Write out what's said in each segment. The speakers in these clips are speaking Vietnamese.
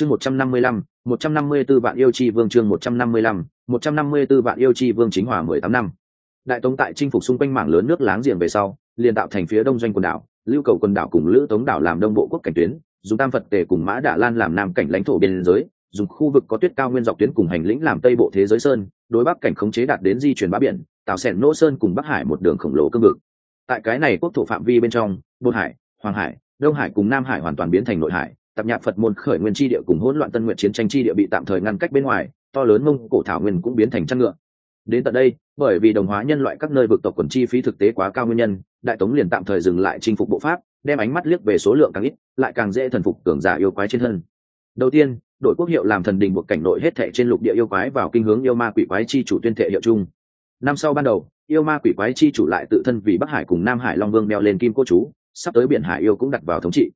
chương một trăm năm mươi lăm, một trăm năm mươi b ố vạn yêu chi vương chương một trăm năm mươi lăm, một trăm năm mươi b ố vạn yêu chi vương chính hòa mười tám năm. Đại tống tại chinh phục xung quanh mảng lớn nước láng giềng về sau, liền tạo thành phía đông doanh quần đảo, lưu cầu quần đảo cùng lữ tống đảo làm đông bộ quốc cảnh tuyến, dùng tam phật tề cùng mã đả lan làm nam cảnh lãnh thổ biên giới, dùng khu vực có tuyết cao nguyên dọc tuyến cùng hành lĩnh làm tây bộ thế giới sơn, đối bắc cảnh khống chế đạt đến di chuyển bá biển, tạo sẻn nỗ sơn cùng bắc hải một đường khổng lồ cương vực. Tại cái này quốc thổ phạm vi bên trong, bột hải, hoàng hải, đông hải cùng nam hải hoàn toàn biến thành nội hải tập nhạc phật môn khởi nguyên tri địa cùng hỗn loạn tân nguyện chiến tranh tri địa bị tạm thời ngăn cách bên ngoài, to lớn mông cổ thảo nguyên cũng biến thành chăn ngựa. Đến tận đây, bởi vì đồng hóa nhân loại các nơi vực tộc quần chi phí thực tế quá cao nguyên nhân, đại tống liền tạm thời dừng lại chinh phục bộ pháp, đem ánh mắt liếc về số lượng càng ít, lại càng dễ thần phục tưởng giả yêu quái trên thân. Đầu tiên, đội quốc hiệu làm thần đình buộc cảnh nội hết thệ trên lục địa yêu quái vào kinh hướng yêu ma quỷ quái chi chủ tuyên thệ hiệu chung. Năm sau ban đầu, yêu ma quỷ quái chi chủ lại tự thân vì bắc hải cùng nam hải long vương đeo lên kim cô chú, sắp tới biển hải yêu cũng đặt vào thống trị.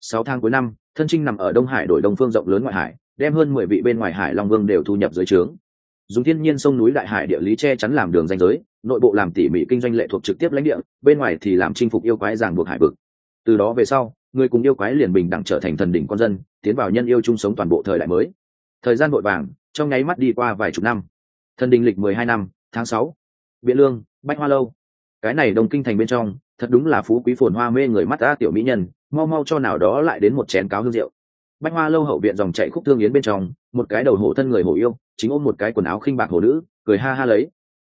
Sáu tháng cuối năm thân trinh nằm ở đông hải đổi đông phương rộng lớn ngoại hải, đem hơn mười vị bên ngoài hải long vương đều thu nhập dưới trướng. Dùng thiên nhiên sông núi đại hải địa lý che chắn làm đường danh giới, nội bộ làm tỉ mỉ kinh doanh lệ thuộc trực tiếp lãnh địa, bên ngoài thì làm chinh phục yêu quái giảng buộc hải vực. Từ đó về sau, người cùng yêu quái liền bình đẳng trở thành thần đỉnh con dân, tiến vào nhân yêu chung sống toàn bộ thời đại mới. Thời gian vội vàng, trong nháy mắt đi qua vài chục năm. Thần đình lịch mười hai năm, tháng sáu. Biện lương, bách hoa lâu. Cái này đồng kinh thành bên trong, thật đúng là phú quý phồn hoa mê người mắt ta tiểu mỹ nhân mau mau cho nào đó lại đến một chén cáo hương rượu. Bách hoa lâu hậu viện dòng chạy khúc thương yến bên trong, một cái đầu hổ thân người hổ yêu, chính ôm một cái quần áo khinh bạc hổ nữ, cười ha ha lấy.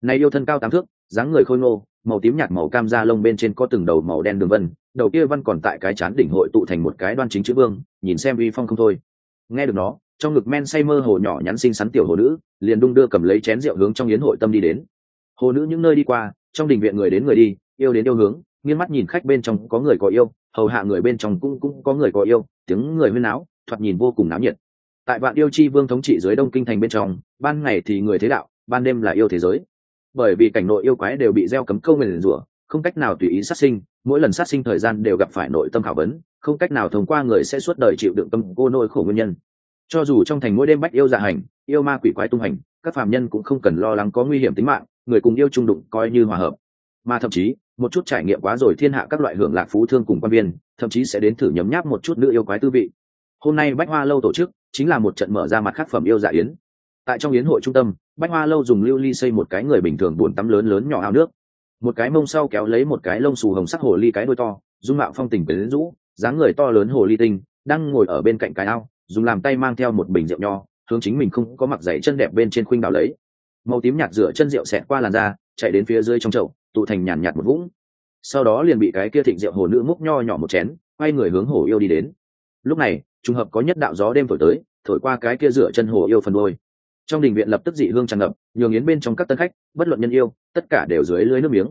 Này yêu thân cao tám thước, dáng người khôi ngô, màu tím nhạt màu cam da lông bên trên có từng đầu màu đen đường vân, đầu kia văn còn tại cái chán đỉnh hội tụ thành một cái đoan chính chữ vương, nhìn xem uy phong không thôi. Nghe được nó, trong ngực men say mơ hồ nhỏ nhắn xinh xắn tiểu hồ nữ, liền đung đưa cầm lấy chén rượu hướng trong yến hội tâm đi đến. Hồ nữ những nơi đi qua, trong đình viện người đến người đi, yêu đến yêu hướng, nghiêng mắt nhìn khách bên trong có người có yêu hầu hạ người bên trong cũng cũng có người có yêu, tiếng người huyên náo, thoạt nhìn vô cùng náo nhiệt. Tại vạn yêu chi vương thống trị dưới đông kinh thành bên trong, ban ngày thì người thế đạo, ban đêm là yêu thế giới. Bởi vì cảnh nội yêu quái đều bị gieo cấm câu nguyền rủa, không cách nào tùy ý sát sinh, mỗi lần sát sinh thời gian đều gặp phải nội tâm khảo vấn, không cách nào thông qua người sẽ suốt đời chịu đựng tâm cô nôi khổ nguyên nhân. Cho dù trong thành mỗi đêm bách yêu dạ hành, yêu ma quỷ quái tung hành, các phạm nhân cũng không cần lo lắng có nguy hiểm tính mạng, người cùng yêu trung đụng coi như hòa hợp. Mà thậm chí một chút trải nghiệm quá rồi thiên hạ các loại hưởng lạc phú thương cùng quan viên, thậm chí sẽ đến thử nhấm nháp một chút nữ yêu quái tư vị. Hôm nay bách hoa lâu tổ chức chính là một trận mở ra mặt khắc phẩm yêu dạ yến. Tại trong yến hội trung tâm, bách hoa lâu dùng lưu ly xây một cái người bình thường buồn tắm lớn lớn nhỏ ao nước. Một cái mông sau kéo lấy một cái lông xù hồng sắc hồ ly cái đôi to, dung mạo phong tình quyến rũ, dáng người to lớn hồ ly tinh, đang ngồi ở bên cạnh cái ao, dùng làm tay mang theo một bình rượu nho, hướng chính mình không có mặc giày chân đẹp bên trên khuynh đảo lấy. Màu tím nhạt rửa chân rượu xẹt qua làn da, chạy đến phía dưới trong chậu tụ thành nhàn nhạt một vũng. Sau đó liền bị cái kia thịnh rượu hồ nữ múc nho nhỏ một chén quay người hướng hồ yêu đi đến. Lúc này trùng hợp có nhất đạo gió đêm thổi tới thổi qua cái kia rửa chân hồ yêu phần đôi trong đình viện lập tức dị hương tràn ngập nhường yến bên trong các tân khách bất luận nhân yêu tất cả đều dưới lưới nước miếng.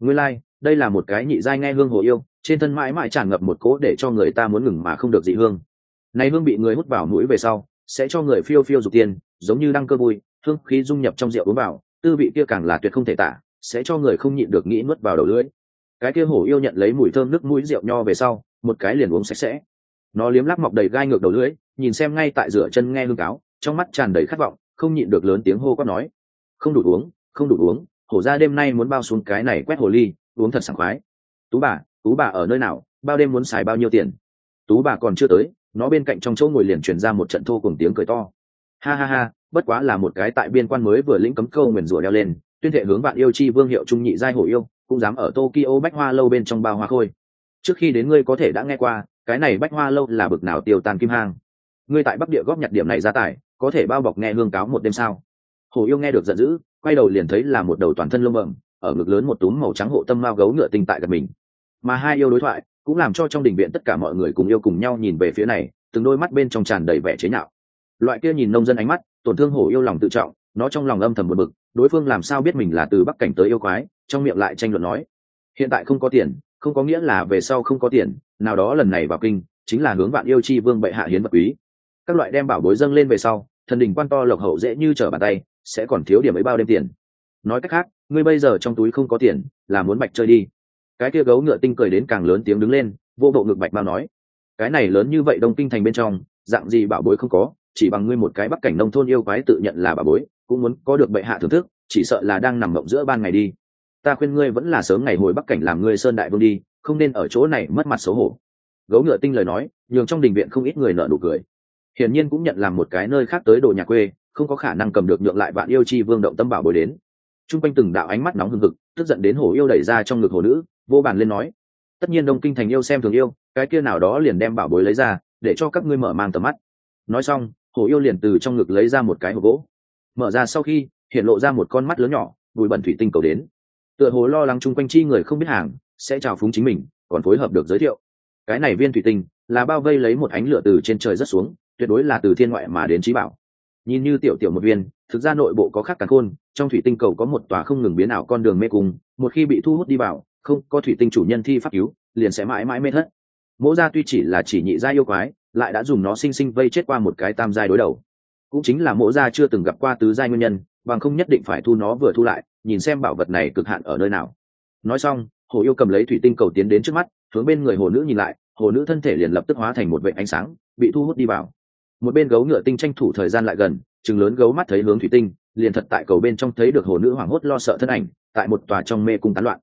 Nguyên lai、like, đây là một cái nhị giai nghe hương hồ yêu trên thân mãi mãi tràn ngập một cỗ để cho người ta muốn ngừng mà không được dị hương. Này hương bị người hút vào mũi về sau sẽ cho người phiêu phiêu dục tiền giống như đăng cơ vui hương khí dung nhập trong rượu uống vào tư vị kia càng là tuyệt không thể tả sẽ cho người không nhịn được nghĩ nuốt vào đầu lưỡi. Cái kia hổ yêu nhận lấy mùi thơm nước mũi rượu nho về sau, một cái liền uống sạch sẽ. Nó liếm lắp mọc đầy gai ngược đầu lưỡi, nhìn xem ngay tại rửa chân nghe hương cáo, trong mắt tràn đầy khát vọng, không nhịn được lớn tiếng hô quát nói. Không đủ uống, không đủ uống, hổ ra đêm nay muốn bao xuống cái này quét hồ ly, uống thật sảng khoái. Tú bà tú bà ở nơi nào, bao đêm muốn xài bao nhiêu tiền? Tú bà còn chưa tới, nó bên cạnh trong chỗ ngồi liền truyền ra một trận thô cùng tiếng cười to. Ha ha ha, bất quá là một cái tại biên quan mới vừa lĩnh cấm câu nguyền rủa đeo lên tuyên thệ hướng bạn yêu chi vương hiệu trung nhị giai hổ yêu, cũng dám ở tokyo bách hoa lâu bên trong bao hoa khôi. Trước khi đến ngươi có thể đã nghe qua, cái này bách hoa lâu là bực nào tiêu tàn kim hang. Ngươi tại bắc địa góp nhặt điểm này ra tải có thể bao bọc nghe hương cáo một đêm sao? Hồ yêu nghe được giận dữ, quay đầu liền thấy là một đầu toàn thân lông bẩm, ở ngực lớn một túm màu trắng hộ tâm mao gấu ngựa tinh tại gần mình. Mà hai yêu đối thoại, cũng làm cho trong đình viện tất cả mọi người cùng yêu cùng nhau nhìn về phía này, từng đôi mắt bên trong tràn đầy vẻ chế nhạo. Loại kia nhìn nông dân ánh mắt, tổn thương hổ yêu lòng tự trọng, nó trong lòng âm thầm một bực đối phương làm sao biết mình là từ bắc cảnh tới yêu quái, trong miệng lại tranh luận nói, hiện tại không có tiền, không có nghĩa là về sau không có tiền, nào đó lần này vào kinh, chính là hướng bạn yêu chi vương bệ hạ hiến vật quý. Các loại đem bảo bối dâng lên về sau, thần đình quan to lộc hậu dễ như trở bàn tay, sẽ còn thiếu điểm ấy bao đêm tiền. Nói cách khác, ngươi bây giờ trong túi không có tiền, là muốn bạch chơi đi. Cái kia gấu ngựa tinh cười đến càng lớn tiếng đứng lên, vô bộ ngực bạch bao nói, cái này lớn như vậy đông kinh thành bên trong, dạng gì bảo bối không có? Chỉ bằng ngươi một cái bắc cảnh nông thôn yêu quái tự nhận là bà bối, cũng muốn có được bệ hạ thưởng thức, chỉ sợ là đang nằm mộng giữa ban ngày đi. Ta khuyên ngươi vẫn là sớm ngày hồi bắc cảnh làm ngươi sơn đại vương đi, không nên ở chỗ này mất mặt xấu hổ. Gấu ngựa tinh lời nói, nhường trong đình viện không ít người nợ nụ cười. Hiển nhiên cũng nhận làm một cái nơi khác tới đồ nhà quê, không có khả năng cầm được nhượng lại bạn yêu chi vương động tâm bảo bối đến. T r u n g quanh từng đạo ánh mắt nóng hừng hực, tức giận đến hổ yêu đẩy ra trong ngực hồ nữ, vô bàn lên nói, tất nhiên đông kinh thành yêu xem thường yêu, cái kia nào đó liền đem bảo bối lấy ra, để cho các ngươi mở mang tầm mắt. Nói xong hổ yêu liền từ trong ngực lấy ra một cái hộp gỗ. Mở ra sau khi, hiện lộ ra một con mắt lớn nhỏ bụi bẩn thủy tinh cầu đến. Tựa hồ lo lắng chung quanh chi người không biết hàng, sẽ trào phúng chính mình, còn phối hợp được giới thiệu. Cái này viên thủy tinh là bao vây lấy một ánh lửa từ trên trời rất xuống, tuyệt đối là từ thiên ngoại mà đến trí bảo. Nhìn như tiểu tiểu một viên, thực ra nội bộ có khác cả khôn, trong thủy tinh cầu có một tòa không ngừng biến ảo con đường mê cung, một khi bị thu hút đi vào, không có thủy tinh chủ nhân thi pháp cứu, liền sẽ mãi mãi mê thất. Mỗ gia tuy chỉ là chỉ nhị gia yêu quái lại đã dùng nó sinh sinh vây chết qua một cái tam giai đối đầu. Cũng chính là mộ gia chưa từng gặp qua tứ giai nguyên nhân, bằng không nhất định phải thu nó vừa thu lại, nhìn xem bảo vật này cực hạn ở nơi nào. Nói xong, hồ yêu cầm lấy thủy tinh cầu tiến đến trước mắt, hướng bên người hồ nữ nhìn lại, hồ nữ thân thể liền lập tức hóa thành một vệ ánh sáng, bị thu hút đi vào. Một bên gấu ngựa tinh tranh thủ thời gian lại gần, chừng lớn gấu mắt thấy hướng thủy tinh, liền thật tại cầu bên trong thấy được hồ nữ hoảng hốt lo sợ thân ảnh, tại một tòa trong mê cung tán loạn.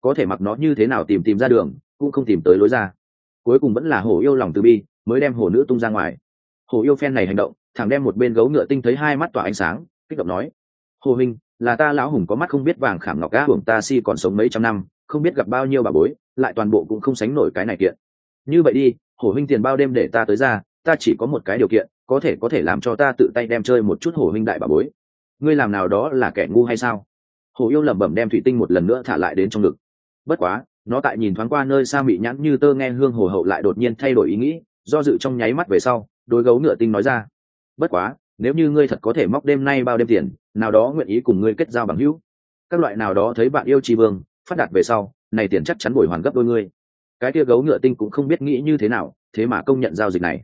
Có thể mặc nó như thế nào tìm tìm ra đường, cũng không tìm tới lối ra. Cuối cùng vẫn là hồ yêu lòng từ bi mới đem hồ nữ tung ra ngoài. Hồ yêu phen này hành động, thẳng đem một bên gấu ngựa tinh thấy hai mắt tỏa ánh sáng, kích động nói, hồ huynh, là ta lão hùng có mắt không biết vàng khảm ngọc gã hưởng ta si còn sống mấy trăm năm, không biết gặp bao nhiêu bà bối, lại toàn bộ cũng không sánh nổi cái này kiện. Như vậy đi hổ huynh tiền bao đêm để ta tới ra, ta chỉ có một cái điều kiện, có thể có thể làm cho ta tự tay đem chơi một chút hổ huynh đại bà bối. Ngươi làm nào đó là kẻ ngu hay sao? Hổ yêu lẩm bẩm đem thủy tinh một lần nữa thả lại đến trong ngực. Bất quá, nó tại nhìn thoáng qua nơi xa mị nhãn như tơ nghe hương hồ hậu lại đột nhiên thay đổi ý nghĩ do dự trong nháy mắt về sau, đôi gấu ngựa tinh nói ra, bất quá, nếu như ngươi thật có thể móc đêm nay bao đêm tiền, nào đó nguyện ý cùng ngươi kết giao bằng hữu. Các loại nào đó thấy bạn yêu tri vương, phát đạt về sau, này tiền chắc chắn bồi hoàn gấp đôi ngươi. Cái kia gấu ngựa tinh cũng không biết nghĩ như thế nào, thế mà công nhận giao dịch này.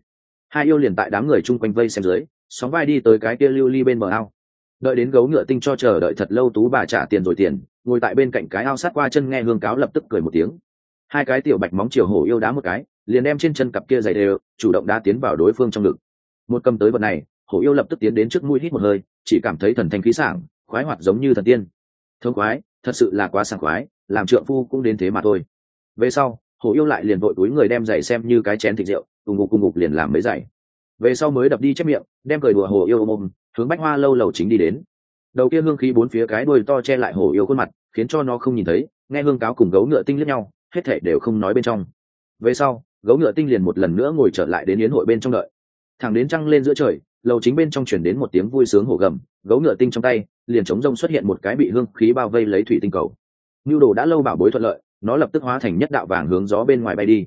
Hai yêu liền tại đám người chung quanh vây xem dưới, sóng vai đi tới cái kia lưu ly bên bờ ao. Đợi đến gấu ngựa tinh cho chờ đợi thật lâu tú bà trả tiền rồi tiền, ngồi tại bên cạnh cái ao sát qua chân nghe hương cáo lập tức cười một tiếng. Hai cái tiểu bạch móng chiều hổ yêu đá một cái liền đem trên chân cặp kia giày đều chủ động đá tiến vào đối phương trong ngực. Một cầm tới vật này, hổ yêu lập tức tiến đến trước mũi hít một hơi, chỉ cảm thấy thần thanh khí sảng, khoái hoạt giống như thần tiên. Thương khoái, thật sự là quá sảng khoái, làm trượng phu cũng đến thế mà thôi. Về sau, hổ yêu lại liền vội túi người đem giày xem như cái chén thịt rượu, cùng ngục cùng ngục liền làm mấy giày. Về sau mới đập đi chép miệng, đem cười đùa hổ yêu ôm ôm, hướng bách hoa lâu lầu chính đi đến. Đầu kia hương khí bốn phía cái đuôi to che lại hổ yêu khuôn mặt, khiến cho nó không nhìn thấy, nghe hương cáo cùng gấu ngựa tinh liếc nhau, hết thể đều không nói bên trong. Về sau gấu ngựa tinh liền một lần nữa ngồi trở lại đến yến hội bên trong đợi. Thẳng đến trăng lên giữa trời, lầu chính bên trong chuyển đến một tiếng vui sướng hổ gầm, gấu ngựa tinh trong tay, liền chống rông xuất hiện một cái bị hương khí bao vây lấy thủy tinh cầu. Nhu đồ đã lâu bảo bối thuận lợi, nó lập tức hóa thành nhất đạo vàng hướng gió bên ngoài bay đi.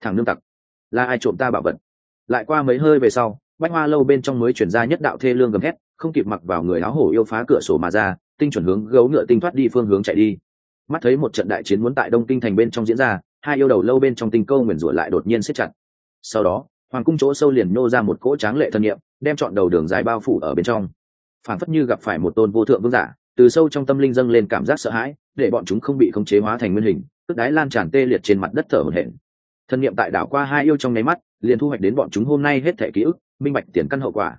Thằng nương tặc, là ai trộm ta bảo vật? Lại qua mấy hơi về sau, bách hoa lâu bên trong mới chuyển ra nhất đạo thê lương gầm hét, không kịp mặc vào người áo hổ yêu phá cửa sổ mà ra, tinh chuẩn hướng gấu ngựa tinh thoát đi phương hướng chạy đi. Mắt thấy một trận đại chiến muốn tại đông kinh thành bên trong diễn ra hai yêu đầu lâu bên trong tinh câu nguyền rủa lại đột nhiên siết chặt. Sau đó, hoàng cung chỗ sâu liền nô ra một cỗ tráng lệ thân nhiệm đem chọn đầu đường dài bao phủ ở bên trong. Phản phất như gặp phải một tôn vô thượng vương giả, từ sâu trong tâm linh dâng lên cảm giác sợ hãi, để bọn chúng không bị khống chế hóa thành nguyên hình, tức đái lan tràn tê liệt trên mặt đất thở hổn hển. Thân nhiệm tại đảo qua hai yêu trong nháy mắt, liền thu hoạch đến bọn chúng hôm nay hết thể ký ức, minh bạch tiền căn hậu quả.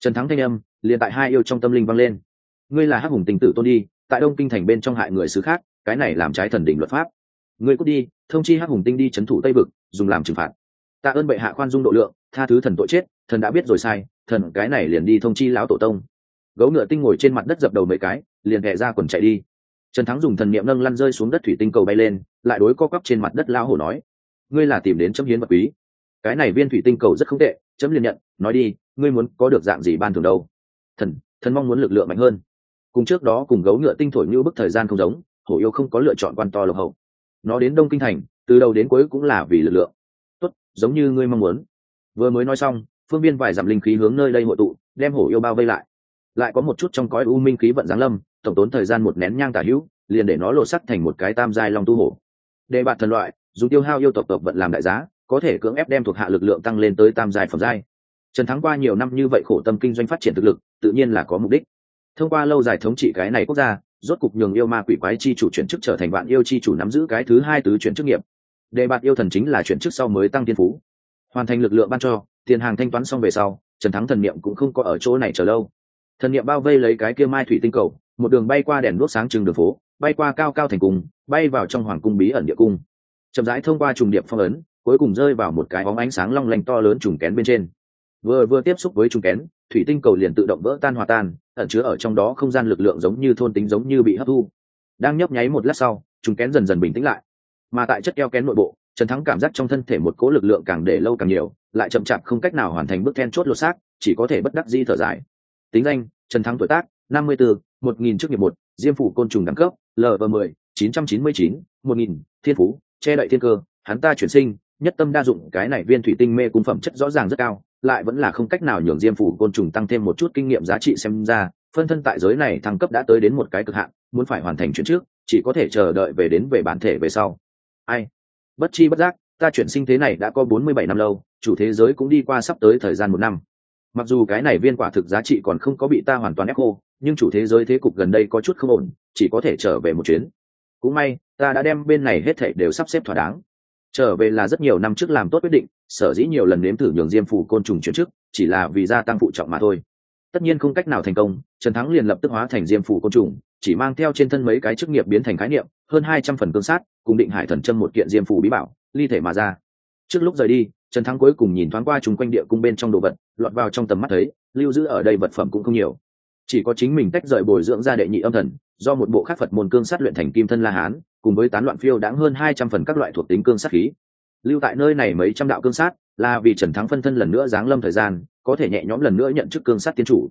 Trần thắng thanh âm, liền tại hai yêu trong tâm linh vang lên. Ngươi là hắc hùng tình tử tôn đi, tại đông kinh thành bên trong hại người xứ khác, cái này làm trái thần đỉnh luật pháp ngươi cút đi, thông chi hắc hùng tinh đi c h ấ n thủ tây vực, dùng làm trừng phạt. Tạ ơn bệ hạ khoan dung độ lượng, tha thứ thần tội chết, thần đã biết rồi sai, thần cái này liền đi thông chi lão tổ tông. Gấu ngựa tinh ngồi trên mặt đất dập đầu mấy cái, liền hẹ ra quần chạy đi. Trần thắng dùng thần niệm nâng lăn rơi xuống đất thủy tinh cầu bay lên, lại đối co cắp trên mặt đất lao hổ nói, ngươi là tìm đến chấm hiến vật quý. Cái này viên thủy tinh cầu rất không tệ, chấm liền nhận, nói đi, ngươi muốn có được dạng gì ban thường đâu? Thần thần mong muốn lực lượng mạnh hơn. Cùng trước đó cùng gấu ngựa tinh thổi như bức thời gian không giống, hổ yêu không có lựa chọn quan to lộc hậu nó đến đông kinh thành, từ đầu đến cuối cũng là vì lực lượng. Tốt, giống như ngươi mong muốn. Vừa mới nói xong, phương viên vài dặm linh khí hướng nơi đây hội tụ, đem hổ yêu bao vây lại. Lại có một chút trong cõi u minh khí vận giáng lâm, tổng tốn thời gian một nén nhang tả hữu, liền để nó lột sắt thành một cái tam giai long tu hổ. Đề bạt thần loại, dù tiêu hao yêu tộc tộc vận làm đại giá, có thể cưỡng ép đem thuộc hạ lực lượng tăng lên tới tam giai phẩm giai. Trần thắng qua nhiều năm như vậy khổ tâm kinh doanh phát triển thực lực, tự nhiên là có mục đích. Thông qua lâu dài thống trị cái này quốc gia rốt cục nhường yêu ma quỷ quái chi chủ chuyển chức trở thành bạn yêu chi chủ nắm giữ cái thứ hai tứ chuyển chức nghiệp. Đề bạt yêu thần chính là chuyển chức sau mới tăng tiên phú. Hoàn thành lực lượng ban cho, tiền hàng thanh toán xong về sau, trần thắng thần niệm cũng không có ở chỗ này chờ lâu. Thần niệm bao vây lấy cái kia mai thủy tinh cầu, một đường bay qua đèn đuốc sáng trưng đường phố, bay qua cao cao thành cung, bay vào trong hoàng cung bí ẩn địa cung. Chậm rãi thông qua trùng điệp phong ấn, cuối cùng rơi vào một cái bóng ánh sáng long lanh to lớn trùng kén bên trên vừa vừa tiếp xúc với trùng kén, thủy tinh cầu liền tự động vỡ tan hòa tan, ẩn chứa ở trong đó không gian lực lượng giống như thôn tính giống như bị hấp thu. Đang nhấp nháy một lát sau trùng kén dần dần bình tĩnh lại. Mà tại chất keo kén nội bộ, trần thắng cảm giác trong thân thể một cố lực lượng càng để lâu càng nhiều, lại chậm chạp không cách nào hoàn thành bước then chốt lột xác, chỉ có thể bất đắc di thở dài. Tính danh, trần thắng tuổi tác, năm mươi bốn một nghìn trước nghiệp một, diêm phủ côn trùng đẳng cấp lv mười, chín trăm chín mươi chín, một nghìn, thiên phú, che đậy thiên cơ, hắn ta chuyển sinh, nhất tâm đa dụng cái này viên thủy tinh mê cung phẩm chất rõ ràng rất cao lại vẫn là không cách nào nhường diêm phủ côn trùng tăng thêm một chút kinh nghiệm giá trị xem ra, phân thân tại giới này thăng cấp đã tới đến một cái cực hạn, muốn phải hoàn thành chuyện trước, chỉ có thể chờ đợi về đến về bản thể về sau. Ai? Bất chi bất giác, ta chuyển sinh thế này đã có bốn mươi bảy năm lâu, chủ thế giới cũng đi qua sắp tới thời gian một năm. Mặc dù cái này viên quả thực giá trị còn không có bị ta hoàn toàn ép khô, nhưng chủ thế giới thế cục gần đây có chút không ổn, chỉ có thể trở về một chuyến. Cũng may, ta đã đem bên này hết thảy đều sắp xếp thỏa đáng trở về là rất nhiều năm trước làm tốt quyết định, sở dĩ nhiều lần nếm thử nhường diêm phủ côn trùng chuyển chức, chỉ là vì gia tăng phụ trọng mà thôi. Tất nhiên không cách nào thành công, trần thắng liền lập tức hóa thành diêm phủ côn trùng, chỉ mang theo trên thân mấy cái chức nghiệp biến thành khái niệm, hơn hai trăm phần cương sát, cùng định hải thần châm một kiện diêm phủ bí bảo, ly thể mà ra. Trước lúc rời đi, trần thắng cuối cùng nhìn thoáng qua chung quanh địa cung bên trong đồ vật, lọt vào trong tầm mắt thấy, lưu giữ ở đây vật phẩm cũng không nhiều. Chỉ có chính mình tách rời bồi dưỡng ra đệ nhị âm thần, do một bộ khắc phật môn cương sát luyện thành kim thân la hán cùng với tán loạn phiêu đáng hơn hai trăm phần các loại thuộc tính cương sát khí. Lưu tại nơi này mấy trăm đạo cương sát, là vì trần thắng phân thân lần nữa giáng lâm thời gian, có thể nhẹ nhõm lần nữa nhận chức cương sát tiến chủ.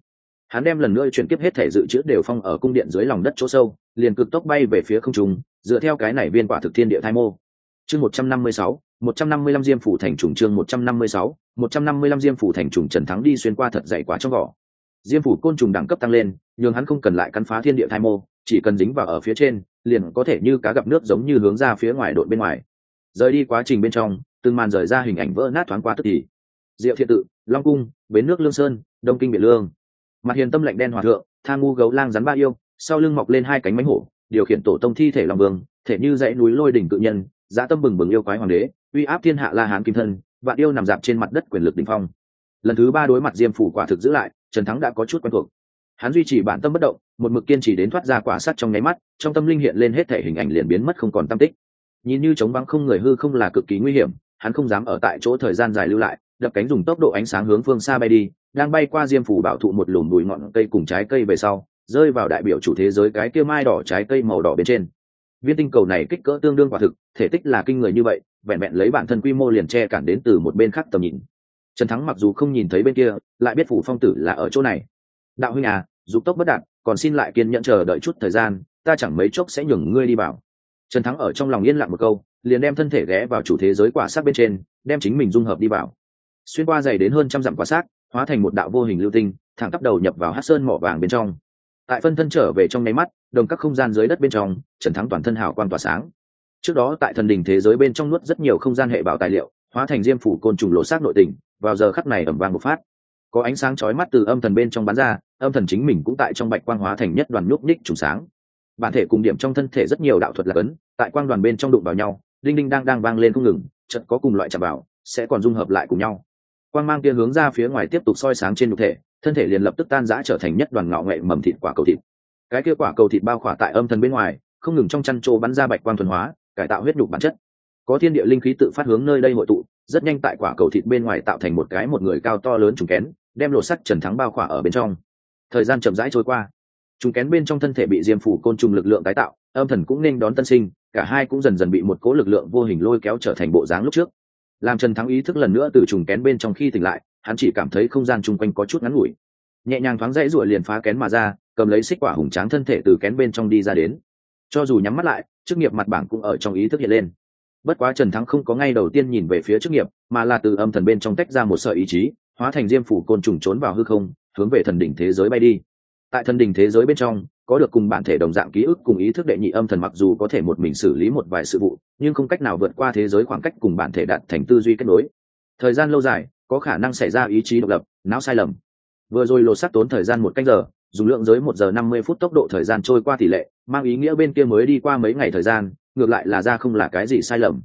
Hắn đem lần nữa chuyển tiếp hết thể dự trữ đều phong ở cung điện dưới lòng đất chỗ sâu, liền cực tốc bay về phía không trung, dựa theo cái này viên quả thực thiên địa thai mô. Chương một trăm năm mươi sáu, một trăm năm mươi lăm diêm phủ thành trùng chương một trăm năm mươi sáu, một trăm năm mươi lăm diêm phủ thành trùng trần thắng đi xuyên qua thật dày quá trong vỏ diêm phủ côn trùng đẳng cấp tăng lên nhưng hắn không cần lại cắn phá thiên địa thai mô chỉ cần dính vào ở phía trên, liền có thể như cá gặp nước giống như hướng ra phía ngoài đội bên ngoài. Rời đi quá trình bên trong, từng màn rời ra hình ảnh vỡ nát thoáng qua tức thì. Diệu thiện tự, long cung, bến nước lương sơn, đông kinh biển lương. Mặt hiền tâm lạnh đen hòa thượng, tha ngu gấu lang rắn ba yêu, sau lưng mọc lên hai cánh mánh hổ, điều khiển tổ tông thi thể lòng vương, thể như dãy núi lôi đỉnh tự nhân giá tâm bừng bừng yêu quái hoàng đế, uy áp thiên hạ la hán kim thân, vạn yêu nằm dạp trên mặt đất quyền lực đỉnh phong. Lần thứ ba đối mặt diêm phủ quả thực giữ lại, trần thắng đã có chút quen thuộc. Hắn duy trì bản tâm bất động một mực kiên trì đến thoát ra quả sắt trong nháy mắt, trong tâm linh hiện lên hết thể hình ảnh liền biến mất không còn tâm tích. Nhìn như chống vắng không người hư không là cực kỳ nguy hiểm, hắn không dám ở tại chỗ thời gian dài lưu lại, đập cánh dùng tốc độ ánh sáng hướng phương xa bay đi, đang bay qua diêm phủ bảo thụ một lùm núi ngọn cây cùng trái cây về sau, rơi vào đại biểu chủ thế giới cái kia mai đỏ trái cây màu đỏ bên trên. Viên tinh cầu này kích cỡ tương đương quả thực, thể tích là kinh người như vậy, vẹn vẹn lấy bản thân quy mô liền che cản đến từ một bên khác tầm nhìn. Trần thắng mặc dù không nhìn thấy bên kia, lại biết phủ phong tử là ở chỗ này. Đạo huynh à dục tốc bất đạt còn xin lại kiên nhẫn chờ đợi chút thời gian ta chẳng mấy chốc sẽ nhường ngươi đi vào. Trần thắng ở trong lòng yên lặng một câu liền đem thân thể ghé vào chủ thế giới quả xác bên trên đem chính mình dung hợp đi vào. Xuyên qua dày đến hơn trăm dặm quả xác, hóa thành một đạo vô hình lưu tinh thẳng tắp đầu nhập vào hát sơn mỏ vàng bên trong. Tại phân thân trở về trong nháy mắt đồng các không gian dưới đất bên trong trần thắng toàn thân hào quan tỏa sáng. Trước đó tại thần đình thế giới bên trong nuốt rất nhiều không gian hệ bảo tài liệu hóa thành diêm phủ côn trùng lộ xác nội tình vào giờ khắc này ẩm vàng một phát có ánh sáng chói mắt từ âm thần bên trong bắn ra, âm thần chính mình cũng tại trong bạch quang hóa thành nhất đoàn nhúc ních trùng sáng. Bản thể cùng điểm trong thân thể rất nhiều đạo thuật là ấn, tại quang đoàn bên trong đụng vào nhau, đinh đinh đang đang vang lên không ngừng chật có cùng loại chạm vào, sẽ còn dung hợp lại cùng nhau. Quang mang kia hướng ra phía ngoài tiếp tục soi sáng trên nhục thể, thân thể liền lập tức tan rã trở thành nhất đoàn ngạo nghệ mầm thịt quả cầu thịt. Cái kia quả cầu thịt bao khỏa tại âm thần bên ngoài, không ngừng trong chăn trô bắn ra bạch quang thuần hóa, cải tạo huyết nhục bản chất. Có thiên địa linh khí tự phát hướng nơi đây hội tụ, rất nhanh tại quả cầu thịt bên ngoài tạo thành một cái một người cao to lớn trùng kén đem lộ sắt trần thắng bao khỏa ở bên trong. Thời gian chậm rãi trôi qua. Trùng kén bên trong thân thể bị diêm phủ côn trùng lực lượng tái tạo, âm thần cũng nên đón tân sinh, cả hai cũng dần dần bị một cố lực lượng vô hình lôi kéo trở thành bộ dáng lúc trước. Làm trần thắng ý thức lần nữa từ trùng kén bên trong khi tỉnh lại, hắn chỉ cảm thấy không gian chung quanh có chút ngắn ngủi. Nhẹ nhàng thoáng dãy ruổi liền phá kén mà ra, cầm lấy xích quả hùng tráng thân thể từ kén bên trong đi ra đến. Cho dù nhắm mắt lại, chức nghiệp mặt bảng cũng ở trong ý thức hiện lên. Bất quá trần thắng không có ngay đầu tiên nhìn về phía chức nghiệp, mà là từ âm thần bên trong tách ra một sợi ý chí hóa thành diêm phủ côn trùng trốn vào hư không, hướng về thần đỉnh thế giới bay đi. Tại thần đỉnh thế giới bên trong, có được cùng bản thể đồng dạng ký ức cùng ý thức đệ nhị âm thần mặc dù có thể một mình xử lý một vài sự vụ, nhưng không cách nào vượt qua thế giới khoảng cách cùng bản thể đạt thành tư duy kết nối. Thời gian lâu dài, có khả năng xảy ra ý chí độc lập, não sai lầm. Vừa rồi lột sắt tốn thời gian một canh giờ, dùng lượng giới một giờ năm mươi phút tốc độ thời gian trôi qua tỷ lệ, mang ý nghĩa bên kia mới đi qua mấy ngày thời gian, ngược lại là ra không là cái gì sai lầm.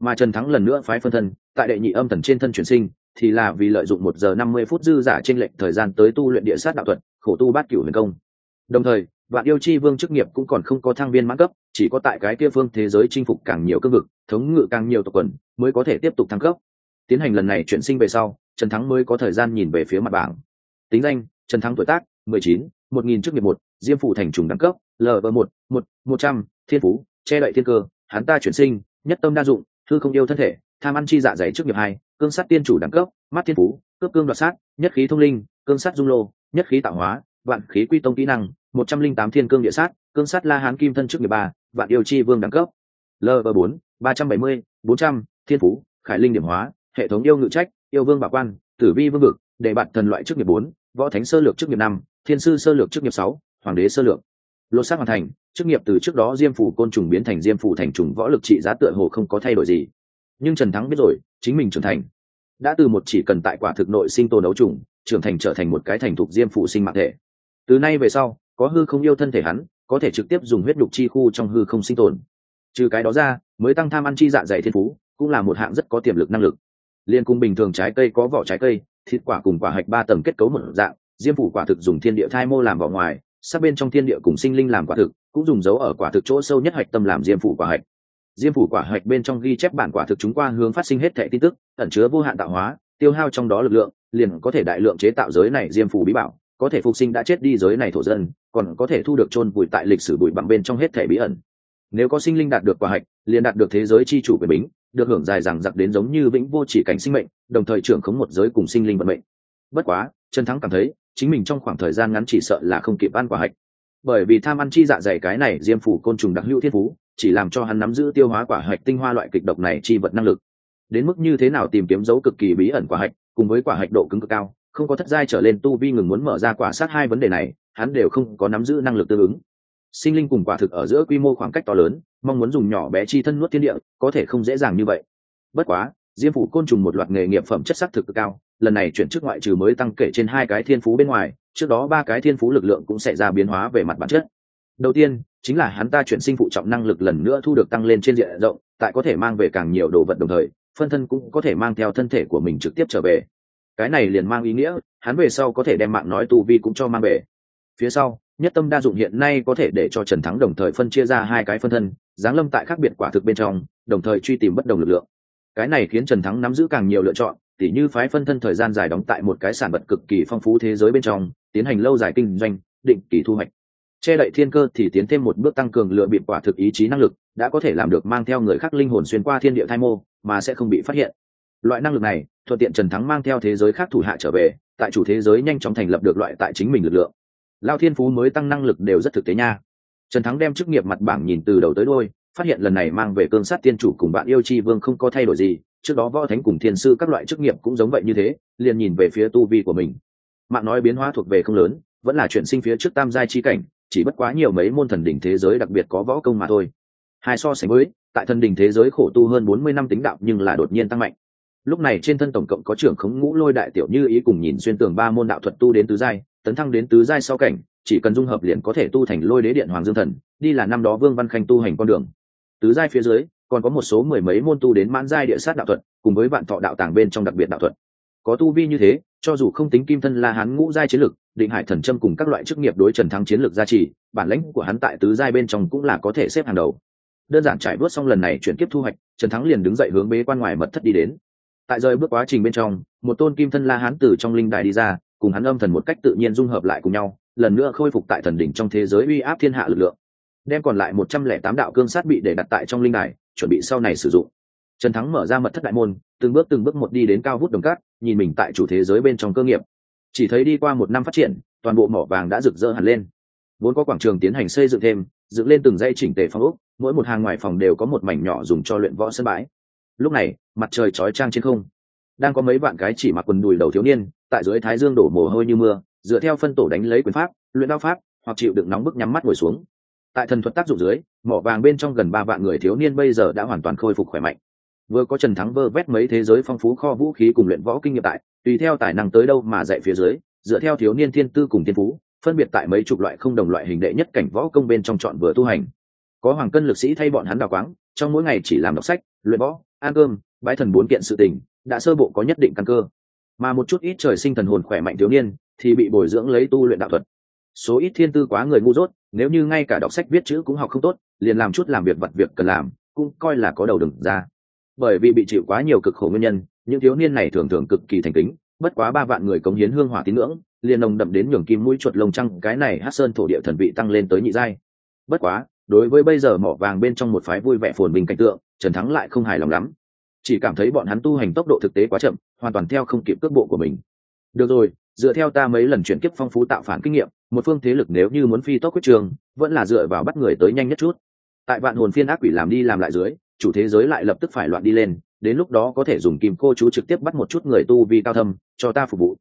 Mà trần thắng lần nữa phái phân thân, tại đệ nhị âm thần trên thân chuyển sinh thì là vì lợi dụng một giờ năm mươi phút dư giả trên lệnh thời gian tới tu luyện địa sát đạo thuật, khổ tu bát cửu huyền công. Đồng thời, vạn yêu chi vương chức nghiệp cũng còn không có thăng viên mãn cấp, chỉ có tại cái kia phương thế giới chinh phục càng nhiều cương vực, thống ngự càng nhiều tộc quần, mới có thể tiếp tục thăng cấp. Tiến hành lần này chuyển sinh về sau, trần thắng mới có thời gian nhìn về phía mặt bảng. Tính danh, trần thắng tuổi tác, mười chín, một nghìn nghiệp một, diêm phủ thành trùng đẳng cấp lv một một một trăm, thiên phú, che đậy thiên cơ, hắn ta chuyển sinh, nhất tâm đa dụng, thư không yêu thân thể, tham ăn chi dạ dày chức nghiệp hai cương sát tiên chủ đẳng cấp, mắt thiên phú, cướp cương đoạt sát, nhất khí thông linh, cương sát dung lô, nhất khí tạo hóa, vạn khí quy tông kỹ năng, một trăm linh tám thiên cương địa sát, cương sát la hán kim thân trước nghiệp ba, vạn yêu chi vương đẳng cấp. Lv bốn, ba trăm bảy mươi, bốn trăm, thiên phú, khải linh điểm hóa, hệ thống yêu ngự trách, yêu vương bảo quan, tử vi vương vực, đề bạt thần loại trước nghiệp bốn, võ thánh sơ lược trước nghiệp năm, thiên sư sơ lược trước nghiệp sáu, hoàng đế sơ lược. Lột xác hoàn thành, chức nghiệp từ trước đó diêm phủ côn trùng biến thành diêm phủ thành trùng võ lực trị giá tựa hồ không có thay đổi gì nhưng trần thắng biết rồi, chính mình trưởng thành. Đã từ một chỉ cần tại quả thực nội sinh tồn ấu trùng, trưởng thành trở thành một cái thành thục diêm phủ sinh mạng thể. Từ nay về sau, có hư không yêu thân thể hắn, có thể trực tiếp dùng huyết đục chi khu trong hư không sinh tồn. Trừ cái đó ra, mới tăng tham ăn chi dạ dày thiên phú, cũng là một hạng rất có tiềm lực năng lực. Liên cung bình thường trái cây có vỏ trái cây, thịt quả cùng quả hạch ba tầng kết cấu một dạng, diêm phủ quả thực dùng thiên địa thai mô làm vỏ ngoài sát bên trong thiên địa cùng sinh linh làm quả thực, cũng dùng dấu ở quả thực chỗ sâu nhất hạch tâm làm diêm phủ quả hạch diêm phủ quả hạch bên trong ghi chép bản quả thực chúng qua hướng phát sinh hết thệ tin tức, ẩn chứa vô hạn tạo hóa, tiêu hao trong đó lực lượng, liền có thể đại lượng chế tạo giới này diêm phủ bí bảo, có thể phục sinh đã chết đi giới này thổ dân, còn có thể thu được chôn bụi tại lịch sử bụi bằng bên trong hết thể bí ẩn. Nếu có sinh linh đạt được quả hạch, liền đạt được thế giới chi chủ quyền bính, được hưởng dài rằng giặc đến giống như vĩnh vô chỉ cảnh sinh mệnh, đồng thời trưởng khống một giới cùng sinh linh vận mệnh. Bất quá, trần thắng cảm thấy, chính mình trong khoảng thời gian ngắn chỉ sợ là không kịp ăn quả hạch bởi vì tham ăn chi dạ dày cái này diêm phủ côn trùng đặc hữu thiên phú, chỉ làm cho hắn nắm giữ tiêu hóa quả hạch tinh hoa loại kịch độc này chi vật năng lực. Đến mức như thế nào tìm kiếm dấu cực kỳ bí ẩn quả hạch, cùng với quả hạch độ cứng cực cao, không có thất giai trở lên tu vi ngừng muốn mở ra quả sát hai vấn đề này, hắn đều không có nắm giữ năng lực tương ứng. Sinh linh cùng quả thực ở giữa quy mô khoảng cách to lớn, mong muốn dùng nhỏ bé chi thân nuốt thiên địa, có thể không dễ dàng như vậy. Bất quá diêm phủ côn trùng một loạt nghề nghiệp phẩm chất sắc thực cao, lần này chuyển chức ngoại trừ mới tăng kể trên hai cái thiên phú bên ngoài, trước đó ba cái thiên phú lực lượng cũng sẽ ra biến hóa về mặt bản chất. Đầu tiên, chính là hắn ta chuyển sinh phụ trọng năng lực lần nữa thu được tăng lên trên diện rộng, tại có thể mang về càng nhiều đồ vật đồng thời, phân thân cũng có thể mang theo thân thể của mình trực tiếp trở về. Cái này liền mang ý nghĩa, hắn về sau có thể đem mạng nói tu vi cũng cho mang về. Phía sau, nhất tâm đa dụng hiện nay có thể để cho trần thắng đồng thời phân chia ra hai cái phân thân, giáng lâm tại khác biệt quả thực bên trong, đồng thời truy tìm bất đồng lực lượng cái này khiến trần thắng nắm giữ càng nhiều lựa chọn, tỉ như phái phân thân thời gian dài đóng tại một cái sản vật cực kỳ phong phú thế giới bên trong, tiến hành lâu dài kinh doanh, định kỳ thu hoạch. Che đậy thiên cơ thì tiến thêm một bước tăng cường lựa bịp quả thực ý chí năng lực, đã có thể làm được mang theo người khác linh hồn xuyên qua thiên địa thai mô, mà sẽ không bị phát hiện. Loại năng lực này, thuận tiện trần thắng mang theo thế giới khác thủ hạ trở về, tại chủ thế giới nhanh chóng thành lập được loại tại chính mình lực lượng. Lao thiên phú mới tăng năng lực đều rất thực tế nha. Trần thắng đem chức nghiệp mặt bảng nhìn từ đầu tới đôi phát hiện lần này mang về cương sát tiên chủ cùng bạn yêu chi vương không có thay đổi gì, trước đó võ thánh cùng thiên sư các loại chức nghiệp cũng giống vậy như thế, liền nhìn về phía tu vi của mình. Mạng nói biến hóa thuộc về không lớn, vẫn là chuyện sinh phía trước tam giai chi cảnh, chỉ bất quá nhiều mấy môn thần đỉnh thế giới đặc biệt có võ công mà thôi. Hai so sánh với, tại thần đỉnh thế giới khổ tu hơn bốn mươi năm tính đạo nhưng là đột nhiên tăng mạnh. Lúc này trên thân tổng cộng có trưởng khống ngũ lôi đại tiểu như ý cùng nhìn xuyên tường ba môn đạo thuật tu đến tứ giai, tấn thăng đến tứ giai sau cảnh, chỉ cần dung hợp liền có thể tu thành lôi đế điện hoàng dương thần, đi là năm đó vương văn khanh tu hành con đường tứ giai phía dưới, còn có một số mười mấy môn tu đến mãn giai địa sát đạo thuật, cùng với vạn thọ đạo tàng bên trong đặc biệt đạo thuật. Có tu vi như thế, cho dù không tính kim thân la hán ngũ giai chiến lực, định hải thần trâm cùng các loại chức nghiệp đối trần thắng chiến lược gia trì, bản lãnh của hắn tại tứ giai bên trong cũng là có thể xếp hàng đầu. Đơn giản trải bước xong lần này chuyển kiếp thu hoạch, trần thắng liền đứng dậy hướng bế quan ngoài mật thất đi đến. Tại rời bước quá trình bên trong, một tôn kim thân la hán từ trong linh đài đi ra, cùng hắn âm thần một cách tự nhiên dung hợp lại cùng nhau, lần nữa khôi phục tại thần đỉnh trong thế giới uy áp thiên hạ lực lượng đem còn lại một trăm lẻ tám đạo cương sát bị để đặt tại trong linh đài, chuẩn bị sau này sử dụng. Trần thắng mở ra mật thất đại môn, từng bước từng bước một đi đến cao vút đồng cát, nhìn mình tại chủ thế giới bên trong cơ nghiệp. Chỉ thấy đi qua một năm phát triển, toàn bộ mỏ vàng đã rực rỡ hẳn lên. Vốn có quảng trường tiến hành xây dựng thêm, dựng lên từng dây chỉnh tề phòng ốc, mỗi một hàng ngoài phòng đều có một mảnh nhỏ dùng cho luyện võ sân bãi. Lúc này, mặt trời chói trang trên không. Đang có mấy bạn cái chỉ mặc quần đùi đầu thiếu niên, tại dưới thái dương đổ mồ hôi như mưa, dựa theo phân tổ đánh lấy quyền pháp, luyện đao pháp, hoặc chịu đựng nóng bức nhắm mắt ngồi xuống tại thần thuật tác dụng dưới, mỏ vàng bên trong gần ba vạn người thiếu niên bây giờ đã hoàn toàn khôi phục khỏe mạnh. Vừa có trần thắng vơ vét mấy thế giới phong phú kho vũ khí cùng luyện võ kinh nghiệm tại, tùy theo tài năng tới đâu mà dạy phía dưới, dựa theo thiếu niên thiên tư cùng thiên phú, phân biệt tại mấy chục loại không đồng loại hình đệ nhất cảnh võ công bên trong chọn vừa tu hành. Có hoàng cân lực sĩ thay bọn hắn đào quáng, trong mỗi ngày chỉ làm đọc sách, luyện võ, ăn cơm bãi thần bốn kiện sự tình, đã sơ bộ có nhất định căn cơ. Mà một chút ít trời sinh thần hồn khỏe mạnh thiếu niên thì bị bồi dưỡng lấy tu luyện đạo thuật số ít thiên tư quá người ngu dốt, nếu như ngay cả đọc sách viết chữ cũng học không tốt, liền làm chút làm việc vật việc cần làm, cũng coi là có đầu đừng ra. Bởi vì bị chịu quá nhiều cực khổ nguyên nhân, những thiếu niên này thường thường cực kỳ thành kính, bất quá ba vạn người cống hiến hương hỏa tín ngưỡng, liền nồng đậm đến nhường kim mũi chuột lông trăng, cái này hát sơn thổ địa thần vị tăng lên tới nhị giai. Bất quá, đối với bây giờ mỏ vàng bên trong một phái vui vẻ phồn bình cảnh tượng, trần thắng lại không hài lòng lắm. Chỉ cảm thấy bọn hắn tu hành tốc độ thực tế quá chậm, hoàn toàn theo không kịp cước bộ của mình. Được rồi, dựa theo ta mấy lần chuyển kiếp phong phú tạo phản kinh nghiệm một phương thế lực nếu như muốn phi tốc quyết trường, vẫn là dựa vào bắt người tới nhanh nhất chút. Tại vạn hồn phiên ác quỷ làm đi làm lại dưới, chủ thế giới lại lập tức phải loạn đi lên, đến lúc đó có thể dùng kim cô chú trực tiếp bắt một chút người tu vi cao thâm, cho ta phục vụ.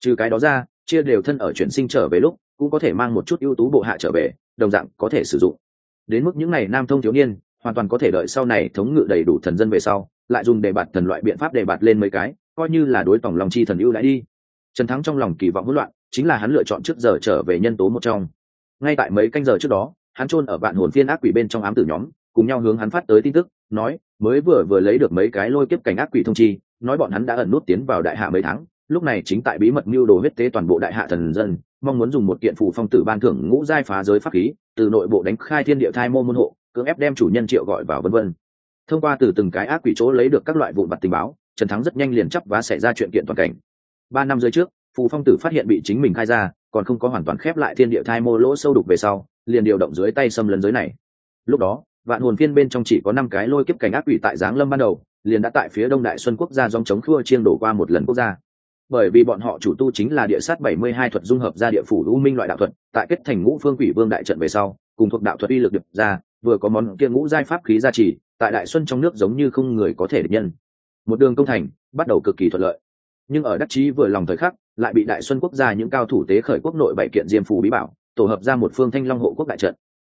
Trừ cái đó ra, chia đều thân ở chuyển sinh trở về lúc, cũng có thể mang một chút ưu tú bộ hạ trở về, đồng dạng có thể sử dụng. Đến mức những n à y nam thông thiếu niên, hoàn toàn có thể đợi sau này thống ngự đầy đủ thần dân về sau, lại dùng đề bạt thần loại biện pháp đề bạt lên mấy cái, coi như là đối tổng lòng chi thần ưu đãi đi trần thắng trong lòng kỳ vọng hỗn loạn, chính là hắn lựa chọn trước giờ trở về nhân tố một trong. Ngay tại mấy canh giờ trước đó, hắn chôn ở vạn hồn phiên ác quỷ bên trong ám tử nhóm, cùng nhau hướng hắn phát tới tin tức, nói, mới vừa vừa lấy được mấy cái lôi kiếp cảnh ác quỷ thông chi, nói bọn hắn đã ẩn nút tiến vào đại hạ mấy tháng, lúc này chính tại bí mật mưu đồ huyết tế toàn bộ đại hạ thần dân, mong muốn dùng một kiện phủ phong tử ban thưởng ngũ giai phá giới pháp khí, từ nội bộ đánh khai thiên địa thai môn môn hộ, cưỡng ép đem chủ nhân triệu gọi vào vân vân. Thông qua từ từng cái ác quỷ chỗ lấy được các loại vụn vặt tình báo, trần thắng rất nhanh liền chấp và xảy ra chuyện kiện toàn cảnh ba năm rưỡi trước, phù phong tử phát hiện bị chính mình khai ra, còn không có hoàn toàn khép lại thiên địa thai mô lỗ sâu đục về sau, liền điều động dưới tay xâm lấn giới này. Lúc đó, vạn hồn phiên bên trong chỉ có năm cái lôi kiếp cảnh ác quỷ tại giáng lâm ban đầu, liền đã tại phía đông đại xuân quốc gia dòng chống khua chiên đổ qua một lần quốc gia. Bởi vì bọn họ chủ tu chính là địa sát bảy mươi hai thuật dung hợp ra địa phủ u minh loại đạo thuật, tại kết thành ngũ phương quỷ vương đại trận về sau, cùng thuộc đạo thuật uy lực được ra, vừa có món kia ngũ giai pháp khí gia trì, tại đại xuân trong nước giống như không người có thể địch nhân. Một đường công thành, bắt đầu cực kỳ thuận lợi nhưng ở đắc chí vừa lòng thời khắc, lại bị đại xuân quốc gia những cao thủ tế khởi quốc nội bảy kiện diêm phù bí bảo, tổ hợp ra một phương thanh long hộ quốc đại trận.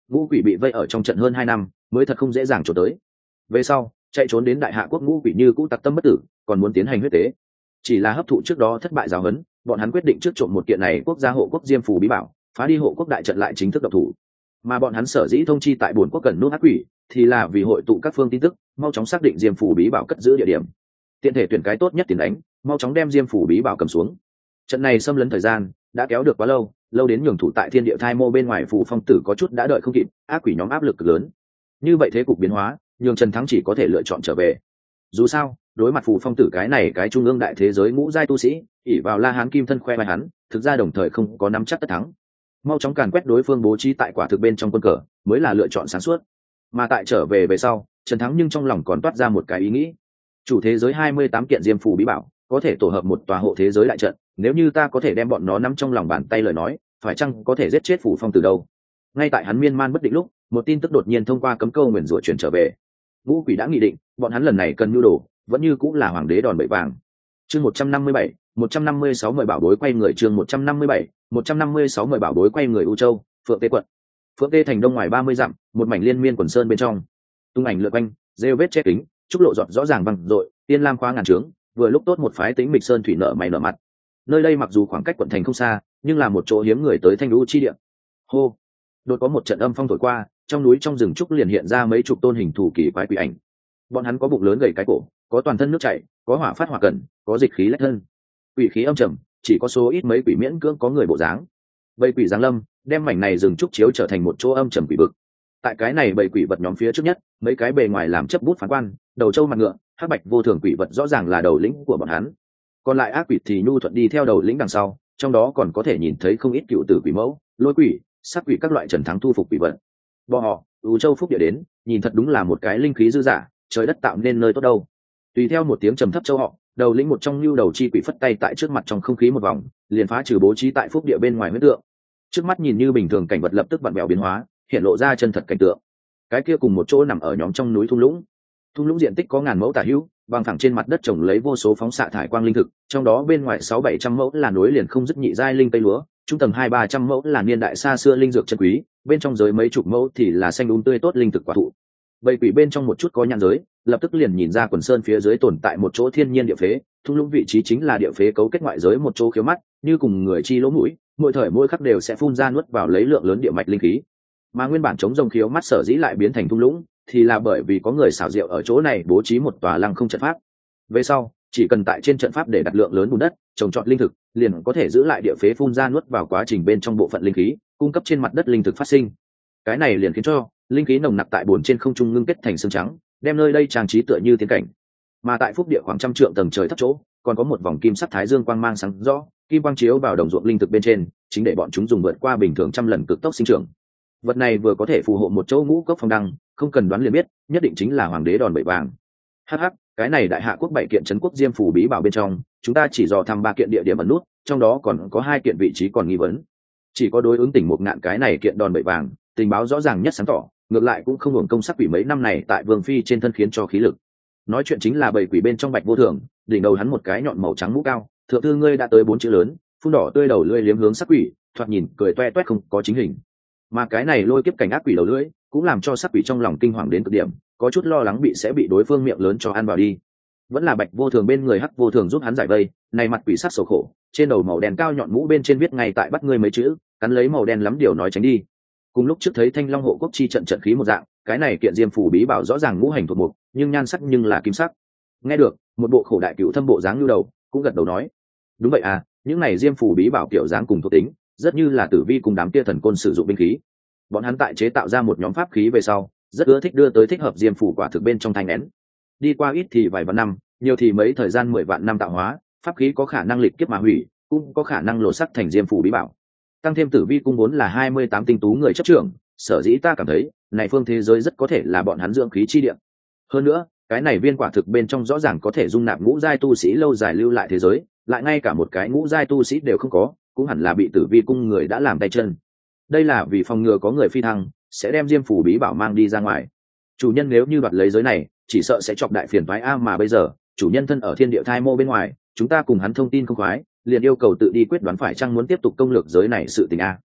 Ngũ quỷ bị vây ở trong trận hơn hai năm, mới thật không dễ dàng trốn tới. Về sau, chạy trốn đến đại hạ quốc ngũ quỷ như cũ tặc tâm bất tử, còn muốn tiến hành huyết tế. Chỉ là hấp thụ trước đó thất bại giáo huấn, bọn hắn quyết định trước trộm một kiện này quốc gia hộ quốc diêm phù bí bảo, phá đi hộ quốc đại trận lại chính thức độc thủ. Mà bọn hắn sở dĩ thông chi tại bồn quốc cần nút ác quỷ, thì là vì hội tụ các phương tin tức, mau chóng xác định diêm phù bí bảo cất giữ địa điểm. Tiện thể tuyển cái tốt nhất tiền đánh mau chóng đem diêm phù bí bảo cầm xuống. Trận này xâm lấn thời gian đã kéo được quá lâu lâu đến nhường thủ tại thiên địa thai mô bên ngoài phù phong tử có chút đã đợi không kịp, ác quỷ nhóm áp lực cực lớn. Như vậy thế cục biến hóa, nhường trần thắng chỉ có thể lựa chọn trở về. Dù sao, đối mặt phù phong tử cái này cái trung ương đại thế giới ngũ giai tu sĩ ỉ vào la hán kim thân khoe vai hắn, thực ra đồng thời không có nắm chắc tất thắng. Mau chóng càn quét đối phương bố trí tại quả thực bên trong quân cờ, mới là lựa chọn sáng suốt. Mà tại trở về về sau, trần thắng nhưng trong lòng còn toát ra một cái ý nghĩ. Chủ thế giới hai mươi tám kiện diêm phù bí bảo có thể tổ hợp một tòa hộ thế giới đại trận, nếu như ta có thể đem bọn nó nắm trong lòng bàn tay lời nói, phải chăng có thể giết chết phủ phong từ đâu? Ngay tại hắn miên man bất định lúc, một tin tức đột nhiên thông qua cấm câu nguyền rủa chuyển trở về. Vũ quỷ đã nghị định, bọn hắn lần này cần nhu đồ, vẫn như cũng là hoàng đế đòn bẩy vàng. Chương một trăm năm mươi bảy, một trăm năm mươi sáu mời bảo bối quay người, chương một trăm năm mươi bảy, một trăm năm mươi sáu mời bảo bối quay người u châu, phượng tê quận. Phượng tê thành đông ngoài ba mươi dặm, một mảnh liên miên quần sơn bên trong. Tung ảnh lượt quanh, rêu vết che kính, trúc lộ dọn rõ ràng văng dội tiên lam khoa ngàn trướng vừa lúc tốt một phái tính mịch sơn thủy nợ mày nợ mặt. Nơi đây mặc dù khoảng cách quận thành không xa, nhưng là một chỗ hiếm người tới thanh lũ chi địa. Hô! Đột có một trận âm phong thổi qua, trong núi trong rừng trúc liền hiện ra mấy chục tôn hình thủ kỳ quái quỷ ảnh. Bọn hắn có bụng lớn gầy cái cổ, có toàn thân nước chảy, có hỏa phát hỏa cần có dịch khí lách thân. Quỷ khí âm trầm, chỉ có số ít mấy quỷ miễn cưỡng có người bộ dáng. Bầy quỷ giáng lâm, đem mảnh này rừng trúc chiếu trở thành một chỗ âm trầm quỷ vực. Tại cái này bầy quỷ vật nhóm phía trước nhất, mấy cái bề ngoài làm chấp bút phán quan, đầu trâu mặt ngựa hắc bạch vô thường quỷ vật rõ ràng là đầu lĩnh của bọn hắn. Còn lại ác quỷ thì nhu thuận đi theo đầu lĩnh đằng sau, trong đó còn có thể nhìn thấy không ít cựu tử quỷ mẫu, lôi quỷ sắc quỷ các loại trần thắng thu phục quỷ vật. Bọn họ ưu châu phúc địa đến, nhìn thật đúng là một cái linh khí dư giả, trời đất tạo nên nơi tốt đâu. Tùy theo một tiếng trầm thấp châu họ, đầu lĩnh một trong lưu đầu chi quỷ phất tay tại trước mặt trong không khí một vòng, liền phá trừ bố trí tại phúc địa bên ngoài huyết tượng. Trước mắt nhìn như bình thường cảnh vật lập tức vặn bèo biến hóa, hiện lộ ra chân thật cảnh tượng. Cái kia cùng một chỗ nằm ở nhóm trong núi thung lũng thung lũng diện tích có ngàn mẫu tả hữu, bằng thẳng trên mặt đất trồng lấy vô số phóng xạ thải quang linh thực, trong đó bên ngoài sáu bảy trăm mẫu là núi liền không dứt nhị giai linh tây lúa, trung tầng hai ba trăm mẫu là niên đại xa xưa linh dược chân quý, bên trong giới mấy chục mẫu thì là xanh đúng tươi tốt linh thực quả thụ. Bầy quỷ bên trong một chút có nhãn giới, lập tức liền nhìn ra quần sơn phía dưới tồn tại một chỗ thiên nhiên địa phế, thung lũng vị trí chính là địa phế cấu kết ngoại giới một chỗ khiếu mắt, như cùng người chi lỗ mũi, mỗi thời mỗi khắc đều sẽ phun ra nuốt vào lấy lượng lớn địa mạch linh khí. Mà nguyên bản chống rồng khiếu mắt sở dĩ lại biến thành thung lũng thì là bởi vì có người xảo diệu ở chỗ này bố trí một tòa lăng không trận pháp. Về sau, chỉ cần tại trên trận pháp để đặt lượng lớn bùn đất, trồng trọt linh thực, liền có thể giữ lại địa phế phun ra nuốt vào quá trình bên trong bộ phận linh khí, cung cấp trên mặt đất linh thực phát sinh. Cái này liền khiến cho linh khí nồng nặc tại bồn trên không trung ngưng kết thành xương trắng, đem nơi đây trang trí tựa như tiến cảnh. Mà tại phúc địa khoảng trăm trượng tầng trời thấp chỗ, còn có một vòng kim sắc thái dương quang mang sáng rõ, kim quang chiếu vào đồng ruộng linh thực bên trên, chính để bọn chúng dùng vượt qua bình thường trăm lần cực tốc sinh trưởng. Vật này vừa có thể phù hộ một chỗ ngũ cốc phong đăng không cần đoán liền biết, nhất định chính là hoàng đế đòn bẩy vàng. Hh cái này đại hạ quốc bảy kiện trấn quốc diêm phủ bí bảo bên trong, chúng ta chỉ dò thăm ba kiện địa điểm ẩn nút, trong đó còn có hai kiện vị trí còn nghi vấn. Chỉ có đối ứng tỉnh một ngạn cái này kiện đòn bẩy vàng, tình báo rõ ràng nhất sáng tỏ, ngược lại cũng không hưởng công sắc quỷ mấy năm này tại vương phi trên thân khiến cho khí lực. Nói chuyện chính là bầy quỷ bên trong bạch vô thường, đỉnh đầu hắn một cái nhọn màu trắng mũ cao, thượng thư ngươi đã tới bốn chữ lớn, phun đỏ tươi đầu lưỡi liếm hướng sắc quỷ, thoạt nhìn cười toe toét không có chính hình mà cái này lôi kiếp cảnh ác quỷ đầu lưỡi cũng làm cho sắc quỷ trong lòng kinh hoàng đến cực điểm, có chút lo lắng bị sẽ bị đối phương miệng lớn cho ăn vào đi. Vẫn là bạch vô thường bên người hắc vô thường giúp hắn giải vây, này mặt quỷ sắc sầu khổ, trên đầu màu đen cao nhọn mũ bên trên viết ngay tại bắt ngươi mấy chữ, cắn lấy màu đen lắm điều nói tránh đi. Cùng lúc trước thấy thanh long hộ quốc chi trận trận khí một dạng, cái này kiện diêm phủ bí bảo rõ ràng ngũ hành thuộc mục, nhưng nhan sắc nhưng là kim sắc. Nghe được, một bộ khổ đại cựu thâm bộ dáng lưu đầu, cũng gật đầu nói, đúng vậy à những này diêm phủ bí bảo kiểu dáng cùng thuộc tính rất như là tử vi cùng đám kia thần côn sử dụng binh khí. Bọn hắn tại chế tạo ra một nhóm pháp khí về sau, rất ưa thích đưa tới thích hợp diêm phủ quả thực bên trong thanh nén. Đi qua ít thì vài vạn năm, nhiều thì mấy thời gian mười vạn năm tạo hóa, pháp khí có khả năng lịch kiếp mà hủy, cũng có khả năng lộ sắc thành diêm phủ bí bảo. Tăng thêm tử vi cung vốn là hai mươi tám tinh tú người chấp trưởng, sở dĩ ta cảm thấy, này phương thế giới rất có thể là bọn hắn dưỡng khí chi điện hơn nữa, cái này viên quả thực bên trong rõ ràng có thể dung nạp ngũ giai tu sĩ lâu dài lưu lại thế giới, lại ngay cả một cái ngũ giai tu sĩ đều không có cũng hẳn là bị tử vi cung người đã làm tay chân. Đây là vì phòng ngừa có người phi thăng, sẽ đem diêm phủ bí bảo mang đi ra ngoài. Chủ nhân nếu như đoạt lấy giới này, chỉ sợ sẽ chọc đại phiền thoái a mà bây giờ, chủ nhân thân ở thiên địa thai mô bên ngoài, chúng ta cùng hắn thông tin không khoái, liền yêu cầu tự đi quyết đoán phải chăng muốn tiếp tục công lược giới này sự tình a.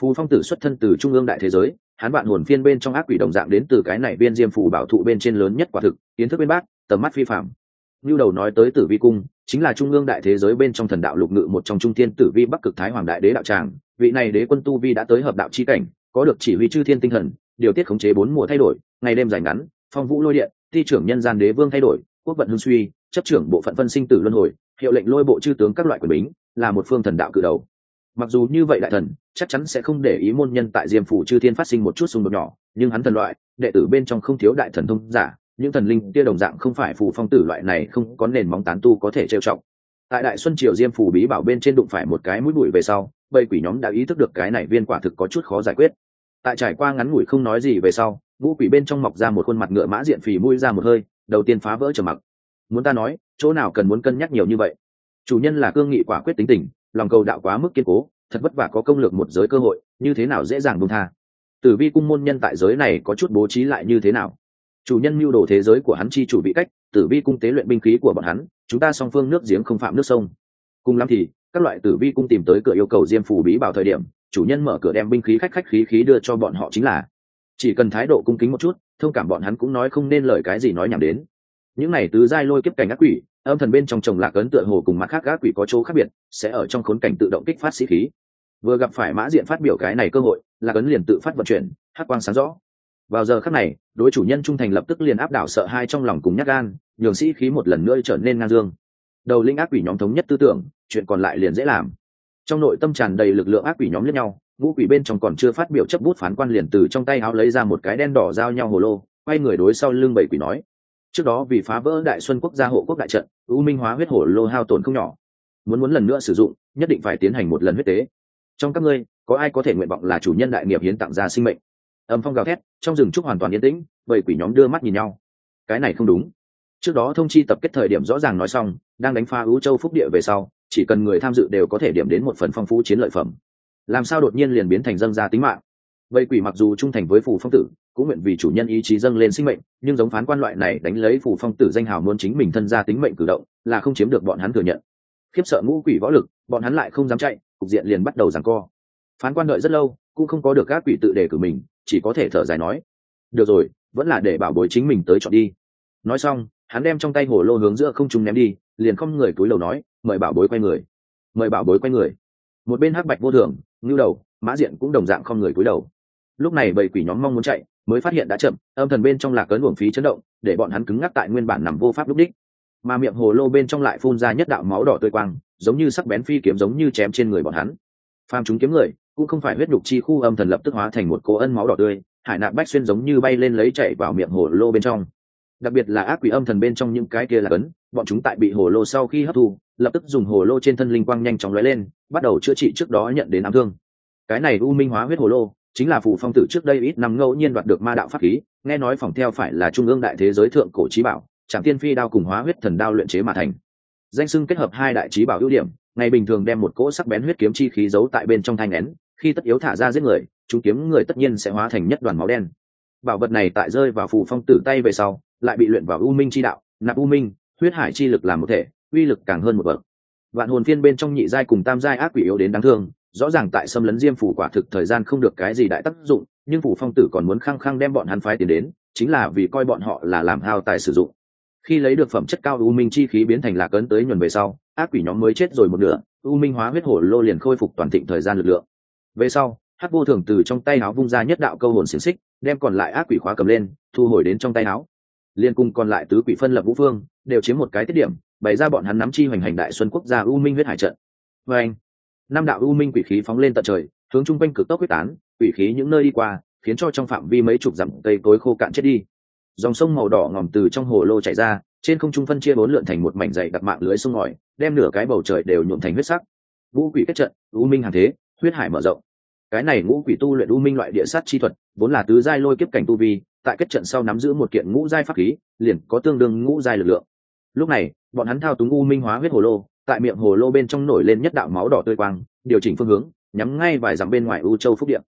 Phù phong tử xuất thân từ trung ương đại thế giới, hắn bạn hồn phiên bên trong ác quỷ đồng dạng đến từ cái này viên diêm phủ bảo thụ bên trên lớn nhất quả thực, kiến thức bên bác, tầm mắt phi phạm. Như đầu nói tới tử vi cung chính là trung ương đại thế giới bên trong thần đạo lục ngự một trong trung thiên tử vi bắc cực thái hoàng đại đế đạo tràng, vị này đế quân tu vi đã tới hợp đạo chi cảnh, có được chỉ huy chư thiên tinh thần, điều tiết khống chế bốn mùa thay đổi, ngày đêm dài ngắn, phong vũ lôi điện thi trưởng nhân gian đế vương thay đổi, quốc vận hưng suy, chấp trưởng bộ phận phân sinh tử luân hồi, hiệu lệnh lôi bộ chư tướng các loại quyền bính, là một phương thần đạo cử đầu. Mặc dù như vậy đại thần, chắc chắn sẽ không để ý môn nhân tại diêm phủ chư thiên phát sinh một chút xung đột nhỏ, nhưng hắn thần loại, đệ tử bên trong không thiếu đại thần thông giả những thần linh kia đồng dạng không phải phù phong tử loại này không có nền móng tán tu có thể trêu trọng tại đại xuân triều diêm phủ bí bảo bên trên đụng phải một cái mũi bụi về sau, bầy quỷ nhóm đã ý thức được cái này viên quả thực có chút khó giải quyết. Tại trải qua ngắn ngủi không nói gì về sau, ngũ quỷ bên trong mọc ra một khuôn mặt ngựa mã diện phì mũi ra một hơi, đầu tiên phá vỡ trầm mặc. Muốn ta nói, chỗ nào cần muốn cân nhắc nhiều như vậy? Chủ nhân là cương nghị quả quyết tính tình, lòng cầu đạo quá mức kiên cố, thật vất vả có công lược một giới cơ hội, như thế nào dễ dàng buông tha? Tử vi cung môn nhân tại giới này có chút bố trí lại như thế nào? Chủ nhân mưu đồ thế giới của hắn chi chủ bị cách, tử vi cung tế luyện binh khí của bọn hắn, chúng ta song phương nước giếng không phạm nước sông. Cùng lắm thì, các loại tử vi cung tìm tới cửa yêu cầu diêm phù bí bảo thời điểm, chủ nhân mở cửa đem binh khí khách khách khí khí đưa cho bọn họ chính là. Chỉ cần thái độ cung kính một chút, thông cảm bọn hắn cũng nói không nên lời cái gì nói nhảm đến. Những này tứ giai lôi kiếp cảnh ác quỷ, âm thần bên trong chồng lạc ấn tựa hồ cùng mặt khác ác quỷ có chỗ khác biệt, sẽ ở trong khốn cảnh tự động kích phát sĩ khí. Vừa gặp phải mã diện phát biểu cái này cơ hội, lạc ấn liền tự phát vận chuyển hát quang sáng rõ vào giờ khắc này, đối chủ nhân trung thành lập tức liền áp đảo sợ hai trong lòng cùng nhát gan, nhường sĩ khí một lần nữa trở nên ngang dương. Đầu linh ác quỷ nhóm thống nhất tư tưởng, chuyện còn lại liền dễ làm. Trong nội tâm tràn đầy lực lượng ác quỷ nhóm lẫn nhau, ngũ quỷ bên trong còn chưa phát biểu chấp bút phán quan liền từ trong tay áo lấy ra một cái đen đỏ giao nhau hồ lô, quay người đối sau lưng bảy quỷ nói. Trước đó vì phá vỡ đại xuân quốc gia hộ quốc đại trận, u minh hóa huyết hổ lô hao tổn không nhỏ. Muốn muốn lần nữa sử dụng, nhất định phải tiến hành một lần huyết tế. Trong các ngươi, có ai có thể nguyện vọng là chủ nhân đại nghiệp hiến tặng ra sinh mệnh? Âm phong gào thét, trong rừng trúc hoàn toàn yên tĩnh bầy quỷ nhóm đưa mắt nhìn nhau. Cái này không đúng. Trước đó thông chi tập kết thời điểm rõ ràng nói xong, đang đánh phá ứ châu phúc địa về sau, chỉ cần người tham dự đều có thể điểm đến một phần phong phú chiến lợi phẩm. Làm sao đột nhiên liền biến thành dân ra tính mạng? Vậy quỷ mặc dù trung thành với phù phong tử, cũng nguyện vì chủ nhân ý chí dâng lên sinh mệnh, nhưng giống phán quan loại này đánh lấy phù phong tử danh hào muốn chính mình thân ra tính mệnh cử động, là không chiếm được bọn hắn thừa nhận. Khiếp sợ ngũ quỷ võ lực, bọn hắn lại không dám chạy, cục diện liền bắt đầu giằng co. Phán quan đợi rất lâu, cũng không có được các quỷ tự đề cử mình chỉ có thể thở dài nói, được rồi, vẫn là để bảo bối chính mình tới chọn đi. Nói xong, hắn đem trong tay hồ lô hướng giữa không trung ném đi, liền không người túi lầu nói, mời bảo bối quay người. Mời bảo bối quay người. Một bên hắc bạch vô thường, ngưu đầu, mã diện cũng đồng dạng không người cúi đầu lúc này bầy quỷ nhóm mong muốn chạy, mới phát hiện đã chậm, âm thần bên trong lạc cấn uổng phí chấn động, để bọn hắn cứng ngắc tại nguyên bản nằm vô pháp lúc đích. Mà miệng hồ lô bên trong lại phun ra nhất đạo máu đỏ tươi quang, giống như sắc bén phi kiếm giống như chém trên người bọn hắn. Phàm chúng kiếm người cũng không phải huyết nhục chi khu âm thần lập tức hóa thành một cố ân máu đỏ tươi, hải nạp bách xuyên giống như bay lên lấy chạy vào miệng hồ lô bên trong. Đặc biệt là ác quỷ âm thần bên trong những cái kia là cấn, bọn chúng tại bị hồ lô sau khi hấp thu, lập tức dùng hồ lô trên thân linh quang nhanh chóng lóe lên, bắt đầu chữa trị trước đó nhận đến ám thương. Cái này u minh hóa huyết hồ lô, chính là phù phong tử trước đây ít năm ngẫu nhiên đoạt được ma đạo pháp khí, nghe nói phòng theo phải là trung ương đại thế giới thượng cổ trí bảo trạm tiên phi đao cùng hóa huyết thần đao luyện chế mà thành. Danh sưng kết hợp hai đại trí bảo ưu điểm, ngày bình thường đem một cỗ sắc bén huyết kiếm chi khí giấu tại bên trong thanh nén khi tất yếu thả ra giết người, chúng kiếm người tất nhiên sẽ hóa thành nhất đoàn máu đen. Bảo vật này tại rơi vào phù phong tử tay về sau, lại bị luyện vào u minh chi đạo, nạp u minh, huyết hải chi lực làm một thể, uy lực càng hơn một bậc. Vạn hồn phiên bên trong nhị giai cùng tam giai ác quỷ yếu đến đáng thương, rõ ràng tại xâm lấn diêm phủ quả thực thời gian không được cái gì đại tác dụng, nhưng phủ phong tử còn muốn khăng khăng đem bọn hắn phái tiền đến, chính là vì coi bọn họ là làm hao tài sử dụng. Khi lấy được phẩm chất cao u minh chi khí biến thành lạc ấn tới nhuần về sau, ác quỷ nhóm mới chết rồi một nửa, u minh hóa huyết hổ lô liền khôi phục toàn thịnh thời gian lực lượng về sau hát vô thường từ trong tay áo vung ra nhất đạo câu hồn xiềng xích, đem còn lại ác quỷ khóa cầm lên, thu hồi đến trong tay áo. Liên cung còn lại tứ quỷ phân lập vũ phương, đều chiếm một cái tiết điểm, bày ra bọn hắn nắm chi hoành hành đại xuân quốc gia u minh huyết hải trận. Vê anh, năm đạo u minh quỷ khí phóng lên tận trời, hướng chung quanh cực tốc huyết tán, quỷ khí những nơi đi qua, khiến cho trong phạm vi mấy chục dặm cây cối khô cạn chết đi. Dòng sông màu đỏ ngòm từ trong hồ lô chảy ra, trên không trung phân chia bốn lượn thành một mảnh dày đặt mạng lưới sông ngòi, đem nửa cái bầu trời đều nhuộm thành huyết sắc. Vũ quỷ kết trận, u minh hàng thế, huyết hải mở rộng cái này ngũ quỷ tu luyện u minh loại địa sát chi thuật, vốn là tứ giai lôi kiếp cảnh tu vi, tại kết trận sau nắm giữ một kiện ngũ giai pháp khí, liền có tương đương ngũ giai lực lượng. Lúc này, bọn hắn thao túng u minh hóa huyết hồ lô, tại miệng hồ lô bên trong nổi lên nhất đạo máu đỏ tươi quang, điều chỉnh phương hướng, nhắm ngay vài dặm bên ngoài u châu phúc điện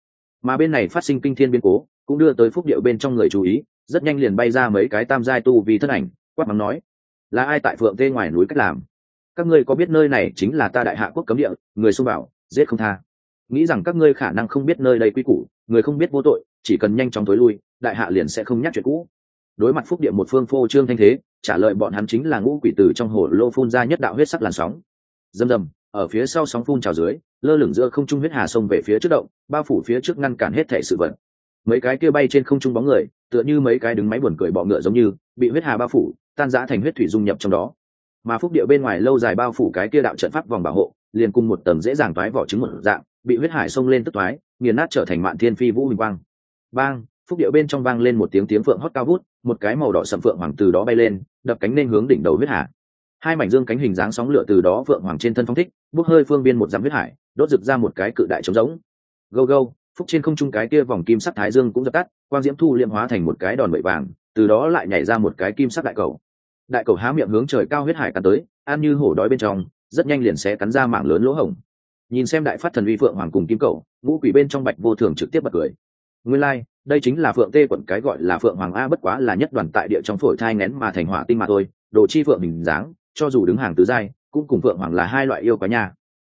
mà bên này phát sinh kinh thiên biến cố, cũng đưa tới phúc điệu bên trong người chú ý, rất nhanh liền bay ra mấy cái tam giai tu vì thân ảnh, quát mắng nói, là ai tại phượng tê ngoài núi cách làm? Các ngươi có biết nơi này chính là ta đại hạ quốc cấm địa, người xung bảo giết không tha nghĩ rằng các ngươi khả năng không biết nơi đây quy củ, người không biết vô tội, chỉ cần nhanh chóng tối lui, đại hạ liền sẽ không nhắc chuyện cũ. Đối mặt phúc địa một phương phô trương thanh thế, trả lời bọn hắn chính là ngũ quỷ tử trong hồ lô phun ra nhất đạo huyết sắc làn sóng. Dầm dầm ở phía sau sóng phun trào dưới, lơ lửng giữa không trung huyết hà sông về phía trước động, bao phủ phía trước ngăn cản hết thể sự vật. Mấy cái kia bay trên không trung bóng người, tựa như mấy cái đứng máy buồn cười bọ ngựa giống như, bị huyết hà bao phủ, tan rã thành huyết thủy dung nhập trong đó. Mà phúc địa bên ngoài lâu dài bao phủ cái kia đạo trận pháp vòng bảo hộ liền cùng một tầng dễ dàng toái vỏ trứng một dạng, bị huyết hải xông lên tức toái, nghiền nát trở thành mạn thiên phi vũ huỳnh quang. Bang, phúc điệu bên trong vang lên một tiếng tiếng phượng hót cao vút, một cái màu đỏ sậm phượng hoàng từ đó bay lên, đập cánh lên hướng đỉnh đầu huyết hải. Hai mảnh dương cánh hình dáng sóng lửa từ đó phượng hoàng trên thân phong thích, bốc hơi phương biên một dặm huyết hải, đốt rực ra một cái cự đại trống giống gâu gâu, phúc trên không trung cái kia vòng kim sắc thái dương cũng dập tắt, quang diễm thu liêm hóa thành một cái đòn bậy vàng, từ đó lại nhảy ra một cái kim sắc đại cầu. Đại cầu há miệng hướng trời cao huyết hải cắn tới ăn như hổ đói bên trong rất nhanh liền sẽ cắn ra mảng lớn lỗ hổng. Nhìn xem đại phát thần uy phượng hoàng cùng kim cẩu ngũ quỷ bên trong bạch vô thường trực tiếp bật cười. Nguyên lai、like, đây chính là phượng tê quận cái gọi là phượng hoàng a bất quá là nhất đoàn tại địa trong phổi thai ngén mà thành hỏa tinh mà thôi đồ chi phượng hình dáng cho dù đứng hàng tứ giai cũng cùng phượng hoàng là hai loại yêu quá nha.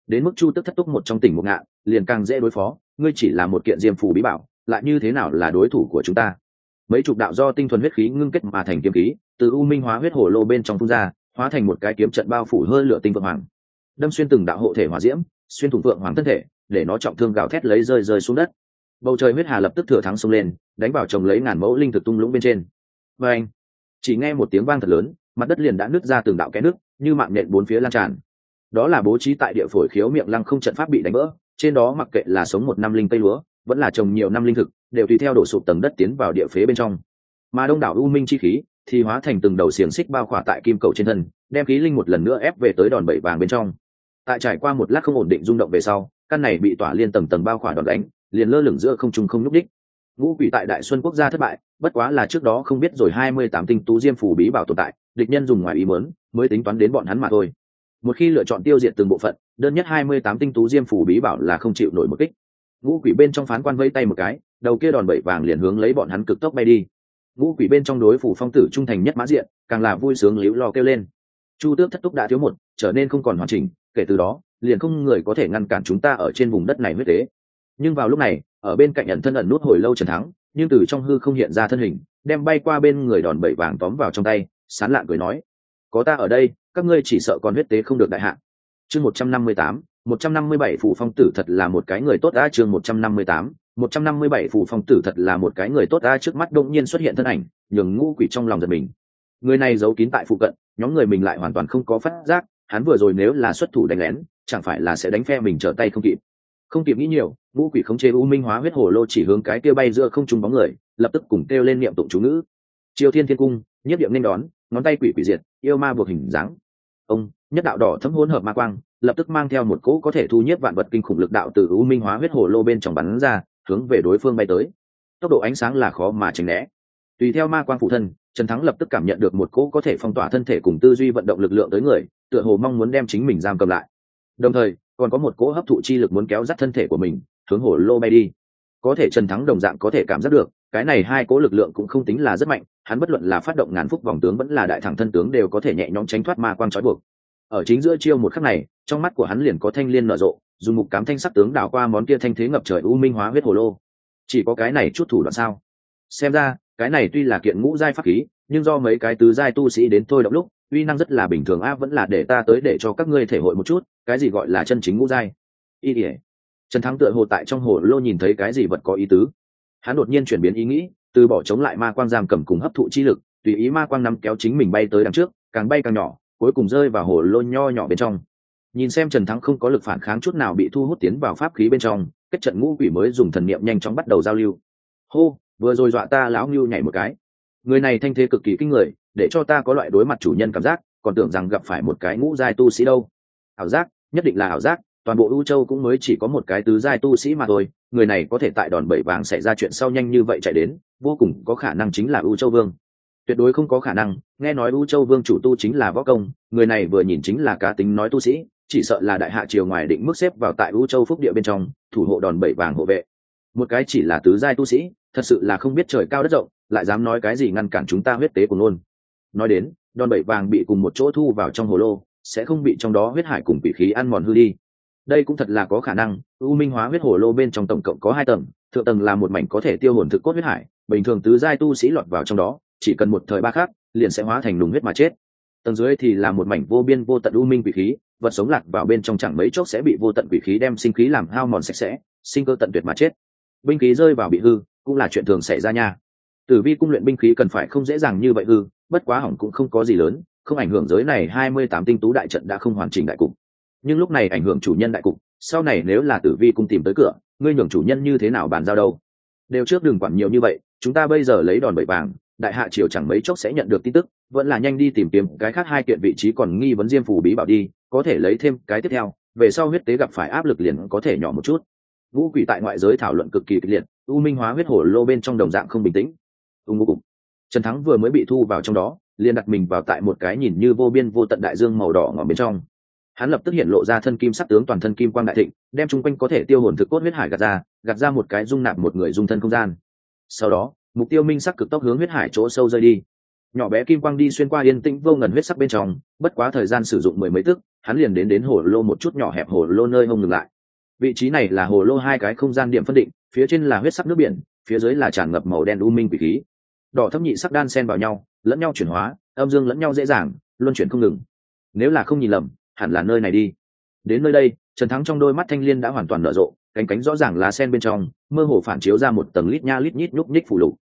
Đến mức chu tức thất túc một trong tỉnh một ngạn liền càng dễ đối phó ngươi chỉ là một kiện diêm phù bí bảo lại như thế nào là đối thủ của chúng ta? Mấy chục đạo do tinh thuần huyết khí ngưng kết mà thành kiếm khí từ u minh hóa huyết hổ lô bên trong phun ra hóa thành một cái kiếm trận bao phủ hơi lửa tinh vượng hoàng. Đâm xuyên từng đạo hộ thể hỏa diễm, xuyên thủng vượng hoàng thân thể, để nó trọng thương gào thét lấy rơi rơi xuống đất. Bầu trời huyết hà lập tức thừa thắng xông lên, đánh vào chồng lấy ngàn mẫu linh thực tung lũng bên trên. Và anh chỉ nghe một tiếng vang thật lớn, mặt đất liền đã nứt ra từng đạo kẽ nước, như mạng nện bốn phía lan tràn. Đó là bố trí tại địa phổi khiếu miệng lăng không trận pháp bị đánh vỡ, trên đó mặc kệ là sống một năm linh tây lúa, vẫn là trồng nhiều năm linh thực, đều tùy theo đổ sụp tầng đất tiến vào địa phế bên trong. Mà đông đảo u minh chi khí thì hóa thành từng đầu xiềng xích bao khỏa tại kim cầu trên thân, đem khí linh một lần nữa ép về tới đòn bẩy vàng bên trong. Tại trải qua một lát không ổn định rung động về sau, căn này bị tỏa liên tầng tầng bao khỏa đòn đánh, liền lơ lửng giữa không trung không nhúc đích. Ngũ quỷ tại đại xuân quốc gia thất bại, bất quá là trước đó không biết rồi hai mươi tám tinh tú diêm phủ bí bảo tồn tại, địch nhân dùng ngoài ý mớn mới tính toán đến bọn hắn mà thôi. Một khi lựa chọn tiêu diệt từng bộ phận, đơn nhất hai mươi tám tinh tú diêm phủ bí bảo là không chịu nổi một kích. Ngũ quỷ bên trong phán quan vây tay một cái, đầu kia đòn bẩy vàng liền hướng lấy bọn hắn cực tốc bay đi ngũ quỷ bên trong đối phủ phong tử trung thành nhất mã diện, càng là vui sướng liễu lo kêu lên. Chu tước thất túc đã thiếu một, trở nên không còn hoàn chỉnh, kể từ đó, liền không người có thể ngăn cản chúng ta ở trên vùng đất này huyết tế. Nhưng vào lúc này, ở bên cạnh ẩn thân ẩn nút hồi lâu trần thắng, nhưng từ trong hư không hiện ra thân hình, đem bay qua bên người đòn bẩy vàng tóm vào trong tay, sán lạ cười nói, có ta ở đây, các ngươi chỉ sợ còn huyết tế không được đại hạn. Chương một trăm năm mươi tám, một trăm năm mươi bảy phủ phong tử thật là một cái người tốt đã, chương một trăm năm mươi tám một trăm năm mươi bảy phủ phong tử thật là một cái người tốt ta trước mắt đông nhiên xuất hiện thân ảnh, nhường ngũ quỷ trong lòng giật mình. Người này giấu kín tại phụ cận, nhóm người mình lại hoàn toàn không có phát giác, hắn vừa rồi nếu là xuất thủ đánh lén, chẳng phải là sẽ đánh phe mình trở tay không kịp. Không kịp nghĩ nhiều, ngũ quỷ khống chế u minh hóa huyết hồ lô chỉ hướng cái kia bay giữa không trúng bóng người, lập tức cùng kêu lên niệm tụng chú ngữ. Triều thiên thiên cung, nhất điểm nên đón, ngón tay quỷ quỷ diệt, yêu ma buộc hình dáng. Ông, nhất đạo đỏ thấm hỗn hợp ma quang, lập tức mang theo một cỗ có thể thu nhiếp vạn vật kinh khủng lực đạo từ u minh hóa huyết hồ lô bên trong bắn ra hướng về đối phương bay tới. Tốc độ ánh sáng là khó mà tránh né. Tùy theo ma quang phụ thân, trần thắng lập tức cảm nhận được một cỗ có thể phong tỏa thân thể cùng tư duy vận động lực lượng tới người, tựa hồ mong muốn đem chính mình giam cầm lại. Đồng thời, còn có một cỗ hấp thụ chi lực muốn kéo dắt thân thể của mình, hướng hồ lô bay đi. Có thể trần thắng đồng dạng có thể cảm giác được, cái này hai cỗ lực lượng cũng không tính là rất mạnh, hắn bất luận là phát động ngàn phúc vòng tướng vẫn là đại thẳng thân tướng đều có thể nhẹ nhõm tránh thoát ma quang trói buộc. Ở chính giữa chiêu một khắc này, trong mắt của hắn liền có thanh liên nở rộ dùng mục cám thanh sắc tướng đảo qua món kia thanh thế ngập trời u minh hóa huyết hồ lô. Chỉ có cái này chút thủ đoạn sao? Xem ra, cái này tuy là kiện ngũ giai pháp khí, nhưng do mấy cái tứ giai tu sĩ đến thôi động lúc, uy năng rất là bình thường a vẫn là để ta tới để cho các ngươi thể hội một chút, cái gì gọi là chân chính ngũ giai? Y ỉa trần thắng tựa hồ tại trong hồ lô nhìn thấy cái gì vật có ý tứ. Hắn đột nhiên chuyển biến ý nghĩ, từ bỏ chống lại ma quang giam cầm cùng hấp thụ chi lực, tùy ý ma quang nắm kéo chính mình bay tới đằng trước, càng bay càng nhỏ, cuối cùng rơi vào hồ lô nho nhỏ bên trong nhìn xem trần thắng không có lực phản kháng chút nào bị thu hút tiến vào pháp khí bên trong, kết trận ngũ quỷ mới dùng thần niệm nhanh chóng bắt đầu giao lưu. Hô, vừa rồi dọa ta lão ngưu nhảy một cái. Người này thanh thế cực kỳ kinh người, để cho ta có loại đối mặt chủ nhân cảm giác, còn tưởng rằng gặp phải một cái ngũ giai tu sĩ đâu. Ảo giác, nhất định là ảo giác, toàn bộ u châu cũng mới chỉ có một cái tứ giai tu sĩ mà thôi, người này có thể tại đòn bẩy vàng xảy ra chuyện sau nhanh như vậy chạy đến, vô cùng có khả năng chính là u châu vương. Tuyệt đối không có khả năng, nghe nói u châu vương chủ tu chính là võ công, người này vừa nhìn chính là cá tính nói tu sĩ chỉ sợ là đại hạ triều ngoài định mức xếp vào tại u châu phúc địa bên trong, thủ hộ đòn bẩy vàng hộ vệ. Một cái chỉ là tứ giai tu sĩ, thật sự là không biết trời cao đất rộng, lại dám nói cái gì ngăn cản chúng ta huyết tế của nôn nói đến, đòn bẩy vàng bị cùng một chỗ thu vào trong hồ lô, sẽ không bị trong đó huyết hải cùng bị khí ăn mòn hư đi. Đây cũng thật là có khả năng, u minh hóa huyết hồ lô bên trong tổng cộng có hai tầng, thượng tầng là một mảnh có thể tiêu hồn thực cốt huyết hải, bình thường tứ giai tu sĩ lọt vào trong đó, chỉ cần một thời ba khác liền sẽ hóa thành đùng huyết mà chết. Tầng dưới thì là một mảnh vô biên vô tận u minh quỷ khí vật sống lạc vào bên trong chẳng mấy chốc sẽ bị vô tận quỷ khí đem sinh khí làm hao mòn sạch sẽ, sinh cơ tận tuyệt mà chết. Binh khí rơi vào bị hư, cũng là chuyện thường xảy ra nha. Tử vi cung luyện binh khí cần phải không dễ dàng như vậy hư, bất quá hỏng cũng không có gì lớn, không ảnh hưởng giới này hai mươi tám tinh tú đại trận đã không hoàn chỉnh đại cục. Nhưng lúc này ảnh hưởng chủ nhân đại cục, sau này nếu là tử vi cung tìm tới cửa, ngươi nhường chủ nhân như thế nào bàn giao đâu? Đều trước đừng quản nhiều như vậy, chúng ta bây giờ lấy đòn bẩy vàng đại hạ triều chẳng mấy chốc sẽ nhận được tin tức, vẫn là nhanh đi tìm kiếm cái khác hai kiện vị trí còn nghi vấn diêm phù bí bảo đi, có thể lấy thêm cái tiếp theo, về sau huyết tế gặp phải áp lực liền có thể nhỏ một chút. Vũ quỷ tại ngoại giới thảo luận cực kỳ kịch liệt, u minh hóa huyết hổ lô bên trong đồng dạng không bình tĩnh. Ưng vô cùng trần thắng vừa mới bị thu vào trong đó, liền đặt mình vào tại một cái nhìn như vô biên vô tận đại dương màu đỏ ngỏ bên trong. Hắn lập tức hiện lộ ra thân kim sắc tướng toàn thân kim quang đại thịnh, đem chung quanh có thể tiêu hồn thực cốt huyết hải gạt ra gạt ra một cái dung nạp một người dung thân không gian. Sau đó mục tiêu minh sắc cực tốc hướng huyết hải chỗ sâu rơi đi. Nhỏ bé kim quang đi xuyên qua yên tĩnh vô ngần huyết sắc bên trong, bất quá thời gian sử dụng mười mấy tức, hắn liền đến đến hồ lô một chút nhỏ hẹp hồ lô nơi hông ngừng lại. Vị trí này là hồ lô hai cái không gian điểm phân định, phía trên là huyết sắc nước biển, phía dưới là tràn ngập màu đen u minh quỷ khí. Đỏ thấp nhị sắc đan xen vào nhau, lẫn nhau chuyển hóa, âm dương lẫn nhau dễ dàng, luân chuyển không ngừng. Nếu là không nhìn lầm, hẳn là nơi này đi. Đến nơi đây, trần thắng trong đôi mắt thanh liên đã hoàn toàn nở rộ cánh cánh rõ ràng lá sen bên trong, mơ hồ phản chiếu ra một tầng lít nha lít nhít nhúc nhích phủ lục.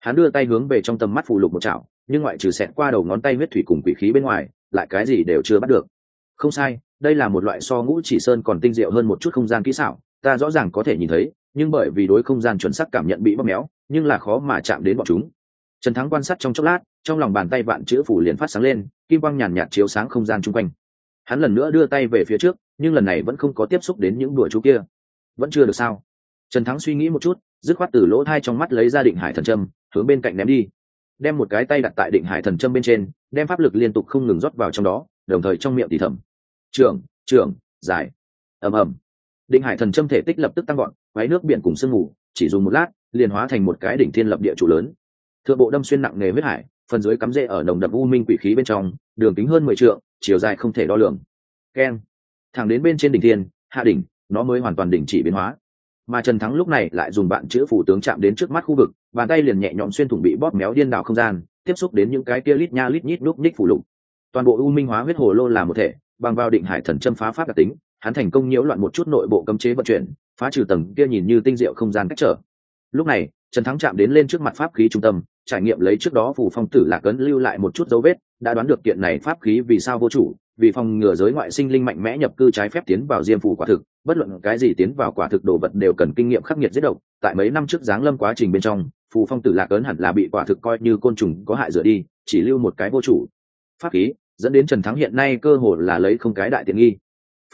Hắn đưa tay hướng về trong tầm mắt phủ lục một chảo, nhưng ngoại trừ xẹt qua đầu ngón tay huyết thủy cùng quỷ khí bên ngoài, lại cái gì đều chưa bắt được. Không sai, đây là một loại so ngũ chỉ sơn còn tinh diệu hơn một chút không gian kỹ xảo, ta rõ ràng có thể nhìn thấy, nhưng bởi vì đối không gian chuẩn xác cảm nhận bị bóp méo, nhưng là khó mà chạm đến bọn chúng. Trần thắng quan sát trong chốc lát, trong lòng bàn tay vạn chữ phủ liền phát sáng lên, kim quang nhàn nhạt chiếu sáng không gian chung quanh. Hắn lần nữa đưa tay về phía trước, nhưng lần này vẫn không có tiếp xúc đến những đùa chú kia vẫn chưa được sao? Trần thắng suy nghĩ một chút, dứt khoát từ lỗ thai trong mắt lấy ra định hải thần trâm hướng bên cạnh ném đi. Đem một cái tay đặt tại định hải thần trâm bên trên, đem pháp lực liên tục không ngừng rót vào trong đó, đồng thời trong miệng thì thầm. Trưởng trưởng dài ầm ầm. Định hải thần trâm thể tích lập tức tăng gọn váy nước biển cùng sương mù, chỉ dùng một lát, liền hóa thành một cái đỉnh thiên lập địa chủ lớn. Thượng bộ đâm xuyên nặng nghề huyết hải, phần dưới cắm rễ ở nồng đậm u minh quỷ khí bên trong, đường kính hơn mười trượng, chiều dài không thể đo lường. Keng. Thẳng đến bên trên đỉnh thiên, hạ đỉnh nó mới hoàn toàn đình chỉ biến hóa. Mà trần thắng lúc này lại dùng bạn chữ phủ tướng chạm đến trước mắt khu vực, bàn tay liền nhẹ nhõm xuyên thủng bị bóp méo điên đảo không gian, tiếp xúc đến những cái kia lít nha lít nhít núp ních phủ lục. Toàn bộ u minh hóa huyết hồ lô là một thể, bằng vào định hải thần châm phá pháp đặc tính, hắn thành công nhiễu loạn một chút nội bộ cấm chế vận chuyển, phá trừ tầng kia nhìn như tinh diệu không gian cách trở. Lúc này, trần thắng chạm đến lên trước mặt pháp khí trung tâm, trải nghiệm lấy trước đó phủ phong tử lạc ấn lưu lại một chút dấu vết, đã đoán được kiện này pháp khí vì sao vô chủ vì phòng ngừa giới ngoại sinh linh mạnh mẽ nhập cư trái phép tiến vào diêm phủ quả thực, bất luận cái gì tiến vào quả thực đồ vật đều cần kinh nghiệm khắc nghiệt giết độc. Tại mấy năm trước giáng lâm quá trình bên trong, phù phong tử lạc ấn hẳn là bị quả thực coi như côn trùng có hại rửa đi, chỉ lưu một cái vô chủ. Pháp khí, dẫn đến trần thắng hiện nay cơ hồ là lấy không cái đại tiện nghi.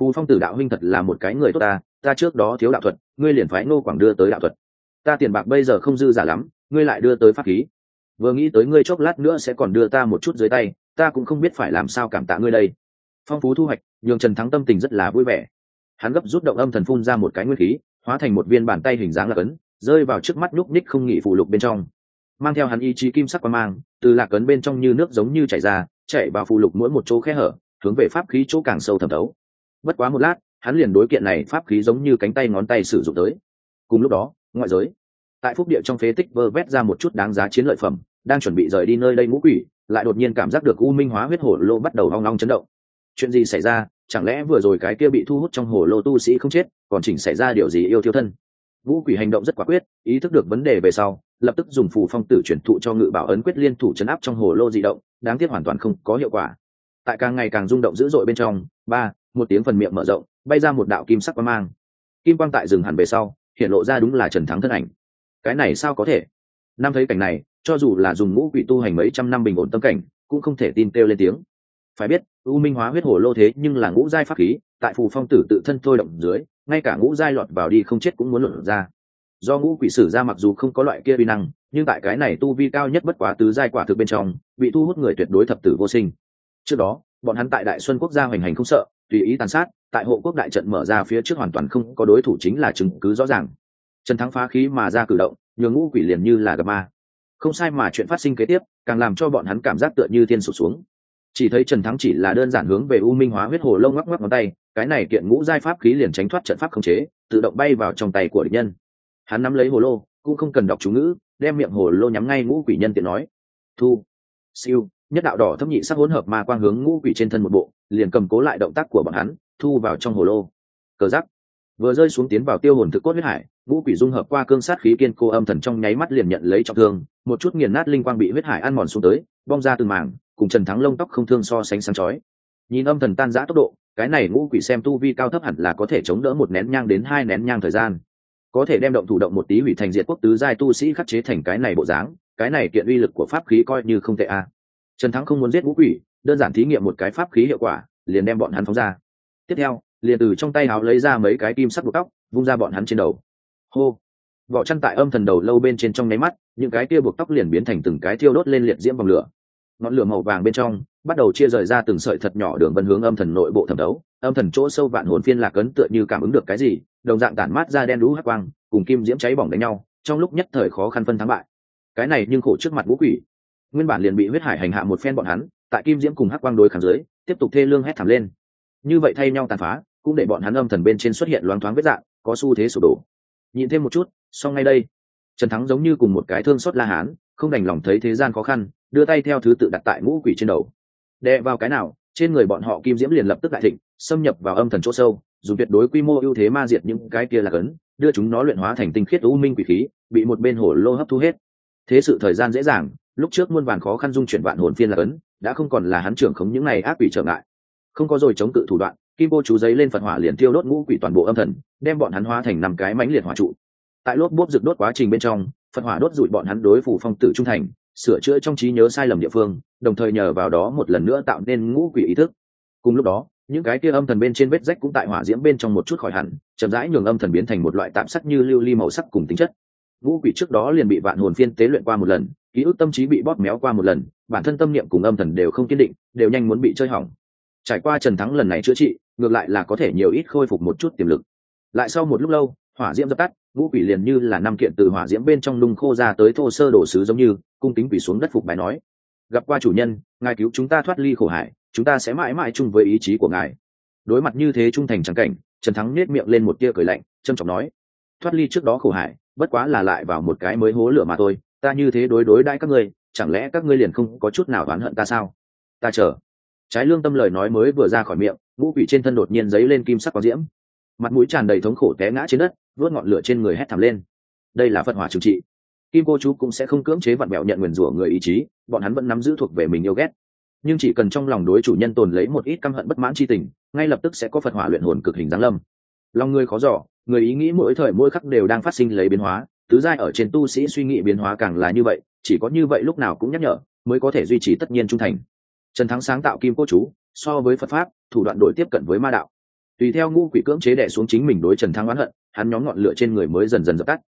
Phù phong tử đạo huynh thật là một cái người tốt ta ta trước đó thiếu đạo thuật, ngươi liền phái ngô quảng đưa tới đạo thuật. Ta tiền bạc bây giờ không dư giả lắm, ngươi lại đưa tới pháp khí. Vừa nghĩ tới ngươi chốc lát nữa sẽ còn đưa ta một chút dưới tay, ta cũng không biết phải làm sao cảm tạ ngươi đây phong phú thu hoạch, nhường trần thắng tâm tình rất là vui vẻ. Hắn gấp rút động âm thần phun ra một cái nguyên khí, hóa thành một viên bàn tay hình dáng lạc ấn, rơi vào trước mắt nhúc ních không nghị phụ lục bên trong. Mang theo hắn ý chí kim sắc qua mang, từ lạc ấn bên trong như nước giống như chảy ra chạy vào phụ lục mỗi một chỗ khe hở, hướng về pháp khí chỗ càng sâu thẩm thấu. Bất quá một lát, hắn liền đối kiện này pháp khí giống như cánh tay ngón tay sử dụng tới. Cùng lúc đó, ngoại giới, tại phúc địa trong phế tích vơ vét ra một chút đáng giá chiến lợi phẩm, đang chuẩn bị rời đi nơi đây ngũ quỷ, lại đột nhiên cảm giác được u minh hóa huyết hổ lô bắt đầu hoang long chấn động chuyện gì xảy ra, chẳng lẽ vừa rồi cái kia bị thu hút trong hồ lô tu sĩ không chết, còn chỉnh xảy ra điều gì yêu thiêu thân? Vũ quỷ hành động rất quả quyết, ý thức được vấn đề về sau, lập tức dùng phù phong tử chuyển thụ cho ngự bảo ấn quyết liên thủ chấn áp trong hồ lô di động, đáng tiếc hoàn toàn không có hiệu quả. Tại càng ngày càng rung động dữ dội bên trong, ba, một tiếng phần miệng mở rộng, bay ra một đạo kim sắc quang mang. Kim quang tại rừng hẳn về sau, hiện lộ ra đúng là trần thắng thân ảnh. Cái này sao có thể? Năm thấy cảnh này, cho dù là dùng ngũ quỷ tu hành mấy trăm năm bình ổn tâm cảnh, cũng không thể tin kêu lên tiếng phải biết, u minh hóa huyết hồ lô thế nhưng là ngũ giai pháp khí, tại phù phong tử tự thân thôi động dưới, ngay cả ngũ giai lọt vào đi không chết cũng muốn luận ra. Do ngũ quỷ sử ra mặc dù không có loại kia vi năng, nhưng tại cái này tu vi cao nhất bất quá tứ giai quả thực bên trong, bị thu hút người tuyệt đối thập tử vô sinh. Trước đó, bọn hắn tại đại xuân quốc gia hoành hành không sợ, tùy ý tàn sát, tại hộ quốc đại trận mở ra phía trước hoàn toàn không có đối thủ chính là chứng cứ rõ ràng. Trần thắng phá khí mà ra cử động, nhường ngũ quỷ liền như là gặp ma. Không sai mà chuyện phát sinh kế tiếp, càng làm cho bọn hắn cảm giác tựa như thiên sụt xuống chỉ thấy trần thắng chỉ là đơn giản hướng về u minh hóa huyết hồ lông ngoắc ngoắc ngón tay, cái này kiện ngũ giai pháp khí liền tránh thoát trận pháp khống chế, tự động bay vào trong tay của địch nhân. Hắn nắm lấy hồ lô, cũng không cần đọc chú ngữ, đem miệng hồ lô nhắm ngay ngũ quỷ nhân tiện nói. Thu. Siêu. Nhất đạo đỏ thấp nhị sắc hỗn hợp ma quang hướng ngũ quỷ trên thân một bộ, liền cầm cố lại động tác của bọn hắn, thu vào trong hồ lô. Cờ giắc vừa rơi xuống tiến vào tiêu hồn thực cốt huyết hải, ngũ quỷ dung hợp qua cương sát khí kiên cô âm thần trong nháy mắt liền nhận lấy trọng thương, một chút nghiền nát linh quang bị huyết hải ăn mòn xuống tới, bong ra từng mảng cùng trần thắng lông tóc không thương so sánh sáng chói. Nhìn âm thần tan giã tốc độ, cái này ngũ quỷ xem tu vi cao thấp hẳn là có thể chống đỡ một nén nhang đến hai nén nhang thời gian. Có thể đem động thủ động một tí hủy thành diệt quốc tứ giai tu sĩ khắc chế thành cái này bộ dáng, cái này kiện uy lực của pháp khí coi như không tệ a. Trần thắng không muốn giết ngũ quỷ, đơn giản thí nghiệm một cái pháp khí hiệu quả, liền đem bọn hắn phóng ra. Tiếp theo, liền từ trong tay áo lấy ra mấy cái kim sắc buộc tóc, vung ra bọn hắn trên đầu. Hô! Vỏ chăn tại âm thần đầu lâu bên trên trong nháy mắt, những cái kia buộc tóc liền biến thành từng cái thiêu đốt lên liệt diễm vòng lửa ngọn lửa màu vàng bên trong bắt đầu chia rời ra từng sợi thật nhỏ đường vân hướng âm thần nội bộ thẩm đấu. Âm thần chỗ sâu vạn hồn phiên lạc ấn tựa như cảm ứng được cái gì, đồng dạng tản mát ra đen đũ hắc quang, cùng kim diễm cháy bỏng đánh nhau, trong lúc nhất thời khó khăn phân thắng bại. Cái này nhưng khổ trước mặt vũ quỷ. Nguyên bản liền bị huyết hải hành hạ một phen bọn hắn, tại kim diễm cùng hắc quang đối kháng dưới, tiếp tục thê lương hét thảm lên. Như vậy thay nhau tàn phá, cũng để bọn hắn âm thần bên trên xuất hiện loáng thoáng vết dạng, có xu thế sụp đổ. Nhìn thêm một chút, xong ngay đây. Trần thắng giống như cùng một cái thương xót la hán, không đành lòng thấy thế gian khó khăn đưa tay theo thứ tự đặt tại ngũ quỷ trên đầu. Đè vào cái nào, trên người bọn họ kim diễm liền lập tức đại thịnh, xâm nhập vào âm thần chỗ sâu, dùng tuyệt đối quy mô ưu thế ma diệt những cái kia là cấn đưa chúng nó luyện hóa thành tinh khiết u minh quỷ khí, bị một bên hồ lô hấp thu hết. Thế sự thời gian dễ dàng, lúc trước muôn vàn khó khăn dung chuyển vạn hồn phiên là cấn đã không còn là hắn trưởng khống những này ác quỷ trở ngại. Không có rồi chống cự thủ đoạn, kim cô chú giấy lên phật hỏa liền tiêu đốt ngũ quỷ toàn bộ âm thần, đem bọn hắn hóa thành năm cái mãnh liệt hỏa trụ. Tại lốt bốp rực đốt quá trình bên trong, phật hỏa đốt rụi bọn hắn đối phủ phong tử trung thành sửa chữa trong trí nhớ sai lầm địa phương, đồng thời nhờ vào đó một lần nữa tạo nên ngũ quỷ ý thức. Cùng lúc đó, những cái kia âm thần bên trên vết rách cũng tại hỏa diễm bên trong một chút khỏi hẳn, chậm rãi nhường âm thần biến thành một loại tạm sắc như lưu ly màu sắc cùng tính chất. Ngũ quỷ trước đó liền bị vạn hồn phiên tế luyện qua một lần, ký ức tâm trí bị bóp méo qua một lần, bản thân tâm niệm cùng âm thần đều không kiên định, đều nhanh muốn bị chơi hỏng. Trải qua trần thắng lần này chữa trị, ngược lại là có thể nhiều ít khôi phục một chút tiềm lực. Lại sau một lúc lâu, hỏa diễm dập tắt ngũ quỷ liền như là năm kiện từ hỏa diễm bên trong nung khô ra tới thô sơ đổ sứ giống như, cung kính quỷ xuống đất phục bài nói. Gặp qua chủ nhân, ngài cứu chúng ta thoát ly khổ hải chúng ta sẽ mãi mãi chung với ý chí của ngài. Đối mặt như thế trung thành trắng cảnh, trần thắng nết miệng lên một tia cười lạnh trân trọng nói. Thoát ly trước đó khổ hải bất quá là lại vào một cái mới hố lửa mà thôi, ta như thế đối đối đãi các ngươi, chẳng lẽ các ngươi liền không có chút nào oán hận ta sao? Ta chờ. Trái lương tâm lời nói mới vừa ra khỏi miệng, ngũ quỷ trên thân đột nhiên giấy lên kim sắc quang diễm. Mặt mũi tràn đầy thống khổ té ngã trên đất vớt ngọn lửa trên người hét thảm lên. Đây là phật hỏa trừng trị. Kim cô chú cũng sẽ không cưỡng chế vặn mẹo nhận nguyền rủa người ý chí, bọn hắn vẫn nắm giữ thuộc về mình yêu ghét. Nhưng chỉ cần trong lòng đối chủ nhân tồn lấy một ít căm hận bất mãn chi tình, ngay lập tức sẽ có phật hỏa luyện hồn cực hình giáng lâm. Lòng người khó giỏ người ý nghĩ mỗi thời mỗi khắc đều đang phát sinh lấy biến hóa, tứ giai ở trên tu sĩ suy nghĩ biến hóa càng là như vậy, chỉ có như vậy lúc nào cũng nhắc nhở, mới có thể duy trì tất nhiên trung thành. Trần thắng sáng tạo kim cô chú, so với phật pháp, thủ đoạn đổi tiếp cận với ma đạo tùy theo ngũ quỷ cưỡng chế đẻ xuống chính mình đối trần thắng oán hận, hắn nhóm ngọn lửa trên người mới dần dần dập tắt.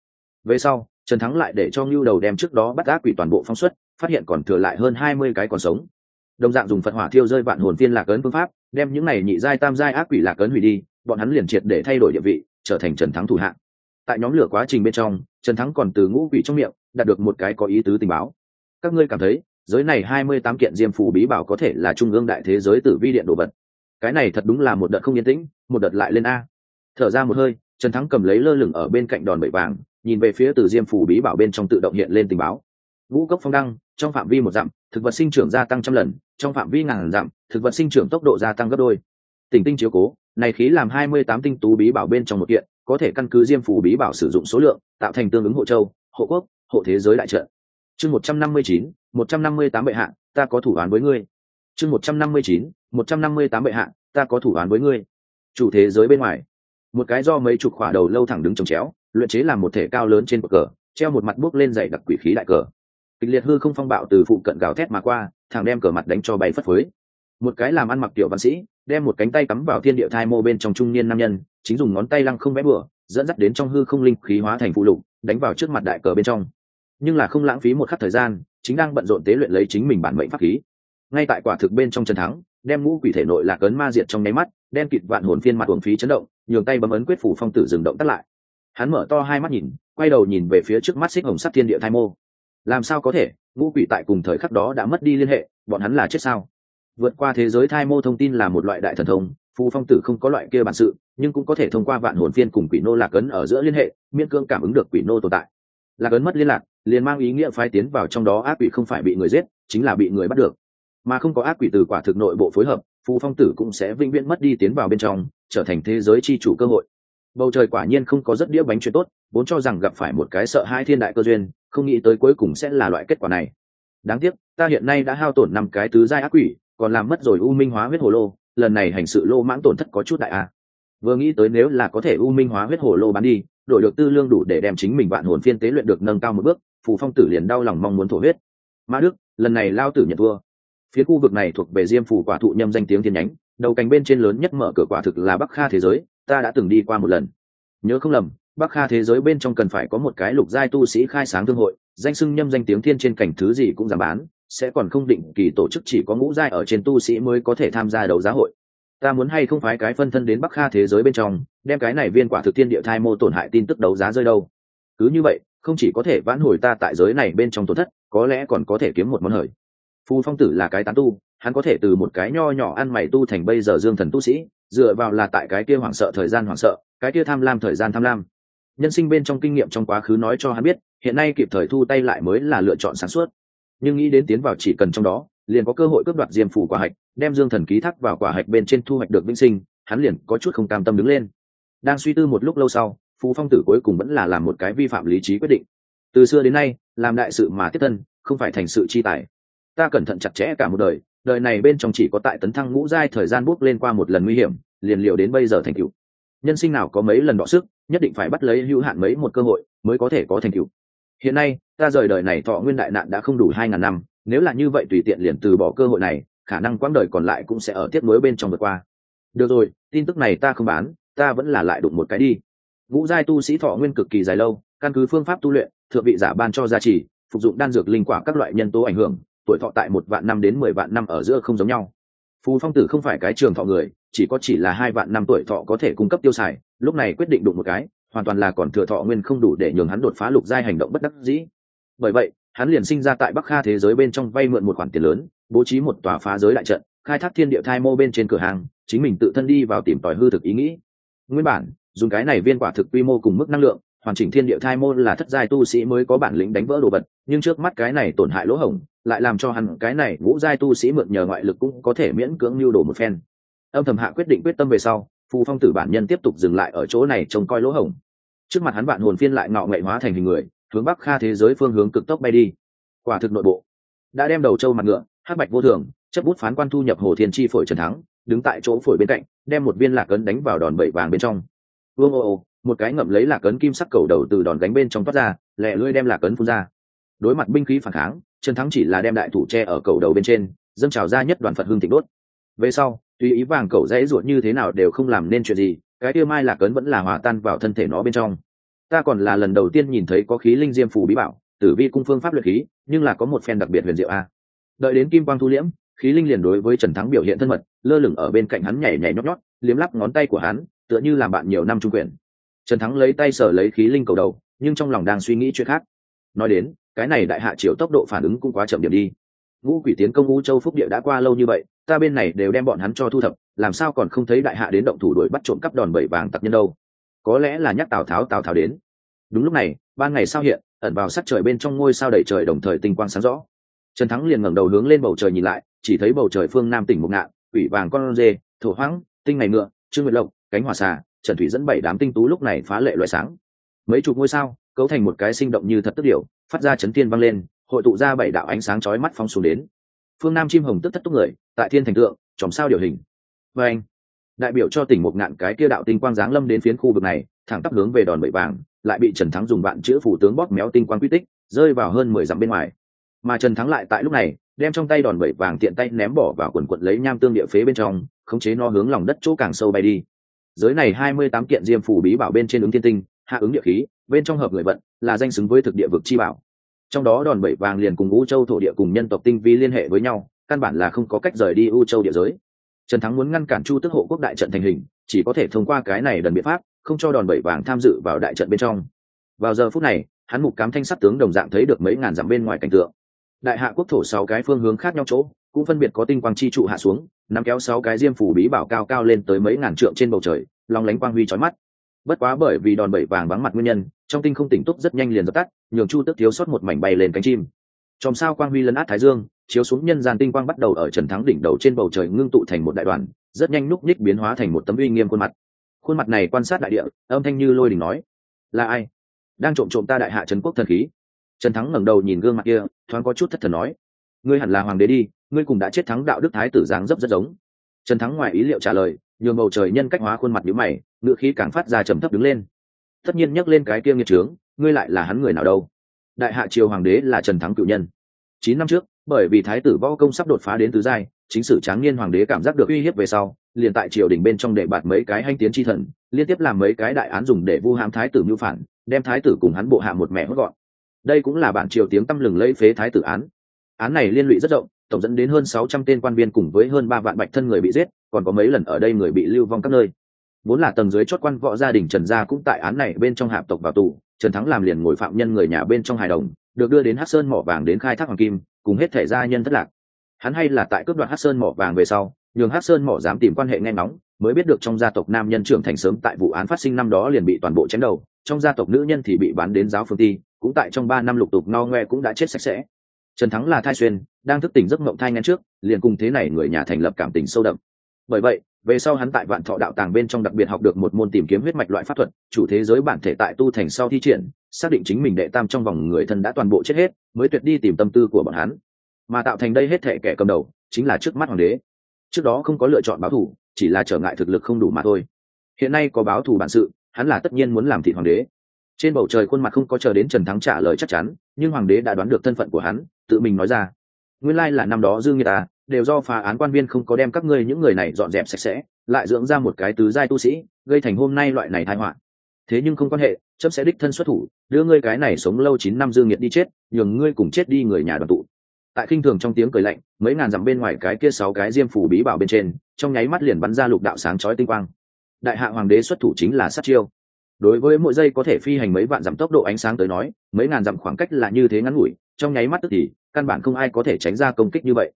Về sau, trần thắng lại để cho ngưu đầu đem trước đó bắt ác quỷ toàn bộ phong suất phát hiện còn thừa lại hơn hai mươi cái còn sống. Đồng dạng dùng phật hỏa thiêu rơi vạn hồn tiên lạc ấn phương pháp, đem những này nhị giai tam giai ác quỷ lạc ấn hủy đi, bọn hắn liền triệt để thay đổi địa vị, trở thành trần thắng thủ hạng tại nhóm lửa quá trình bên trong, trần thắng còn từ ngũ quỷ trong miệng, đạt được một cái có ý tứ tình báo. Các ngươi cảm thấy, giới này hai mươi tám kiện diêm phù bí bảo có thể là trung ương đại thế giới tử vi điện đồ vật cái này thật đúng là một đợt không yên tĩnh, một đợt lại lên a. Thở ra một hơi, trần thắng cầm lấy lơ lửng ở bên cạnh đòn bẩy vàng, nhìn về phía từ diêm phủ bí bảo bên trong tự động hiện lên tình báo. Ngũ cốc phong đăng, trong phạm vi một dặm, thực vật sinh trưởng gia tăng trăm lần, trong phạm vi ngàn dặm, thực vật sinh trưởng tốc độ gia tăng gấp đôi. Tỉnh tinh chiếu cố, này khí làm hai mươi tám tinh tú bí bảo bên trong một kiện, có thể căn cứ diêm phủ bí bảo sử dụng số lượng, tạo thành tương ứng hộ châu, hộ quốc, hộ thế giới đại trận. Chương một trăm năm mươi chín, một trăm năm mươi tám bệ hạ, ta có thủ án với ngươi chương một trăm năm mươi chín, một trăm năm mươi tám bệ hạ, ta có thủ án với ngươi. Chủ thế giới bên ngoài. Một cái do mấy chục khỏa đầu lâu thẳng đứng trồng chéo, luyện chế làm một thể cao lớn trên bậc cờ, treo một mặt bốc lên dày đặc quỷ khí đại cờ. Kịch liệt hư không phong bạo từ phụ cận gào thét mà qua, thằng đem cờ mặt đánh cho bay phất phới. Một cái làm ăn mặc tiểu văn sĩ, đem một cánh tay cắm vào thiên địa thai mô bên trong trung niên nam nhân, chính dùng ngón tay lăng không vẽ bừa, dẫn dắt đến trong hư không linh khí hóa thành phụ lục, đánh vào trước mặt đại cờ bên trong. Nhưng là không lãng phí một khắc thời gian, chính đang bận rộn tế luyện lấy chính mình bản mệnh pháp khí ngay tại quả thực bên trong chân thắng, đem ngũ quỷ thể nội lạc ấn ma diệt trong nháy mắt, đen kịt vạn hồn phiên mặt hồn phí chấn động, nhường tay bấm ấn quyết phủ phong tử dừng động tắt lại. Hắn mở to hai mắt nhìn, quay đầu nhìn về phía trước mắt xích hồng sắt thiên địa thai mô. Làm sao có thể, ngũ quỷ tại cùng thời khắc đó đã mất đi liên hệ, bọn hắn là chết sao? Vượt qua thế giới thai mô thông tin là một loại đại thần thông, phù phong tử không có loại kia bản sự, nhưng cũng có thể thông qua vạn hồn phiên cùng quỷ nô lạc ấn ở giữa liên hệ, miễn cương cảm ứng được quỷ nô tồn tại. Lạc ấn mất liên lạc, liền mang ý nghĩa phái tiến vào trong đó ác quỷ không phải bị người giết, chính là bị người bắt được mà không có ác quỷ từ quả thực nội bộ phối hợp, phù phong tử cũng sẽ vĩnh viễn mất đi tiến vào bên trong, trở thành thế giới chi chủ cơ hội. Bầu trời quả nhiên không có rất đĩa bánh chuyện tốt, vốn cho rằng gặp phải một cái sợ hai thiên đại cơ duyên, không nghĩ tới cuối cùng sẽ là loại kết quả này. Đáng tiếc, ta hiện nay đã hao tổn năm cái tứ giai ác quỷ, còn làm mất rồi u minh hóa huyết hồ lô, lần này hành sự lô mãng tổn thất có chút đại a vừa nghĩ tới nếu là có thể u minh hóa huyết hồ lô bán đi, đổi được tư lương đủ để đem chính mình vạn hồn phiên tế luyện được nâng cao một bước, phù phong tử liền đau lòng mong muốn thổ huyết. Ma đức, lần này lao tử nhận thua phía khu vực này thuộc về diêm phủ quả thụ nhâm danh tiếng thiên nhánh, đầu cánh bên trên lớn nhất mở cửa quả thực là bắc kha thế giới, ta đã từng đi qua một lần. Nhớ không lầm, bắc kha thế giới bên trong cần phải có một cái lục giai tu sĩ khai sáng thương hội, danh sưng nhâm danh tiếng thiên trên cảnh thứ gì cũng giảm bán, sẽ còn không định kỳ tổ chức chỉ có ngũ giai ở trên tu sĩ mới có thể tham gia đấu giá hội. Ta muốn hay không phái cái phân thân đến bắc kha thế giới bên trong, đem cái này viên quả thực thiên địa thai mô tổn hại tin tức đấu giá rơi đâu. Cứ như vậy, không chỉ có thể vãn hồi ta tại giới này bên trong tổn thất, có lẽ còn có thể kiếm một món hời phù phong tử là cái tán tu, hắn có thể từ một cái nho nhỏ ăn mày tu thành bây giờ dương thần tu sĩ, dựa vào là tại cái kia hoảng sợ thời gian hoảng sợ, cái kia tham lam thời gian tham lam. Nhân sinh bên trong kinh nghiệm trong quá khứ nói cho hắn biết, hiện nay kịp thời thu tay lại mới là lựa chọn sáng suốt. Nhưng nghĩ đến tiến vào chỉ cần trong đó, liền có cơ hội cướp đoạt diêm phủ quả hạch, đem dương thần ký thác vào quả hạch bên trên thu hoạch được vĩnh sinh, hắn liền có chút không cam tâm đứng lên. Đang suy tư một lúc lâu sau phú phong tử cuối cùng vẫn là làm một cái vi phạm lý trí quyết định. Từ xưa đến nay, làm đại sự mà tiếp thân, không phải thành sự chi tài ta cẩn thận chặt chẽ cả một đời đời này bên trong chỉ có tại tấn thăng ngũ giai thời gian bước lên qua một lần nguy hiểm, liền liệu đến bây giờ thành cựu nhân sinh nào có mấy lần đọ sức, nhất định phải bắt lấy hữu hạn mấy một cơ hội mới có thể có thành cựu hiện nay, ta rời đời này thọ nguyên đại nạn đã không đủ hai ngàn năm, nếu là như vậy tùy tiện liền từ bỏ cơ hội này, khả năng quãng đời còn lại cũng sẽ ở tiếp nối bên trong vượt qua. Được rồi, tin tức này ta không bán, ta vẫn là lại đụng một cái đi. Ngũ giai tu sĩ thọ nguyên cực kỳ dài lâu, căn cứ phương pháp tu luyện, thượng vị giả ban cho gia trì, phục dụng đan dược linh quả các loại nhân tố ảnh hưởng tuổi thọ tại một vạn năm đến mười vạn năm ở giữa không giống nhau. Phù phong tử không phải cái trường thọ người, chỉ có chỉ là hai vạn năm tuổi thọ có thể cung cấp tiêu xài, lúc này quyết định đụng một cái, hoàn toàn là còn thừa thọ nguyên không đủ để nhường hắn đột phá lục giai hành động bất đắc dĩ. Bởi vậy, hắn liền sinh ra tại bắc kha thế giới bên trong vay mượn một khoản tiền lớn, bố trí một tòa phá giới đại trận, khai thác thiên địa thai mô bên trên cửa hàng, chính mình tự thân đi vào tìm tòi hư thực ý nghĩ. Nguyên bản, dùng cái này viên quả thực quy mô cùng mức năng lượng, hoàn chỉnh thiên địa thai mô là thất giai tu sĩ mới có bản lĩnh đánh vỡ đồ vật, nhưng trước mắt cái này tổn hại lỗ hổng lại làm cho hắn cái này ngũ giai tu sĩ mượn nhờ ngoại lực cũng có thể miễn cưỡng lưu đồ một phen. Âm thầm hạ quyết định quyết tâm về sau, phù phong tử bản nhân tiếp tục dừng lại ở chỗ này trông coi lỗ hổng. Trước mặt hắn bạn hồn phiên lại ngọ nghệ hóa thành hình người, hướng bắc kha thế giới phương hướng cực tốc bay đi. Quả thực nội bộ. Đã đem đầu châu mặt ngựa, hắc bạch vô thường, chấp bút phán quan thu nhập hồ thiên chi phổi trần thắng, đứng tại chỗ phổi bên cạnh, đem một viên lạc ấn đánh vào đòn bẩy vàng bên trong. Vương ô ô, một cái ngậm lấy lạc cấn kim sắc cầu đầu từ đòn gánh bên trong toát ra lẹ lưỡi đem lạc cấn phun ra. Đối mặt binh khí phản kháng trần thắng chỉ là đem đại thủ tre ở cầu đầu bên trên, dâng trào ra nhất đoàn phật hương thịnh đốt. Về sau, tùy ý vàng cầu dãy ruột như thế nào đều không làm nên chuyện gì, cái kia mai là cấn vẫn là hòa tan vào thân thể nó bên trong. Ta còn là lần đầu tiên nhìn thấy có khí linh diêm phù bí bảo, tử vi cung phương pháp luyện khí, nhưng là có một phen đặc biệt huyền diệu a. Đợi đến kim quang thu liễm, khí linh liền đối với trần thắng biểu hiện thân mật, lơ lửng ở bên cạnh hắn nhảy nhảy nhót nhót, liếm lắp ngón tay của hắn, tựa như làm bạn nhiều năm trung quyền. Trần thắng lấy tay sở lấy khí linh cầu đầu, nhưng trong lòng đang suy nghĩ chuyện khác. Nói đến cái này đại hạ triều tốc độ phản ứng cũng quá chậm điểm đi. Ngũ quỷ tiến công ngũ châu phúc địa đã qua lâu như vậy, ta bên này đều đem bọn hắn cho thu thập, làm sao còn không thấy đại hạ đến động thủ đuổi bắt trộm cắp đòn bẩy vàng tặc nhân đâu. Có lẽ là nhắc tào tháo tào tháo đến. Đúng lúc này, ban ngày sao hiện, ẩn vào sắc trời bên trong ngôi sao đầy trời đồng thời tinh quang sáng rõ. Trần thắng liền ngẩng đầu hướng lên bầu trời nhìn lại, chỉ thấy bầu trời phương nam tỉnh mục ngạn ủy vàng con dê thổ hoáng tinh ngày ngựa, trương nguyệt lộc, cánh hòa xà, trần thủy dẫn bảy đám tinh tú lúc này phá lệ loại sáng mấy chục ngôi sao, cấu thành một cái sinh động như thật tức điệu phát ra chấn thiên vang lên, hội tụ ra bảy đạo ánh sáng chói mắt phong xuống đến. Phương nam chim hồng tức thất túc người, tại thiên thành tượng chòm sao điều hình. Và anh, đại biểu cho tỉnh một ngạn cái kia đạo tinh quang giáng lâm đến phiến khu vực này, thẳng tắp hướng về đòn bậy vàng, lại bị trần thắng dùng vạn chữ phủ tướng bóp méo tinh quang quy tích, rơi vào hơn mười dặm bên ngoài. Mà trần thắng lại tại lúc này, đem trong tay đòn bẩy vàng tiện tay ném bỏ vào quần quận lấy nham tương địa phế bên trong, khống chế nó hướng lòng đất chỗ càng sâu bay đi. Giới này hai mươi tám kiện diêm phủ bí bảo bên trên ứng thiên tinh hạ ứng địa khí, bên trong hợp người vận, là danh xứng với thực địa vực chi bảo. Trong đó đòn bẩy vàng liền cùng u châu thổ địa cùng nhân tộc tinh vi liên hệ với nhau, căn bản là không có cách rời đi u châu địa giới. Trần thắng muốn ngăn cản chu tức hộ quốc đại trận thành hình, chỉ có thể thông qua cái này đần biện pháp, không cho đòn bẩy vàng tham dự vào đại trận bên trong. Vào giờ phút này, hắn mục cám thanh sắt tướng đồng dạng thấy được mấy ngàn dặm bên ngoài cảnh tượng. Đại hạ quốc thổ sáu cái phương hướng khác nhau chỗ, cũng phân biệt có tinh quang chi trụ hạ xuống, nắm kéo sáu cái diêm phủ bí bảo cao cao lên tới mấy ngàn trượng trên bầu trời, long lánh quang huy trói mắt bất quá bởi vì đòn bẩy vàng vắng mặt nguyên nhân, trong tinh không tỉnh túc rất nhanh liền dập tắt, nhường chu tức thiếu sót một mảnh bay lên cánh chim. Chòm sao quang huy lấn át thái dương, chiếu xuống nhân gian tinh quang bắt đầu ở trần thắng đỉnh đầu trên bầu trời ngưng tụ thành một đại đoàn, rất nhanh núp nhích biến hóa thành một tấm uy nghiêm khuôn mặt. Khuôn mặt này quan sát đại địa, âm thanh như lôi đình nói, là ai? Đang trộm trộm ta đại hạ trần quốc thần khí. Trần thắng ngẩng đầu nhìn gương mặt kia, thoáng có chút thất thần nói, ngươi hẳn là hoàng đế đi, ngươi cùng đã chết thắng đạo đức thái tử giáng dấp rất giống. Trần thắng ngoài ý liệu trả lời nhường bầu trời nhân cách hóa khuôn mặt nhíu mày ngựa khí càng phát ra trầm thấp đứng lên. Tất nhiên nhắc lên cái kia nghiệt trướng, ngươi lại là hắn người nào đâu? Đại hạ triều hoàng đế là trần thắng cựu nhân. Chín năm trước, bởi vì thái tử võ công sắp đột phá đến tứ giai, chính sử tráng niên hoàng đế cảm giác được uy hiếp về sau, liền tại triều đình bên trong để bạt mấy cái hanh tiến chi thần, liên tiếp làm mấy cái đại án dùng để vu hãm thái tử mưu phản, đem thái tử cùng hắn bộ hạ một mẹ hốt gọn. Đây cũng là bản triều tiếng tăm lừng lẫy phế thái tử án. Án này liên lụy rất rộng, tổng dẫn đến hơn sáu trăm tên quan viên cùng với hơn ba vạn bạch thân người bị giết còn có mấy lần ở đây người bị lưu vong các nơi. Vốn là tầng dưới chót quan võ gia đình trần gia cũng tại án này bên trong hạp tộc vào tù, trần thắng làm liền ngồi phạm nhân người nhà bên trong hài đồng, được đưa đến hát sơn mỏ vàng đến khai thác hoàng kim, cùng hết thể gia nhân thất lạc. Hắn hay là tại cướp đoạt hát sơn mỏ vàng về sau, nhường hát sơn mỏ dám tìm quan hệ nghe ngóng, mới biết được trong gia tộc nam nhân trưởng thành sớm tại vụ án phát sinh năm đó liền bị toàn bộ chém đầu, trong gia tộc nữ nhân thì bị bán đến giáo phương ti, cũng tại trong ba năm lục tục no ngoe cũng đã chết sạch sẽ. Trần thắng là thai xuyên, đang thức tỉnh giấc mộng thai ngăn trước, liền cùng thế này người nhà thành lập cảm tình sâu đậm bởi vậy, về sau hắn tại vạn thọ đạo tàng bên trong đặc biệt học được một môn tìm kiếm huyết mạch loại pháp thuật, chủ thế giới bản thể tại tu thành sau thi triển, xác định chính mình đệ tam trong vòng người thân đã toàn bộ chết hết, mới tuyệt đi tìm tâm tư của bọn hắn. Mà tạo thành đây hết thể kẻ cầm đầu, chính là trước mắt hoàng đế. Trước đó không có lựa chọn báo thù, chỉ là trở ngại thực lực không đủ mà thôi. Hiện nay có báo thù bản sự, hắn là tất nhiên muốn làm thị hoàng đế. Trên bầu trời khuôn mặt không có chờ đến trần thắng trả lời chắc chắn, nhưng hoàng đế đã đoán được thân phận của hắn, tự mình nói ra. Nguyên lai là năm đó dương người ta à, đều do phá án quan viên không có đem các ngươi những người này dọn dẹp sạch sẽ, lại dưỡng ra một cái tứ giai tu sĩ, gây thành hôm nay loại này tai họa. Thế nhưng không quan hệ chấp sẽ đích thân xuất thủ, đưa ngươi cái này sống lâu chín năm dương nhiệt đi chết, nhường ngươi cùng chết đi người nhà đoàn tụ. Tại khinh thường trong tiếng cười lạnh, mấy ngàn dặm bên ngoài cái kia sáu cái diêm phủ bí bảo bên trên, trong nháy mắt liền bắn ra lục đạo sáng chói tinh quang. Đại hạ hoàng đế xuất thủ chính là sát chiêu. Đối với mỗi giây có thể phi hành mấy vạn dặm tốc độ ánh sáng tới nói, mấy ngàn dặm khoảng cách là như thế ngắn ngủi, trong nháy mắt tức thì, căn bản không ai có thể tránh ra công kích như vậy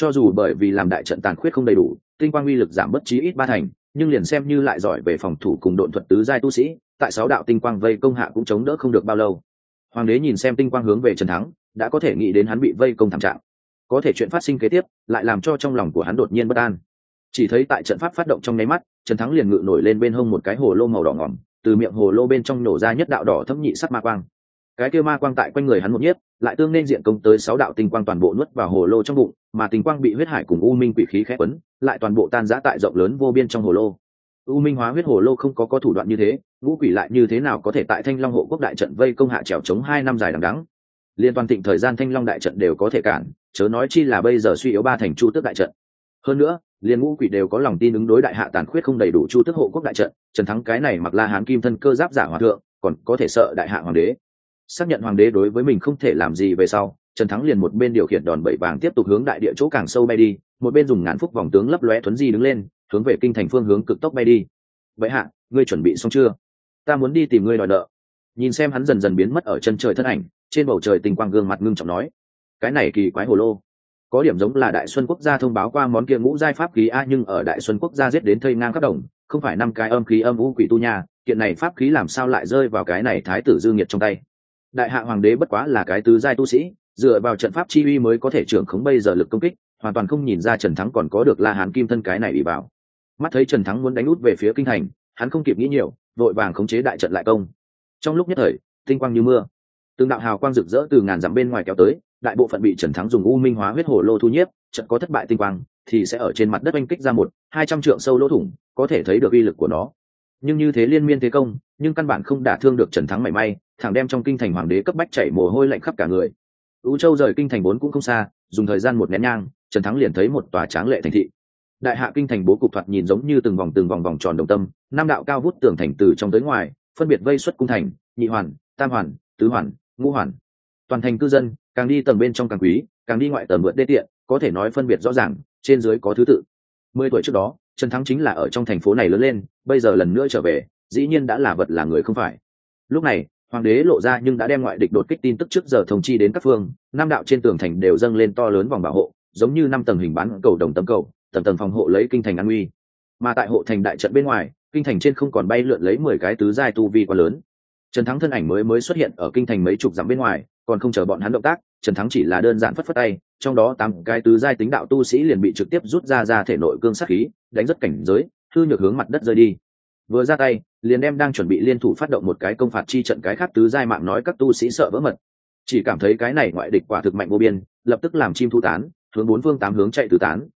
cho dù bởi vì làm đại trận tàn khuyết không đầy đủ, tinh quang uy lực giảm bất chí ít ba thành, nhưng liền xem như lại giỏi về phòng thủ cùng độn thuật tứ giai tu sĩ, tại sáu đạo tinh quang vây công hạ cũng chống đỡ không được bao lâu. Hoàng đế nhìn xem tinh quang hướng về trần thắng, đã có thể nghĩ đến hắn bị vây công thảm trạng. Có thể chuyện phát sinh kế tiếp, lại làm cho trong lòng của hắn đột nhiên bất an. Chỉ thấy tại trận pháp phát động trong nháy mắt, trần thắng liền ngự nổi lên bên hông một cái hồ lô màu đỏ ngỏm, từ miệng hồ lô bên trong nổ ra nhất đạo đỏ thâm nhị sắc ma quang cái kia ma quang tại quanh người hắn một nhiếp, lại tương nên diện công tới sáu đạo tinh quang toàn bộ nuốt vào hồ lô trong bụng, mà tinh quang bị huyết hải cùng u minh quỷ khí khép quấn, lại toàn bộ tan rã tại rộng lớn vô biên trong hồ lô. U minh hóa huyết hồ lô không có có thủ đoạn như thế, ngũ quỷ lại như thế nào có thể tại thanh long hộ quốc đại trận vây công hạ trèo chống hai năm dài đằng đắng liên toàn thịnh thời gian thanh long đại trận đều có thể cản, chớ nói chi là bây giờ suy yếu ba thành chu tước đại trận. Hơn nữa, liên ngũ quỷ đều có lòng tin ứng đối đại hạ tàn khuyết không đầy đủ chu tước hộ quốc đại trận, trần thắng cái này mặc la hán kim thân cơ giáp giả hòa thượng, còn có thể sợ đại hạ hoàng đế xác nhận hoàng đế đối với mình không thể làm gì về sau, trần thắng liền một bên điều khiển đòn bẩy vàng tiếp tục hướng đại địa chỗ càng sâu bay đi, một bên dùng ngàn phúc vòng tướng lấp lóe thuấn di đứng lên, hướng về kinh thành phương hướng cực tốc bay đi. Vậy hạ, ngươi chuẩn bị xong chưa? Ta muốn đi tìm ngươi đòi nợ. Nhìn xem hắn dần dần biến mất ở chân trời thân ảnh, trên bầu trời tình quang gương mặt ngưng trọng nói, cái này kỳ quái hồ lô. Có điểm giống là đại xuân quốc gia thông báo qua món kia ngũ giai pháp khí a, nhưng ở đại xuân quốc gia giết đến thây ngang các đồng, không phải năm cái âm khí âm u quỷ tu nha, kiện này pháp khí làm sao lại rơi vào cái này thái tử dư nghiệt trong tay? Đại hạ hoàng đế bất quá là cái tứ giai tu sĩ, dựa vào trận pháp chi uy mới có thể trưởng khống bây giờ lực công kích, hoàn toàn không nhìn ra trần thắng còn có được la hán kim thân cái này bị bảo. Mắt thấy trần thắng muốn đánh út về phía kinh thành, hắn không kịp nghĩ nhiều, vội vàng khống chế đại trận lại công. Trong lúc nhất thời, tinh quang như mưa. Từng đạo hào quang rực rỡ từ ngàn dặm bên ngoài kéo tới, đại bộ phận bị trần thắng dùng u minh hóa huyết hồ lô thu nhiếp, trận có thất bại tinh quang, thì sẽ ở trên mặt đất oanh kích ra một, hai trăm trượng sâu lỗ thủng, có thể thấy được uy lực của nó. Nhưng như thế liên miên thế công nhưng căn bản không đả thương được trần thắng mảy may, thẳng đem trong kinh thành hoàng đế cấp bách chảy mồ hôi lạnh khắp cả người. Ưu châu rời kinh thành bốn cũng không xa, dùng thời gian một nén nhang, trần thắng liền thấy một tòa tráng lệ thành thị. Đại hạ kinh thành bố cục thoạt nhìn giống như từng vòng từng vòng vòng tròn đồng tâm, năm đạo cao vút tường thành từ trong tới ngoài, phân biệt vây xuất cung thành, nhị hoàn, tam hoàn, tứ hoàn, ngũ hoàn. Toàn thành cư dân, càng đi tầng bên trong càng quý, càng đi ngoại tầng vượt đê tiện, có thể nói phân biệt rõ ràng, trên dưới có thứ tự. Mười tuổi trước đó, trần thắng chính là ở trong thành phố này lớn lên, bây giờ lần nữa trở về dĩ nhiên đã là vật là người không phải. Lúc này, hoàng đế lộ ra nhưng đã đem ngoại địch đột kích tin tức trước giờ thông chi đến các phương, năm đạo trên tường thành đều dâng lên to lớn vòng bảo hộ, giống như năm tầng hình bán cầu đồng tấm cầu, tầng tầng phòng hộ lấy kinh thành an uy. Mà tại hộ thành đại trận bên ngoài, kinh thành trên không còn bay lượn lấy mười cái tứ giai tu vi quá lớn. Trần thắng thân ảnh mới mới xuất hiện ở kinh thành mấy chục dặm bên ngoài, còn không chờ bọn hắn động tác, trần thắng chỉ là đơn giản phất phất tay, trong đó tám cái tứ giai tính đạo tu sĩ liền bị trực tiếp rút ra ra thể nội cương sát khí, đánh rất cảnh giới thư nhược hướng mặt đất rơi đi. Vừa ra tay liền đem đang chuẩn bị liên thủ phát động một cái công phạt chi trận cái khác tứ giai mạng nói các tu sĩ sợ vỡ mật. Chỉ cảm thấy cái này ngoại địch quả thực mạnh vô biên, lập tức làm chim thu tán, hướng bốn phương tám hướng chạy tứ tán.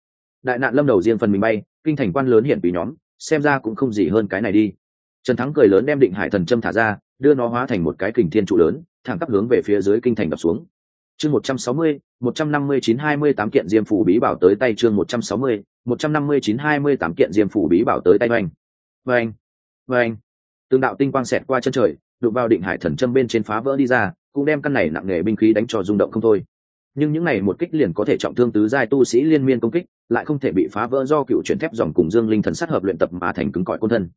Đại nạn lâm đầu riêng phần mình bay, kinh thành quan lớn hiển bị nhóm, xem ra cũng không gì hơn cái này đi. Trần thắng cười lớn đem định hải thần châm thả ra, đưa nó hóa thành một cái kình thiên trụ lớn, thẳng tắp hướng về phía dưới kinh thành đập xuống. Chương một trăm sáu mươi, một trăm năm mươi chín hai mươi tám kiện diêm phủ bí bảo tới tay chương một trăm sáu mươi, một trăm năm mươi chín hai mươi tám kiện diêm phủ bí bảo tới tay oanh. Oanh oanh tương đạo tinh quang xẹt qua chân trời, đụng vào định hải thần châm bên trên phá vỡ đi ra, cũng đem căn này nặng nề binh khí đánh cho rung động không thôi. Nhưng những này một kích liền có thể trọng thương tứ giai tu sĩ liên miên công kích, lại không thể bị phá vỡ do cựu chuyển thép dòng cùng dương linh thần sát hợp luyện tập mà thành cứng cỏi côn thân.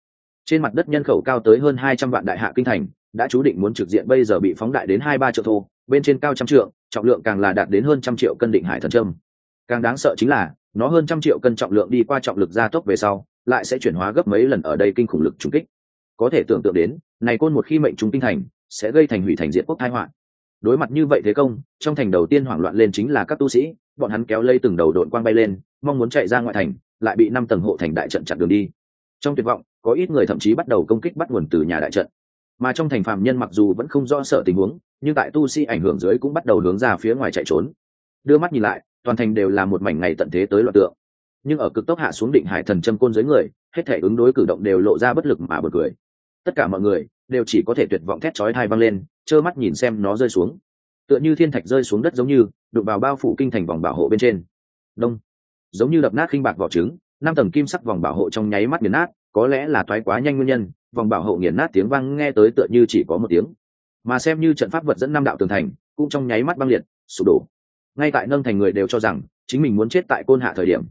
Trên mặt đất nhân khẩu cao tới hơn hai trăm vạn đại hạ kinh thành, đã chú định muốn trực diện bây giờ bị phóng đại đến hai ba triệu thô, bên trên cao trăm trượng, trọng lượng càng là đạt đến hơn trăm triệu cân định hải thần trâm càng đáng sợ chính là, nó hơn trăm triệu cân trọng lượng đi qua trọng lực gia tốc về sau lại sẽ chuyển hóa gấp mấy lần ở đây kinh khủng lực trùng kích. Có thể tưởng tượng đến, này côn một khi mệnh trung tinh thành, sẽ gây thành hủy thành diện quốc thái họa. Đối mặt như vậy thế công, trong thành đầu tiên hoảng loạn lên chính là các tu sĩ, bọn hắn kéo lây từng đầu đội quang bay lên, mong muốn chạy ra ngoại thành, lại bị năm tầng hộ thành đại trận chặn đường đi. Trong tuyệt vọng, có ít người thậm chí bắt đầu công kích bắt nguồn từ nhà đại trận. Mà trong thành phạm nhân mặc dù vẫn không rõ sợ tình huống, nhưng tại tu sĩ ảnh hưởng dưới cũng bắt đầu hướng ra phía ngoài chạy trốn. Đưa mắt nhìn lại, toàn thành đều là một mảnh ngày tận thế tới loạn tượng nhưng ở cực tốc hạ xuống định hải thần châm côn dưới người, hết thể ứng đối cử động đều lộ ra bất lực mà bật cười. Tất cả mọi người đều chỉ có thể tuyệt vọng thét chói thai văng lên, trơ mắt nhìn xem nó rơi xuống. Tựa như thiên thạch rơi xuống đất giống như, đụng vào bao phủ kinh thành vòng bảo hộ bên trên. Đông. Giống như đập nát khinh bạc vỏ trứng, năm tầng kim sắc vòng bảo hộ trong nháy mắt nghiền nát, có lẽ là thoái quá nhanh nguyên nhân, vòng bảo hộ nghiền nát tiếng vang nghe tới tựa như chỉ có một tiếng. Mà xem như trận pháp vật dẫn năm đạo tường thành, cũng trong nháy mắt băng liệt, sụp đổ. Ngay tại nâng thành người đều cho rằng, chính mình muốn chết tại côn hạ thời điểm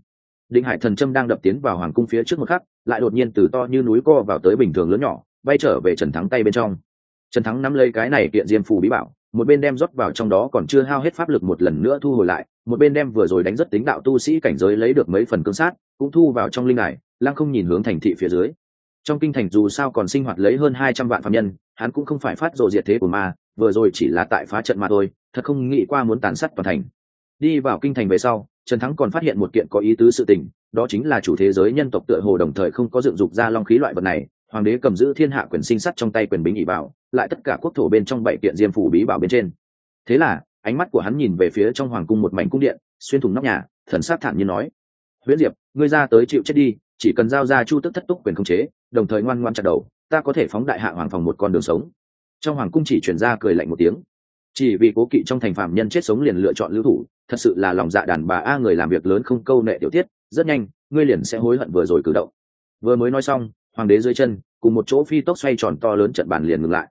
định hải thần trâm đang đập tiến vào hoàng cung phía trước một khắc, lại đột nhiên từ to như núi co vào tới bình thường lớn nhỏ, bay trở về trần thắng tay bên trong. Trần thắng nắm lấy cái này kiện diêm phù bí bảo, một bên đem rót vào trong đó còn chưa hao hết pháp lực một lần nữa thu hồi lại, một bên đem vừa rồi đánh rất tính đạo tu sĩ cảnh giới lấy được mấy phần cương sát, cũng thu vào trong linh đài, lăng không nhìn hướng thành thị phía dưới. Trong kinh thành dù sao còn sinh hoạt lấy hơn hai trăm vạn phạm nhân, hắn cũng không phải phát rộ diệt thế của ma, vừa rồi chỉ là tại phá trận mà thôi, thật không nghĩ qua muốn tàn sát toàn thành. Đi vào kinh thành về sau trần thắng còn phát hiện một kiện có ý tứ sự tình, đó chính là chủ thế giới nhân tộc tựa hồ đồng thời không có dựng dục ra long khí loại vật này, hoàng đế cầm giữ thiên hạ quyền sinh sắt trong tay quyền bính ỷ bảo, lại tất cả quốc thổ bên trong bảy kiện diêm phủ bí bảo bên trên. Thế là, ánh mắt của hắn nhìn về phía trong hoàng cung một mảnh cung điện, xuyên thủng nóc nhà, thần sát thản nhiên nói, huyễn diệp, ngươi ra tới chịu chết đi, chỉ cần giao ra chu tức thất túc quyền khống chế, đồng thời ngoan ngoan chặt đầu, ta có thể phóng đại hạ hoàng phòng một con đường sống. Trong hoàng cung chỉ chuyển ra cười lạnh một tiếng. Chỉ vì cố kỵ trong thành phạm nhân chết sống liền lựa chọn lưu thủ thật sự là lòng dạ đàn bà a người làm việc lớn không câu nệ tiểu tiết, rất nhanh, ngươi liền sẽ hối hận vừa rồi cử động. Vừa mới nói xong, hoàng đế dưới chân, cùng một chỗ phi tốc xoay tròn to lớn trận bàn liền ngừng lại.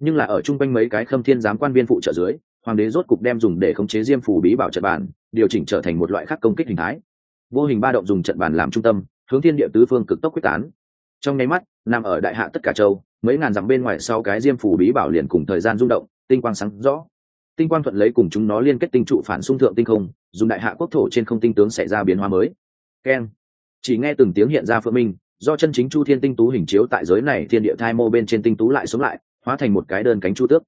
Nhưng là ở chung quanh mấy cái khâm thiên giám quan viên phụ trợ dưới, hoàng đế rốt cục đem dùng để khống chế diêm phù bí bảo trận bàn, điều chỉnh trở thành một loại khác công kích hình thái. Vô hình ba động dùng trận bàn làm trung tâm, hướng thiên địa tứ phương cực tốc quyết tán. Trong nháy mắt, nằm ở đại hạ tất cả châu, mấy ngàn dặm bên ngoài sau cái diêm phù bí bảo liền cùng thời gian rung động, tinh quang sáng rõ tinh quang thuận lấy cùng chúng nó liên kết tinh trụ phản xung thượng tinh không, dùng đại hạ quốc thổ trên không tinh tướng xảy ra biến hóa mới. Keng chỉ nghe từng tiếng hiện ra phượng minh, do chân chính chu thiên tinh tú hình chiếu tại giới này thiên địa thai mô bên trên tinh tú lại sống lại, hóa thành một cái đơn cánh chu tước.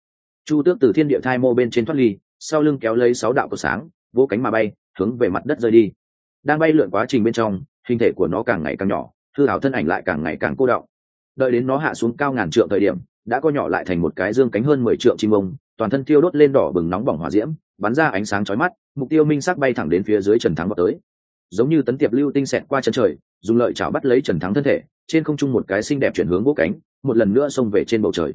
Chu tước từ thiên địa thai mô bên trên thoát ly, sau lưng kéo lấy sáu đạo của sáng vỗ cánh mà bay, hướng về mặt đất rơi đi. Đang bay lượn quá trình bên trong, hình thể của nó càng ngày càng nhỏ, hư hảo thân ảnh lại càng ngày càng cô đọng. Đợi đến nó hạ xuống cao ngàn trượng thời điểm, đã co nhỏ lại thành một cái dương cánh hơn mười trượng chim ông toàn thân tiêu đốt lên đỏ bừng nóng bỏng hỏa diễm, bắn ra ánh sáng chói mắt, mục tiêu minh sắc bay thẳng đến phía dưới trần thắng vào tới. Giống như tấn tiệp lưu tinh xẹt qua chân trời, dùng lợi chảo bắt lấy trần thắng thân thể, trên không trung một cái xinh đẹp chuyển hướng vỗ cánh, một lần nữa xông về trên bầu trời.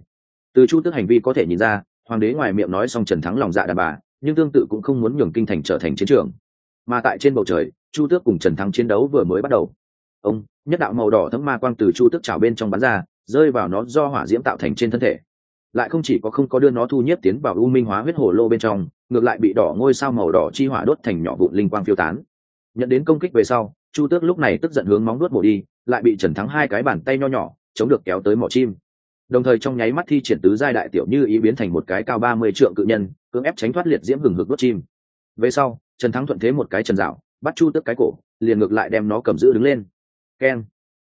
Từ chu tước hành vi có thể nhìn ra, hoàng đế ngoài miệng nói xong trần thắng lòng dạ đàn bà, nhưng tương tự cũng không muốn nhường kinh thành trở thành chiến trường. Mà tại trên bầu trời, chu tước cùng trần thắng chiến đấu vừa mới bắt đầu. Ông, nhất đạo màu đỏ thấm ma quang từ chu tước trào bên trong bắn ra, rơi vào nó do hỏa diễm tạo thành trên thân thể lại không chỉ có không có đưa nó thu nhiếp tiến vào u minh hóa huyết hồ lô bên trong, ngược lại bị đỏ ngôi sao màu đỏ chi hỏa đốt thành nhỏ vụn linh quang phiêu tán. Nhận đến công kích về sau, chu tước lúc này tức giận hướng móng đuốt bổ đi, lại bị trần thắng hai cái bàn tay nho nhỏ chống được kéo tới mỏ chim. Đồng thời trong nháy mắt thi triển tứ giai đại tiểu như ý biến thành một cái cao ba mươi trượng cự nhân, cưỡng ép tránh thoát liệt diễm hừng hực đốt chim. Về sau, trần thắng thuận thế một cái trần dạo, bắt chu tước cái cổ, liền ngược lại đem nó cầm giữ đứng lên. Keng.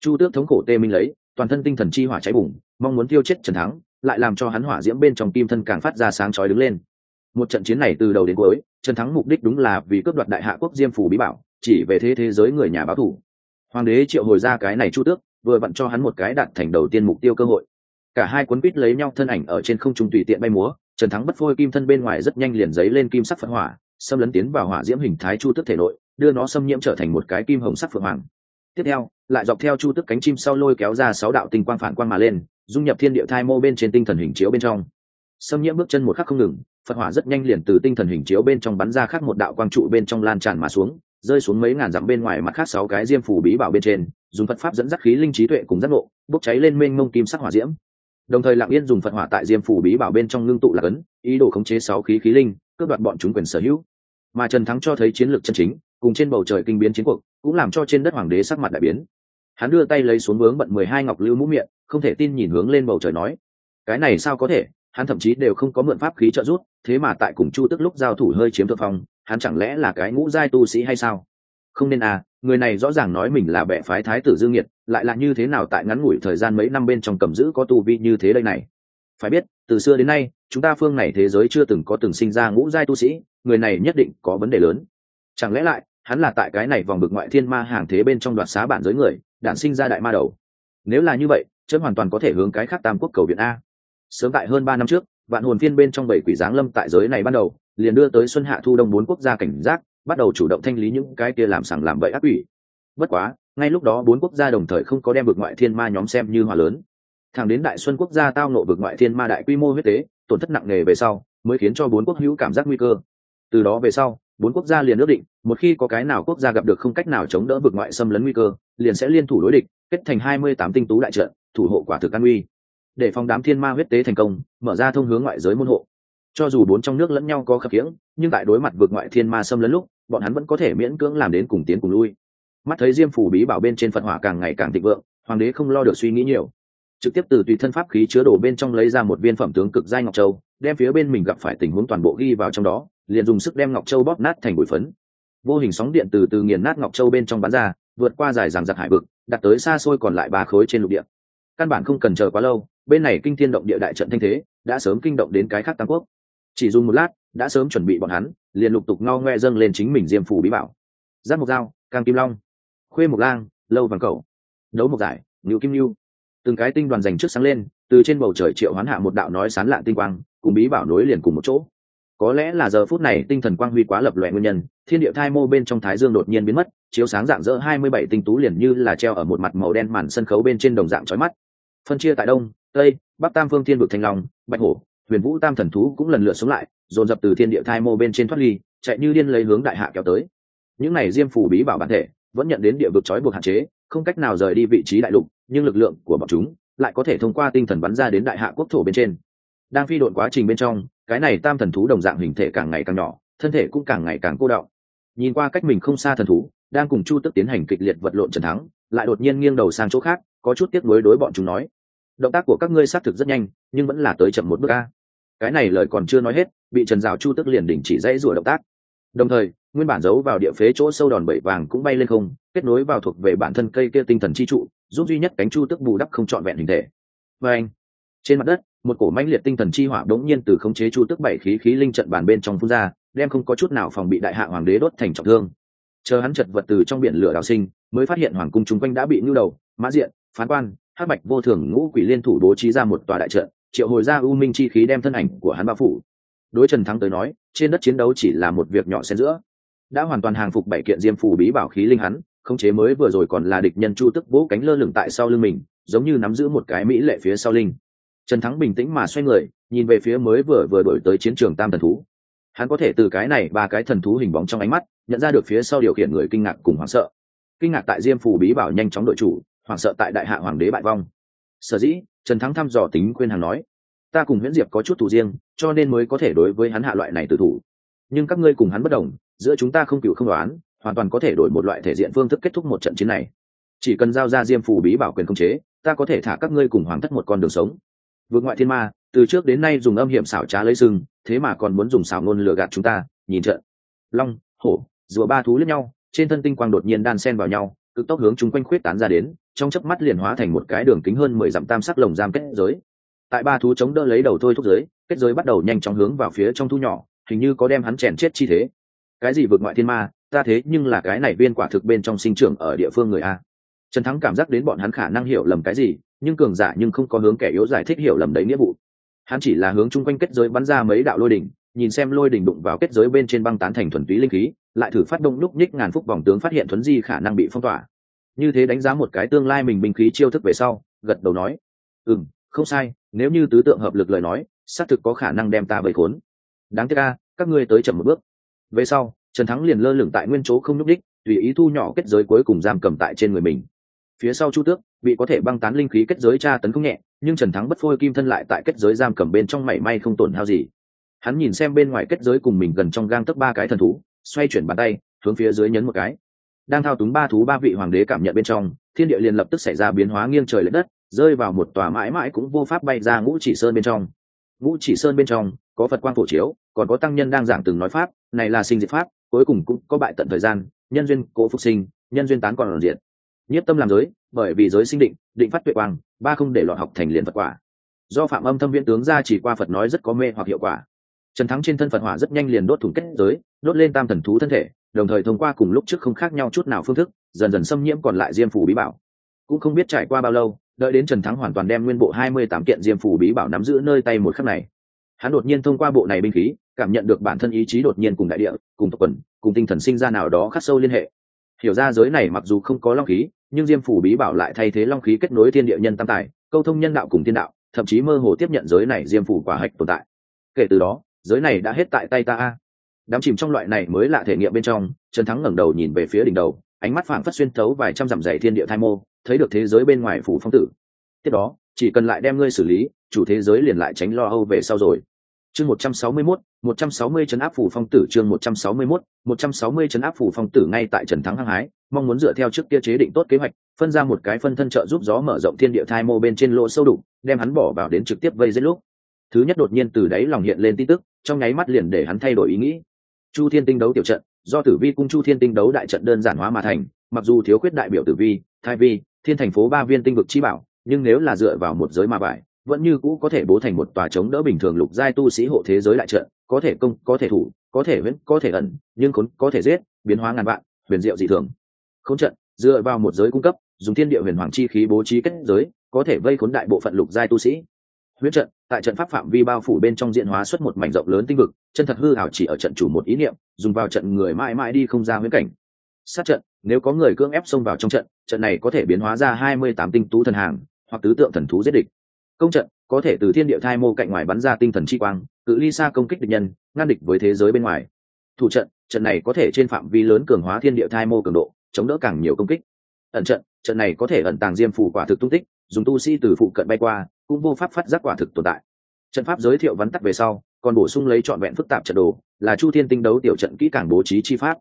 Chu tước thống cổ tê minh lấy, toàn thân tinh thần chi hỏa cháy bùng, mong muốn tiêu chết trần thắng lại làm cho hắn hỏa diễm bên trong kim thân càng phát ra sáng chói đứng lên. Một trận chiến này từ đầu đến cuối, trần thắng mục đích đúng là vì cướp đoạt đại hạ quốc diêm phủ bí bảo, chỉ về thế thế giới người nhà báo thủ. Hoàng đế triệu hồi ra cái này chu tước, vừa vặn cho hắn một cái đạt thành đầu tiên mục tiêu cơ hội. Cả hai cuốn quýt lấy nhau thân ảnh ở trên không trung tùy tiện bay múa, trần thắng bất phôi kim thân bên ngoài rất nhanh liền giấy lên kim sắc phật hỏa, xâm lấn tiến vào hỏa diễm hình thái chu tước thể nội, đưa nó xâm nhiễm trở thành một cái kim hồng sắc phượng hoàng. Tiếp theo, lại dọc theo chu tước cánh chim sau lôi kéo ra sáu đạo tinh quang phản quang mà lên dung nhập thiên địa thai mô bên trên tinh thần hình chiếu bên trong. Xâm nhiễm bước chân một khắc không ngừng, phật hỏa rất nhanh liền từ tinh thần hình chiếu bên trong bắn ra khác một đạo quang trụ bên trong lan tràn mà xuống, rơi xuống mấy ngàn dặm bên ngoài mặt khác sáu cái diêm phủ bí bảo bên trên, dùng phật pháp dẫn dắt khí linh trí tuệ cùng giác ngộ, bốc cháy lên mênh mông kim sắc hỏa diễm. Đồng thời lặng yên dùng phật hỏa tại diêm phủ bí bảo bên trong ngưng tụ lạc ấn, ý đồ khống chế sáu khí khí linh, cướp đoạt bọn chúng quyền sở hữu. Mà trần thắng cho thấy chiến lược chân chính, cùng trên bầu trời kinh biến chiến cuộc, cũng làm cho trên đất hoàng đế sắc mặt đại biến. Hắn đưa tay lấy xuống vướng bận mười hai ngọc lưu mũ miệng không thể tin nhìn hướng lên bầu trời nói. Cái này sao có thể? Hắn thậm chí đều không có mượn pháp khí trợ giúp, thế mà tại cùng chu tức lúc giao thủ hơi chiếm thượng phong, hắn chẳng lẽ là cái ngũ giai tu sĩ hay sao? Không nên à người này rõ ràng nói mình là bệ phái thái tử dương nhiệt lại là như thế nào tại ngắn ngủi thời gian mấy năm bên trong cầm giữ có tu vi như thế đây này? Phải biết, từ xưa đến nay, chúng ta phương này thế giới chưa từng có từng sinh ra ngũ giai tu sĩ, người này nhất định có vấn đề lớn. Chẳng lẽ lại, hắn là tại cái này vòng bực ngoại thiên ma hàng thế bên trong đoạt xá bản giới người, đản sinh ra đại ma đầu? Nếu là như vậy chấm hoàn toàn có thể hướng cái khác tam quốc cầu viện a. Sớm tại hơn ba năm trước, vạn hồn phiên bên trong bảy quỷ giáng lâm tại giới này ban đầu, liền đưa tới xuân hạ thu đông bốn quốc gia cảnh giác, bắt đầu chủ động thanh lý những cái kia làm sằng làm bậy ác quỷ. Bất quá, ngay lúc đó bốn quốc gia đồng thời không có đem vực ngoại thiên ma nhóm xem như hòa lớn. Thẳng đến đại xuân quốc gia tao nộ vực ngoại thiên ma đại quy mô huyết tế, tổn thất nặng nề về sau, mới khiến cho bốn quốc hữu cảm giác nguy cơ. Từ đó về sau, bốn quốc gia liền ước định, một khi có cái nào quốc gia gặp được không cách nào chống đỡ vực ngoại xâm lấn nguy cơ, liền sẽ liên thủ đối địch, kết thành hai mươi tám tinh tú đại trận thủ hộ quả thực an uy. Để phòng đám thiên ma huyết tế thành công, mở ra thông hướng ngoại giới môn hộ. Cho dù bốn trong nước lẫn nhau có khập khiễng, nhưng tại đối mặt vượt ngoại thiên ma xâm lấn lúc, bọn hắn vẫn có thể miễn cưỡng làm đến cùng tiến cùng lui. Mắt thấy diêm phủ bí bảo bên trên phật hỏa càng ngày càng thịnh vượng, hoàng đế không lo được suy nghĩ nhiều. Trực tiếp từ tùy thân pháp khí chứa đồ bên trong lấy ra một viên phẩm tướng cực giai ngọc châu, đem phía bên mình gặp phải tình huống toàn bộ ghi vào trong đó, liền dùng sức đem ngọc châu bóp nát thành bụi phấn. Vô hình sóng điện từ từ nghiền nát ngọc châu bên trong bán ra, vượt qua dài ràng giặc hải vực, đặt tới xa xôi còn lại ba khối trên lục địa căn bản không cần chờ quá lâu, bên này kinh thiên động địa đại trận thanh thế đã sớm kinh động đến cái khác tam quốc. Chỉ dùng một lát, đã sớm chuẩn bị bọn hắn, liền lục tục ngao ngoe dâng lên chính mình diêm phủ bí bảo. Giáp mộc dao cang kim long, khuê mộc lang, lâu vàng cầu đấu mộc giải ngự kim lưu. Từng cái tinh đoàn dành trước sáng lên, từ trên bầu trời triệu hoán hạ một đạo nói sán lạ tinh quang, cùng bí bảo nối liền cùng một chỗ. Có lẽ là giờ phút này tinh thần quang huy quá lập loè nguyên nhân, thiên địa thai mô bên trong thái dương đột nhiên biến mất, chiếu sáng dạng dỡ hai mươi bảy tinh tú liền như là treo ở một mặt màu đen màn sân khấu bên trên đồng dạng chói mắt phân chia tại đông, tây, bắc tam phương thiên vực thanh long bạch hổ, huyền vũ tam thần thú cũng lần lượt sống lại, dồn dập từ thiên địa thai mô bên trên thoát ly, chạy như điên lấy hướng đại hạ kéo tới. Những này diêm phù bí bảo bản thể, vẫn nhận đến địa vực trói buộc hạn chế, không cách nào rời đi vị trí đại lục, nhưng lực lượng của bọn chúng lại có thể thông qua tinh thần bắn ra đến đại hạ quốc thổ bên trên. Đang phi độn quá trình bên trong, cái này tam thần thú đồng dạng hình thể càng ngày càng nhỏ, thân thể cũng càng ngày càng cô đọng. Nhìn qua cách mình không xa thần thú, đang cùng chu tức tiến hành kịch liệt vật lộn trần thắng, lại đột nhiên nghiêng đầu sang chỗ khác, có chút tiếc nuối đối bọn chúng nói động tác của các ngươi xác thực rất nhanh, nhưng vẫn là tới chậm một bước a. Cái này lời còn chưa nói hết, bị trần rào chu tức liền đình chỉ dãy rủa động tác. Đồng thời, nguyên bản giấu vào địa phế chỗ sâu đòn bẩy vàng cũng bay lên không, kết nối vào thuộc về bản thân cây kia tinh thần chi trụ, giúp duy nhất cánh chu tức bù đắp không trọn vẹn hình thể. Và anh, trên mặt đất, một cổ mãnh liệt tinh thần chi hỏa đống nhiên từ khống chế chu tức bảy khí khí linh trận bàn bên trong phun ra, đem không có chút nào phòng bị đại hạ hoàng đế đốt thành trọng thương. Chờ hắn chật vật từ trong biển lửa đào sinh, mới phát hiện hoàng cung chung quanh đã bị nhu đầu, mã diện, phán quan hắc bạch vô thường ngũ quỷ liên thủ bố trí ra một tòa đại trận, triệu hồi ra u minh chi khí đem thân ảnh của hắn bao phủ. Đối trần thắng tới nói, trên đất chiến đấu chỉ là một việc nhỏ xen giữa. Đã hoàn toàn hàng phục bảy kiện diêm phù bí bảo khí linh hắn, khống chế mới vừa rồi còn là địch nhân chu tức vỗ cánh lơ lửng tại sau lưng mình, giống như nắm giữ một cái mỹ lệ phía sau linh trần thắng bình tĩnh mà xoay người, nhìn về phía mới vừa vừa đổi tới chiến trường tam thần thú. Hắn có thể từ cái này ba cái thần thú hình bóng trong ánh mắt, nhận ra được phía sau điều khiển người kinh ngạc cùng hoảng sợ. Kinh ngạc tại diêm phù bí bảo nhanh chóng đội chủ hoảng sợ tại đại hạ hoàng đế bại vong. Sở dĩ, trần thắng thăm dò tính khuyên hàng nói, ta cùng nguyễn diệp có chút thủ riêng, cho nên mới có thể đối với hắn hạ loại này từ thủ. Nhưng các ngươi cùng hắn bất đồng, giữa chúng ta không cựu không đoán, hoàn toàn có thể đổi một loại thể diện phương thức kết thúc một trận chiến này. Chỉ cần giao ra diêm phù bí bảo quyền công chế, ta có thể thả các ngươi cùng hoàng thất một con đường sống. Vượt ngoại thiên ma, từ trước đến nay dùng âm hiểm xảo trá lấy sừng, thế mà còn muốn dùng xảo ngôn lừa gạt chúng ta, nhìn trận. Long, hổ, rùa ba thú lẫn nhau, trên thân tinh quang đột nhiên đan sen vào nhau cực tốc hướng chúng quanh khuyết tán ra đến, trong chớp mắt liền hóa thành một cái đường kính hơn mười dặm tam sắc lồng giam kết giới. Tại ba thú chống đỡ lấy đầu thôi thúc giới, kết giới bắt đầu nhanh chóng hướng vào phía trong thu nhỏ, hình như có đem hắn chèn chết chi thế. Cái gì vượt ngoại thiên ma, ta thế nhưng là cái này viên quả thực bên trong sinh trưởng ở địa phương người a. Trần thắng cảm giác đến bọn hắn khả năng hiểu lầm cái gì, nhưng cường giả nhưng không có hướng kẻ yếu giải thích hiểu lầm đấy nghĩa vụ. Hắn chỉ là hướng chung quanh kết giới bắn ra mấy đạo lôi đỉnh nhìn xem lôi đỉnh đụng vào kết giới bên trên băng tán thành thuần túy linh khí, lại thử phát động lúc nhích ngàn phúc vòng tướng phát hiện thuấn di khả năng bị phong tỏa. Như thế đánh giá một cái tương lai mình binh khí chiêu thức về sau, gật đầu nói ừ m không sai, nếu như tứ tượng hợp lực lời nói, xác thực có khả năng đem ta bầy khốn. Đáng tiếc ca các ngươi tới chậm một bước. Về sau, trần thắng liền lơ lửng tại nguyên chỗ không nhúc đích tùy ý thu nhỏ kết giới cuối cùng giam cầm tại trên người mình. Phía sau chu tước, bị có thể băng tán linh khí kết giới tra tấn không nhẹ, nhưng trần thắng bất phôi kim thân lại tại kết giới giam cầm bên trong mảy may không tổn hao gì hắn nhìn xem bên ngoài kết giới cùng mình gần trong gang tấc ba cái thần thú, xoay chuyển bàn tay, hướng phía dưới nhấn một cái. Đang thao túng ba thú ba vị hoàng đế cảm nhận bên trong, thiên địa liền lập tức xảy ra biến hóa nghiêng trời l ệ đất, rơi vào một tòa mãi mãi cũng vô pháp bay ra ngũ chỉ sơn bên trong. Ngũ chỉ sơn bên trong, có phật quang phổ chiếu, còn có tăng nhân đang giảng từng nói pháp, này là sinh diệt pháp, cuối cùng cũng có bại tận thời gian, nhân duyên cố phục sinh, nhân duyên tán còn ở diện nhất tâm làm giới, bởi vì giới sinh định định phát tuệ quang, ba không để lọt học thành liền phật quả. Do phạm âm thâm viễn tướng ra chỉ qua phật nói rất có mê hoặc hiệu quả trần thắng trên thân phật hỏa rất nhanh liền đốt thủng kết giới, đốt lên tam thần thú thân thể, đồng thời thông qua cùng lúc trước không khác nhau chút nào phương thức, dần dần xâm nhiễm còn lại diêm phủ bí bảo. Cũng không biết trải qua bao lâu, đợi đến trần thắng hoàn toàn đem nguyên bộ hai mươi tám kiện diêm phủ bí bảo nắm giữ nơi tay một khắc này. Hắn đột nhiên thông qua bộ này binh khí, cảm nhận được bản thân ý chí đột nhiên cùng đại địa, cùng tộc quần, cùng tinh thần sinh ra nào đó khắc sâu liên hệ. Hiểu ra giới này mặc dù không có long khí, nhưng diêm phủ bí bảo lại thay thế long khí kết nối thiên địa nhân tam tài, câu thông nhân đạo cùng thiên đạo, thậm chí mơ hồ tiếp nhận giới này diêm phủ quả hạch tồn tại. Kể từ đó giới này đã hết tại tay ta a. Đám chìm trong loại này mới lạ thể nghiệm bên trong, trần thắng ngẩng đầu nhìn về phía đỉnh đầu, ánh mắt phảng phất xuyên thấu vài trăm dặm dày thiên địa thai mô, thấy được thế giới bên ngoài phủ phong tử. Tiếp đó, chỉ cần lại đem ngươi xử lý, chủ thế giới liền lại tránh lo âu về sau rồi. Chương một trăm sáu mươi mốt, một trăm sáu mươi chấn áp phủ phong tử, chương một trăm sáu mươi mốt, một trăm sáu mươi chấn áp phủ phong tử ngay tại trần thắng hăng hái, mong muốn dựa theo trước kia chế định tốt kế hoạch, phân ra một cái phân thân trợ giúp gió mở rộng thiên địa thai mô bên trên lỗ sâu đủ đem hắn bỏ vào đến trực tiếp vây giết lúc. Thứ nhất đột nhiên từ đáy lòng hiện lên tin tức trong nháy mắt liền để hắn thay đổi ý nghĩ. Chu thiên tinh đấu tiểu trận, do tử vi cung chu thiên tinh đấu đại trận đơn giản hóa mà thành, mặc dù thiếu khuyết đại biểu tử vi, thai vi, thiên thành phố ba viên tinh vực chi bảo, nhưng nếu là dựa vào một giới mà bài, vẫn như cũ có thể bố thành một tòa chống đỡ bình thường lục giai tu sĩ hộ thế giới đại trận, có thể công, có thể thủ, có thể vẫn có thể ẩn, nhưng khốn, có thể giết, biến hóa ngàn vạn, huyền diệu dị thường. Không trận, dựa vào một giới cung cấp, dùng thiên địa huyền hoàng chi khí bố trí kết giới, có thể vây khốn đại bộ phận lục giai tu sĩ. Huyết trận tại trận pháp phạm vi bao phủ bên trong diện hóa xuất một mảnh rộng lớn tinh vực, chân thật hư hảo chỉ ở trận chủ một ý niệm, dùng vào trận người mãi mãi đi không ra huyễn cảnh. Sát trận, nếu có người cưỡng ép xông vào trong trận trận này có thể biến hóa ra hai mươi tám tinh tú thần hàng, hoặc tứ tượng thần thú giết địch. Công trận, có thể từ thiên địa thai mô cạnh ngoài bắn ra tinh thần chi quang cự ly xa công kích địch nhân, ngăn địch với thế giới bên ngoài. Thủ trận trận này có thể trên phạm vi lớn cường hóa thiên địa thai mô cường độ, chống đỡ càng nhiều công kích. Ẩn trận trận này có thể ẩn tàng diêm phù quả thực tung tích dùng tu sĩ từ phụ cận bay qua, cũng vô pháp phát giác quả thực tồn tại. Trận pháp giới thiệu vắn tắt về sau, còn bổ sung lấy trọn vẹn phức tạp trận đồ, là chu thiên tinh đấu tiểu trận kỹ càng bố trí chi pháp.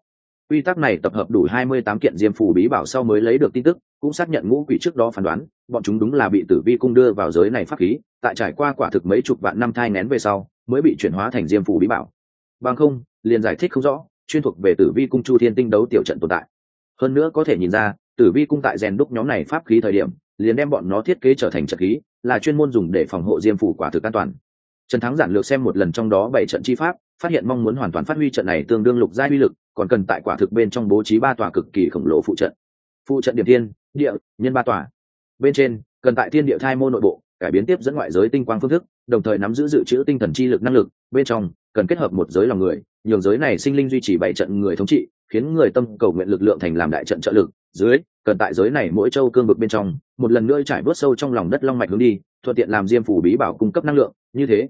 Quy tắc này tập hợp đủ hai mươi tám kiện diêm phù bí bảo sau mới lấy được tin tức, cũng xác nhận ngũ quỷ trước đó phán đoán, bọn chúng đúng là bị tử vi cung đưa vào giới này pháp khí, tại trải qua quả thực mấy chục vạn năm thai nén về sau, mới bị chuyển hóa thành diêm phù bí bảo. Bằng không, liền giải thích không rõ, chuyên thuộc về tử vi cung chu thiên tinh đấu tiểu trận tồn tại. Hơn nữa có thể nhìn ra, tử vi cung tại rèn đúc nhóm này pháp khí thời điểm liền đem bọn nó thiết kế trở thành trận khí, là chuyên môn dùng để phòng hộ diêm phủ quả thực an toàn. Trần thắng giản lược xem một lần trong đó bảy trận chi pháp, phát hiện mong muốn hoàn toàn phát huy trận này tương đương lục giai uy lực, còn cần tại quả thực bên trong bố trí ba tòa cực kỳ khổng lồ phụ trận. Phụ trận điểm thiên, địa, nhân ba tòa. Bên trên, cần tại thiên địa thai mô nội bộ, cải biến tiếp dẫn ngoại giới tinh quang phương thức, đồng thời nắm giữ dự trữ tinh thần chi lực năng lực, bên trong, cần kết hợp một giới lòng người, nhường giới này sinh linh duy trì bảy trận người thống trị, khiến người tâm cầu nguyện lực lượng thành làm đại trận trợ lực dưới, cần tại giới này mỗi châu cương vực bên trong, một lần nữa trải bớt sâu trong lòng đất long mạch hướng đi, thuận tiện làm diêm phủ bí bảo cung cấp năng lượng, như thế,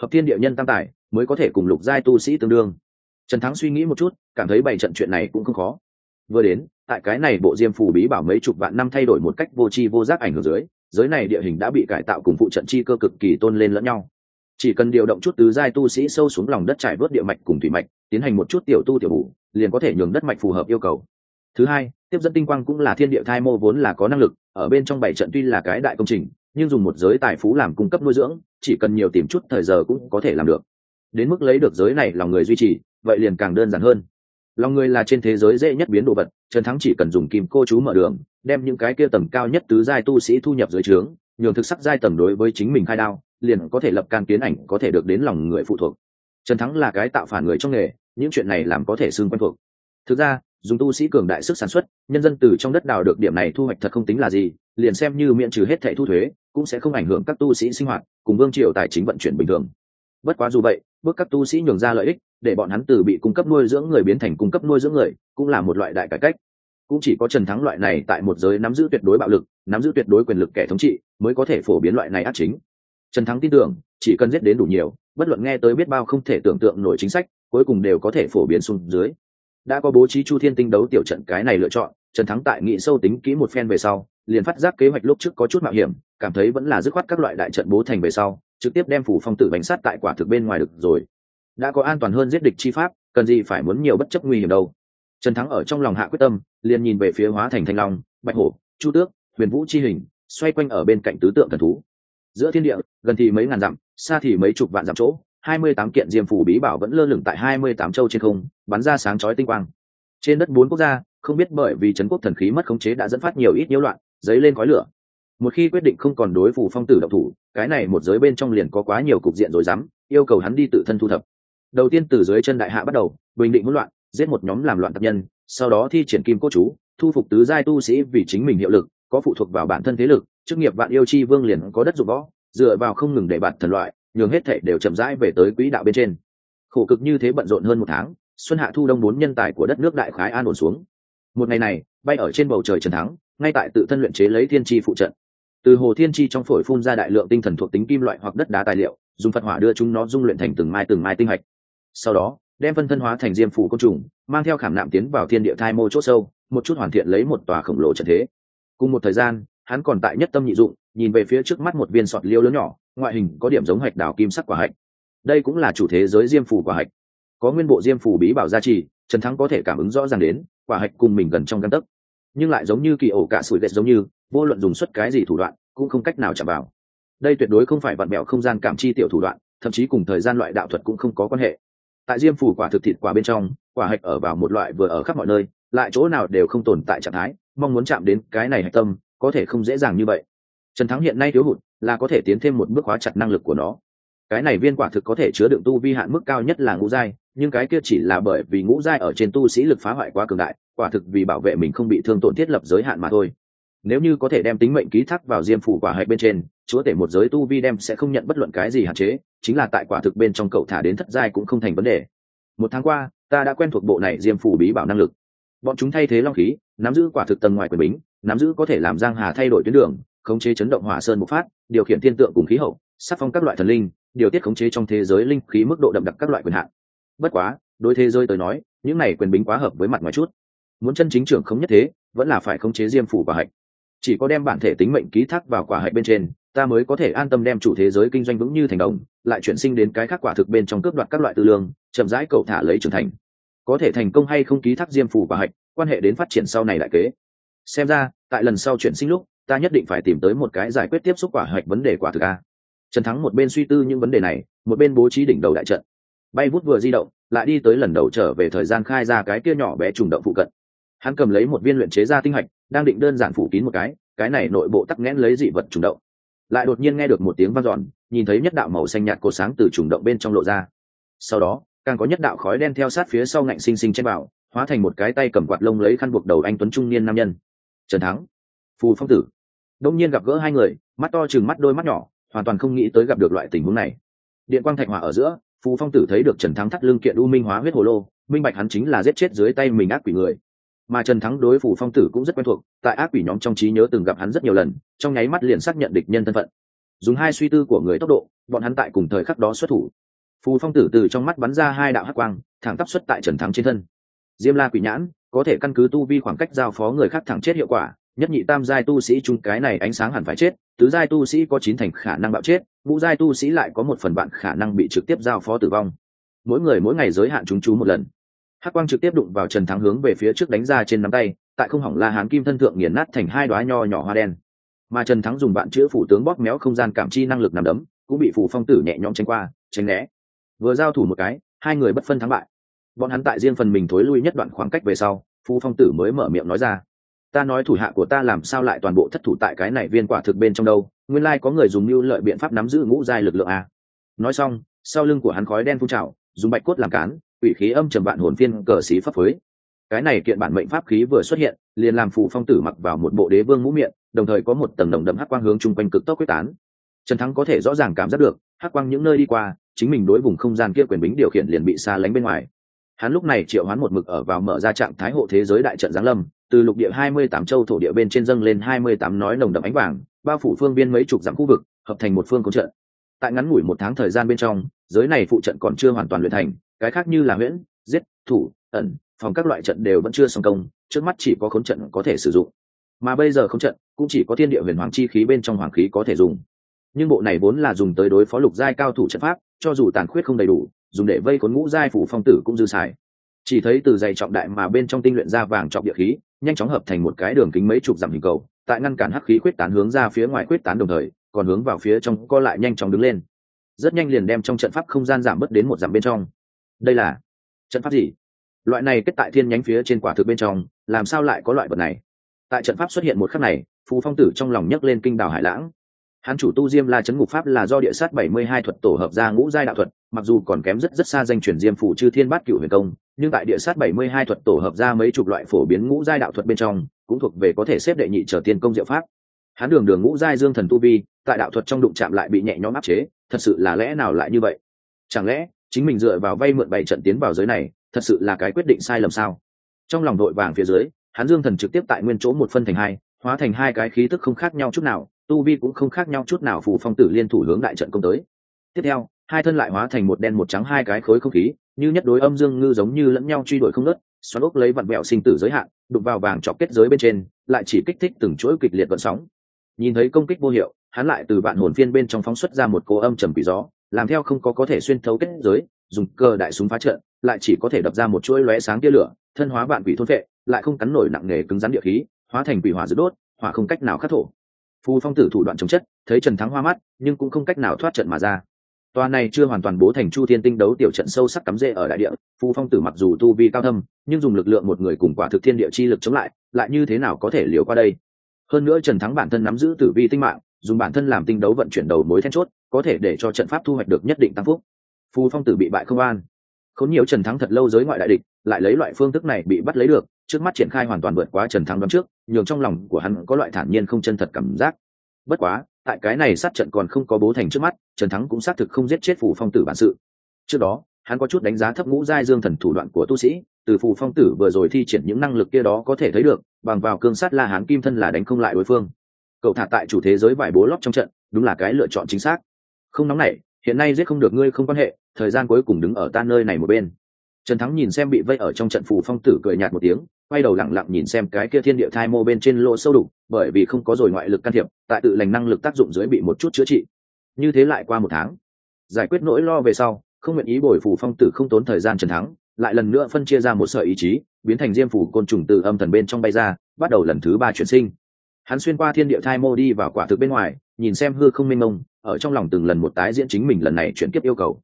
hợp thiên địa nhân tam tài mới có thể cùng lục giai tu sĩ tương đương. Trần thắng suy nghĩ một chút, cảm thấy bảy trận chuyện này cũng không khó. Vừa đến, tại cái này bộ diêm phủ bí bảo mấy chục vạn năm thay đổi một cách vô tri vô giác ảnh hưởng dưới, giới này địa hình đã bị cải tạo cùng phụ trận chi cơ cực kỳ tôn lên lẫn nhau. Chỉ cần điều động chút tứ giai tu sĩ sâu xuống lòng đất trải vớt địa mạch cùng thủy mạch, tiến hành một chút tiểu tu tiểu bù liền có thể nhường đất mạch phù hợp yêu cầu thứ hai, tiếp dẫn tinh quang cũng là thiên địa thai mô vốn là có năng lực, ở bên trong bảy trận tuy là cái đại công trình, nhưng dùng một giới tài phú làm cung cấp nuôi dưỡng, chỉ cần nhiều tìm chút thời giờ cũng có thể làm được. Đến mức lấy được giới này, lòng người duy trì, vậy liền càng đơn giản hơn. Lòng người là trên thế giới dễ nhất biến đồ vật, trần thắng chỉ cần dùng kim cô chú mở đường, đem những cái kia tầng cao nhất tứ giai tu sĩ thu nhập dưới trướng, nhường thực sắc giai tầng đối với chính mình khai đao, liền có thể lập can kiến ảnh có thể được đến lòng người phụ thuộc. Trần thắng là cái tạo phản người trong nghề, những chuyện này làm có thể xương quen thuộc. Thực ra dùng tu sĩ cường đại sức sản xuất, nhân dân từ trong đất đào được điểm này thu hoạch thật không tính là gì, liền xem như miễn trừ hết thẻ thu thuế, cũng sẽ không ảnh hưởng các tu sĩ sinh hoạt, cùng vương triều tài chính vận chuyển bình thường. Bất quá dù vậy, bước các tu sĩ nhường ra lợi ích, để bọn hắn từ bị cung cấp nuôi dưỡng người biến thành cung cấp nuôi dưỡng người, cũng là một loại đại cải cách. Cũng chỉ có trần thắng loại này tại một giới nắm giữ tuyệt đối bạo lực, nắm giữ tuyệt đối quyền lực kẻ thống trị, mới có thể phổ biến loại này ác chính. Trần thắng tin tưởng, chỉ cần giết đến đủ nhiều, bất luận nghe tới biết bao không thể tưởng tượng nổi chính sách, cuối cùng đều có thể phổ biến xuống dưới đã có bố trí chu thiên tinh đấu tiểu trận cái này lựa chọn, trần thắng tại nghị sâu tính kỹ một phen về sau, liền phát giác kế hoạch lúc trước có chút mạo hiểm, cảm thấy vẫn là dứt khoát các loại đại trận bố thành về sau, trực tiếp đem phủ phong tử bánh sát tại quả thực bên ngoài được rồi. Đã có an toàn hơn giết địch chi pháp, cần gì phải muốn nhiều bất chấp nguy hiểm đâu. Trần thắng ở trong lòng hạ quyết tâm, liền nhìn về phía hóa thành thanh long, bạch hổ, chu tước, huyền vũ chi hình, xoay quanh ở bên cạnh tứ tượng thần thú. Giữa thiên địa, gần thì mấy ngàn dặm, xa thì mấy chục vạn dặm chỗ hai mươi tám kiện diêm phủ bí bảo vẫn lơ lửng tại hai mươi tám châu trên không, bắn ra sáng chói tinh quang. Trên đất bốn quốc gia, không biết bởi vì trấn quốc thần khí mất khống chế đã dẫn phát nhiều ít nhiễu loạn, dấy lên khói lửa. Một khi quyết định không còn đối phủ phong tử độc thủ, cái này một giới bên trong liền có quá nhiều cục diện rồi dám yêu cầu hắn đi tự thân thu thập. Đầu tiên từ dưới chân đại hạ bắt đầu, bình định hỗn loạn, giết một nhóm làm loạn tập nhân, sau đó thi triển kim cốt chú, thu phục tứ giai tu sĩ vì chính mình hiệu lực, có phụ thuộc vào bản thân thế lực, chức nghiệp vạn yêu chi vương liền có đất dụng võ, dựa vào không ngừng để bạt thần loại nhường hết thệ đều chậm rãi về tới quỹ đạo bên trên. Khổ cực như thế bận rộn hơn một tháng, xuân hạ thu đông bốn nhân tài của đất nước đại khái an ổn xuống. Một ngày này, bay ở trên bầu trời trần thắng, ngay tại tự thân luyện chế lấy thiên chi phụ trận. Từ hồ thiên chi trong phổi phun ra đại lượng tinh thần thuộc tính kim loại hoặc đất đá tài liệu, dùng phật hỏa đưa chúng nó dung luyện thành từng mai từng mai tinh hạch. Sau đó, đem phân thân hóa thành diêm phủ côn trùng, mang theo khảm nạm tiến vào thiên địa thai mô c h ỗ sâu, một chút hoàn thiện lấy một tòa khổng lồ trận thế. Cùng một thời gian, hắn còn tại nhất tâm nhị dụng, nhìn về phía trước mắt một viên sọt liêu lớn nhỏ ngoại hình có điểm giống hạch đào kim sắc quả hạch. Đây cũng là chủ thế giới diêm phủ quả hạch. Có nguyên bộ diêm phủ bí bảo gia trì, trần thắng có thể cảm ứng rõ ràng đến, quả hạch cùng mình gần trong căn tấc. Nhưng lại giống như kỳ ổ cả sủi ghét giống như, vô luận dùng suất cái gì thủ đoạn, cũng không cách nào chạm vào. Đây tuyệt đối không phải vặn mẹo không gian cảm chi tiểu thủ đoạn, thậm chí cùng thời gian loại đạo thuật cũng không có quan hệ. Tại diêm phủ quả thực thịt quả bên trong, quả hạch ở vào một loại vừa ở khắp mọi nơi, lại chỗ nào đều không tồn tại trạng thái, mong muốn chạm đến cái này hạch tâm, có thể không dễ dàng như vậy. Trần thắng hiện nay thiếu hụt là có thể tiến thêm một bước hóa chặt năng lực của nó. Cái này viên quả thực có thể chứa đựng tu vi hạn mức cao nhất là ngũ giai, nhưng cái kia chỉ là bởi vì ngũ giai ở trên tu sĩ lực phá hoại quá cường đại, quả thực vì bảo vệ mình không bị thương tổn thiết lập giới hạn mà thôi. Nếu như có thể đem tính mệnh ký thác vào diêm phủ quả hạch bên trên, chúa tể một giới tu vi đem sẽ không nhận bất luận cái gì hạn chế, chính là tại quả thực bên trong cậu thả đến thất giai cũng không thành vấn đề. Một tháng qua, ta đã quen thuộc bộ này diêm phủ bí bảo năng lực. Bọn chúng thay thế long khí, nắm giữ quả thực tầng ngoài quyền bính, nắm giữ có thể làm giang hà thay đổi tuyến đường khống chế chấn động hỏa sơn bộc phát, điều khiển thiên tượng cùng khí hậu, sắc phong các loại thần linh, điều tiết khống chế trong thế giới linh khí mức độ đậm đặc các loại quyền hạn. Bất quá, đối thế giới tới nói, những này quyền bính quá hợp với mặt ngoài chút. Muốn chân chính trưởng không nhất thế, vẫn là phải khống chế diêm phủ và hạch. Chỉ có đem bản thể tính mệnh ký thác vào quả hạch bên trên, ta mới có thể an tâm đem chủ thế giới kinh doanh vững như thành đồng, lại chuyển sinh đến cái khác quả thực bên trong cướp đoạt các loại tư lương, chậm rãi cậu thả lấy trưởng thành. Có thể thành công hay không ký thác diêm phủ và hạch, quan hệ đến phát triển sau này đại kế. Xem ra, tại lần sau chuyển sinh lúc ta nhất định phải tìm tới một cái giải quyết tiếp xúc quả hạch vấn đề quả thực a. Trần thắng một bên suy tư những vấn đề này, một bên bố trí đỉnh đầu đại trận. Bay vút vừa di động, lại đi tới lần đầu trở về thời gian khai ra cái kia nhỏ bé trùng động phụ cận. Hắn cầm lấy một viên luyện chế ra tinh hạch, đang định đơn giản phủ kín một cái cái này nội bộ tắc nghẽn lấy dị vật trùng động. Lại đột nhiên nghe được một tiếng vang dọn, nhìn thấy nhất đạo màu xanh nhạt cột sáng từ trùng động bên trong lộ ra. Sau đó, càng có nhất đạo khói đen theo sát phía sau ngạnh xinh xinh chen bảo hóa thành một cái tay cầm quạt lông lấy khăn buộc đầu anh tuấn trung niên nam nhân. Trần thắng, phù phong tử đông nhiên gặp gỡ hai người, mắt to chừng mắt đôi mắt nhỏ, hoàn toàn không nghĩ tới gặp được loại tình huống này. Điện quang thạch hỏa ở giữa, phù phong tử thấy được trần thắng thắt lưng kiện u minh hóa huyết hồ lô, minh bạch hắn chính là giết chết dưới tay mình ác quỷ người. Mà trần thắng đối phù phong tử cũng rất quen thuộc, tại ác quỷ nhóm trong trí nhớ từng gặp hắn rất nhiều lần, trong nháy mắt liền xác nhận địch nhân thân phận. Dùng hai suy tư của người tốc độ, bọn hắn tại cùng thời khắc đó xuất thủ. Phù phong tử từ trong mắt bắn ra hai đạo hắc quang, thẳng tắp xuất tại trần thắng trên thân. Diêm la quỷ nhãn, có thể căn cứ tu vi khoảng cách giao phó người khác thẳng chết hiệu quả nhất nhị tam giai tu sĩ chung cái này ánh sáng hẳn phải chết, tứ giai tu sĩ có chín thành khả năng bạo chết, ngũ giai tu sĩ lại có một phần bạn khả năng bị trực tiếp giao phó tử vong. Mỗi người mỗi ngày giới hạn chúng chú một lần. Hắc quang trực tiếp đụng vào trần thắng hướng về phía trước đánh ra trên nắm tay, tại không hỏng la hán kim thân thượng nghiền nát thành hai đoá nho nhỏ hoa đen. Mà trần thắng dùng bạn chữa phủ tướng bóp méo không gian cảm chi năng lực nằm đấm, cũng bị phủ phong tử nhẹ nhõm tránh qua, tránh né. Vừa giao thủ một cái, hai người bất phân thắng bại. Bọn hắn tại riêng phần mình thối lui nhất đoạn khoảng cách về sau phù phong tử mới mở miệng nói ra ta nói thủ hạ của ta làm sao lại toàn bộ thất thủ tại cái này viên quả thực bên trong đâu, nguyên lai có người dùng mưu lợi biện pháp nắm giữ ngũ giai lực lượng a nói xong, sau lưng của hắn khói đen phun trào, dùng bạch cốt làm cán ủy khí âm trầm vạn hồn phiên cờ xí pháp phới. cái này kiện bản mệnh pháp khí vừa xuất hiện, liền làm phù phong tử mặc vào một bộ đế vương mũ miệng, đồng thời có một tầng đồng đậm hắc quang hướng chung quanh cực tốc quyết tán. Trần thắng có thể rõ ràng cảm giác được, hắc quang những nơi đi qua, chính mình đối vùng không gian kia quyền bính điều khiển liền bị xa lánh bên ngoài hắn lúc này triệu hoán một mực ở vào mở ra trạng thái hộ thế giới đại trận giáng lâm, từ lục địa hai mươi tám châu thổ địa bên trên dâng lên hai mươi tám nói nồng đậm ánh vàng, bao phủ phương biên mấy chục dặm khu vực, hợp thành một phương công trận. Tại ngắn ngủi một tháng thời gian bên trong, giới này phụ trận còn chưa hoàn toàn luyện thành, cái khác như là huyễn, giết, thủ, ẩn, phòng các loại trận đều vẫn chưa xong công, trước mắt chỉ có khốn trận có thể sử dụng. Mà bây giờ khốn trận cũng chỉ có thiên địa huyền hoàng chi khí bên trong hoàng khí có thể dùng. Nhưng bộ này vốn là dùng tới đối phó lục giai cao thủ trận pháp, cho dù tàn khuyết không đầy đủ dùng để vây khốn ngũ giai phủ phong tử cũng dư xài. Chỉ thấy từ dày trọng đại mà bên trong tinh luyện ra vàng trọng địa khí, nhanh chóng hợp thành một cái đường kính mấy chục dặm hình cầu, tại ngăn cản hắc khí quyết tán hướng ra phía ngoài quyết tán đồng thời, còn hướng vào phía trong co lại nhanh chóng đứng lên. Rất nhanh liền đem trong trận pháp không gian giảm bớt đến một dặm bên trong. Đây là trận pháp gì? Loại này kết tại thiên nhánh phía trên quả thực bên trong, làm sao lại có loại vật này? Tại trận pháp xuất hiện một khắc này, phù phong tử trong lòng nhấc lên kinh đảo hải lãng hắn chủ tu diêm la chấn ngục pháp là do địa sát bảy mươi hai thuật tổ hợp ra ngũ giai đạo thuật, mặc dù còn kém rất rất xa danh chuyển diêm phủ chư thiên bát cửu huyền công, nhưng tại địa sát bảy mươi hai thuật tổ hợp ra mấy chục loại phổ biến ngũ giai đạo thuật bên trong, cũng thuộc về có thể xếp đệ nhị trở tiên công diệu pháp. Hắn đường đường ngũ giai dương thần tu vi, tại đạo thuật trong đụng chạm lại bị nhẹ nhõm áp chế, thật sự là lẽ nào lại như vậy? Chẳng lẽ chính mình dựa vào vay mượn bảy trận tiến vào giới này, thật sự là cái quyết định sai lầm sao? Trong lòng đội vàng phía dưới, hắn dương thần trực tiếp tại nguyên chỗ một phân thành hai, hóa thành hai cái khí tức không khác nhau chút nào tu vi cũng không khác nhau chút nào phù phong tử liên thủ hướng đại trận công tới. Tiếp theo, hai thân lại hóa thành một đen một trắng hai cái khối không khí, như nhất đối âm dương ngư giống như lẫn nhau truy đuổi không nớt xoắn ốc lấy vặn vẹo sinh tử giới hạn đục vào vàng chọc kết giới bên trên, lại chỉ kích thích từng chuỗi kịch liệt vận sóng. Nhìn thấy công kích vô hiệu, hắn lại từ vạn hồn phiên bên trong phóng xuất ra một cô âm trầm quỷ gió, làm theo không có có thể xuyên thấu kết giới, dùng cơ đại súng phá trận, lại chỉ có thể đập ra một chuỗi lóe sáng tia lửa, thân hóa vạn quỷ thôn vệ, lại không cắn nổi nặng nề cứng rắn địa khí, hóa thành quỷ hỏa giữ đốt, hỏa không cách nào khắc thổ phù phong tử thủ đoạn chống chất, thấy trần thắng hoa mắt, nhưng cũng không cách nào thoát trận mà ra. Tòa này chưa hoàn toàn bố thành chu thiên tinh đấu tiểu trận sâu sắc cắm rễ ở đại địa, phù phong tử mặc dù tu vi cao thâm, nhưng dùng lực lượng một người cùng quả thực thiên địa chi lực chống lại lại như thế nào có thể liều qua đây? Hơn nữa trần thắng bản thân nắm giữ tử vi tinh mạng, dùng bản thân làm tinh đấu vận chuyển đầu mối then chốt, có thể để cho trận pháp thu hoạch được nhất định tăng phúc. Phù phong tử bị bại không an khốn nhiều trần thắng thật lâu giới ngoại đại địch, lại lấy loại phương thức này bị bắt lấy được, trước mắt triển khai hoàn toàn vượt quá trần thắng đoán trước, nhường trong lòng của hắn có loại thản nhiên không chân thật cảm giác. Bất quá, tại cái này sát trận còn không có bố thành trước mắt, trần thắng cũng xác thực không giết chết phủ phong tử bản sự. Trước đó, hắn có chút đánh giá thấp ngũ giai dương thần thủ đoạn của tu sĩ, từ phù phong tử vừa rồi thi triển những năng lực kia đó có thể thấy được, bằng vào cương sát la hán kim thân là đánh không lại đối phương. Cậu thả tại chủ thế giới vải bố lót trong trận, đúng là cái lựa chọn chính xác. Không nóng nảy, hiện nay giết không được ngươi không quan hệ thời gian cuối cùng đứng ở ta nơi này một bên. Trần thắng nhìn xem bị vây ở trong trận phù phong tử cười nhạt một tiếng, quay đầu lặng lặng nhìn xem cái kia thiên địa thai mô bên trên lỗ sâu đủ bởi vì không có rồi ngoại lực can thiệp, tại tự lành năng lực tác dụng dưới bị một chút chữa trị. Như thế lại qua một tháng, giải quyết nỗi lo về sau, không nguyện ý bồi phù phong tử không tốn thời gian trần thắng, lại lần nữa phân chia ra một sợi ý chí, biến thành diêm phủ côn trùng từ âm thần bên trong bay ra, bắt đầu lần thứ ba chuyển sinh. Hắn xuyên qua thiên địa thai mô đi vào quả thực bên ngoài, nhìn xem hư không mênh mông, ở trong lòng từng lần một tái diễn chính mình lần này chuyển kiếp yêu cầu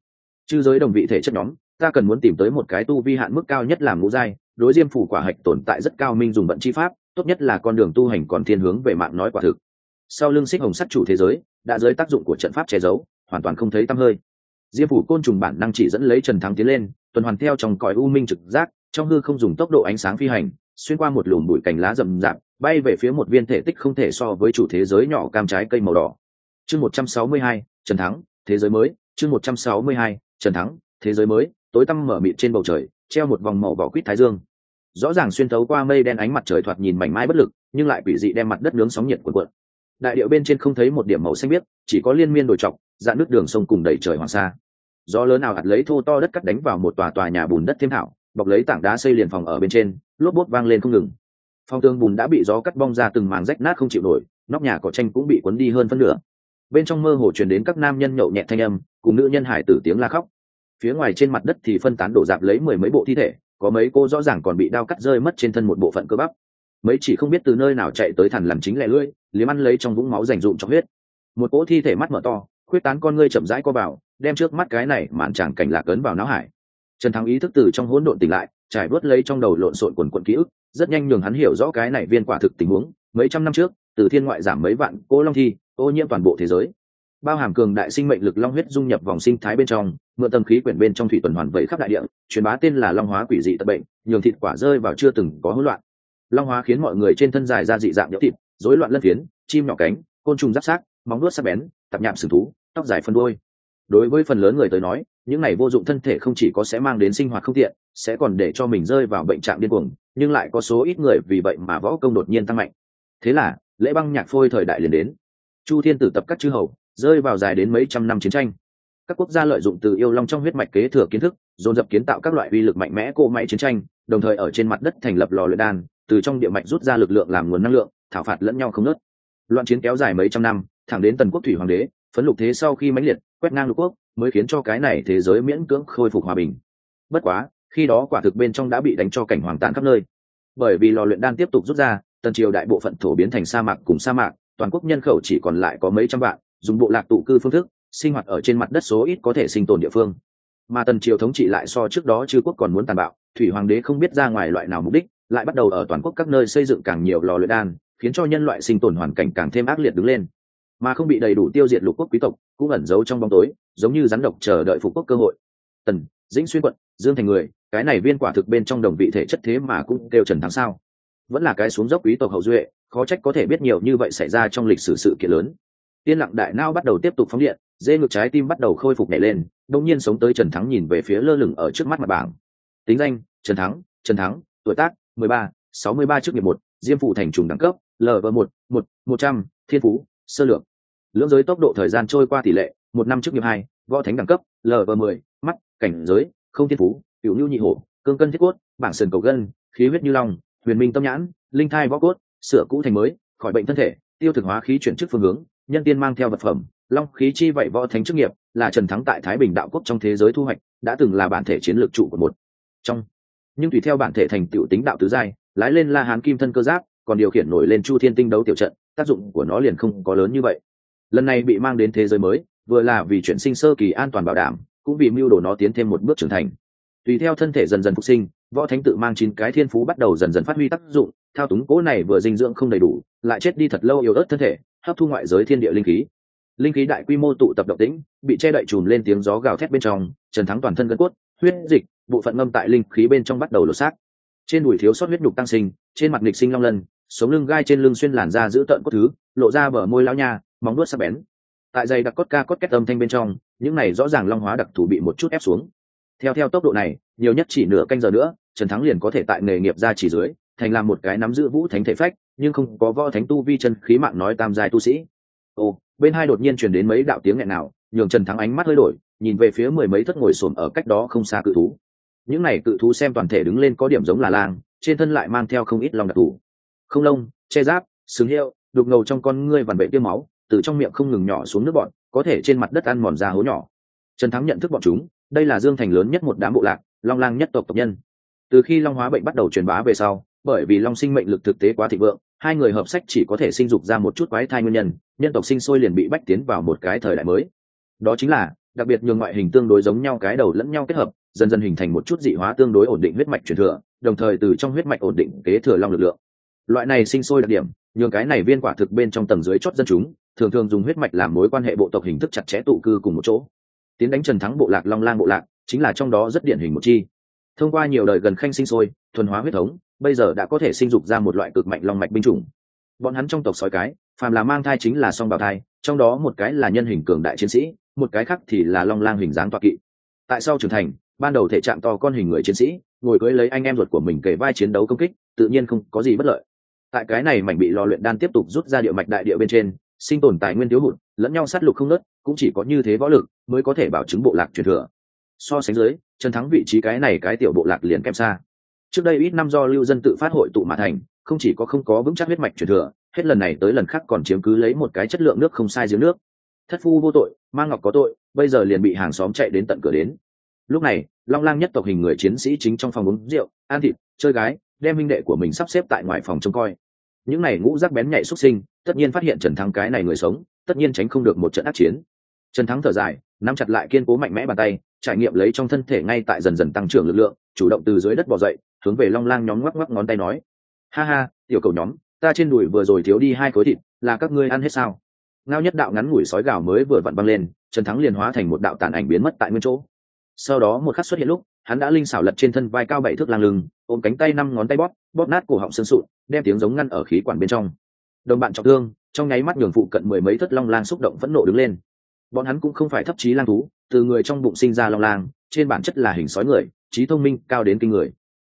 chư giới đồng vị thể chất nhóm, ta cần muốn tìm tới một cái tu vi hạn mức cao nhất làm ngũ giai, đối diêm phủ quả hạch tồn tại rất cao minh dùng vận chi pháp, tốt nhất là con đường tu hành còn thiên hướng về mạng nói quả thực. Sau lưng xích hồng sắt chủ thế giới, đã dưới tác dụng của trận pháp che giấu, hoàn toàn không thấy tăm hơi. Diêm phủ côn trùng bản năng chỉ dẫn lấy trần thắng tiến lên, tuần hoàn theo trong cõi u minh trực giác, trong hư không dùng tốc độ ánh sáng phi hành, xuyên qua một lùm bụi cành lá rậm rạp, bay về phía một viên thể tích không thể so với chủ thế giới nhỏ cam trái cây màu đỏ. Chương một trăm sáu mươi hai, trần thắng, thế giới mới. Chương một trăm sáu mươi hai trần thắng, thế giới mới, tối tăm mở mịt trên bầu trời, treo một vòng màu vỏ quýt thái dương. Rõ ràng xuyên thấu qua mây đen ánh mặt trời thoạt nhìn mảnh mai bất lực, nhưng lại quỷ dị đem mặt đất nướng sóng nhiệt cuộn cuộn. Đại điệu bên trên không thấy một điểm màu xanh biếc, chỉ có liên miên đồi trọc, dạn nước đường sông cùng đầy trời hoàng sa. Gió lớn nào hạt lấy thô to đất cắt đánh vào một tòa tòa nhà bùn đất thêm thảo, bọc lấy tảng đá xây liền phòng ở bên trên, lốp bốt vang lên không ngừng. Phòng tường bùn đã bị gió cắt bong ra từng màng rách nát không chịu nổi, nóc nhà cỏ tranh cũng bị cuốn đi hơn phân nửa bên trong mơ hồ truyền đến các nam nhân nhậu nhẹt thanh âm, cùng nữ nhân hải tử tiếng la khóc. Phía ngoài trên mặt đất thì phân tán đổ dạp lấy mười mấy bộ thi thể, có mấy cô rõ ràng còn bị đao cắt rơi mất trên thân một bộ phận cơ bắp. Mấy chỉ không biết từ nơi nào chạy tới thằn làm chính lẻ lưỡi, liếm ăn lấy trong vũng máu dành dụm trong huyết. Một cỗ thi thể mắt mở to, khuyết tán con ngươi chậm rãi co vào, đem trước mắt cái này mạn tràng cảnh lạc ấn vào não hải. Trần thắng ý thức từ trong hỗn độn tỉnh lại, trải bớt lấy trong đầu lộn xộn quần quận ký ức, rất nhanh nhường hắn hiểu rõ cái này viên quả thực tình huống. Mấy trăm năm trước, từ thiên ngoại giảm mấy vạn cô long thi ô nhiễm toàn bộ thế giới. Bao hàm cường đại sinh mệnh lực long huyết dung nhập vòng sinh thái bên trong, mượn tầm khí quyển bên trong thủy tuần hoàn vẫy khắp đại địa, truyền bá tên là long hóa quỷ dị tật bệnh, nhường thịt quả rơi vào chưa từng có hỗn loạn. Long hóa khiến mọi người trên thân dài ra dị dạng nhỡ thịt, rối loạn lân phiến, chim nhỏ cánh, côn trùng giáp sát móng nuốt sắc bén, tạp nhạm sừng thú, tóc dài phân đôi đối với phần lớn người tới nói, những này vô dụng thân thể không chỉ có sẽ mang đến sinh hoạt không tiện, sẽ còn để cho mình rơi vào bệnh trạng điên cuồng, nhưng lại có số ít người vì vậy mà võ công đột nhiên tăng mạnh. Thế là, lễ băng nhạc phôi thời đại liền đến chu thiên tử tập các chư hầu, rơi vào dài đến mấy trăm năm chiến tranh. Các quốc gia lợi dụng từ yêu long trong huyết mạch kế thừa kiến thức, dồn dập kiến tạo các loại uy lực mạnh mẽ cỗ máy chiến tranh, đồng thời ở trên mặt đất thành lập lò luyện đan, từ trong địa mạch rút ra lực lượng làm nguồn năng lượng, thảo phạt lẫn nhau không nớt loạn chiến kéo dài mấy trăm năm, thẳng đến tần quốc thủy hoàng đế, phấn lục thế sau khi mãnh liệt, quét ngang lục quốc, mới khiến cho cái này thế giới miễn cưỡng khôi phục hòa bình. Bất quá, khi đó quả thực bên trong đã bị đánh cho cảnh hoàng tàn khắp nơi. Bởi vì lò luyện đan tiếp tục rút ra, tần triều đại bộ phận thổ biến thành sa mạc cùng sa mạc toàn quốc nhân khẩu chỉ còn lại có mấy trăm vạn, dùng bộ lạc tụ cư phương thức, sinh hoạt ở trên mặt đất số ít có thể sinh tồn địa phương. Mà tần triều thống trị lại so trước đó chư quốc còn muốn tàn bạo, thủy hoàng đế không biết ra ngoài loại nào mục đích, lại bắt đầu ở toàn quốc các nơi xây dựng càng nhiều lò luyện đan, khiến cho nhân loại sinh tồn hoàn cảnh càng thêm ác liệt đứng lên. Mà không bị đầy đủ tiêu diệt lục quốc quý tộc, cũng ẩn giấu trong bóng tối, giống như rắn độc chờ đợi phục quốc cơ hội. Tần, dĩnh xuyên quận, dương thành người, cái này viên quả thực bên trong đồng vị thể chất thế mà cũng kêu trần thắng sao? Vẫn là cái xuống dốc quý tộc hậu duệ khó trách có thể biết nhiều như vậy xảy ra trong lịch sử sự kiện lớn. Yên lặng đại nao bắt đầu tiếp tục phóng điện, dê ngược trái tim bắt đầu khôi phục nhảy lên đông nhiên sống tới trần thắng nhìn về phía lơ lửng ở trước mắt mặt bảng. Tính danh, trần thắng trần thắng, tuổi tác, mười ba, sáu mươi ba trước nghiệp một, diêm phụ thành trùng đẳng cấp lv một một một trăm, thiên phú, sơ lược. Lưỡng giới tốc độ thời gian trôi qua tỷ lệ, một năm trước nghiệp hai, võ thánh đẳng cấp lv mười, mắt, cảnh giới, không thiên phú cựu nhu nhị hổ, cương cân thiết cốt, bảng sườn cầu gân, khí huyết như long, huyền minh tâm nhãn, linh thai võ cốt sửa cũ thành mới, khỏi bệnh thân thể, tiêu thực hóa khí chuyển chức phương hướng, nhân tiên mang theo vật phẩm, long khí chi vậy võ thánh chức nghiệp, là trần thắng tại thái bình đạo quốc trong thế giới thu hoạch, đã từng là bản thể chiến lược trụ của một. Trong, nhưng tùy theo bản thể thành tựu tính đạo tứ giai, lái lên la hán kim thân cơ giáp, còn điều khiển nổi lên chu thiên tinh đấu tiểu trận, tác dụng của nó liền không có lớn như vậy. Lần này bị mang đến thế giới mới, vừa là vì chuyển sinh sơ kỳ an toàn bảo đảm, cũng vì mưu đồ nó tiến thêm một bước trưởng thành tùy theo thân thể dần dần phục sinh, võ thánh tự mang chín cái thiên phú bắt đầu dần dần phát huy tác dụng, thao túng cố này vừa dinh dưỡng không đầy đủ, lại chết đi thật lâu yếu ớt thân thể, hấp thu ngoại giới thiên địa linh khí. Linh khí đại quy mô tụ tập độc tĩnh, bị che đậy chùm lên tiếng gió gào thét bên trong, trần thắng toàn thân gân cốt, huyết dịch, bộ phận ngâm tại linh khí bên trong bắt đầu lột xác. Trên đùi thiếu sót huyết nhục tăng sinh, trên mặt nghịch sinh long lân, sống lưng gai trên lưng xuyên làn da giữ tợn cốt thứ, lộ ra bờ môi lao nha, móng nuốt sắc bén. Tại dây đặc cốt ca cốt két âm thanh bên trong, những này rõ ràng long hóa đặc thù bị một chút ép xuống theo theo tốc độ này, nhiều nhất chỉ nửa canh giờ nữa, trần thắng liền có thể tại nghề nghiệp ra chỉ dưới, thành làm một cái nắm giữ vũ thánh thể phách, nhưng không có võ thánh tu vi chân khí mạng nói tam giai tu sĩ. Ồ, bên hai đột nhiên truyền đến mấy đạo tiếng nghẹn nào, nhường trần thắng ánh mắt hơi đổi, nhìn về phía mười mấy thất ngồi xổm ở cách đó không xa cự thú. Những này cự thú xem toàn thể đứng lên có điểm giống là lang, trên thân lại mang theo không ít lòng đặc thù. Không lông, che giáp sướng hiệu, đục ngầu trong con ngươi vằn vệ tiêu máu, từ trong miệng không ngừng nhỏ xuống nước bọn có thể trên mặt đất ăn mòn ra hố nhỏ. Trần thắng nhận thức bọn chúng đây là dương thành lớn nhất một đám bộ lạc, long lang nhất tộc tộc nhân. Từ khi long hóa bệnh bắt đầu truyền bá về sau, bởi vì long sinh mệnh lực thực tế quá thịnh vượng, hai người hợp sách chỉ có thể sinh dục ra một chút quái thai nguyên nhân nhân tộc sinh sôi liền bị bách tiến vào một cái thời đại mới. Đó chính là, đặc biệt nhường ngoại hình tương đối giống nhau cái đầu lẫn nhau kết hợp, dần dần hình thành một chút dị hóa tương đối ổn định huyết mạch truyền thừa, đồng thời từ trong huyết mạch ổn định kế thừa long lực lượng. Loại này sinh sôi đặc điểm, nhường cái này viên quả thực bên trong tầng dưới chót dân chúng, thường thường dùng huyết mạch làm mối quan hệ bộ tộc hình thức chặt chẽ tụ cư cùng một chỗ tiến đánh trần thắng bộ lạc long lang bộ lạc, chính là trong đó rất điển hình một chi. Thông qua nhiều đời gần khanh sinh sôi, thuần hóa huyết thống, bây giờ đã có thể sinh dục ra một loại cực mạnh long mạch binh chủng. Bọn hắn trong tộc sói cái, phàm là mang thai chính là song bào thai, trong đó một cái là nhân hình cường đại chiến sĩ, một cái khác thì là long lang hình dáng toa kỵ. Tại sao trưởng thành, ban đầu thể trạng to con hình người chiến sĩ, ngồi cưới lấy anh em ruột của mình kể vai chiến đấu công kích, tự nhiên không có gì bất lợi. Tại cái này mảnh bị lò luyện đan tiếp tục rút ra địa mạch đại địa bên trên, sinh tồn tài nguyên thiếu hụt, lẫn nhau sát lục không nớt cũng chỉ có như thế võ lực mới có thể bảo chứng bộ lạc truyền thừa. So sánh dưới, trần thắng vị trí cái này cái tiểu bộ lạc liền kém xa. Trước đây ít năm do lưu dân tự phát hội tụ mà thành, không chỉ có không có vững chắc huyết mạch truyền thừa, hết lần này tới lần khác còn chiếm cứ lấy một cái chất lượng nước không sai giếng nước. Thất phu vô tội mang ngọc có tội, bây giờ liền bị hàng xóm chạy đến tận cửa đến. Lúc này, long lang nhất tộc hình người chiến sĩ chính trong phòng uống rượu, ăn thịt, chơi gái, đem minh đệ của mình sắp xếp tại ngoài phòng trông coi. Những này ngũ rác bén nhạy xuất sinh, tất nhiên phát hiện trần thắng cái này người sống, tất nhiên tránh không được một trận ác chiến trần thắng thở dài, nắm chặt lại kiên cố mạnh mẽ bàn tay, trải nghiệm lấy trong thân thể ngay tại dần dần tăng trưởng lực lượng, chủ động từ dưới đất bỏ dậy, hướng về long lang nhóm ngoắc ngoắc ngón tay nói. Ha ha, tiểu cầu nhóm, ta trên đùi vừa rồi thiếu đi hai khối thịt, là các ngươi ăn hết sao? Ngao nhất đạo ngắn ngủi sói gào mới vừa vặn băng lên, trần thắng liền hóa thành một đạo tàn ảnh biến mất tại nguyên chỗ. Sau đó một khắc xuất hiện lúc, hắn đã linh xảo lật trên thân vai cao bảy thước lang lưng, ôm cánh tay năm ngón tay bóp bóp nát cổ họng sơn sụn, đem tiếng giống ngăn ở khí quản bên trong. Đồng bạn trọng thương, trong nháy mắt nhường phụ cận mười mấy thất long lang xúc động phẫn nộ đứng lên bọn hắn cũng không phải thấp trí lang thú, từ người trong bụng sinh ra long lang, trên bản chất là hình sói người, trí thông minh, cao đến kinh người.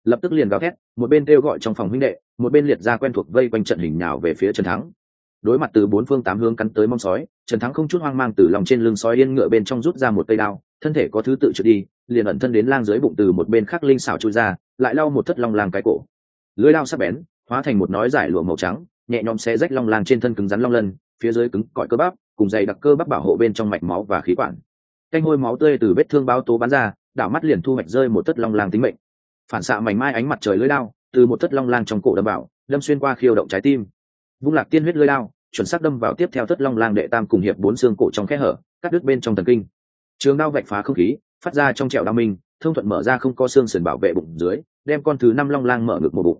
Lập tức liền gào thét, một bên kêu gọi trong phòng huynh đệ, một bên liệt ra quen thuộc vây quanh trận hình nào về phía trần thắng. Đối mặt từ bốn phương tám hướng cắn tới mong sói, trần thắng không chút hoang mang từ lòng trên lưng sói yên ngựa bên trong rút ra một cây đao, thân thể có thứ tự trượt đi, liền ẩn thân đến lang dưới bụng từ một bên khác linh xảo chui ra, lại lau một thất long lang cái cổ. Lưới lao sắc bén, hóa thành một nói giải lụa màu trắng, nhẹ nhõm xé rách long lang trên thân cứng rắn long lân, phía dưới cứng cỏi cơ bắp cùng dày đặc cơ bắp bảo hộ bên trong mạch máu và khí quản. Canh hôi máu tươi từ vết thương bao tố bắn ra, đảo mắt liền thu hoạch rơi một tất long lang tính mệnh. Phản xạ mảnh mai ánh mặt trời lưới lao từ một tất long lang trong cổ đâm bảo đâm xuyên qua khiêu động trái tim. Vung lạc tiên huyết lưới lao chuẩn xác đâm vào tiếp theo tất long lang đệ tam cùng hiệp bốn xương cổ trong khe hở, cắt đứt bên trong thần kinh. Trường đao vạch phá không khí, phát ra trong trẹo đao minh, thông thuận mở ra không có xương sườn bảo vệ bụng dưới, đem con thứ năm long lang mở ngực một bụng.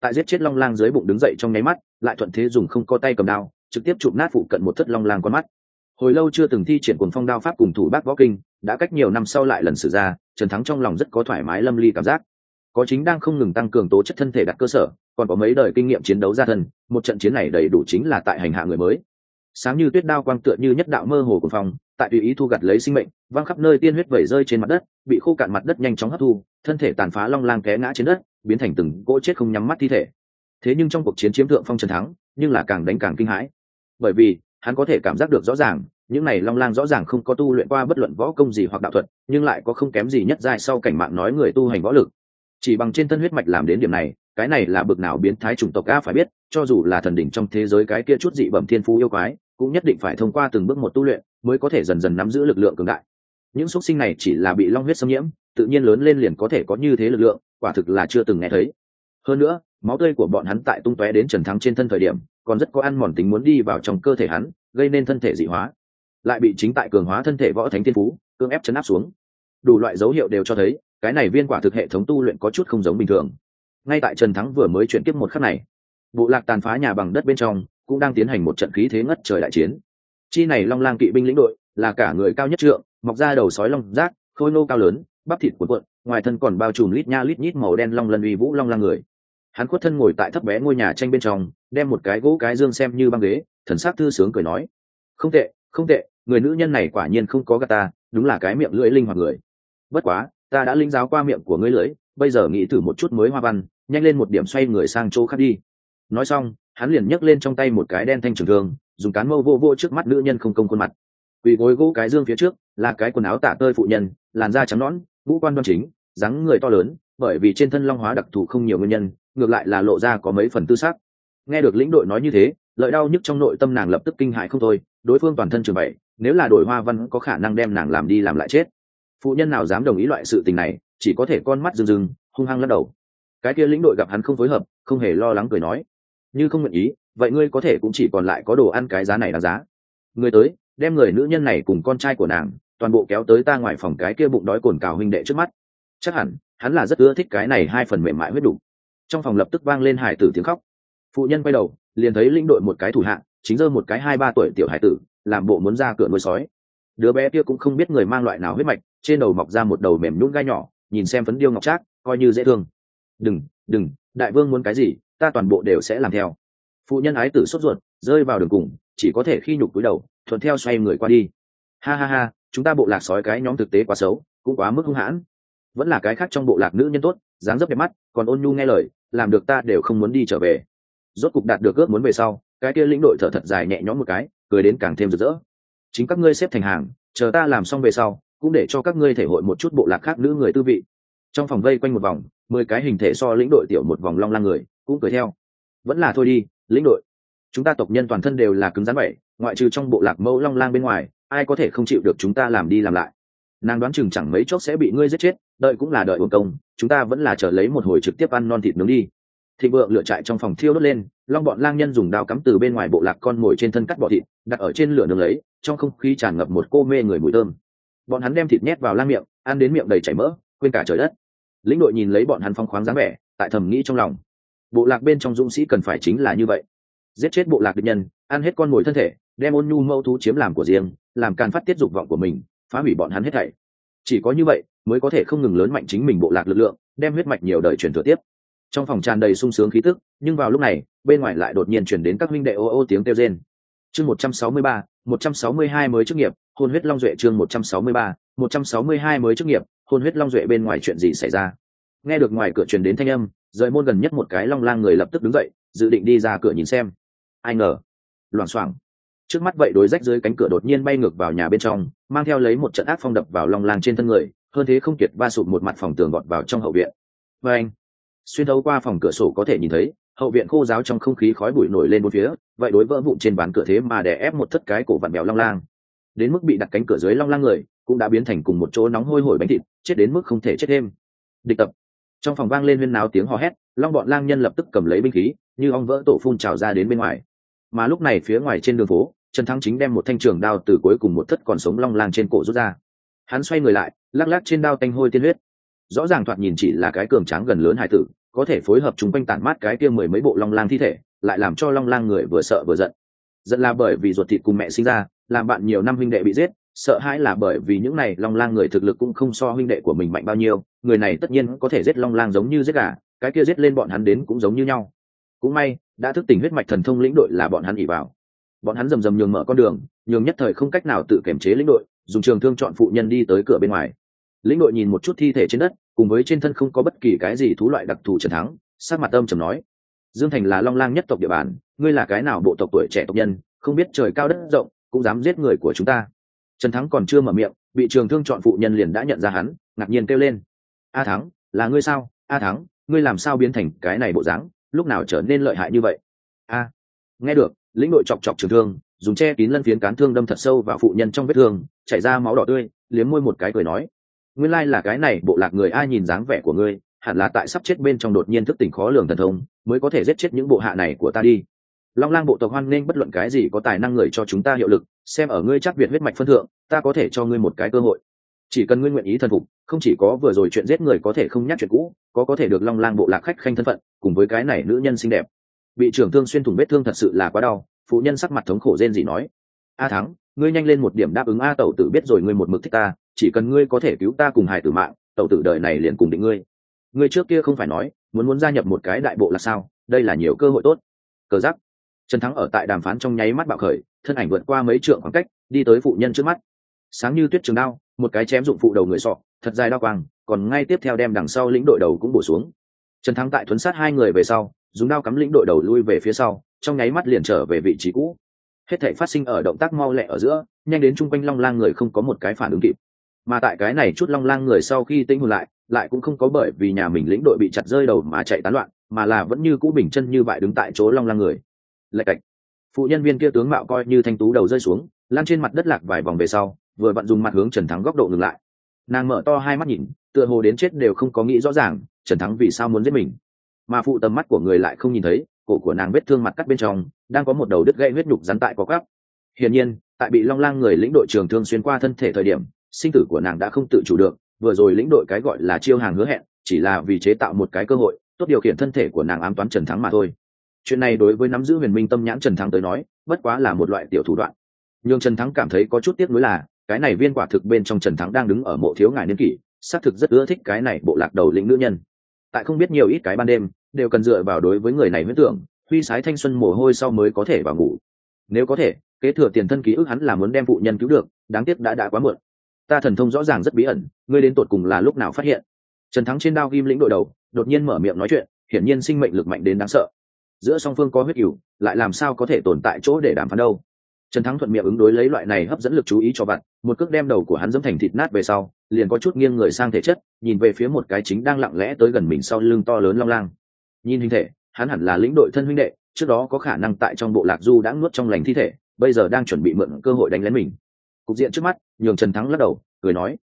Tại giết chết long lang dưới bụng đứng dậy trong nháy mắt, lại thuận thế dùng không có tay cầm đao trực tiếp chụp nát phụ cận một thất long lang con mắt. Hồi lâu chưa từng thi triển cuồng phong đao pháp cùng thủ bác võ kinh, đã cách nhiều năm sau lại lần xử ra, trần thắng trong lòng rất có thoải mái lâm ly cảm giác. Có chính đang không ngừng tăng cường tố chất thân thể đặt cơ sở, còn có mấy đời kinh nghiệm chiến đấu ra thân, một trận chiến này đầy đủ chính là tại hành hạ người mới. Sáng như tuyết đao quang tựa như nhất đạo mơ hồ của phòng, tại tùy ý thu gặt lấy sinh mệnh, văng khắp nơi tiên huyết vẩy rơi trên mặt đất, bị khô cạn mặt đất nhanh chóng hấp thu, thân thể tàn phá long lang té ngã trên đất, biến thành từng cỗ chết không nhắm mắt thi thể. Thế nhưng trong cuộc chiến chiếm thượng phong trần thắng, nhưng là càng đánh càng kinh hãi bởi vì hắn có thể cảm giác được rõ ràng, những này long lang rõ ràng không có tu luyện qua bất luận võ công gì hoặc đạo thuật, nhưng lại có không kém gì nhất giai sau cảnh mạng nói người tu hành võ lực. Chỉ bằng trên thân huyết mạch làm đến điểm này, cái này là bực nào biến thái chủng tộc a phải biết, cho dù là thần đỉnh trong thế giới cái kia chút dị bẩm thiên phú yêu quái, cũng nhất định phải thông qua từng bước một tu luyện mới có thể dần dần nắm giữ lực lượng cường đại. Những xuất sinh này chỉ là bị long huyết xâm nhiễm, tự nhiên lớn lên liền có thể có như thế lực lượng, quả thực là chưa từng nghe thấy. Hơn nữa, máu tươi của bọn hắn tại tung tóe đến trần thắng trên thân thời điểm còn rất có ăn mòn tính muốn đi vào trong cơ thể hắn, gây nên thân thể dị hóa. Lại bị chính tại cường hóa thân thể võ thánh thiên phú, cưỡng ép chấn áp xuống. Đủ loại dấu hiệu đều cho thấy, cái này viên quả thực hệ thống tu luyện có chút không giống bình thường. Ngay tại trần thắng vừa mới chuyển tiếp một khắc này, bộ lạc tàn phá nhà bằng đất bên trong cũng đang tiến hành một trận khí thế ngất trời đại chiến. Chi này long lang kỵ binh lĩnh đội là cả người cao nhất trượng, mọc ra đầu sói long rác, khôi nô cao lớn, bắp thịt cuộn cuộn, ngoài thân còn bao trùm lít nha lít nhít màu đen long lân uy vũ long lang người hắn khuất thân ngồi tại thấp bé ngôi nhà tranh bên trong, đem một cái gỗ cái dương xem như băng ghế, thần sắc thư sướng cười nói, không tệ không tệ, người nữ nhân này quả nhiên không có gà ta, đúng là cái miệng lưỡi linh hoạt người. Bất quá, ta đã linh giáo qua miệng của ngươi lưỡi, bây giờ nghĩ thử một chút mới hoa văn, nhanh lên một điểm xoay người sang chỗ khác đi. Nói xong, hắn liền nhấc lên trong tay một cái đen thanh trường thương, dùng cán mâu vô vô trước mắt nữ nhân không công khuôn mặt. Quỳ gối gỗ cái dương phía trước, là cái quần áo tả tơi phụ nhân, làn da trắng nõn, ngũ quan đoan chính, dáng người to lớn bởi vì trên thân long hóa đặc thù không nhiều nguyên nhân, ngược lại là lộ ra có mấy phần tư sắc. Nghe được lĩnh đội nói như thế, lợi đau nhức trong nội tâm nàng lập tức kinh hại không thôi, đối phương toàn thân trường bậy, nếu là đổi hoa văn có khả năng đem nàng làm đi làm lại chết. Phụ nhân nào dám đồng ý loại sự tình này, chỉ có thể con mắt rừng rừng hung hăng lắc đầu. Cái kia lĩnh đội gặp hắn không phối hợp, không hề lo lắng cười nói, như không nguyện ý, vậy ngươi có thể cũng chỉ còn lại có đồ ăn cái giá này đáng giá. Người tới, đem người nữ nhân này cùng con trai của nàng, toàn bộ kéo tới ta ngoài phòng cái kia bụng đói cồn cào huynh đệ trước mắt. Chắc hẳn hắn là rất ưa thích cái này hai phần mềm mại huyết đủ. Trong phòng lập tức vang lên hải tử tiếng khóc. Phụ nhân quay đầu, liền thấy lĩnh đội một cái thủ hạng, chính giơ một cái hai ba tuổi tiểu hải tử, làm bộ muốn ra cửa nuôi sói. Đứa bé kia cũng không biết người mang loại nào huyết mạch, trên đầu mọc ra một đầu mềm nhún gai nhỏ, nhìn xem phấn điêu ngọc trác, coi như dễ thương. Đừng đừng, đại vương muốn cái gì, ta toàn bộ đều sẽ làm theo. Phụ nhân ái tử sốt ruột, rơi vào đường cùng, chỉ có thể khi nhục cúi đầu, thuận theo xoay người qua đi. Ha ha ha, chúng ta bộ lạc sói cái nhóm thực tế quá xấu, cũng quá mức hung hãn vẫn là cái khác trong bộ lạc nữ nhân tốt, dáng dấp đẹp mắt, còn ôn nhu nghe lời, làm được ta đều không muốn đi trở về. Rốt cục đạt được ước muốn về sau, cái kia lĩnh đội thở thật dài nhẹ nhõm một cái, cười đến càng thêm rực rỡ. Chính các ngươi xếp thành hàng, chờ ta làm xong về sau, cũng để cho các ngươi thể hội một chút bộ lạc khác nữ người tư vị. Trong phòng vây quanh một vòng, mười cái hình thể so lĩnh đội tiểu một vòng long lang người, cũng cười theo. Vẫn là thôi đi, lĩnh đội. Chúng ta tộc nhân toàn thân đều là cứng rắn vậy, ngoại trừ trong bộ lạc mẫu long lang bên ngoài, ai có thể không chịu được chúng ta làm đi làm lại? Nàng đoán chừng chẳng mấy chốc sẽ bị ngươi giết chết, đợi cũng là đợi uổng công, chúng ta vẫn là chờ lấy một hồi trực tiếp ăn non thịt nướng đi. Thịnh vượng lựa trại trong phòng thiêu đốt lên, long bọn lang nhân dùng đao cắm từ bên ngoài bộ lạc con mồi trên thân cắt bọ thịt, đặt ở trên lửa nướng lấy, trong không khí tràn ngập một cô mê người mùi thơm. Bọn hắn đem thịt nhét vào lang miệng, ăn đến miệng đầy chảy mỡ, quên cả trời đất. Lĩnh đội nhìn lấy bọn hắn phong khoáng dáng vẻ, tại thầm nghĩ trong lòng. Bộ lạc bên trong dũng sĩ cần phải chính là như vậy. Giết chết bộ lạc địch nhân, ăn hết con mồi thân thể, đem ôn nhu mâu thú chiếm làm của riêng, làm càn phát tiết dục vọng của mình phá hủy bọn hắn hết thảy. Chỉ có như vậy mới có thể không ngừng lớn mạnh chính mình bộ lạc lực lượng, đem huyết mạch nhiều đời truyền thừa tiếp. Trong phòng tràn đầy sung sướng khí tức, nhưng vào lúc này, bên ngoài lại đột nhiên chuyển đến các huynh đệ ô ô tiếng kêu rên. Chương một trăm sáu mươi ba, một trăm sáu mươi hai mới chức nghiệp, hôn huyết long duệ chương một trăm sáu mươi ba, một trăm sáu mươi hai mới chức nghiệp, hôn huyết long duệ bên ngoài chuyện gì xảy ra? Nghe được ngoài cửa truyền đến thanh âm, rời môn gần nhất một cái long lang người lập tức đứng dậy, dự định đi ra cửa nhìn xem. Ai ngờ, loảng xoảng trước mắt vậy đối rách dưới cánh cửa đột nhiên bay ngược vào nhà bên trong, mang theo lấy một trận ác phong đập vào long lang trên thân người, hơn thế không kiệt va sụt một mặt phòng tường gọt vào trong hậu viện. Và anh, xuyên thấu qua phòng cửa sổ có thể nhìn thấy, hậu viện khô giáo trong không khí khói bụi nổi lên một phía, vậy đối vỡ vụn trên bàn cửa thế mà đè ép một thất cái cổ vặn bèo long lang. Đến mức bị đặt cánh cửa dưới long lang người, cũng đã biến thành cùng một chỗ nóng hôi hổi bánh thịt, chết đến mức không thể chết thêm. Địch tập. Trong phòng vang lên huyên náo tiếng hò hét, long bọn lang nhân lập tức cầm lấy binh khí, như ong vỡ tổ phun trào ra đến bên ngoài. Mà lúc này phía ngoài trên đường phố trần thắng chính đem một thanh trường đao từ cuối cùng một thất còn sống long lang trên cổ rút ra. Hắn xoay người lại, lắc lắc trên đao tanh hôi tiên huyết. Rõ ràng thoạt nhìn chỉ là cái cường tráng gần lớn hải tử, có thể phối hợp chúng quanh tản mát cái kia mười mấy bộ long lang thi thể, lại làm cho long lang người vừa sợ vừa giận. Giận là bởi vì ruột thịt cùng mẹ sinh ra, làm bạn nhiều năm huynh đệ bị giết, sợ hãi là bởi vì những này long lang người thực lực cũng không so huynh đệ của mình mạnh bao nhiêu, người này tất nhiên có thể giết long lang giống như giết gà, cái kia giết lên bọn hắn đến cũng giống như nhau. Cũng may, đã thức tỉnh huyết mạch thần thông lĩnh đội là bọn hắn ỉ vào bọn hắn rầm rầm nhường mở con đường, nhường nhất thời không cách nào tự kiểm chế lĩnh đội, dùng trường thương chọn phụ nhân đi tới cửa bên ngoài. Lĩnh đội nhìn một chút thi thể trên đất, cùng với trên thân không có bất kỳ cái gì thú loại đặc thù trần thắng sát mặt âm trầm nói, dương thành là long lang nhất tộc địa bàn, ngươi là cái nào bộ tộc tuổi trẻ tộc nhân, không biết trời cao đất rộng, cũng dám giết người của chúng ta. Trần thắng còn chưa mở miệng, bị trường thương chọn phụ nhân liền đã nhận ra hắn, ngạc nhiên kêu lên, a thắng, là ngươi sao? A thắng, ngươi làm sao biến thành cái này bộ dáng? Lúc nào trở nên lợi hại như vậy? A, nghe được lĩnh đội chọc chọc trường thương, dùng che kín lân phiến cán thương đâm thật sâu vào phụ nhân trong vết thương, chảy ra máu đỏ tươi, liếm môi một cái cười nói, nguyên lai là cái này, bộ lạc người ai nhìn dáng vẻ của ngươi, hẳn là tại sắp chết bên trong đột nhiên thức tỉnh khó lường thần thông, mới có thể giết chết những bộ hạ này của ta đi. Long lang bộ tộc hoan nghênh bất luận cái gì có tài năng người cho chúng ta hiệu lực, xem ở ngươi chắc việt huyết mạch phân thượng, ta có thể cho ngươi một cái cơ hội. Chỉ cần ngươi nguyện ý thần phục, không chỉ có vừa rồi chuyện giết người có thể không nhắc chuyện cũ, có có thể được long lang bộ lạc khách khanh thân phận, cùng với cái này nữ nhân xinh đẹp bị trưởng thương xuyên thủng vết thương thật sự là quá đau, phụ nhân sắc mặt thống khổ rên gì nói. A thắng, ngươi nhanh lên một điểm đáp ứng a tẩu tử biết rồi ngươi một mực thích ta, chỉ cần ngươi có thể cứu ta cùng hải tử mạng, tẩu tử đời này liền cùng định ngươi. Ngươi trước kia không phải nói, muốn muốn gia nhập một cái đại bộ là sao, đây là nhiều cơ hội tốt. Cờ giắc trần thắng ở tại đàm phán trong nháy mắt bạo khởi, thân ảnh vượt qua mấy trượng khoảng cách, đi tới phụ nhân trước mắt. Sáng như tuyết trường đao, một cái chém dụng phụ đầu người sọ, thật dài đao quang, còn ngay tiếp theo đem đằng sau lĩnh đội đầu cũng bổ xuống. Trần thắng tại thuấn sát hai người về sau dùng đao cắm lĩnh đội đầu lui về phía sau, trong nháy mắt liền trở về vị trí cũ. Hết thể phát sinh ở động tác mau lẹ ở giữa, nhanh đến chung quanh long lang người không có một cái phản ứng kịp. Mà tại cái này chút long lang người sau khi tinh hồn lại lại cũng không có bởi vì nhà mình lĩnh đội bị chặt rơi đầu mà chạy tán loạn, mà là vẫn như cũ bình chân như vậy đứng tại chỗ long lang người. Lạch cạch. Phụ nhân viên kia tướng mạo coi như thanh tú đầu rơi xuống lan trên mặt đất lạc vài vòng về sau, vừa vặn dùng mặt hướng trần thắng góc độ ngừng lại. Nàng mở to hai mắt nhìn, tựa hồ đến chết đều không có nghĩ rõ ràng, trần thắng vì sao muốn giết mình mà phụ tầm mắt của người lại không nhìn thấy, cổ của nàng vết thương mặt cắt bên trong, đang có một đầu đứt gãy huyết nhục rắn tại có gắp. Hiển nhiên, tại bị long lang người lĩnh đội trường thương xuyên qua thân thể thời điểm, sinh tử của nàng đã không tự chủ được, vừa rồi lĩnh đội cái gọi là chiêu hàng hứa hẹn, chỉ là vì chế tạo một cái cơ hội, tốt điều khiển thân thể của nàng ám toán trần thắng mà thôi. Chuyện này đối với nắm giữ huyền minh tâm nhãn trần thắng tới nói, bất quá là một loại tiểu thủ đoạn. Nhưng trần thắng cảm thấy có chút tiếc nuối là, cái này viên quả thực bên trong trần thắng đang đứng ở mộ thiếu ngài niên kỷ, xác thực rất ưa thích cái này bộ lạc đầu lĩnh nữ nhân. Tại không biết nhiều ít cái ban đêm đều cần dựa vào đối với người này mới tưởng huy sái thanh xuân mồ hôi sau mới có thể vào ngủ. Nếu có thể, kế thừa tiền thân ký ức hắn là muốn đem phụ nhân cứu được, đáng tiếc đã đã quá muộn. Ta thần thông rõ ràng rất bí ẩn, ngươi đến tột cùng là lúc nào phát hiện? Trần thắng trên đao ghim lĩnh đội đầu, đột nhiên mở miệng nói chuyện, hiển nhiên sinh mệnh lực mạnh đến đáng sợ. Giữa song phương có huyết cửu lại làm sao có thể tồn tại chỗ để đàm phán đâu? Trần thắng thuận miệng ứng đối lấy loại này hấp dẫn lực chú ý cho bạn, một cước đem đầu của hắn dẫm thành thịt nát về sau, liền có chút nghiêng người sang thể chất, nhìn về phía một cái chính đang lặng lẽ tới gần mình sau lưng to lớn long lang nhìn hình thể, hắn hẳn là lĩnh đội thân huynh đệ, trước đó có khả năng tại trong bộ lạc du đã nuốt trong lành thi thể, bây giờ đang chuẩn bị mượn cơ hội đánh lén mình. Cục diện trước mắt, nhường trần thắng lắc đầu, cười nói,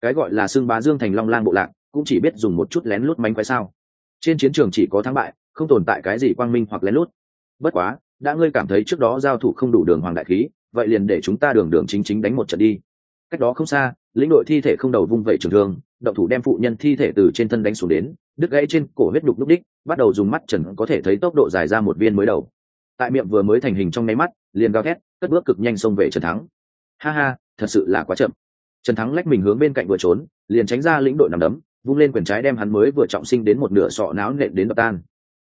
cái gọi là xương bá dương thành long lang bộ lạc, cũng chỉ biết dùng một chút lén lút mánh quay sao. Trên chiến trường chỉ có thắng bại, không tồn tại cái gì quang minh hoặc lén lút. Bất quá, đã ngươi cảm thấy trước đó giao thủ không đủ đường hoàng đại khí, vậy liền để chúng ta đường đường chính chính đánh một trận đi cách đó không xa, lĩnh đội thi thể không đầu vung vẩy trường thương, động thủ đem phụ nhân thi thể từ trên thân đánh xuống đến, đứt gãy trên cổ huyết đục lúc đích, bắt đầu dùng mắt trần có thể thấy tốc độ dài ra một viên mới đầu. Tại miệng vừa mới thành hình trong nháy mắt, liền gào thét, cất bước cực nhanh xông về trần thắng. Ha ha, thật sự là quá chậm. Trần thắng lách mình hướng bên cạnh vừa trốn, liền tránh ra lĩnh đội nằm đấm, vung lên quyền trái đem hắn mới vừa trọng sinh đến một nửa sọ náo nện đến đập tan.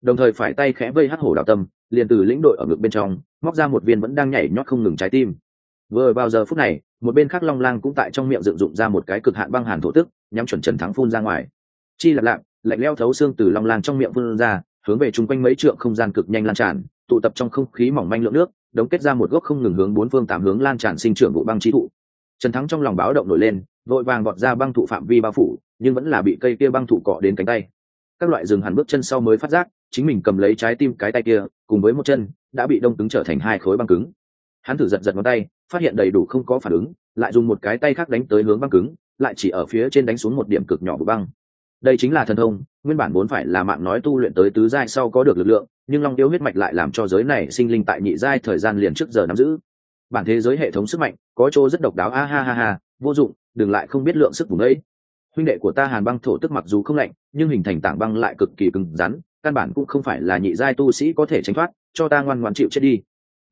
Đồng thời phải tay khẽ vây hắt hổ đạo tâm, liền từ lĩnh đội ở ngực bên trong, móc ra một viên vẫn đang nhảy nhót không ngừng trái tim vừa vào giờ phút này, một bên khác long lang cũng tại trong miệng dựng dụng ra một cái cực hạn băng hàn thổ tức, nhắm chuẩn trần thắng phun ra ngoài. Chi lạp lạp, lạnh leo thấu xương từ long lang trong miệng phun ra, hướng về chung quanh mấy trượng không gian cực nhanh lan tràn, tụ tập trong không khí mỏng manh lượng nước, đống kết ra một gốc không ngừng hướng bốn phương tám hướng lan tràn sinh trưởng vụ băng trí thụ. Trần thắng trong lòng báo động nổi lên, vội vàng gọt ra băng thụ phạm vi bao phủ, nhưng vẫn là bị cây kia băng thụ cọ đến cánh tay. Các loại rừng hẳn bước chân sau mới phát giác, chính mình cầm lấy trái tim cái tay kia, cùng với một chân, đã bị đông cứng trở thành hai khối băng cứng. Hắn thử giật giật ngón tay phát hiện đầy đủ không có phản ứng, lại dùng một cái tay khác đánh tới hướng băng cứng, lại chỉ ở phía trên đánh xuống một điểm cực nhỏ của băng. Đây chính là thần thông, nguyên bản vốn phải là mạng nói tu luyện tới tứ giai sau có được lực lượng, nhưng long tiêu huyết mạch lại làm cho giới này sinh linh tại nhị giai thời gian liền trước giờ nắm giữ. Bản thế giới hệ thống sức mạnh, có chỗ rất độc đáo, a ha ha ha, vô dụng, đừng lại không biết lượng sức vùng ấy huynh đệ của ta hàn băng thổ tức mặc dù không lạnh, nhưng hình thành tảng băng lại cực kỳ cứng rắn, căn bản cũng không phải là nhị giai tu sĩ có thể tránh thoát, cho ta ngoan ngoan chịu chết đi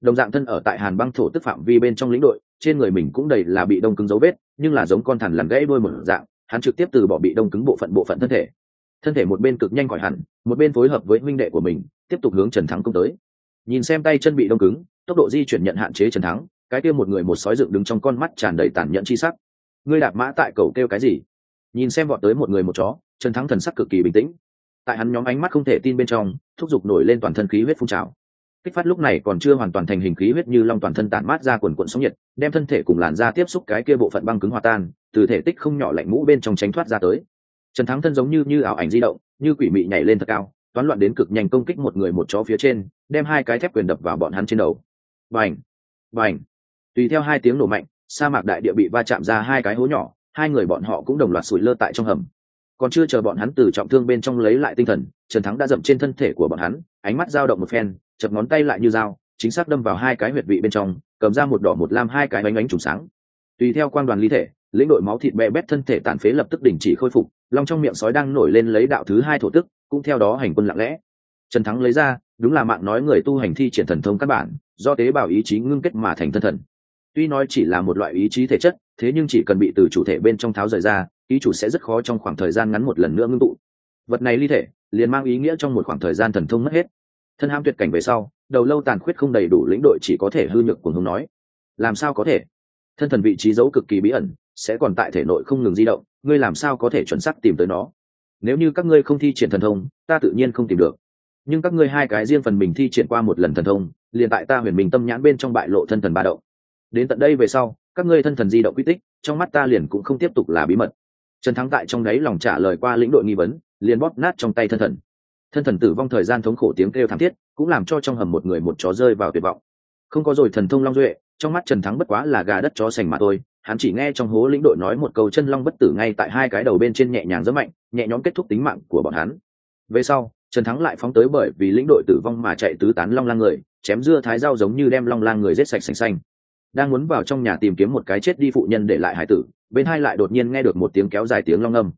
đồng dạng thân ở tại hàn băng thổ tức phạm vi bên trong lĩnh đội, trên người mình cũng đầy là bị đông cứng dấu vết, nhưng là giống con thằn lằn gãy đôi một dạng, hắn trực tiếp từ bỏ bị đông cứng bộ phận bộ phận thân thể. Thân thể một bên cực nhanh khỏi hẳn, một bên phối hợp với huynh đệ của mình, tiếp tục hướng trần thắng công tới. Nhìn xem tay chân bị đông cứng, tốc độ di chuyển nhận hạn chế trần thắng, cái kia một người một sói dựng đứng trong con mắt tràn đầy tàn nhẫn chi sắc. Ngươi đạp mã tại cầu kêu cái gì? Nhìn xem vọt tới một người một chó, trần thắng thần sắc cực kỳ bình tĩnh. Tại hắn nhóm ánh mắt không thể tin bên trong, thúc giục nổi lên toàn thân khí huyết phun trào kích phát lúc này còn chưa hoàn toàn thành hình khí huyết như long toàn thân tản mát ra quần quận sóng nhiệt, đem thân thể cùng làn da tiếp xúc cái kia bộ phận băng cứng hòa tan, từ thể tích không nhỏ lạnh mũ bên trong tránh thoát ra tới. Trần thắng thân giống như như ảo ảnh di động, như quỷ mị nhảy lên thật cao, toán loạn đến cực nhanh công kích một người một chó phía trên, đem hai cái thép quyền đập vào bọn hắn trên đầu. Vành vành tùy theo hai tiếng nổ mạnh, sa mạc đại địa bị va chạm ra hai cái hố nhỏ, hai người bọn họ cũng đồng loạt sủi lơ tại trong hầm. Còn chưa chờ bọn hắn từ trọng thương bên trong lấy lại tinh thần, trần thắng đã dậm trên thân thể của bọn hắn, ánh mắt dao động một phen chập ngón tay lại như dao, chính xác đâm vào hai cái huyệt vị bên trong, cầm ra một đỏ một lam hai cái bánh ánh trùng sáng. Tùy theo quan đoàn ly thể, lĩnh đội máu thịt bè bét thân thể tàn phế lập tức đình chỉ khôi phục, long trong miệng sói đang nổi lên lấy đạo thứ hai thổ tức, cũng theo đó hành quân lặng lẽ. Trần thắng lấy ra, đúng là mạng nói người tu hành thi triển thần thông căn bản, do tế bào ý chí ngưng kết mà thành thân thần. Tuy nói chỉ là một loại ý chí thể chất, thế nhưng chỉ cần bị từ chủ thể bên trong tháo rời ra ý chủ sẽ rất khó trong khoảng thời gian ngắn một lần nữa ngưng tụ. Vật này ly thể, liền mang ý nghĩa trong một khoảng thời gian thần thông mất hết thân ham tuyệt cảnh về sau, đầu lâu tàn khuyết không đầy đủ lĩnh đội chỉ có thể hư nhược cùng hùng nói. Làm sao có thể? Thân thần vị trí giấu cực kỳ bí ẩn, sẽ còn tại thể nội không ngừng di động, ngươi làm sao có thể chuẩn xác tìm tới nó? Nếu như các ngươi không thi triển thần thông, ta tự nhiên không tìm được. Nhưng các ngươi hai cái riêng phần mình thi triển qua một lần thần thông, liền tại ta huyền mình tâm nhãn bên trong bại lộ thân thần ba động. Đến tận đây về sau, các ngươi thân thần di động quy tích, trong mắt ta liền cũng không tiếp tục là bí mật. Trần thắng tại trong đấy lòng trả lời qua lĩnh đội nghi vấn, liền bóp nát trong tay thân thần thân thần tử vong thời gian thống khổ tiếng kêu thảm thiết, cũng làm cho trong hầm một người một chó rơi vào tuyệt vọng. Không có rồi thần thông long duệ, trong mắt trần thắng bất quá là gà đất chó sành mà thôi, hắn chỉ nghe trong hố lĩnh đội nói một câu chân long bất tử ngay tại hai cái đầu bên trên nhẹ nhàng rất mạnh, nhẹ nhõm kết thúc tính mạng của bọn hắn. Về sau, trần thắng lại phóng tới bởi vì lĩnh đội tử vong mà chạy tứ tán long lang người, chém dưa thái dao giống như đem long lang người rết sạch sành xanh. Đang muốn vào trong nhà tìm kiếm một cái chết đi phụ nhân để lại hải tử, bên hai lại đột nhiên nghe được một tiếng kéo dài tiếng long âm.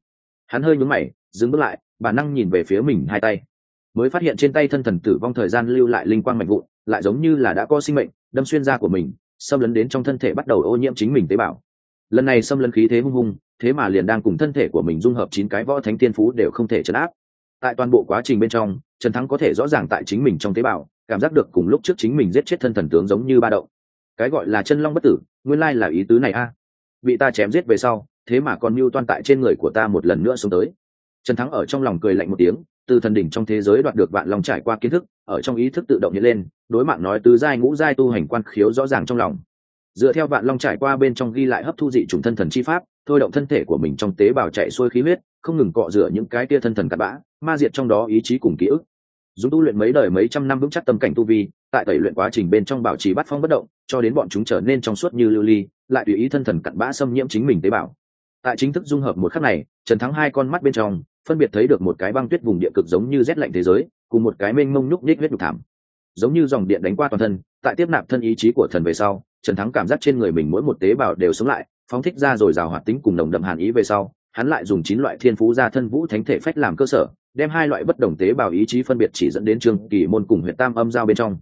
Hắn hơi nhúng mày, dừng bước lại bản năng nhìn về phía mình hai tay, mới phát hiện trên tay thân thần tử vong thời gian lưu lại linh quang mạnh vụn, lại giống như là đã có sinh mệnh, đâm xuyên da của mình, xâm lấn đến trong thân thể bắt đầu ô nhiễm chính mình tế bào. Lần này xâm lấn khí thế hung hung, thế mà liền đang cùng thân thể của mình dung hợp chín cái võ thánh tiên phú đều không thể chấn áp. Tại toàn bộ quá trình bên trong, trần thắng có thể rõ ràng tại chính mình trong tế bào, cảm giác được cùng lúc trước chính mình giết chết thân thần tướng giống như ba động. Cái gọi là chân long bất tử, nguyên lai là ý tứ này a. Bị ta chém giết về sau, thế mà còn mưu toan tại trên người của ta một lần nữa xuống tới trần thắng ở trong lòng cười lạnh một tiếng, từ thần đỉnh trong thế giới đoạt được vạn lòng trải qua kiến thức, ở trong ý thức tự động hiện lên, đối mạng nói tứ giai ngũ giai tu hành quan khiếu rõ ràng trong lòng. Dựa theo vạn long trải qua bên trong ghi lại hấp thu dị chủng thân thần chi pháp, thôi động thân thể của mình trong tế bào chạy xuôi khí huyết, không ngừng cọ rửa những cái tia thân thần cặn bã, ma diệt trong đó ý chí cùng ký ức. Dùng tu luyện mấy đời mấy trăm năm vững chắc tâm cảnh tu vi, tại tẩy luyện quá trình bên trong bảo trì bắt phong bất động, cho đến bọn chúng trở nên trong suốt như lưu ly, lại tùy ý thân thần cặn bã xâm nhiễm chính mình tế bào. Tại chính thức dung hợp một khắc này, trần thắng hai con mắt bên trong phân biệt thấy được một cái băng tuyết vùng địa cực giống như rét lạnh thế giới, cùng một cái mênh mông nhúc nhích huyết nhục thảm. Giống như dòng điện đánh qua toàn thân, tại tiếp nạp thân ý chí của thần về sau, trần thắng cảm giác trên người mình mỗi một tế bào đều sống lại, phóng thích ra rồi rào hoạt tính cùng nồng đậm hàn ý về sau, hắn lại dùng chín loại thiên phú ra thân vũ thánh thể phách làm cơ sở, đem hai loại bất đồng tế bào ý chí phân biệt chỉ dẫn đến trương kỳ môn cùng huyện tam âm giao bên trong.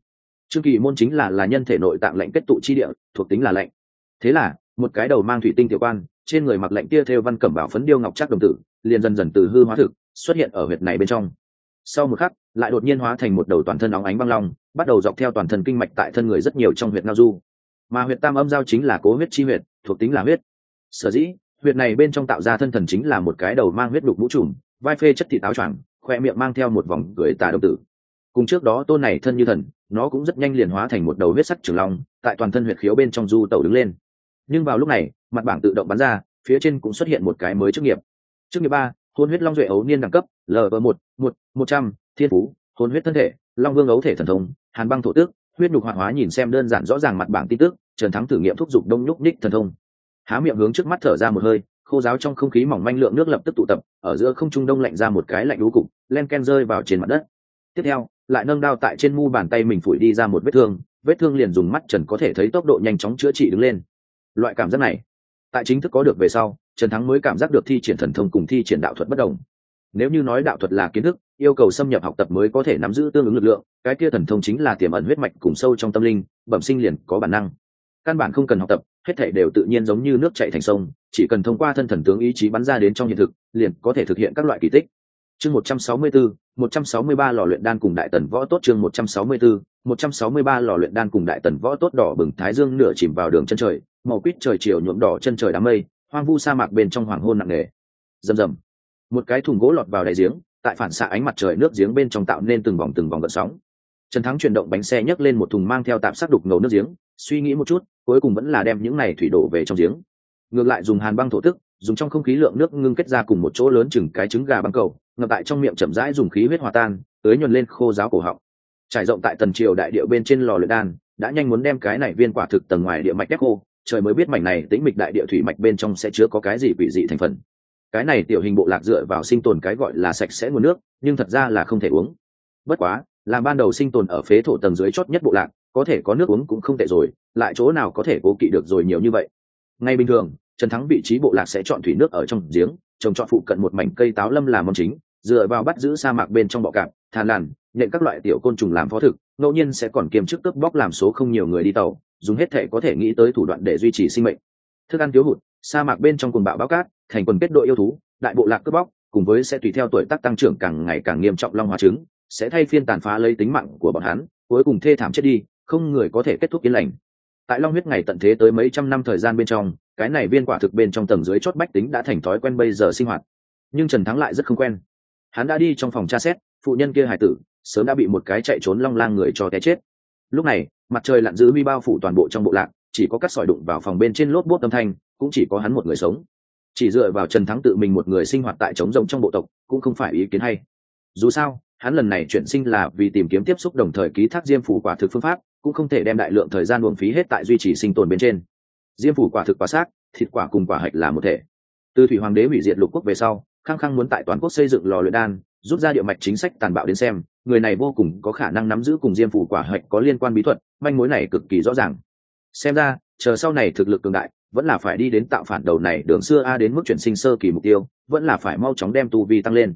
Trương kỳ môn chính là là nhân thể nội tạng lệnh kết tụ chi địa, thuộc tính là lệnh thế là, một cái đầu mang thủy tinh tiểu quan, trên người mặc lệnh tia theo văn cẩm bảo phấn điêu ngọc chắc đồng tử liền dần dần từ hư hóa thực xuất hiện ở huyệt này bên trong. Sau một khắc, lại đột nhiên hóa thành một đầu toàn thân óng ánh băng long, bắt đầu dọc theo toàn thân kinh mạch tại thân người rất nhiều trong huyệt ngao du. Mà huyệt tam âm giao chính là cố huyết chi huyệt, thuộc tính là huyết. Sở dĩ, huyệt này bên trong tạo ra thân thần chính là một cái đầu mang huyết đục mũ trùm, vai phê chất thị táo choàng, khoe miệng mang theo một vòng cười tà đồng tử. Cùng trước đó tôn này thân như thần, nó cũng rất nhanh liền hóa thành một đầu huyết sắc trường long, tại toàn thân huyệt khiếu bên trong du tẩu đứng lên. Nhưng vào lúc này, mặt bảng tự động bắn ra, phía trên cũng xuất hiện một cái mới chức nghiệp chức nghiệp ba, hôn huyết long duệ ấu niên đẳng cấp lv một một một trăm, thiên phú, hôn huyết thân thể, long vương ấu thể thần thông, hàn băng thổ tước, huyết nhục hoạt hóa nhìn xem đơn giản rõ ràng mặt bảng tin tức, trần thắng thử nghiệm thúc giục đông nhúc ních thần thông. Há miệng hướng trước mắt thở ra một hơi, khô giáo trong không khí mỏng manh lượng nước lập tức tụ tập, ở giữa không trung đông lạnh ra một cái lạnh đú cục, len ken rơi vào trên mặt đất. Tiếp theo, lại nâng đao tại trên mu bàn tay mình phủi đi ra một vết thương vết thương liền dùng mắt trần có thể thấy tốc độ nhanh chóng chữa trị đứng lên. Loại cảm giác này, tại chính thức có được về sau trần thắng mới cảm giác được thi triển thần thông cùng thi triển đạo thuật bất đồng. Nếu như nói đạo thuật là kiến thức, yêu cầu xâm nhập học tập mới có thể nắm giữ tương ứng lực lượng, cái kia thần thông chính là tiềm ẩn huyết mạch cùng sâu trong tâm linh, bẩm sinh liền có bản năng. Căn bản không cần học tập, hết thể đều tự nhiên giống như nước chạy thành sông, chỉ cần thông qua thân thần tướng ý chí bắn ra đến trong hiện thực, liền có thể thực hiện các loại kỳ tích. Chương một trăm sáu mươi bốn một trăm sáu mươi ba lò luyện đan cùng đại tần võ tốt chương một trăm sáu mươi bốn một trăm sáu mươi ba lò luyện đan cùng đại tần võ tốt đỏ bừng thái dương nửa chìm vào đường chân trời, màu quýt trời chiều nhuộm đỏ chân trời đám mây hoang vu sa mạc bên trong hoàng hôn nặng nề. Rầm rầm. Một cái thùng gỗ lọt vào đại giếng, tại phản xạ ánh mặt trời nước giếng bên trong tạo nên từng vòng từng vòng gợn sóng. Trần thắng chuyển động bánh xe nhấc lên một thùng mang theo tạm sắc đục ngầu nước giếng, suy nghĩ một chút, cuối cùng vẫn là đem những này thủy đổ về trong giếng. Ngược lại dùng hàn băng thổ tức, dùng trong không khí lượng nước ngưng kết ra cùng một chỗ lớn chừng cái trứng gà băng cầu, ngập tại trong miệng chậm rãi dùng khí huyết hòa tan tới nhuần lên khô giáo cổ họng. Trải rộng tại tần triều đại địa bên trên lò luyện đan, đã nhanh muốn đem cái này viên quả thực tầng ngoài địa mạch đép khô trời mới biết mảnh này tĩnh mịch đại địa thủy mạch bên trong sẽ chứa có cái gì quỷ dị thành phần. Cái này tiểu hình bộ lạc dựa vào sinh tồn cái gọi là sạch sẽ nguồn nước, nhưng thật ra là không thể uống. Bất quá làm ban đầu sinh tồn ở phế thổ tầng dưới chót nhất bộ lạc, có thể có nước uống cũng không tệ rồi, lại chỗ nào có thể cố kỵ được rồi nhiều như vậy. Ngay bình thường, trần thắng vị trí bộ lạc sẽ chọn thủy nước ở trong giếng, trồng trọt phụ cận một mảnh cây táo lâm làm món chính, dựa vào bắt giữ sa mạc bên trong bọ cạp thàn làn nhện các loại tiểu côn trùng làm phó thực, ngẫu nhiên sẽ còn kiềm chức cướp bóc làm số không nhiều người đi tàu dùng hết thể có thể nghĩ tới thủ đoạn để duy trì sinh mệnh. Thức ăn thiếu hụt, sa mạc bên trong quần bão báo cát, thành quần kết đội yêu thú, đại bộ lạc cướp bóc, cùng với sẽ tùy theo tuổi tác tăng trưởng càng ngày càng nghiêm trọng long hóa trứng, sẽ thay phiên tàn phá lấy tính mạng của bọn hắn, cuối cùng thê thảm chết đi, không người có thể kết thúc yên lành. Tại long huyết ngày tận thế tới mấy trăm năm thời gian bên trong, cái này viên quả thực bên trong tầng dưới chót bách tính đã thành thói quen bây giờ sinh hoạt. Nhưng trần thắng lại rất không quen. Hắn đã đi trong phòng tra xét, phụ nhân kia hải tử sớm đã bị một cái chạy trốn long lang người cho té chết. Lúc này mặt trời lặn giữ huy bao phủ toàn bộ trong bộ lạc, chỉ có cắt sỏi đụng vào phòng bên trên lốp bốt âm thanh, cũng chỉ có hắn một người sống. Chỉ dựa vào trần thắng tự mình một người sinh hoạt tại trống rộng trong bộ tộc, cũng không phải ý kiến hay. Dù sao, hắn lần này chuyển sinh là vì tìm kiếm tiếp xúc đồng thời ký thác diêm phủ quả thực phương pháp, cũng không thể đem đại lượng thời gian luồng phí hết tại duy trì sinh tồn bên trên. Diêm phủ quả thực quả xác, thịt quả cùng quả hạch là một thể. Từ thủy hoàng đế hủy diệt lục quốc về sau khăng khăng muốn tại toàn quốc xây dựng lò luyện đan, rút ra địa mạch chính sách tàn bạo đến xem người này vô cùng có khả năng nắm giữ cùng diêm phủ quả hạch có liên quan bí thuật, manh mối này cực kỳ rõ ràng. Xem ra, chờ sau này thực lực cường đại, vẫn là phải đi đến tạo phản đầu này đường xưa a đến mức chuyển sinh sơ kỳ mục tiêu, vẫn là phải mau chóng đem tu vi tăng lên.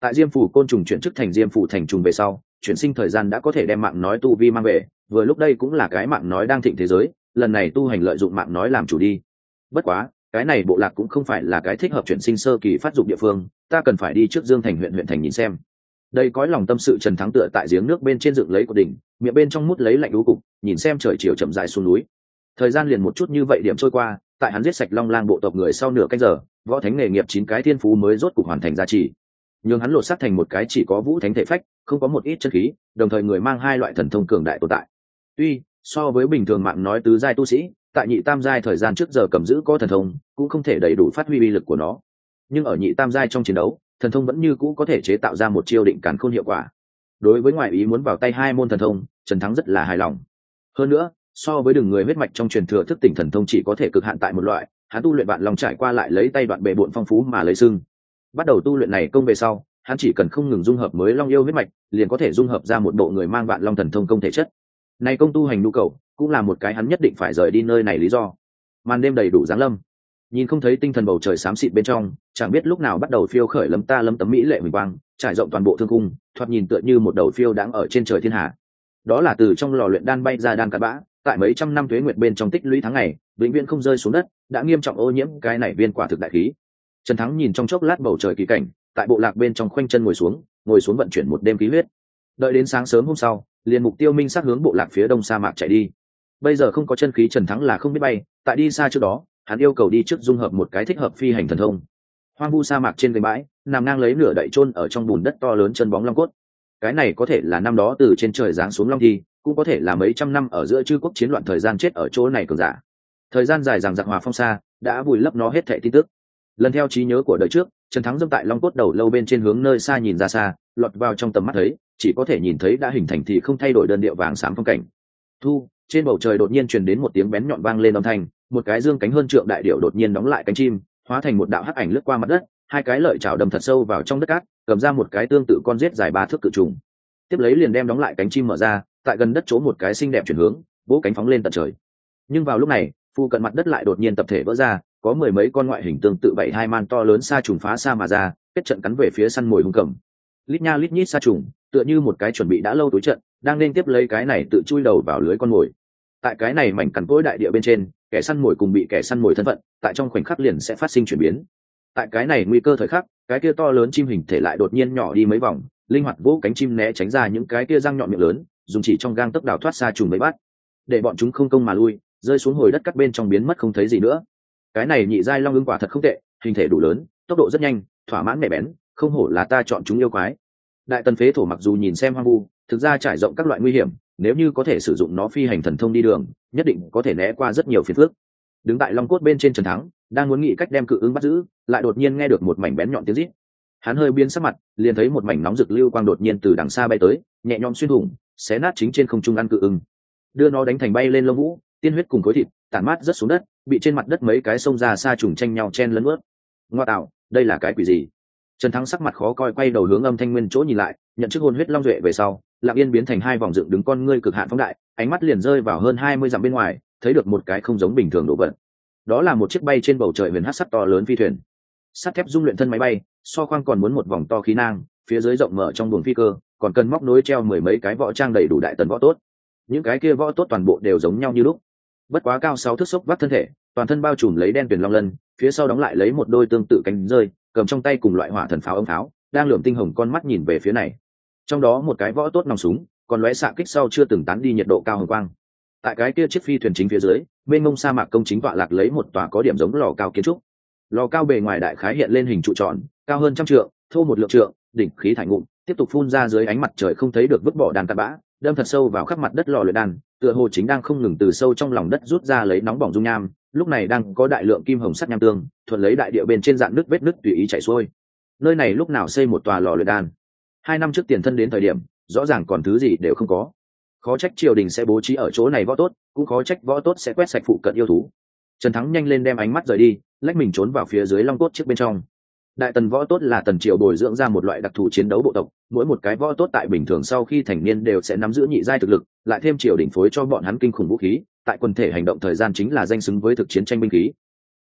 Tại diêm phủ côn trùng chuyển chức thành diêm phủ thành trùng về sau, chuyển sinh thời gian đã có thể đem mạng nói tu vi mang về, vừa lúc đây cũng là cái mạng nói đang thịnh thế giới, lần này tu hành lợi dụng mạng nói làm chủ đi. Bất quá, cái này bộ lạc cũng không phải là cái thích hợp chuyển sinh sơ kỳ phát dụng địa phương, ta cần phải đi trước dương thành huyện huyện thành nhìn xem đây cõi lòng tâm sự trần thắng tựa tại giếng nước bên trên dựng lấy của đỉnh, miệng bên trong mút lấy lạnh lũ cục, nhìn xem trời chiều chậm dài xuống núi. Thời gian liền một chút như vậy điểm trôi qua, tại hắn giết sạch long lang bộ tộc người sau nửa canh giờ, võ thánh nghề nghiệp chín cái thiên phú mới rốt cục hoàn thành giá trị nhưng hắn lột xác thành một cái chỉ có vũ thánh thể phách, không có một ít chân khí, đồng thời người mang hai loại thần thông cường đại tồn tại. Tuy, so với bình thường mạng nói tứ giai tu sĩ, tại nhị tam giai thời gian trước giờ cầm giữ có thần thông, cũng không thể đầy đủ phát huy uy lực của nó. Nhưng ở nhị tam giai trong chiến đấu thần thông vẫn như cũ có thể chế tạo ra một chiêu định càn khôn hiệu quả. Đối với ngoại ý muốn vào tay hai môn thần thông, trần thắng rất là hài lòng. Hơn nữa, so với đường người huyết mạch trong truyền thừa thức tỉnh thần thông chỉ có thể cực hạn tại một loại, hắn tu luyện bạn lòng trải qua lại lấy tay đoạn bệ bộn phong phú mà lấy xưng. Bắt đầu tu luyện này công về sau, hắn chỉ cần không ngừng dung hợp mới long yêu huyết mạch, liền có thể dung hợp ra một bộ người mang bạn long thần thông công thể chất. Này công tu hành nhu cầu, cũng là một cái hắn nhất định phải rời đi nơi này lý do. Màn đêm đầy đủ giáng lâm nhìn không thấy tinh thần bầu trời xám xịt bên trong, chẳng biết lúc nào bắt đầu phiêu khởi lấm ta lấm tấm mỹ lệ huỳnh quang, trải rộng toàn bộ thương cung, thoạt nhìn tựa như một đầu phiêu đang ở trên trời thiên hạ. Đó là từ trong lò luyện đan bay ra đan cát bã, tại mấy trăm năm thuế nguyệt bên trong tích lũy tháng ngày, vĩnh viễn không rơi xuống đất, đã nghiêm trọng ô nhiễm cái này viên quả thực đại khí. Trần thắng nhìn trong chốc lát bầu trời kỳ cảnh, tại bộ lạc bên trong khoanh chân ngồi xuống ngồi xuống vận chuyển một đêm khí huyết. Đợi đến sáng sớm hôm sau, liền mục tiêu minh sát hướng bộ lạc phía đông sa mạc chạy đi. Bây giờ không có chân khí trần thắng là không biết bay, tại đi xa trước đó hắn yêu cầu đi trước dung hợp một cái thích hợp phi hành thần thông. Hoang vu sa mạc trên gành bãi, nằm ngang lấy nửa đậy trôn ở trong bùn đất to lớn chân bóng long cốt. Cái này có thể là năm đó từ trên trời giáng xuống long thi, cũng có thể là mấy trăm năm ở giữa chư quốc chiến loạn thời gian chết ở chỗ này cường giả. Thời gian dài rằng giặc hòa phong xa đã vùi lấp nó hết thệ tin tức. Lần theo trí nhớ của đời trước, trần thắng dâm tại long cốt đầu lâu bên trên hướng nơi xa nhìn ra xa, lọt vào trong tầm mắt thấy, chỉ có thể nhìn thấy đã hình thành thì không thay đổi đơn điệu vàng sáng phong cảnh. Thu, trên bầu trời đột nhiên truyền đến một tiếng bén nhọn vang lên âm thanh một cái dương cánh hơn trượng đại điệu đột nhiên đóng lại cánh chim, hóa thành một đạo hắc ảnh lướt qua mặt đất, hai cái lợi chảo đầm thật sâu vào trong đất cát, cầm ra một cái tương tự con rết dài ba thước cự trùng. Tiếp lấy liền đem đóng lại cánh chim mở ra, tại gần đất chỗ một cái xinh đẹp chuyển hướng, vỗ cánh phóng lên tận trời. Nhưng vào lúc này, phu cận mặt đất lại đột nhiên tập thể vỡ ra, có mười mấy con ngoại hình tương tự bảy hai man to lớn xa trùng phá xa mà ra, kết trận cắn về phía săn mồi hung cầm. Lít nha lít nhít xa trùng, tựa như một cái chuẩn bị đã lâu túi trận, đang nên tiếp lấy cái này tự chui đầu vào lưới con mồi. Tại cái này mảnh cằn cỗi đại địa bên trên kẻ săn mồi cùng bị kẻ săn mồi thân phận, tại trong khoảnh khắc liền sẽ phát sinh chuyển biến. Tại cái này nguy cơ thời khắc, cái kia to lớn chim hình thể lại đột nhiên nhỏ đi mấy vòng, linh hoạt vỗ cánh chim né tránh ra những cái kia răng nhọn miệng lớn, dùng chỉ trong gang tấc đào thoát xa trùng mấy bát. Để bọn chúng không công mà lui, rơi xuống hồi đất cắt bên trong biến mất không thấy gì nữa. Cái này nhị giai long ưng quả thật không tệ, hình thể đủ lớn, tốc độ rất nhanh, thỏa mãn mẻ bén, không hổ là ta chọn chúng yêu quái. Đại tần phế thổ mặc dù nhìn xem hoang vu, thực ra trải rộng các loại nguy hiểm nếu như có thể sử dụng nó phi hành thần thông đi đường nhất định có thể né qua rất nhiều phiền phước đứng tại long cốt bên trên trần thắng đang muốn nghĩ cách đem cự ứng bắt giữ lại đột nhiên nghe được một mảnh bén nhọn tiếng rít. Hắn hơi biến sắc mặt liền thấy một mảnh nóng rực lưu quang đột nhiên từ đằng xa bay tới nhẹ nhõm xuyên thủng xé nát chính trên không trung ăn cự ứng, đưa nó đánh thành bay lên lông vũ tiên huyết cùng khối thịt tản mát rất xuống đất bị trên mặt đất mấy cái sông ra xa trùng tranh nhau chen lấn ướt. Ngoa tạo đây là cái quỷ gì? Trần thắng sắc mặt khó coi quay đầu hướng âm thanh nguyên chỗ nhìn lại nhận chức hôn huyết long duệ về sau lặng yên biến thành hai vòng dựng đứng con ngươi cực hạn phóng đại, ánh mắt liền rơi vào hơn hai mươi dặm bên ngoài, thấy được một cái không giống bình thường đổ vật. Đó là một chiếc bay trên bầu trời huyền hát sắt to lớn phi thuyền. Sắt thép dung luyện thân máy bay, so khoang còn muốn một vòng to khí nang, phía dưới rộng mở trong buồng phi cơ, còn cần móc nối treo mười mấy cái võ trang đầy đủ đại tần võ tốt. Những cái kia võ tốt toàn bộ đều giống nhau như lúc. Bất quá cao sáu thước xốc vắt thân thể, toàn thân bao trùm lấy đen tuyển long lân, phía sau đóng lại lấy một đôi tương tự cánh rơi, cầm trong tay cùng loại hỏa thần pháo âm pháo, đang lượm tinh hồng con mắt nhìn về phía này trong đó một cái võ tốt nòng súng còn lóe xạ kích sau chưa từng tán đi nhiệt độ cao hồng quang. Tại cái kia chiếc phi thuyền chính phía dưới bên mông sa mạc công chính tọa lạc lấy một tòa có điểm giống lò cao kiến trúc. Lò cao bề ngoài đại khái hiện lên hình trụ tròn cao hơn trăm trượng thô một lượng trượng đỉnh khí thải ngụm tiếp tục phun ra dưới ánh mặt trời không thấy được vứt bỏ đàn tạt bã đâm thật sâu vào khắp mặt đất lò luyện đàn, tựa hồ chính đang không ngừng từ sâu trong lòng đất rút ra lấy nóng bỏng dung nham lúc này đang có đại lượng kim hồng sắt nham tương thuận lấy đại địa bên trên dạng nước vết nước tùy ý chảy xuôi. Nơi này lúc nào xây một tòa lò luyện đàn hai năm trước tiền thân đến thời điểm, rõ ràng còn thứ gì đều không có. Khó trách triều đình sẽ bố trí ở chỗ này võ tốt, cũng khó trách võ tốt sẽ quét sạch phụ cận yêu thú. Trần thắng nhanh lên đem ánh mắt rời đi, lách mình trốn vào phía dưới long cốt trước bên trong. Đại tần võ tốt là tần triều bồi dưỡng ra một loại đặc thù chiến đấu bộ tộc, mỗi một cái võ tốt tại bình thường sau khi thành niên đều sẽ nắm giữ nhị giai thực lực, lại thêm triều đỉnh phối cho bọn hắn kinh khủng vũ khí, tại quần thể hành động thời gian chính là danh xứng với thực chiến tranh binh khí.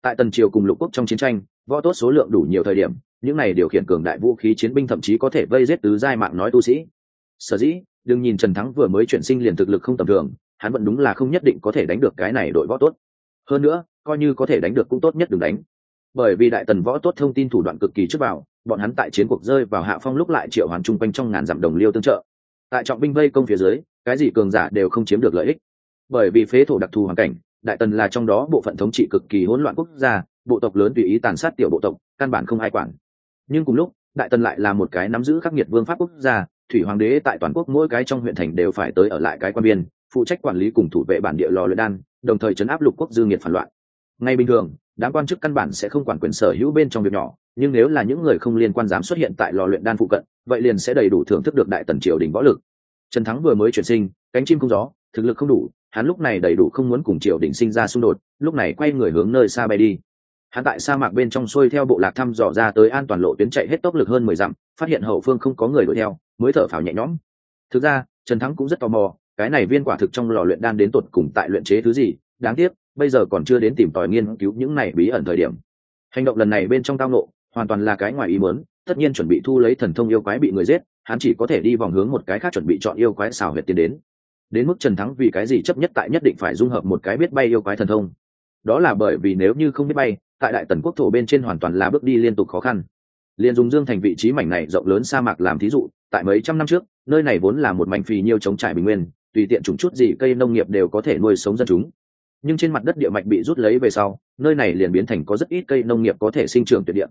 Tại tần triều cùng lục quốc trong chiến tranh, võ tốt số lượng đủ nhiều thời điểm những này điều khiển cường đại vũ khí chiến binh thậm chí có thể vây giết tứ giai mạng nói tu sĩ. Sở dĩ, đừng nhìn trần thắng vừa mới chuyển sinh liền thực lực không tầm thường, hắn vẫn đúng là không nhất định có thể đánh được cái này đội võ tốt. Hơn nữa, coi như có thể đánh được cũng tốt nhất đừng đánh. Bởi vì đại tần võ tốt thông tin thủ đoạn cực kỳ trước vào, bọn hắn tại chiến cuộc rơi vào hạ phong lúc lại triệu hoàn chung quanh trong ngàn dặm đồng liêu tương trợ. Tại trọng binh vây công phía dưới, cái gì cường giả đều không chiếm được lợi ích. Bởi vì phế thổ đặc thù hoàn cảnh, đại tần là trong đó bộ phận thống trị cực kỳ hỗn loạn quốc gia, bộ tộc lớn tùy ý tàn sát tiểu bộ tộc, căn bản không ai quản nhưng cùng lúc, đại tần lại là một cái nắm giữ khắc nghiệt vương pháp quốc gia, thủy hoàng đế tại toàn quốc mỗi cái trong huyện thành đều phải tới ở lại cái quan biên, phụ trách quản lý cùng thủ vệ bản địa lò luyện đan, đồng thời chấn áp lục quốc dư nghiệt phản loạn. Ngay bình thường, đám quan chức căn bản sẽ không quản quyền sở hữu bên trong việc nhỏ, nhưng nếu là những người không liên quan dám xuất hiện tại lò luyện đan phụ cận, vậy liền sẽ đầy đủ thưởng thức được đại tần triều đình võ lực. Trần thắng vừa mới chuyển sinh, cánh chim không gió, thực lực không đủ, hắn lúc này đầy đủ không muốn cùng triều đình sinh ra xung đột, lúc này quay người hướng nơi xa bay đi hắn tại sa mạc bên trong xuôi theo bộ lạc thăm dò ra tới an toàn lộ tuyến chạy hết tốc lực hơn mười dặm, phát hiện hậu phương không có người đuổi theo, mới thở phào nhẹ nhõm. Thực ra, trần thắng cũng rất tò mò, cái này viên quả thực trong lò luyện đan đến tột cùng tại luyện chế thứ gì, đáng tiếc, bây giờ còn chưa đến tìm tòi nghiên cứu những này bí ẩn thời điểm. Hành động lần này bên trong tao nộ hoàn toàn là cái ngoài ý muốn, tất nhiên chuẩn bị thu lấy thần thông yêu quái bị người giết, hắn chỉ có thể đi vòng hướng một cái khác chuẩn bị chọn yêu quái xào huyệt tiến đến. Đến mức trần thắng vì cái gì chấp nhất tại nhất định phải dung hợp một cái biết bay yêu quái thần thông. Đó là bởi vì nếu như không biết bay tại đại tần quốc thổ bên trên hoàn toàn là bước đi liên tục khó khăn. Liền dùng dương thành vị trí mảnh này rộng lớn sa mạc làm thí dụ, tại mấy trăm năm trước, nơi này vốn là một mảnh phì nhiêu chống trải bình nguyên, tùy tiện trùng chút gì cây nông nghiệp đều có thể nuôi sống dân chúng. Nhưng trên mặt đất địa mạch bị rút lấy về sau, nơi này liền biến thành có rất ít cây nông nghiệp có thể sinh trưởng tuyệt địa.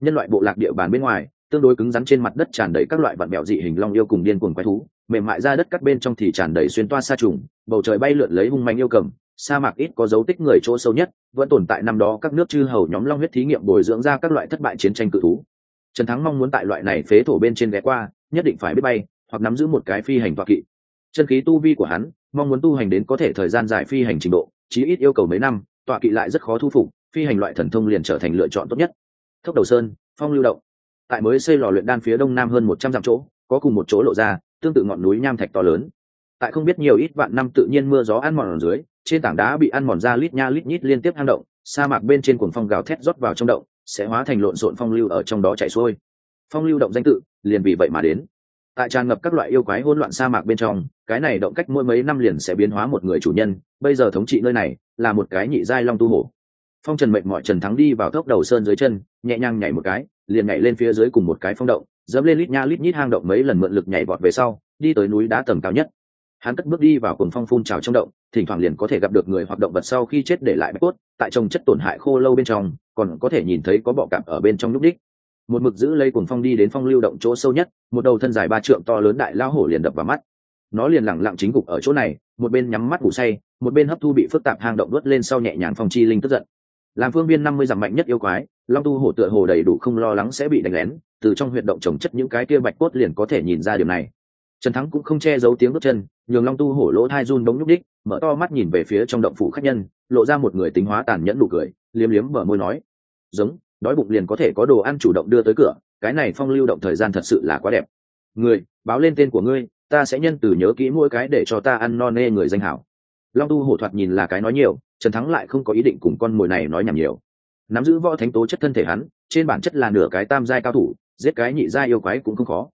Nhân loại bộ lạc địa bàn bên ngoài, tương đối cứng rắn trên mặt đất tràn đầy các loại vạn mẹo dị hình long yêu cùng điên cuồng quái thú, mềm mại ra đất cắt bên trong thì tràn đầy xuyên toa xa trùng, bầu trời bay lượn lấy hung mạnh yêu cầm sa mạc ít có dấu tích người chỗ sâu nhất, vẫn tồn tại năm đó các nước chư hầu nhóm long huyết thí nghiệm bồi dưỡng ra các loại thất bại chiến tranh cự thú. Trần thắng mong muốn tại loại này phế thổ bên trên ghé qua, nhất định phải biết bay, hoặc nắm giữ một cái phi hành toa kỵ. Chân khí tu vi của hắn, mong muốn tu hành đến có thể thời gian dài phi hành trình độ, chí ít yêu cầu mấy năm, tọa kỵ lại rất khó thu phục, phi hành loại thần thông liền trở thành lựa chọn tốt nhất. Thốc đầu sơn, phong lưu động. Tại mới xây lò luyện đan phía đông nam hơn một trăm dặm chỗ, có cùng một chỗ lộ ra, tương tự ngọn núi nham thạch to lớn. Tại không biết nhiều ít vạn năm tự nhiên mưa gió ăn mòn ở dưới trên tảng đá bị ăn mòn ra lít nha lít nhít liên tiếp hang động, sa mạc bên trên cuồng phong gào thét rót vào trong động, sẽ hóa thành lộn xộn phong lưu ở trong đó chảy xuôi. Phong lưu động danh tự, liền vì vậy mà đến. Tại tràn ngập các loại yêu quái hỗn loạn sa mạc bên trong, cái này động cách mỗi mấy năm liền sẽ biến hóa một người chủ nhân, bây giờ thống trị nơi này, là một cái nhị giai long tu hổ. Phong trần mệnh mọi trần thắng đi vào tốc đầu sơn dưới chân, nhẹ nhàng nhảy một cái, liền nhảy lên phía dưới cùng một cái phong động, dẫm lên lít nha lít nhít hang động mấy lần mượn lực nhảy vọt về sau, đi tới núi đá tầng cao nhất hắn cất bước đi vào cồn phong phun trào trong động, thỉnh thoảng liền có thể gặp được người hoặc động vật sau khi chết để lại bạch cốt, tại trồng chất tổn hại khô lâu bên trong, còn có thể nhìn thấy có bọ cạp ở bên trong lúc đích. Một mực giữ lấy cuồng phong đi đến phong lưu động chỗ sâu nhất, một đầu thân dài ba trượng to lớn đại lao hổ liền đập vào mắt. Nó liền lẳng lặng chính cục ở chỗ này, một bên nhắm mắt ngủ say, một bên hấp thu bị phức tạp hang động đốt lên sau nhẹ nhàng phong chi linh tức giận. Làm phương viên năm mươi dặm mạnh nhất yêu quái, long tu hổ tựa hồ đầy đủ không lo lắng sẽ bị đánh lén, từ trong huyệt động trồng chất những cái kia bạch cốt liền có thể nhìn ra điều này trần thắng cũng không che giấu tiếng bước chân, nhường long tu hổ lỗ thai run bóng nhúc đích mở to mắt nhìn về phía trong động phủ khách nhân, lộ ra một người tính hóa tàn nhẫn nụ cười, liếm liếm mở môi nói, giống, đói bụng liền có thể có đồ ăn chủ động đưa tới cửa, cái này phong lưu động thời gian thật sự là quá đẹp. Người, báo lên tên của ngươi, ta sẽ nhân từ nhớ kỹ mỗi cái để cho ta ăn no nê người danh hảo. Long tu hổ thoạt nhìn là cái nói nhiều, trần thắng lại không có ý định cùng con mồi này nói nhảm nhiều. Nắm giữ võ thánh tố chất thân thể hắn, trên bản chất là nửa cái tam giai cao thủ, giết cái nhị giai yêu quái cũng không khó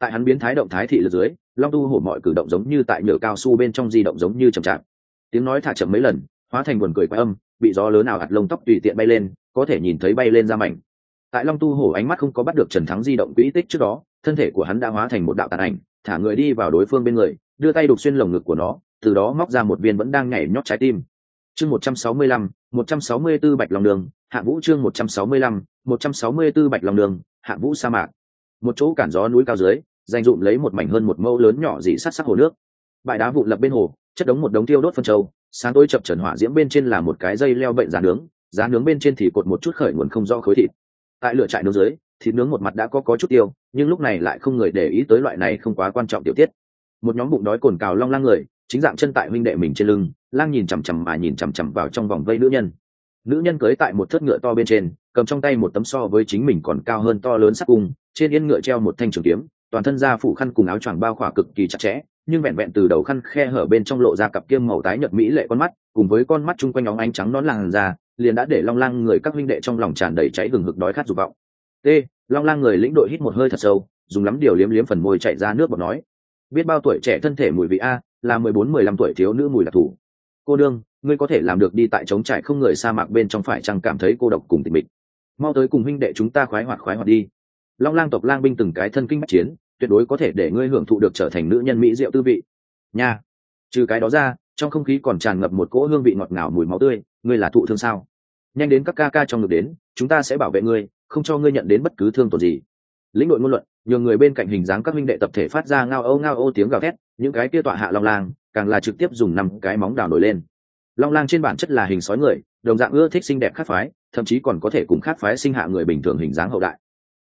tại hắn biến thái động thái thị lực dưới, long tu hổ mọi cử động giống như tại nhựa cao su bên trong di động giống như chậm chạp. Tiếng nói thả chậm mấy lần, hóa thành buồn cười quái âm, bị gió lớn nào hạt lông tóc tùy tiện bay lên, có thể nhìn thấy bay lên ra mảnh. Tại long tu hổ ánh mắt không có bắt được trần thắng di động quỹ tích trước đó, thân thể của hắn đã hóa thành một đạo tàn ảnh, thả người đi vào đối phương bên người, đưa tay đục xuyên lồng ngực của nó, từ đó móc ra một viên vẫn đang nhảy nhót trái tim. Chương một trăm sáu mươi lăm, một trăm sáu mươi b ố bạch lòng đường, hạ vũ chương một trăm sáu mươi lăm, một trăm sáu mươi b ố bạch lòng đường, hạ vũ sa mạc. Một chỗ cản gió núi cao dưới dành dụm lấy một mảnh hơn một mẫu lớn nhỏ dị sát sắc hồ nước. Bãi đá vụn lập bên hồ, chất đống một đống tiêu đốt phân trâu sáng tối chập trần hỏa diễm bên trên là một cái dây leo bệnh giá nướng giá nướng bên trên thì cột một chút khởi nguồn không rõ khối thịt. Tại lửa trại nướng dưới, thịt nướng một mặt đã có có chút tiêu, nhưng lúc này lại không người để ý tới loại này không quá quan trọng tiểu tiết. Một nhóm bụng đói cồn cào long lang người, chính dạng chân tại huynh đệ mình trên lưng, lang nhìn chằm chằm mà nhìn chằm chằm vào trong vòng vây nữ nhân. Nữ nhân cưới tại một thớt ngựa to bên trên, cầm trong tay một tấm so với chính mình còn cao hơn to lớn sắc cung, trên yên ngựa treo một thanh trường kiếm toàn thân da phủ khăn cùng áo choàng bao khỏa cực kỳ chặt chẽ, nhưng vẹn vẹn từ đầu khăn khe hở bên trong lộ ra cặp kiêm màu tái nhợt mỹ lệ con mắt, cùng với con mắt chung quanh óng ánh trắng nón làn da, liền đã để long lang người các huynh đệ trong lòng tràn đầy cháy gừng hực đói khát dục vọng. T, long lang người lĩnh đội hít một hơi thật sâu, dùng lắm điều liếm liếm phần môi chạy ra nước bọt nói, biết bao tuổi trẻ thân thể mùi vị a, là mười bốn, mười lăm tuổi thiếu nữ mùi đặc thù. Cô đương ngươi có thể làm được đi tại trống trải không người sa mạc bên trong phải chăng cảm thấy cô độc cùng tịch mịch. Mau tới cùng huynh đệ chúng ta khoái hoạt khoái hoạt đi long lang tộc lang binh từng cái thân kinh bách chiến, tuyệt đối có thể để ngươi hưởng thụ được trở thành nữ nhân mỹ diệu tư vị. Nha. Trừ cái đó ra, trong không khí còn tràn ngập một cỗ hương vị ngọt ngào mùi máu tươi, ngươi là thụ thương sao? Nhanh đến các ca ca trong ngực đến, chúng ta sẽ bảo vệ ngươi, không cho ngươi nhận đến bất cứ thương tổn gì. Lĩnh đội ngôn luận, nhường người bên cạnh hình dáng các minh đệ tập thể phát ra ngao âu ngao ô tiếng gào thét, những cái kia tọa hạ long lang, càng là trực tiếp dùng năm cái móng đào nổi lên. Long lang trên bản chất là hình sói người, đồng dạng ưa thích xinh đẹp khác phái, thậm chí còn có thể cùng khác phái sinh hạ người bình thường hình dáng hậu đại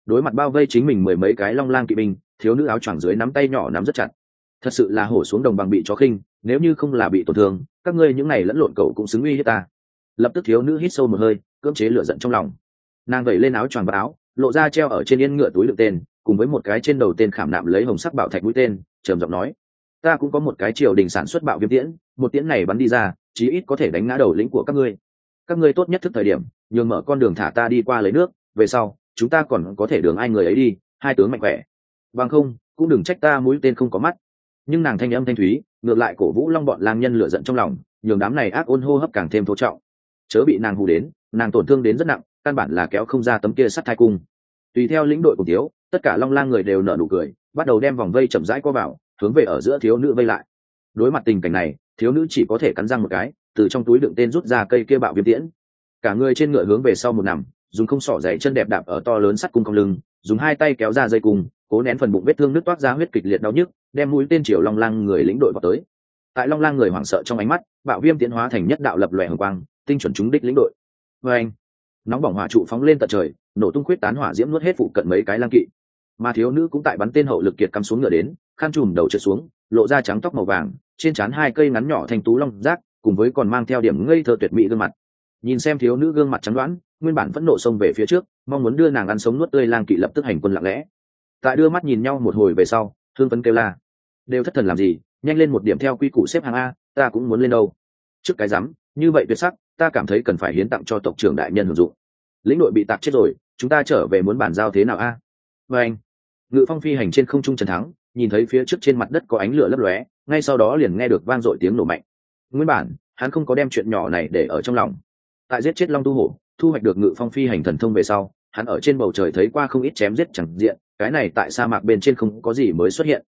đối mặt bao vây chính mình mười mấy cái long lang kỵ binh, thiếu nữ áo choàng dưới nắm tay nhỏ nắm rất chặt. Thật sự là hổ xuống đồng bằng bị chó khinh, nếu như không là bị tổn thương, các ngươi những này lẫn lộn cậu cũng xứng uy hiếp ta. Lập tức thiếu nữ hít sâu một hơi, cưỡng chế lửa giận trong lòng. Nàng vẩy lên áo choàng và áo, lộ ra treo ở trên yên ngựa túi lượng tên, cùng với một cái trên đầu tên khảm nạm lấy hồng sắc bảo thạch mũi tên, trầm giọng nói, ta cũng có một cái triều đình sản xuất bạo viêm tiễn, một tiễn này bắn đi ra, chí ít có thể đánh ngã đầu lĩnh của các ngươi. Các ngươi tốt nhất thức thời điểm, nhường mở con đường thả ta đi qua lấy nước, về sau chúng ta còn có thể đường ai người ấy đi, hai tướng mạnh khỏe. Bằng không, cũng đừng trách ta mũi tên không có mắt. Nhưng nàng thanh âm thanh thúy, ngược lại cổ vũ long bọn lang nhân lửa giận trong lòng, nhường đám này ác ôn hô hấp càng thêm thô trọng. Chớ bị nàng hù đến, nàng tổn thương đến rất nặng, căn bản là kéo không ra tấm kia sắt thai cung. Tùy theo lĩnh đội của thiếu, tất cả long lang người đều nở nụ cười, bắt đầu đem vòng vây chậm rãi qua vào, hướng về ở giữa thiếu nữ vây lại. Đối mặt tình cảnh này, thiếu nữ chỉ có thể cắn răng một cái, từ trong túi đựng tên rút ra cây kia bạo viêm tiễn. Cả người trên ngựa hướng về sau một nằm dùng không sỏ dày chân đẹp đạp ở to lớn sắt cung cong lưng, dùng hai tay kéo ra dây cung, cố nén phần bụng vết thương nước toát ra huyết kịch liệt đau nhức, đem mũi tên chiều long lang người lĩnh đội vào tới. Tại long lang người hoảng sợ trong ánh mắt, bạo viêm tiến hóa thành nhất đạo lập lòe hồng quang, tinh chuẩn trúng đích lĩnh đội. Vê anh, nóng bỏng hỏa trụ phóng lên tận trời, nổ tung khuyết tán hỏa diễm nuốt hết phụ cận mấy cái lang kỵ. Mà thiếu nữ cũng tại bắn tên hậu lực kiệt cắm xuống ngựa đến, khăn chùm đầu trượt xuống, lộ ra trắng tóc màu vàng, trên trán hai cây ngắn nhỏ thành tú long rác, cùng với còn mang theo điểm ngây thơ tuyệt mỹ gương mặt nhìn xem thiếu nữ gương mặt trắng đoán, nguyên bản vẫn nộ xông về phía trước, mong muốn đưa nàng ăn sống nuốt tươi lang kỵ lập tức hành quân lặng lẽ. Tại đưa mắt nhìn nhau một hồi về sau, thương phấn kêu la, đều thất thần làm gì? Nhanh lên một điểm theo quy củ xếp hàng a, ta cũng muốn lên đâu. Trước cái rắm, như vậy tuyệt sắc, ta cảm thấy cần phải hiến tặng cho tộc trưởng đại nhân hưởng dụng. Lĩnh đội bị tạc chết rồi, chúng ta trở về muốn bàn giao thế nào a? À? anh, ngự phong phi hành trên không trung trần thắng, nhìn thấy phía trước trên mặt đất có ánh lửa lấp lóe, ngay sau đó liền nghe được vang dội tiếng nổ mạnh. Nguyên bản, hắn không có đem chuyện nhỏ này để ở trong lòng tại giết chết long tu hổ, thu hoạch được ngự phong phi hành thần thông về sau, hắn ở trên bầu trời thấy qua không ít chém giết chẳng diện, cái này tại sa mạc bên trên không có gì mới xuất hiện.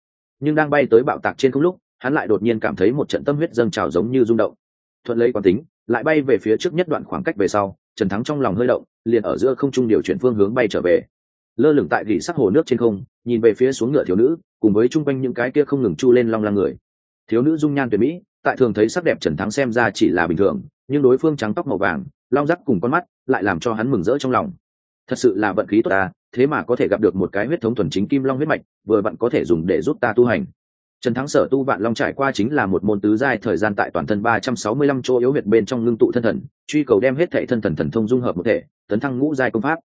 Nhưng đang bay tới bạo tạc trên không lúc, hắn lại đột nhiên cảm thấy một trận tâm huyết dâng trào giống như rung động. Thuận lấy quán tính, lại bay về phía trước nhất đoạn khoảng cách về sau, trần thắng trong lòng hơi động, liền ở giữa không trung điều chuyển phương hướng bay trở về. Lơ lửng tại gỉ sắc hồ nước trên không, nhìn về phía xuống ngựa thiếu nữ, cùng với chung quanh những cái kia không ngừng chu lên long lang người. Thiếu nữ dung nhan tuyệt mỹ, tại thường thấy sắc đẹp trần thắng xem ra chỉ là bình thường nhưng đối phương trắng tóc màu vàng, long rắc cùng con mắt lại làm cho hắn mừng rỡ trong lòng. Thật sự là vận khí tốt ta, thế mà có thể gặp được một cái huyết thống thuần chính kim long huyết mạch, vừa vặn có thể dùng để giúp ta tu hành. Trần thắng sở tu vạn long trải qua chính là một môn tứ giai thời gian tại toàn thân ba trăm sáu mươi lăm chỗ yếu huyệt bên trong ngưng tụ thân thần, truy cầu đem hết thệ thân thần thần thông dung hợp một thể, tấn thăng ngũ giai công pháp.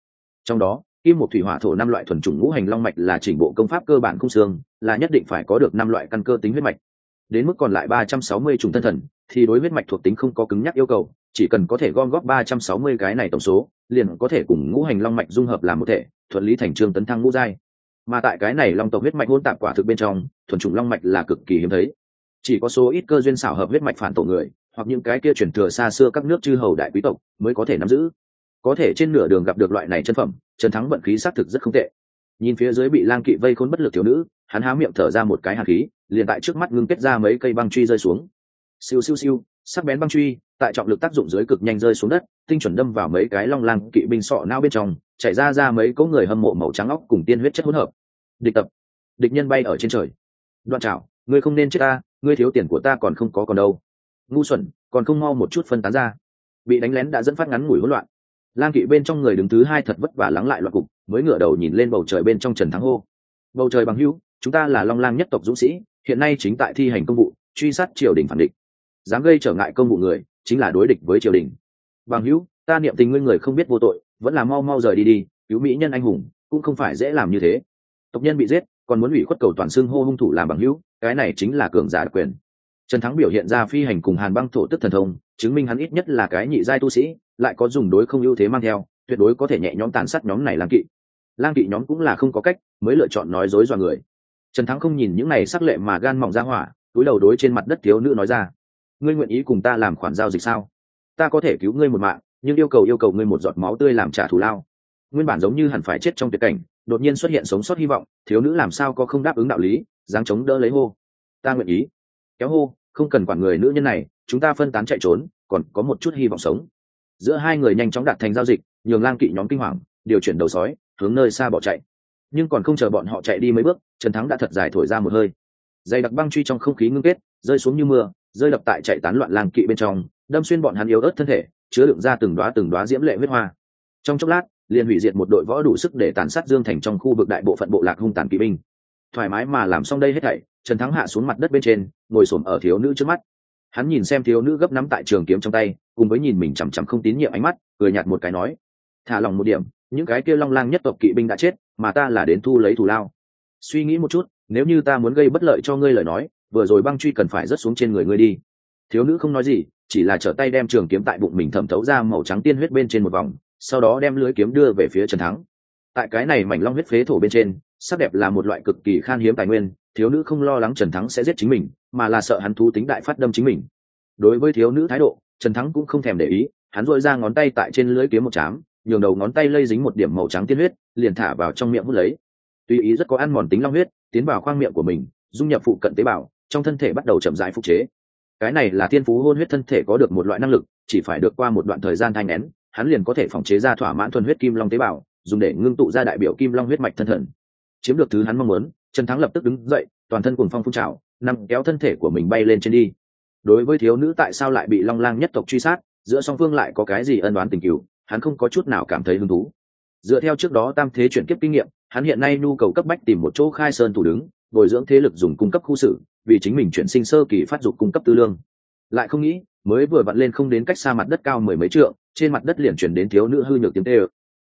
Trong đó, kim một thủy, hỏa, thổ năm loại thuần chủng ngũ hành long mạch là chỉnh bộ công pháp cơ bản không xương, là nhất định phải có được năm loại căn cơ tính huyết mạch. Đến mức còn lại ba trăm sáu mươi chủng thân thần thì đối huyết mạch thuộc tính không có cứng nhắc yêu cầu, chỉ cần có thể gom góp ba trăm sáu mươi cái này tổng số, liền có thể cùng ngũ hành long mạch dung hợp làm một thể, thuận lý thành trương tấn thăng ngũ giai. Mà tại cái này long tộc huyết mạch hôn tạp quả thực bên trong, thuần chủng long mạch là cực kỳ hiếm thấy. Chỉ có số ít cơ duyên xảo hợp huyết mạch phản tổ người, hoặc những cái kia chuyển thừa xa xưa các nước chư hầu đại quý tộc, mới có thể nắm giữ. Có thể trên nửa đường gặp được loại này chân phẩm, trần thắng vận khí xác thực rất không tệ. Nhìn phía dưới bị lang kỵ vây khốn bất lực thiếu nữ, hắn há miệng thở ra một cái hạt khí, liền tại trước mắt ngưng kết ra mấy cây băng truy rơi xuống siêu siêu siêu, sắc bén băng truy, tại trọng lực tác dụng dưới cực nhanh rơi xuống đất, tinh chuẩn đâm vào mấy cái long lang kỵ binh sọ não bên trong, chảy ra ra mấy cỗ người hâm mộ màu trắng óc cùng tiên huyết chất hỗn hợp. Địch tập. Địch nhân bay ở trên trời. Đoạn trảo, ngươi không nên chết ta, ngươi thiếu tiền của ta còn không có còn đâu. Ngu xuẩn, còn không mau một chút phân tán ra. Bị đánh lén đã dẫn phát ngắn ngủi hỗn loạn. Lang kỵ bên trong người đứng thứ hai thật vất vả lắng lại loạn cục, mới ngửa đầu nhìn lên bầu trời bên trong trần thắng hô. Bầu trời bằng hữu, chúng ta là long lang nhất tộc dũng sĩ, hiện nay chính tại thi hành công vụ, truy sát triều đình phản địch dám gây trở ngại công vụ người, chính là đối địch với triều đình. Bằng hữu, ta niệm tình ngươi người không biết vô tội, vẫn là mau mau rời đi đi, cứu mỹ nhân anh hùng, cũng không phải dễ làm như thế. Tộc nhân bị giết, còn muốn ủy khuất cầu toàn xưng hô hung thủ làm bằng hữu, cái này chính là cường giả quyền. Trần thắng biểu hiện ra phi hành cùng hàn băng thổ tức thần thông, chứng minh hắn ít nhất là cái nhị giai tu sĩ, lại có dùng đối không ưu thế mang theo, tuyệt đối có thể nhẹ nhõm tàn sát nhóm này lang kỵ. Lang kỵ nhóm cũng là không có cách, mới lựa chọn nói dối dọa người. Trần thắng không nhìn những này sắc lệ mà gan mỏng ra hỏa, túi đầu đối trên mặt đất thiếu nữ nói ra ngươi nguyện ý cùng ta làm khoản giao dịch sao? Ta có thể cứu ngươi một mạng, nhưng yêu cầu yêu cầu ngươi một giọt máu tươi làm trả thù lao. Nguyên bản giống như hẳn phải chết trong tuyệt cảnh, đột nhiên xuất hiện sống sót hy vọng, thiếu nữ làm sao có không đáp ứng đạo lý, dáng chống đỡ lấy hô. Ta nguyện ý. Kéo hô, không cần quản người nữ nhân này, chúng ta phân tán chạy trốn, còn có một chút hy vọng sống. Giữa hai người nhanh chóng đạt thành giao dịch, nhường lang kỵ nhóm kinh hoàng, điều chuyển đầu sói, hướng nơi xa bỏ chạy. Nhưng còn không chờ bọn họ chạy đi mấy bước, trần thắng đã thật dài thổi ra một hơi. Dày đặc băng truy trong không khí ngưng kết, rơi xuống như mưa rơi đập tại chạy tán loạn lang kỵ bên trong, đâm xuyên bọn hắn yếu ớt thân thể, chứa đựng ra từng đoá từng đoá diễm lệ huyết hoa. Trong chốc lát, liền hủy diệt một đội võ đủ sức để tàn sát dương thành trong khu vực đại bộ phận bộ lạc hung tàn kỵ binh. Thoải mái mà làm xong đây hết thảy, trần thắng hạ xuống mặt đất bên trên, ngồi xổm ở thiếu nữ trước mắt. Hắn nhìn xem thiếu nữ gấp nắm tại trường kiếm trong tay, cùng với nhìn mình chằm chằm không tín nhiệm ánh mắt, cười nhạt một cái nói, thả lòng một điểm, những cái kia long lang nhất tộc kỵ binh đã chết, mà ta là đến thu lấy thù lao. Suy nghĩ một chút, nếu như ta muốn gây bất lợi cho ngươi lời nói vừa rồi băng truy cần phải rớt xuống trên người ngươi đi. Thiếu nữ không nói gì, chỉ là trở tay đem trường kiếm tại bụng mình thẩm thấu ra màu trắng tiên huyết bên trên một vòng, sau đó đem lưới kiếm đưa về phía trần thắng. Tại cái này mảnh long huyết phế thổ bên trên, sắc đẹp là một loại cực kỳ khan hiếm tài nguyên, thiếu nữ không lo lắng trần thắng sẽ giết chính mình, mà là sợ hắn thú tính đại phát đâm chính mình. Đối với thiếu nữ thái độ, trần thắng cũng không thèm để ý, hắn dội ra ngón tay tại trên lưới kiếm một chám, nhường đầu ngón tay lây dính một điểm màu trắng tiên huyết, liền thả vào trong miệng hút lấy. Tuy ý rất có ăn mòn tính long huyết, tiến vào khoang miệng của mình, dung nhập phụ cận tế bào trong thân thể bắt đầu chậm rãi phục chế. Cái này là thiên phú hôn huyết thân thể có được một loại năng lực, chỉ phải được qua một đoạn thời gian thanh nén hắn liền có thể phòng chế ra thỏa mãn thuần huyết kim long tế bào, dùng để ngưng tụ ra đại biểu kim long huyết mạch thân thần. Chiếm được thứ hắn mong muốn, trần thắng lập tức đứng dậy, toàn thân cùng phong phun trào, nằm kéo thân thể của mình bay lên trên đi. Đối với thiếu nữ tại sao lại bị long lang nhất tộc truy sát, giữa song phương lại có cái gì ân đoán tình cựu hắn không có chút nào cảm thấy hứng thú. Dựa theo trước đó tam thế chuyển kiếp kinh nghiệm, hắn hiện nay nhu cầu cấp bách tìm một chỗ khai sơn thủ đứng, bồi dưỡng thế lực dùng cung cấp khu sự vì chính mình chuyển sinh sơ kỳ phát dục cung cấp tư lương. Lại không nghĩ, mới vừa vặn lên không đến cách xa mặt đất cao mười mấy trượng, trên mặt đất liền chuyển đến thiếu nữ hư nhược tiếng tê ơ.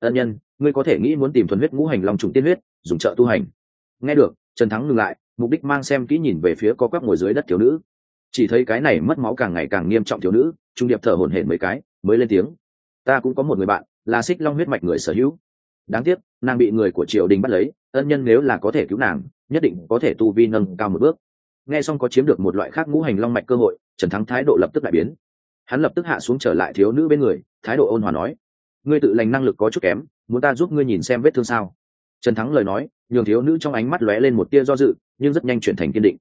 Ân nhân, ngươi có thể nghĩ muốn tìm thuần huyết ngũ hành long trùng tiên huyết, dùng trợ tu hành. Nghe được, trần thắng ngừng lại, mục đích mang xem kỹ nhìn về phía có quắp ngồi dưới đất thiếu nữ. Chỉ thấy cái này mất máu càng ngày càng nghiêm trọng thiếu nữ, trung điệp thở hổn hển mấy cái, mới lên tiếng. Ta cũng có một người bạn, là xích long huyết mạch người sở hữu. Đáng tiếc, nàng bị người của triều đình bắt lấy, ân nhân nếu là có thể cứu nàng, nhất định có thể tu vi nâng cao một bước nghe xong có chiếm được một loại khác ngũ hành long mạch cơ hội, trần thắng thái độ lập tức đại biến. Hắn lập tức hạ xuống trở lại thiếu nữ bên người, thái độ ôn hòa nói, ngươi tự lành năng lực có chút kém, muốn ta giúp ngươi nhìn xem vết thương sao? Trần thắng lời nói, nhường thiếu nữ trong ánh mắt lóe lên một tia do dự, nhưng rất nhanh chuyển thành kiên định.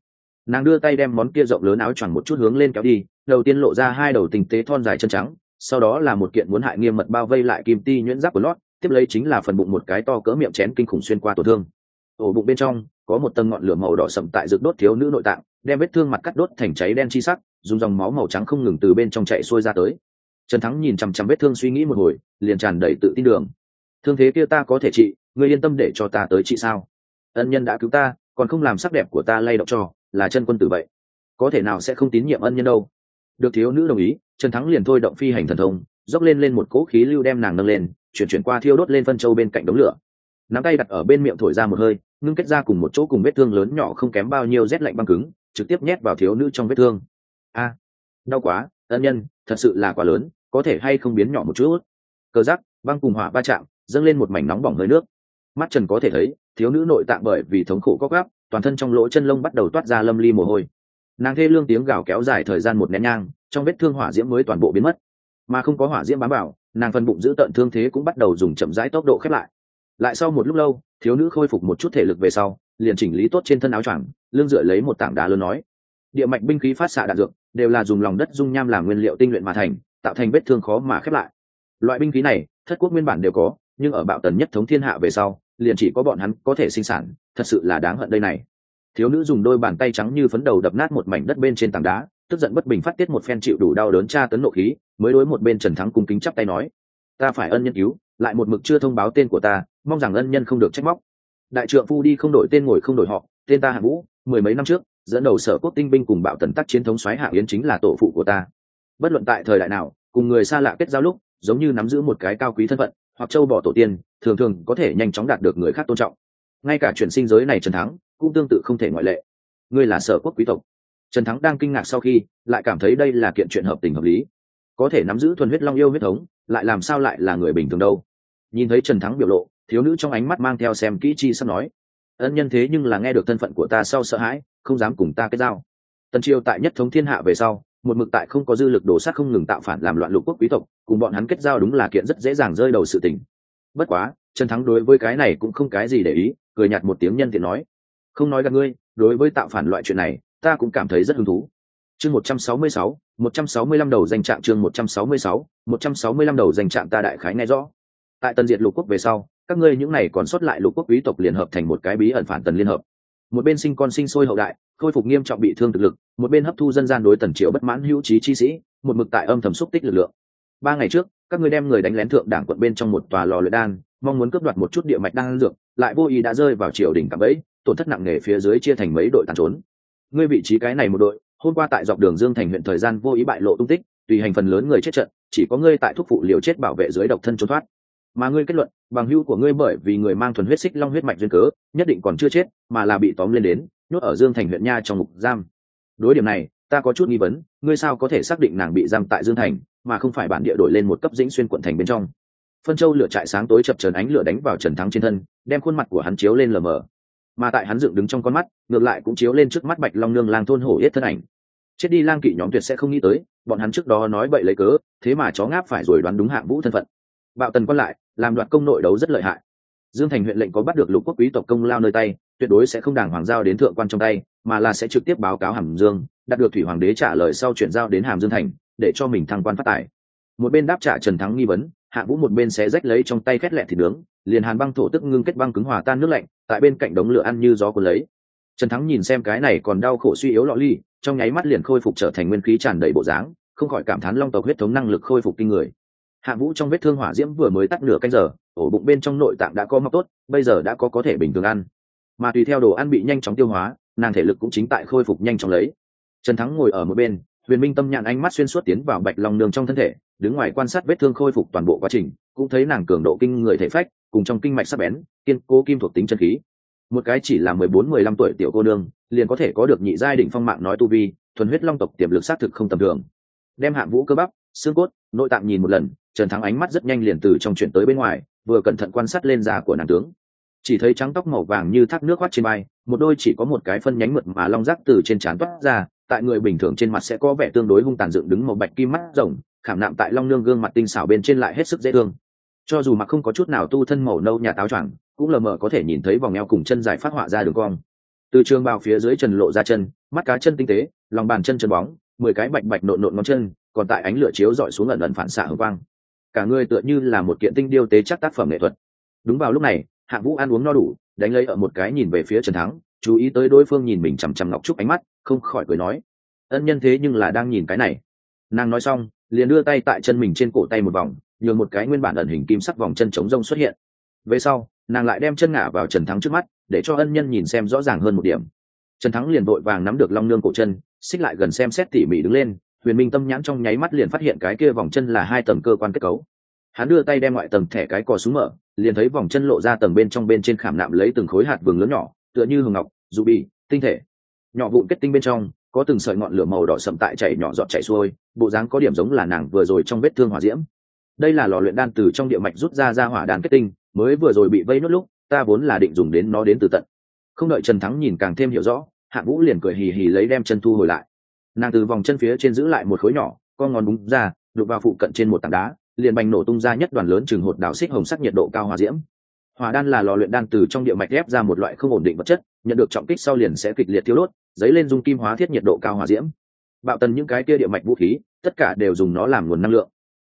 Nàng đưa tay đem món kia rộng lớn áo choàng một chút hướng lên kéo đi, đầu tiên lộ ra hai đầu tình tế thon dài chân trắng, sau đó là một kiện muốn hại nghiêm mật bao vây lại kim ti nhuyễn giáp của lót, tiếp lấy chính là phần bụng một cái to cỡ miệng chén kinh khủng xuyên qua tổn thương. Ổ bụng bên trong có một tầng ngọn lửa màu đỏ sậm tại rực đốt thiếu nữ nội tạng, đem vết thương mặt cắt đốt thành cháy đen chi sắc, dùng dòng máu màu trắng không ngừng từ bên trong chạy xuôi ra tới. Trần thắng nhìn chằm chằm vết thương suy nghĩ một hồi, liền tràn đầy tự tin đường. Thương thế kia ta có thể trị, ngươi yên tâm để cho ta tới trị sao? Ân nhân đã cứu ta, còn không làm sắc đẹp của ta lay động cho, là chân quân tử vậy. Có thể nào sẽ không tín nhiệm ân nhân đâu? Được thiếu nữ đồng ý, trần thắng liền thôi động phi hành thần thông, dốc lên lên một cỗ khí lưu đem nàng nâng lên, chuyển chuyển qua thiêu đốt lên phân châu bên cạnh đống lửa nắm tay đặt ở bên miệng thổi ra một hơi, ngưng kết ra cùng một chỗ cùng vết thương lớn nhỏ không kém bao nhiêu rét lạnh băng cứng, trực tiếp nhét vào thiếu nữ trong vết thương. A à, đau quá, ân nhân, thật sự là quá lớn, có thể hay không biến nhỏ một chút? Cờ giắc băng cùng hỏa va chạm, dâng lên một mảnh nóng bỏng hơi nước. Mắt trần có thể thấy, thiếu nữ nội tạng bởi vì thống khổ có gáp, toàn thân trong lỗ chân lông bắt đầu toát ra lâm ly mồ hôi. Nàng thê lương tiếng gào kéo dài thời gian một nén nhang, trong vết thương hỏa diễm mới toàn bộ biến mất. Mà không có hỏa diễm bám vào, nàng phần bụng giữ tận thương thế cũng bắt đầu dùng chậm rãi tốc độ khép lại lại sau một lúc lâu, thiếu nữ khôi phục một chút thể lực về sau, liền chỉnh lý tốt trên thân áo choàng, lưng dựa lấy một tảng đá lớn nói. Địa mạch binh khí phát xạ đạn dược, đều là dùng lòng đất dung nham làm nguyên liệu tinh luyện mà thành, tạo thành vết thương khó mà khép lại. Loại binh khí này, thất quốc nguyên bản đều có, nhưng ở bạo tần nhất thống thiên hạ về sau, liền chỉ có bọn hắn có thể sinh sản, thật sự là đáng hận đây này. Thiếu nữ dùng đôi bàn tay trắng như phấn đầu đập nát một mảnh đất bên trên tảng đá, tức giận bất bình phát tiết một phen chịu đủ đau đớn tra tấn nộ khí, mới đối một bên trần thắng cung kính chắp tay nói. Ta phải ân nhân cứu lại một mực chưa thông báo tên của ta, mong rằng ân nhân không được trách móc. Đại trượng phu đi không đổi tên ngồi không đổi họ, tên ta hạ vũ, mười mấy năm trước, dẫn đầu sở quốc tinh binh cùng bạo tần tác chiến thống xoáy hạ yến chính là tổ phụ của ta. Bất luận tại thời đại nào, cùng người xa lạ kết giao lúc, giống như nắm giữ một cái cao quý thân phận, hoặc châu bỏ tổ tiên, thường thường có thể nhanh chóng đạt được người khác tôn trọng. Ngay cả chuyển sinh giới này trần thắng, cũng tương tự không thể ngoại lệ. Ngươi là sở quốc quý tộc. Trần thắng đang kinh ngạc sau khi, lại cảm thấy đây là kiện chuyện hợp tình hợp lý. Có thể nắm giữ thuần huyết long yêu huyết thống, lại làm sao lại là người bình thường đâu? Nhìn thấy trần thắng biểu lộ, thiếu nữ trong ánh mắt mang theo xem kỹ chi sắp nói. Ân nhân thế nhưng là nghe được thân phận của ta sau sợ hãi, không dám cùng ta kết giao. Tần triều tại nhất thống thiên hạ về sau, một mực tại không có dư lực đổ sát không ngừng tạo phản làm loạn lục quốc quý tộc, cùng bọn hắn kết giao đúng là kiện rất dễ dàng rơi đầu sự tình. Bất quá, trần thắng đối với cái này cũng không cái gì để ý, cười nhạt một tiếng nhân tiện nói. Không nói gặp ngươi, đối với tạo phản loại chuyện này, ta cũng cảm thấy rất hứng thú. Chương một trăm sáu mươi sáu, một trăm sáu mươi lăm đầu danh trạng chương một trăm sáu mươi sáu, một trăm sáu mươi lăm đầu danh trạng ta đại khái nghe rõ tại tần diệt lục quốc về sau, các ngươi những này còn sót lại lục quốc quý tộc liên hợp thành một cái bí ẩn phản tần liên hợp. Một bên sinh con sinh sôi hậu đại, khôi phục nghiêm trọng bị thương thực lực, một bên hấp thu dân gian đối tần triệu bất mãn hữu trí chi sĩ, một mực tại âm thầm xúc tích lực lượng. Ba ngày trước, các ngươi đem người đánh lén thượng đảng quận bên trong một tòa lò luyện đan, mong muốn cướp đoạt một chút địa mạch đan dược, lại vô ý đã rơi vào triều đỉnh cạm bẫy, tổn thất nặng nề phía dưới chia thành mấy đội tàn trốn. Ngươi vị trí cái này một đội, hôm qua tại dọc đường dương thành huyện thời gian vô ý bại lộ tung tích, tùy hành phần lớn người chết trận, chỉ có ngươi tại thúc phụ liều chết bảo vệ dưới độc thân trốn thoát mà ngươi kết luận, bằng hưu của ngươi bởi vì người mang thuần huyết xích long huyết mạch duyên cớ, nhất định còn chưa chết, mà là bị tóm lên đến, nhốt ở dương thành huyện nha trong ngục giam. Đối điểm này, ta có chút nghi vấn, ngươi sao có thể xác định nàng bị giam tại dương thành, mà không phải bản địa đổi lên một cấp dĩnh xuyên quận thành bên trong? Phân châu lửa trại sáng tối chập trần ánh lửa đánh vào trần thắng trên thân, đem khuôn mặt của hắn chiếu lên lờ mờ. Mà tại hắn dựng đứng trong con mắt, ngược lại cũng chiếu lên trước mắt bạch long nương lang thôn hổ yết thân ảnh. Chết đi lang kỵ nhóm tuyệt sẽ không nghĩ tới, bọn hắn trước đó nói bậy lấy cớ, thế mà chó ngáp phải rồi đoán đúng hạng vũ thân phận. Bạo tần quan lại làm đoạt công nội đấu rất lợi hại. Dương thành huyện lệnh có bắt được lục quốc quý tộc công lao nơi tay, tuyệt đối sẽ không đảng hoàng giao đến thượng quan trong tay, mà là sẽ trực tiếp báo cáo hàm dương, đạt được thủy hoàng đế trả lời sau chuyển giao đến hàm dương thành, để cho mình thăng quan phát tài. Một bên đáp trả trần thắng nghi vấn, hạ vũ một bên sẽ rách lấy trong tay khét lẹ thịt nướng, liền hàn băng thổ tức ngưng kết băng cứng hòa tan nước lạnh, tại bên cạnh đống lửa ăn như gió cuốn lấy. Trần thắng nhìn xem cái này còn đau khổ suy yếu lọ ly, trong nháy mắt liền khôi phục trở thành nguyên khí tràn đầy bộ dáng, không khỏi cảm thán long tộc huyết thống năng lực khôi phục kinh người hạ vũ trong vết thương hỏa diễm vừa mới tắt nửa canh giờ, ổ bụng bên trong nội tạng đã có mọc tốt, bây giờ đã có có thể bình thường ăn. Mà tùy theo đồ ăn bị nhanh chóng tiêu hóa, nàng thể lực cũng chính tại khôi phục nhanh chóng lấy. Trần thắng ngồi ở một bên, huyền minh tâm nhạn ánh mắt xuyên suốt tiến vào bạch long đường trong thân thể, đứng ngoài quan sát vết thương khôi phục toàn bộ quá trình, cũng thấy nàng cường độ kinh người thể phách, cùng trong kinh mạch sắc bén, kiên cố kim thuộc tính chân khí. Một cái chỉ là mười bốn, mười lăm tuổi tiểu cô nương, liền có thể có được nhị giai đỉnh phong mạng nói tu vi, thuần huyết long tộc tiềm lực xác thực không tầm thường. Đem Hạ vũ cơ bắp, xương cốt, nội tạng nhìn một lần trần thắng ánh mắt rất nhanh liền từ trong chuyển tới bên ngoài, vừa cẩn thận quan sát lên da của nàng tướng. Chỉ thấy trắng tóc màu vàng như thác nước khoát trên bay một đôi chỉ có một cái phân nhánh mượt mà long rác từ trên trán toát ra, tại người bình thường trên mặt sẽ có vẻ tương đối hung tàn dựng đứng màu bạch kim mắt rồng, khảm nạm tại long nương gương mặt tinh xảo bên trên lại hết sức dễ thương. Cho dù mặc không có chút nào tu thân màu nâu nhà táo choàng, cũng lờ mờ có thể nhìn thấy vòng eo cùng chân dài phát họa ra đường cong. Từ trường bào phía dưới trần lộ ra chân, mắt cá chân tinh tế, lòng bàn chân chân bóng, mười cái bạch bạch nộn nộn ngón chân, còn tại ánh lửa chiếu dọi xuống ẩn ẩn phản xạ hồng quang cả người tựa như là một kiện tinh điêu tế chắc tác phẩm nghệ thuật. Đúng vào lúc này hạng vũ ăn uống no đủ, đánh lấy ở một cái nhìn về phía trần thắng, chú ý tới đối phương nhìn mình chằm chằm ngọc trúc ánh mắt, không khỏi cười nói, ân nhân thế nhưng là đang nhìn cái này. Nàng nói xong, liền đưa tay tại chân mình trên cổ tay một vòng, nhường một cái nguyên bản ẩn hình kim sắc vòng chân chống rông xuất hiện. Về sau, nàng lại đem chân ngả vào trần thắng trước mắt, để cho ân nhân nhìn xem rõ ràng hơn một điểm. Trần thắng liền vội vàng nắm được long nương cổ chân, xích lại gần xem xét tỉ mỉ đứng lên huyền minh tâm nhãn trong nháy mắt liền phát hiện cái kia vòng chân là hai tầng cơ quan kết cấu. Hắn đưa tay đem ngoại tầng thẻ cái cò xuống mở, liền thấy vòng chân lộ ra tầng bên trong bên trên khảm nạm lấy từng khối hạt vừng lớn nhỏ, tựa như hường ngọc, dù bị tinh thể. Nhỏ vụn kết tinh bên trong, có từng sợi ngọn lửa màu đỏ sậm tại chảy nhỏ giọt chảy xuôi, bộ dáng có điểm giống là nàng vừa rồi trong vết thương hỏa diễm. Đây là lò luyện đan từ trong địa mạch rút ra ra hỏa đan kết tinh, mới vừa rồi bị vây nốt lúc, ta vốn là định dùng đến nó đến từ tận. Không đợi trần thắng nhìn càng thêm hiểu rõ, hạ vũ liền cười hì hì lấy đem chân thu hồi lại nàng từ vòng chân phía trên giữ lại một khối nhỏ con ngón búng ra, đục vào phụ cận trên một tảng đá, liền bành nổ tung ra nhất đoàn lớn chừng hột đảo xích hồng sắc nhiệt độ cao hòa diễm. Hòa đan là lò luyện đan từ trong địa mạch ghép ra một loại không ổn định vật chất, nhận được trọng kích sau liền sẽ kịch liệt tiêu đốt, dấy lên dung kim hóa thiết nhiệt độ cao hòa diễm. Bạo tần những cái kia địa mạch vũ khí, tất cả đều dùng nó làm nguồn năng lượng.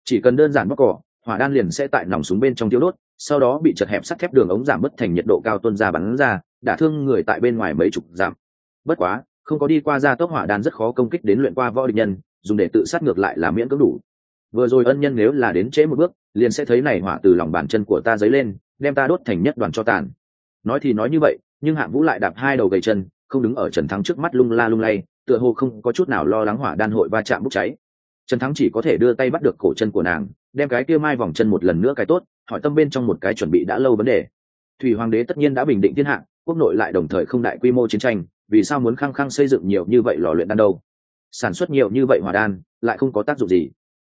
Chỉ cần đơn giản bóc cỏ, hỏa đan liền sẽ tại nòng súng bên trong tiêu đốt, sau đó bị chật hẹp sắt thép đường ống giảm mất thành nhiệt độ cao tuân ra bắn ra, đả thương người tại bên ngoài mấy chục giảm. Bất quá không có đi qua gia tốc hỏa đan rất khó công kích đến luyện qua võ địch nhân, dùng để tự sát ngược lại là miễn cưỡng đủ. Vừa rồi ân nhân nếu là đến trễ một bước, liền sẽ thấy này hỏa từ lòng bàn chân của ta dấy lên, đem ta đốt thành nhất đoàn cho tàn. Nói thì nói như vậy, nhưng hạng vũ lại đạp hai đầu gầy chân, không đứng ở trần thắng trước mắt lung la lung lay, tựa hồ không có chút nào lo lắng hỏa đan hội va chạm bốc cháy. Trần thắng chỉ có thể đưa tay bắt được cổ chân của nàng, đem cái kia mai vòng chân một lần nữa cái tốt, hỏi tâm bên trong một cái chuẩn bị đã lâu vấn đề. Thủy hoàng đế tất nhiên đã bình định thiên hạ, quốc nội lại đồng thời không đại quy mô chiến tranh vì sao muốn khăng khăng xây dựng nhiều như vậy lò luyện đan đâu? Sản xuất nhiều như vậy hòa đan, lại không có tác dụng gì.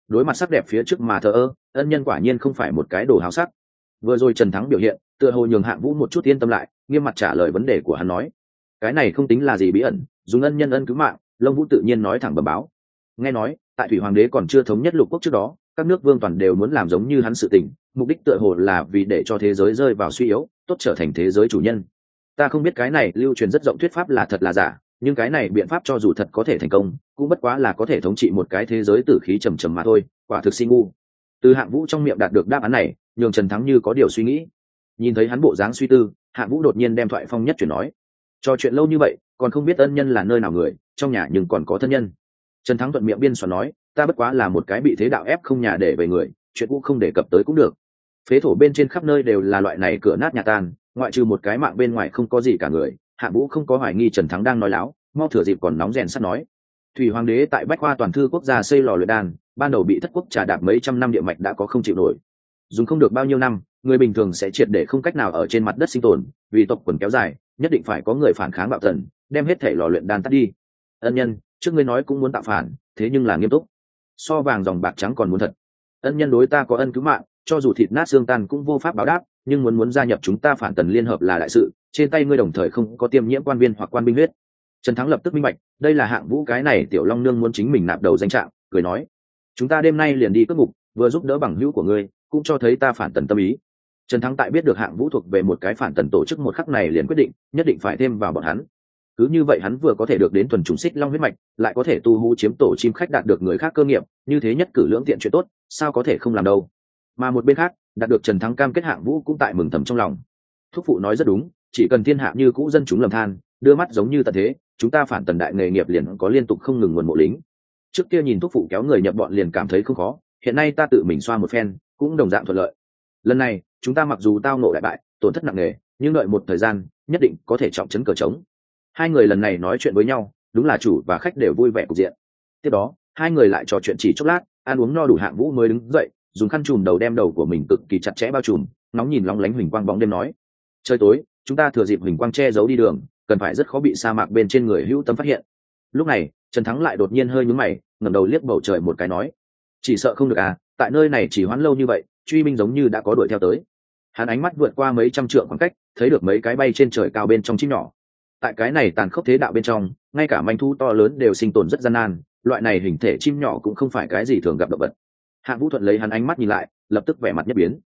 Đối mặt sắc đẹp phía trước mà thờ ơ, ân nhân quả nhiên không phải một cái đồ háo sắc. Vừa rồi trần thắng biểu hiện, tựa hồ nhường hạng vũ một chút yên tâm lại, nghiêm mặt trả lời vấn đề của hắn nói. Cái này không tính là gì bí ẩn, dùng ân nhân ân cứu mạng lông vũ tự nhiên nói thẳng bẩm báo. Nghe nói, tại thủy hoàng đế còn chưa thống nhất lục quốc trước đó, các nước vương toàn đều muốn làm giống như hắn sự tình, mục đích tựa hồ là vì để cho thế giới rơi vào suy yếu, tốt trở thành thế giới chủ nhân ta không biết cái này lưu truyền rất rộng thuyết pháp là thật là giả, nhưng cái này biện pháp cho dù thật có thể thành công, cũng bất quá là có thể thống trị một cái thế giới tử khí trầm trầm mà thôi, quả thực si ngu. Từ hạng vũ trong miệng đạt được đáp án này, nhường trần thắng như có điều suy nghĩ. Nhìn thấy hắn bộ dáng suy tư, hạng vũ đột nhiên đem thoại phong nhất chuyển nói. Cho chuyện lâu như vậy, còn không biết ân nhân là nơi nào người, trong nhà nhưng còn có thân nhân. Trần thắng thuận miệng biên soạn nói, ta bất quá là một cái bị thế đạo ép không nhà để về người, chuyện cũ không đề cập tới cũng được. Phế thổ bên trên khắp nơi đều là loại này cửa nát nhà tan ngoại trừ một cái mạng bên ngoài không có gì cả người, hạ vũ không có hoài nghi trần thắng đang nói láo, mau thừa dịp còn nóng rèn sắt nói. Thủy hoàng đế tại bách khoa toàn thư quốc gia xây lò luyện đan, ban đầu bị thất quốc trà đạp mấy trăm năm địa mạch đã có không chịu nổi. Dùng không được bao nhiêu năm, người bình thường sẽ triệt để không cách nào ở trên mặt đất sinh tồn, vì tộc quần kéo dài, nhất định phải có người phản kháng bạo thần đem hết thể lò luyện đan tắt đi. Ân nhân, trước ngươi nói cũng muốn tạo phản, thế nhưng là nghiêm túc. So vàng dòng bạc trắng còn muốn thật. Ân nhân đối ta có ân cứu mạng, cho dù thịt nát xương tan cũng vô pháp báo đáp nhưng muốn muốn gia nhập chúng ta phản tần liên hợp là đại sự, trên tay ngươi đồng thời không có tiêm nhiễm quan viên hoặc quan binh huyết. Trần thắng lập tức minh bạch, đây là hạng vũ cái này tiểu long nương muốn chính mình nạp đầu danh trạng, cười nói, chúng ta đêm nay liền đi cất ngục, vừa giúp đỡ bằng hữu của ngươi, cũng cho thấy ta phản tần tâm ý. Trần thắng tại biết được hạng vũ thuộc về một cái phản tần tổ chức một khắc này liền quyết định, nhất định phải thêm vào bọn hắn. Cứ như vậy hắn vừa có thể được đến thuần trùng xích long huyết mạch, lại có thể tu hú chiếm tổ chim khách đạt được người khác cơ nghiệp, như thế nhất cử lưỡng tiện chuyện tốt, sao có thể không làm đâu? Mà một bên khác đạt được trần thắng cam kết hạng vũ cũng tại mừng thầm trong lòng. Thúc phụ nói rất đúng, chỉ cần thiên hạ như cũ dân chúng lầm than, đưa mắt giống như tận thế, chúng ta phản tần đại nghề nghiệp liền có liên tục không ngừng nguồn mộ lính. Trước kia nhìn thúc phụ kéo người nhập bọn liền cảm thấy không khó, hiện nay ta tự mình xoa một phen, cũng đồng dạng thuận lợi. Lần này, chúng ta mặc dù tao nộ đại bại, tổn thất nặng nề, nhưng đợi một thời gian, nhất định có thể trọng chấn cờ trống. Hai người lần này nói chuyện với nhau, đúng là chủ và khách đều vui vẻ cục diện. Tiếp đó, hai người lại trò chuyện chỉ chốc lát, ăn uống no đủ hạng vũ mới đứng dậy dùng khăn chùm đầu đem đầu của mình cực kỳ chặt chẽ bao trùm nóng nhìn long lánh huỳnh quang bóng đêm nói, trời tối, chúng ta thừa dịp huỳnh quang che giấu đi đường, cần phải rất khó bị sa mạc bên trên người hữu tâm phát hiện. Lúc này, trần thắng lại đột nhiên hơi nhúng mày, ngẩng đầu liếc bầu trời một cái nói, chỉ sợ không được à tại nơi này chỉ hoãn lâu như vậy, truy minh giống như đã có đuổi theo tới. Hắn ánh mắt vượt qua mấy trăm trượng khoảng cách, thấy được mấy cái bay trên trời cao bên trong chim nhỏ. Tại cái này tàn khốc thế đạo bên trong, ngay cả manh thu to lớn đều sinh tồn rất gian nan, loại này hình thể chim nhỏ cũng không phải cái gì thường gặp động vật hạng vũ thuận lấy hắn ánh mắt nhìn lại, lập tức vẻ mặt nhất biến.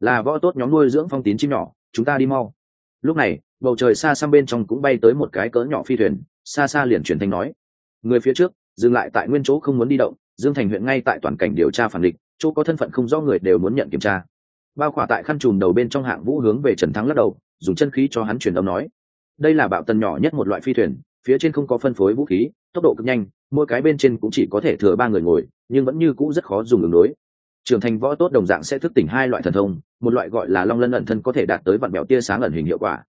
Là võ tốt nhóm nuôi dưỡng phong tín chim nhỏ, chúng ta đi mau. Lúc này, bầu trời xa xăm bên trong cũng bay tới một cái cỡ nhỏ phi thuyền, xa xa liền truyền thanh nói. Người phía trước, dừng lại tại nguyên chỗ không muốn đi động, dương thành huyện ngay tại toàn cảnh điều tra phản địch, chỗ có thân phận không rõ người đều muốn nhận kiểm tra. Bao khỏa tại khăn trùm đầu bên trong hạng vũ hướng về trần thắng lắc đầu, dùng chân khí cho hắn truyền âm nói. Đây là bạo tần nhỏ nhất một loại phi thuyền, phía trên không có phân phối vũ khí, tốc độ cực nhanh mỗi cái bên trên cũng chỉ có thể thừa ba người ngồi, nhưng vẫn như cũ rất khó dùng ứng đối. Trưởng thành võ tốt đồng dạng sẽ thức tỉnh hai loại thần thông, một loại gọi là long lân ẩn thân có thể đạt tới vạn bèo tia sáng ẩn hình hiệu quả.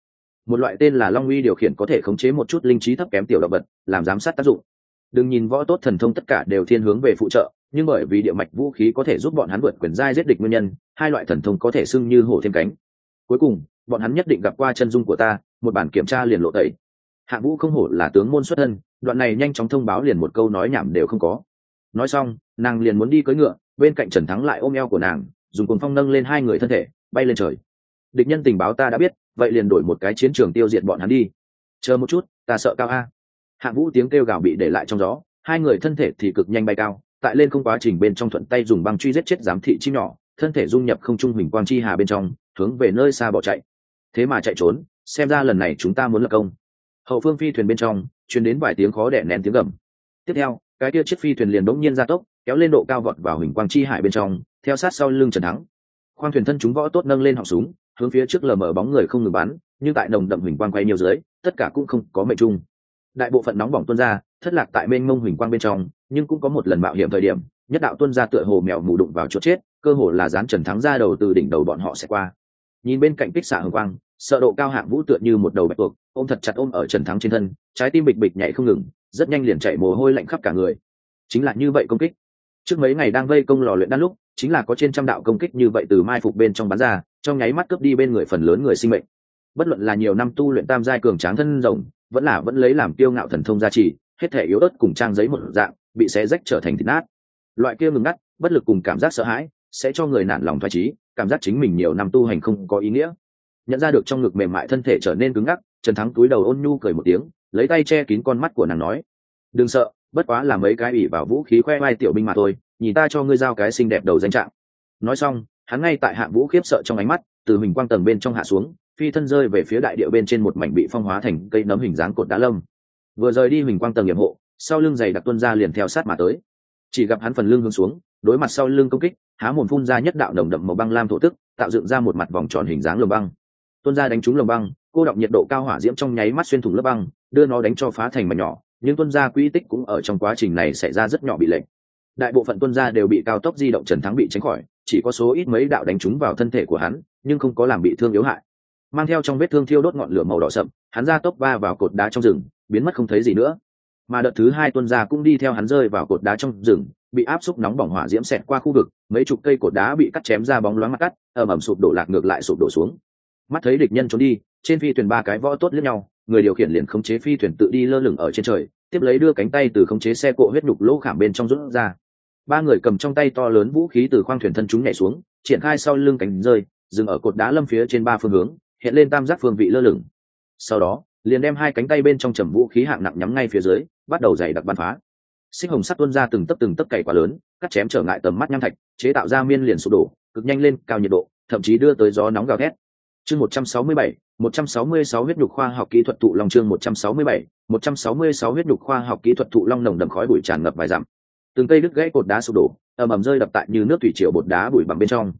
Một loại tên là long uy điều khiển có thể khống chế một chút linh trí thấp kém tiểu động vật, làm giám sát tác dụng. Đừng nhìn võ tốt thần thông tất cả đều thiên hướng về phụ trợ, nhưng bởi vì địa mạch vũ khí có thể giúp bọn hắn vượt quyền giai giết địch nguyên nhân, hai loại thần thông có thể xưng như hổ thêm cánh. Cuối cùng, bọn hắn nhất định gặp qua chân dung của ta, một bản kiểm tra liền lộ tẩy hạ vũ không hổ là tướng môn xuất thân, đoạn này nhanh chóng thông báo liền một câu nói nhảm đều không có. Nói xong, nàng liền muốn đi cưỡi ngựa, bên cạnh trần thắng lại ôm eo của nàng, dùng cuồng phong nâng lên hai người thân thể, bay lên trời. Địch nhân tình báo ta đã biết, vậy liền đổi một cái chiến trường tiêu diệt bọn hắn đi. Chờ một chút, ta sợ cao a. Hạ vũ tiếng kêu gào bị để lại trong gió, hai người thân thể thì cực nhanh bay cao, tại lên không quá trình bên trong thuận tay dùng băng truy giết chết giám thị chim nhỏ, thân thể dung nhập không trung huỳnh quang chi hà bên trong, hướng về nơi xa bỏ chạy. Thế mà chạy trốn, xem ra lần này chúng ta muốn lập công hậu phương phi thuyền bên trong chuyển đến vài tiếng khó đẻ nén tiếng gầm. Tiếp theo, cái kia chiếc phi thuyền liền bỗng nhiên ra tốc, kéo lên độ cao vọt vào hình quang chi hải bên trong, theo sát sau lưng trần thắng. Khoang thuyền thân chúng võ tốt nâng lên họng súng, hướng phía trước lờ mở bóng người không ngừng bắn, nhưng tại nồng đậm huỳnh quang quay nhiều dưới, tất cả cũng không có mệnh chung. Đại bộ phận nóng bỏng tuôn ra, thất lạc tại bên mông huỳnh quang bên trong, nhưng cũng có một lần mạo hiểm thời điểm, nhất đạo tuân ra tựa hồ mèo mù đụng vào chỗ chết, cơ hồ là dán trần thắng ra đầu từ đỉnh đầu bọn họ sẽ qua. Nhìn bên cạnh kích xạ hồng quang sợ độ cao hạng vũ tựa như một đầu bạch tuộc, ôm thật chặt ôm ở trần thắng trên thân, trái tim bịch bịch nhảy không ngừng, rất nhanh liền chạy mồ hôi lạnh khắp cả người. Chính là như vậy công kích. Trước mấy ngày đang vây công lò luyện đan lúc, chính là có trên trăm đạo công kích như vậy từ mai phục bên trong bán ra, trong nháy mắt cướp đi bên người phần lớn người sinh mệnh. Bất luận là nhiều năm tu luyện tam giai cường tráng thân rồng, vẫn là vẫn lấy làm kiêu ngạo thần thông gia trì, hết thể yếu ớt cùng trang giấy một dạng, bị xé rách trở thành thịt nát. Loại kia ngừng ngắt, bất lực cùng cảm giác sợ hãi, sẽ cho người nản lòng thoải trí cảm giác chính mình nhiều năm tu hành không có ý nghĩa nhận ra được trong ngực mềm mại thân thể trở nên cứng ngắc, trần thắng túi đầu ôn nhu cười một tiếng, lấy tay che kín con mắt của nàng nói, đừng sợ, bất quá là mấy cái ủy vào vũ khí khoe vai tiểu binh mà thôi, nhìn ta cho ngươi giao cái xinh đẹp đầu danh trạng. Nói xong, hắn ngay tại hạng vũ khiếp sợ trong ánh mắt, từ mình quang tầng bên trong hạ xuống, phi thân rơi về phía đại điệu bên trên một mảnh bị phong hóa thành cây nấm hình dáng cột đá lâm vừa rời đi mình quang tầng nghiệp hộ, sau lưng giày đặc tuân ra liền theo sát mà tới. Chỉ gặp hắn phần lưng hướng xuống, đối mặt sau lưng công kích, há mồm phun ra nhất đạo nồng đậm màu băng lam thổ tức, tạo dựng ra một mặt vòng tròn hình dáng lồng băng. Tuôn ra đánh trúng lồng băng, cô động nhiệt độ cao hỏa diễm trong nháy mắt xuyên thủng lớp băng, đưa nó đánh cho phá thành mảnh nhỏ, nhưng tuân gia quỹ tích cũng ở trong quá trình này xảy ra rất nhỏ bị lệnh đại bộ phận tuân gia đều bị cao tốc di động trần thắng bị tránh khỏi, chỉ có số ít mấy đạo đánh trúng vào thân thể của hắn, nhưng không có làm bị thương yếu hại. Mang theo trong vết thương thiêu đốt ngọn lửa màu đỏ sậm, hắn ra tốc va vào cột đá trong rừng, biến mất không thấy gì nữa. Mà đợt thứ hai tuân gia cũng đi theo hắn rơi vào cột đá trong rừng, bị áp xúc nóng bỏng hỏa diễm xẹt qua khu vực, mấy chục cây cột đá bị cắt chém ra bóng loáng mặt cắt, ầm ầm sụp đổ lạc ngược lại sụp đổ xuống mắt thấy địch nhân trốn đi, trên phi thuyền ba cái võ tốt lẫn nhau, người điều khiển liền khống chế phi thuyền tự đi lơ lửng ở trên trời, tiếp lấy đưa cánh tay từ khống chế xe cộ huyết nhục lỗ khảm bên trong rút ra. Ba người cầm trong tay to lớn vũ khí từ khoang thuyền thân chúng nhảy xuống, triển khai sau lưng cánh rơi, dừng ở cột đá lâm phía trên ba phương hướng, hiện lên tam giác phương vị lơ lửng. Sau đó, liền đem hai cánh tay bên trong trầm vũ khí hạng nặng nhắm ngay phía dưới, bắt đầu dày đặc bắn phá. Xích hồng sắt tuôn ra từng tấc từng tấc cày quá lớn, cắt chém trở ngại tầm mắt nham thạch, chế tạo ra miên liền sụp đổ, cực nhanh lên, cao nhiệt độ, thậm chí đưa tới gió nóng gào thét chương một trăm sáu mươi bảy, một trăm sáu mươi sáu huyết nhục khoa học kỹ thuật thụ long chương một trăm sáu mươi bảy, một trăm sáu mươi sáu huyết nhục khoa học kỹ thuật thụ long nồng đậm khói bụi tràn ngập vài dặm. Từng cây đứt gãy cột đá sụp đổ, ầm ầm rơi đập tại như nước thủy triều bột đá bụi bằng bên trong.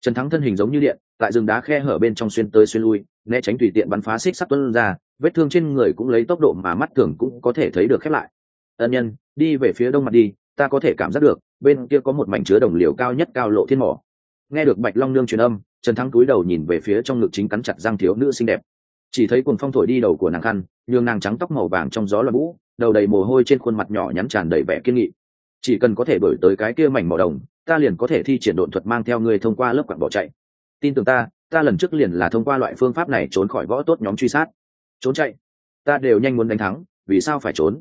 Trần thắng thân hình giống như điện, tại rừng đá khe hở bên trong xuyên tới xuyên lui, né tránh tùy tiện bắn phá xích sắt tuân ra, vết thương trên người cũng lấy tốc độ mà mắt thường cũng có thể thấy được khép lại. Ân nhân, đi về phía đông mặt đi, ta có thể cảm giác được, bên kia có một mảnh chứa đồng liều cao nhất cao lộ thiên mỏ. Nghe được bạch long nương truyền âm trần thắng cúi đầu nhìn về phía trong ngực chính cắn chặt răng thiếu nữ xinh đẹp. Chỉ thấy cuồng phong thổi đi đầu của nàng khăn, nhường nàng trắng tóc màu vàng trong gió là vũ, đầu đầy mồ hôi trên khuôn mặt nhỏ nhắn tràn đầy vẻ kiên nghị. Chỉ cần có thể đổi tới cái kia mảnh màu đồng, ta liền có thể thi triển độn thuật mang theo người thông qua lớp quặng bỏ chạy. Tin tưởng ta ta lần trước liền là thông qua loại phương pháp này trốn khỏi võ tốt nhóm truy sát. Trốn chạy? Ta đều nhanh muốn đánh thắng, vì sao phải trốn?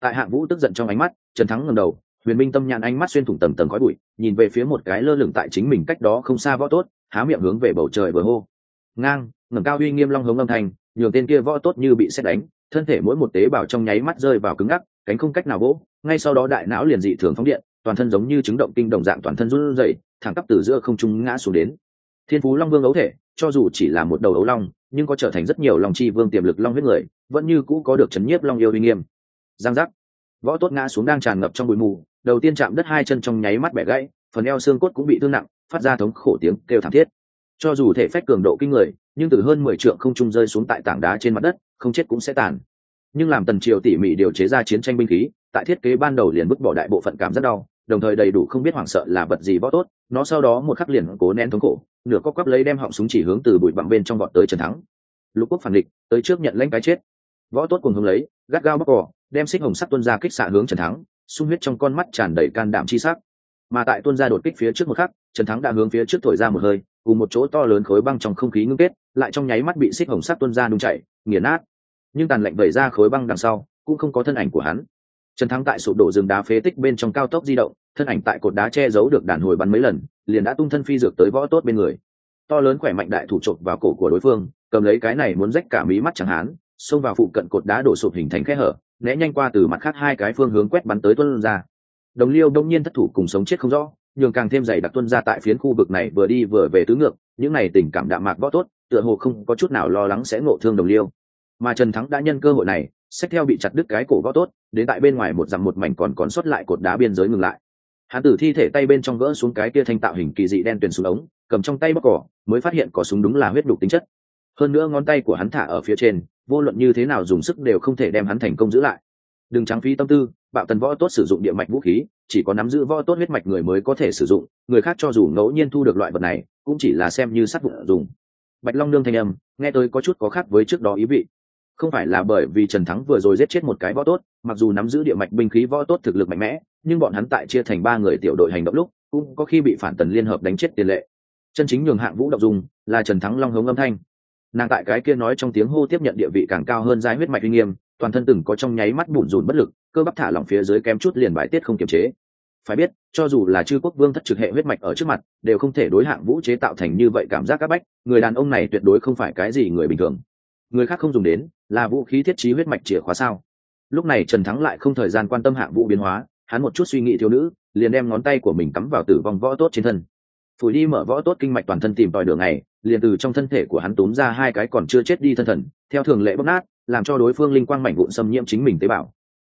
Tại hạng vũ tức giận trong ánh mắt, trần thắng ngầm đầu, huyền minh tâm nhàn ánh mắt xuyên thủng tầng tầng khói bụi, nhìn về phía một cái lơ lửng tại chính mình cách đó không xa võ tốt há miệng hướng về bầu trời vừa hô. Ngang ngẩng cao uy nghiêm long hống âm thanh, nhường tên kia võ tốt như bị xét đánh, thân thể mỗi một tế bào trong nháy mắt rơi vào cứng ngắc, cánh không cách nào vỗ, ngay sau đó đại não liền dị thường phóng điện, toàn thân giống như chứng động kinh đồng dạng toàn thân run rẩy, thẳng tắp từ giữa không trung ngã xuống đến. Thiên phú long vương ấu thể, cho dù chỉ là một đầu ấu long, nhưng có trở thành rất nhiều lòng chi vương tiềm lực long huyết người, vẫn như cũ có được chấn nhiếp long yêu uy nghiêm. Giang giác. Võ tốt ngã xuống đang tràn ngập trong bụi mù, đầu tiên chạm đất hai chân trong nháy mắt bẻ gãy, phần eo xương cốt cũng bị thương nặng phát ra thống khổ tiếng kêu thảm thiết. Cho dù thể phách cường độ kinh người, nhưng từ hơn mười trượng không trung rơi xuống tại tảng đá trên mặt đất, không chết cũng sẽ tàn. Nhưng làm tần triều tỉ mỉ điều chế ra chiến tranh binh khí, tại thiết kế ban đầu liền bức bỏ đại bộ phận cảm rất đau, đồng thời đầy đủ không biết hoảng sợ là vật gì võ tốt, nó sau đó một khắc liền cố nén thống khổ, nửa cóc quắp lấy đem họng súng chỉ hướng từ bụi bặm bên trong vọt tới trần thắng. Lục quốc phản địch, tới trước nhận lãnh cái chết. Võ tốt cùng hướng lấy, gắt gao bóc cỏ, đem xích hồng sắc tuân ra kích xạ hướng trần thắng, sung huyết trong con mắt tràn đầy can đảm chi sắc. Mà tại tuân ra đột kích phía trước một khắc trần thắng đã hướng phía trước thổi ra một hơi, cùng một chỗ to lớn khối băng trong không khí ngưng kết, lại trong nháy mắt bị xích hồng sắt tuân ra nung chảy, nghiền nát. Nhưng tàn lệnh vẩy ra khối băng đằng sau, cũng không có thân ảnh của hắn. Trần thắng tại sụp đổ rừng đá phế tích bên trong cao tốc di động, thân ảnh tại cột đá che giấu được đàn hồi bắn mấy lần, liền đã tung thân phi dược tới võ tốt bên người. To lớn khỏe mạnh đại thủ trộm vào cổ của đối phương, cầm lấy cái này muốn rách cả mí mắt chẳng hán xông vào phụ cận cột đá đổ sụp hình thành khe hở, né nhanh qua từ mặt khác hai cái phương hướng quét bắn tới tuân ra. Đồng liêu đông nhiên thất thủ cùng sống chết không rõ nhường càng thêm dày đặc tuân ra tại phiến khu vực này vừa đi vừa về tứ ngược, những này tình cảm đạm mạc võ tốt, tựa hồ không có chút nào lo lắng sẽ ngộ thương đồng liêu. Mà trần thắng đã nhân cơ hội này xét theo bị chặt đứt cái cổ võ tốt, đến tại bên ngoài một dặm một mảnh còn còn sót lại cột đá biên giới ngừng lại. Hắn tử thi thể tay bên trong gỡ xuống cái kia thanh tạo hình kỳ dị đen tuyền xuống ống, cầm trong tay bóc cỏ, mới phát hiện cỏ súng đúng là huyết đục tính chất. Hơn nữa ngón tay của hắn thả ở phía trên, vô luận như thế nào dùng sức đều không thể đem hắn thành công giữ lại đừng trắng phí tâm tư, bạo tần võ tốt sử dụng địa mạch vũ khí, chỉ có nắm giữ võ tốt huyết mạch người mới có thể sử dụng, người khác cho dù ngẫu nhiên thu được loại vật này, cũng chỉ là xem như sát vụn dùng. Bạch long nương thanh âm, nghe tôi có chút có khác với trước đó ý vị. Không phải là bởi vì trần thắng vừa rồi giết chết một cái võ tốt, mặc dù nắm giữ địa mạch binh khí võ tốt thực lực mạnh mẽ, nhưng bọn hắn tại chia thành ba người tiểu đội hành động lúc, cũng có khi bị phản tần liên hợp đánh chết tiền lệ. Chân chính nhường hạng vũ động dùng, là trần thắng long hống âm thanh. Nàng tại cái kia nói trong tiếng hô tiếp nhận địa vị càng cao hơn giai huyết mạch uy nghiêm toàn thân từng có trong nháy mắt bủn rùn bất lực, cơ bắp thả lỏng phía dưới kém chút liền bài tiết không kiềm chế. Phải biết, cho dù là chư quốc vương thất trực hệ huyết mạch ở trước mặt, đều không thể đối hạng vũ chế tạo thành như vậy cảm giác các bách, người đàn ông này tuyệt đối không phải cái gì người bình thường. Người khác không dùng đến, là vũ khí thiết trí huyết mạch chìa khóa sao? Lúc này trần thắng lại không thời gian quan tâm hạng vũ biến hóa, hắn một chút suy nghĩ thiếu nữ, liền đem ngón tay của mình cắm vào tử vong võ tốt trên thân. Phủi đi mở võ tốt kinh mạch toàn thân tìm tòi đường này, liền từ trong thân thể của hắn túm ra hai cái còn chưa chết đi thân thần, theo thường lệ bóc nát làm cho đối phương linh quang mảnh vụn xâm nhiễm chính mình tế bào.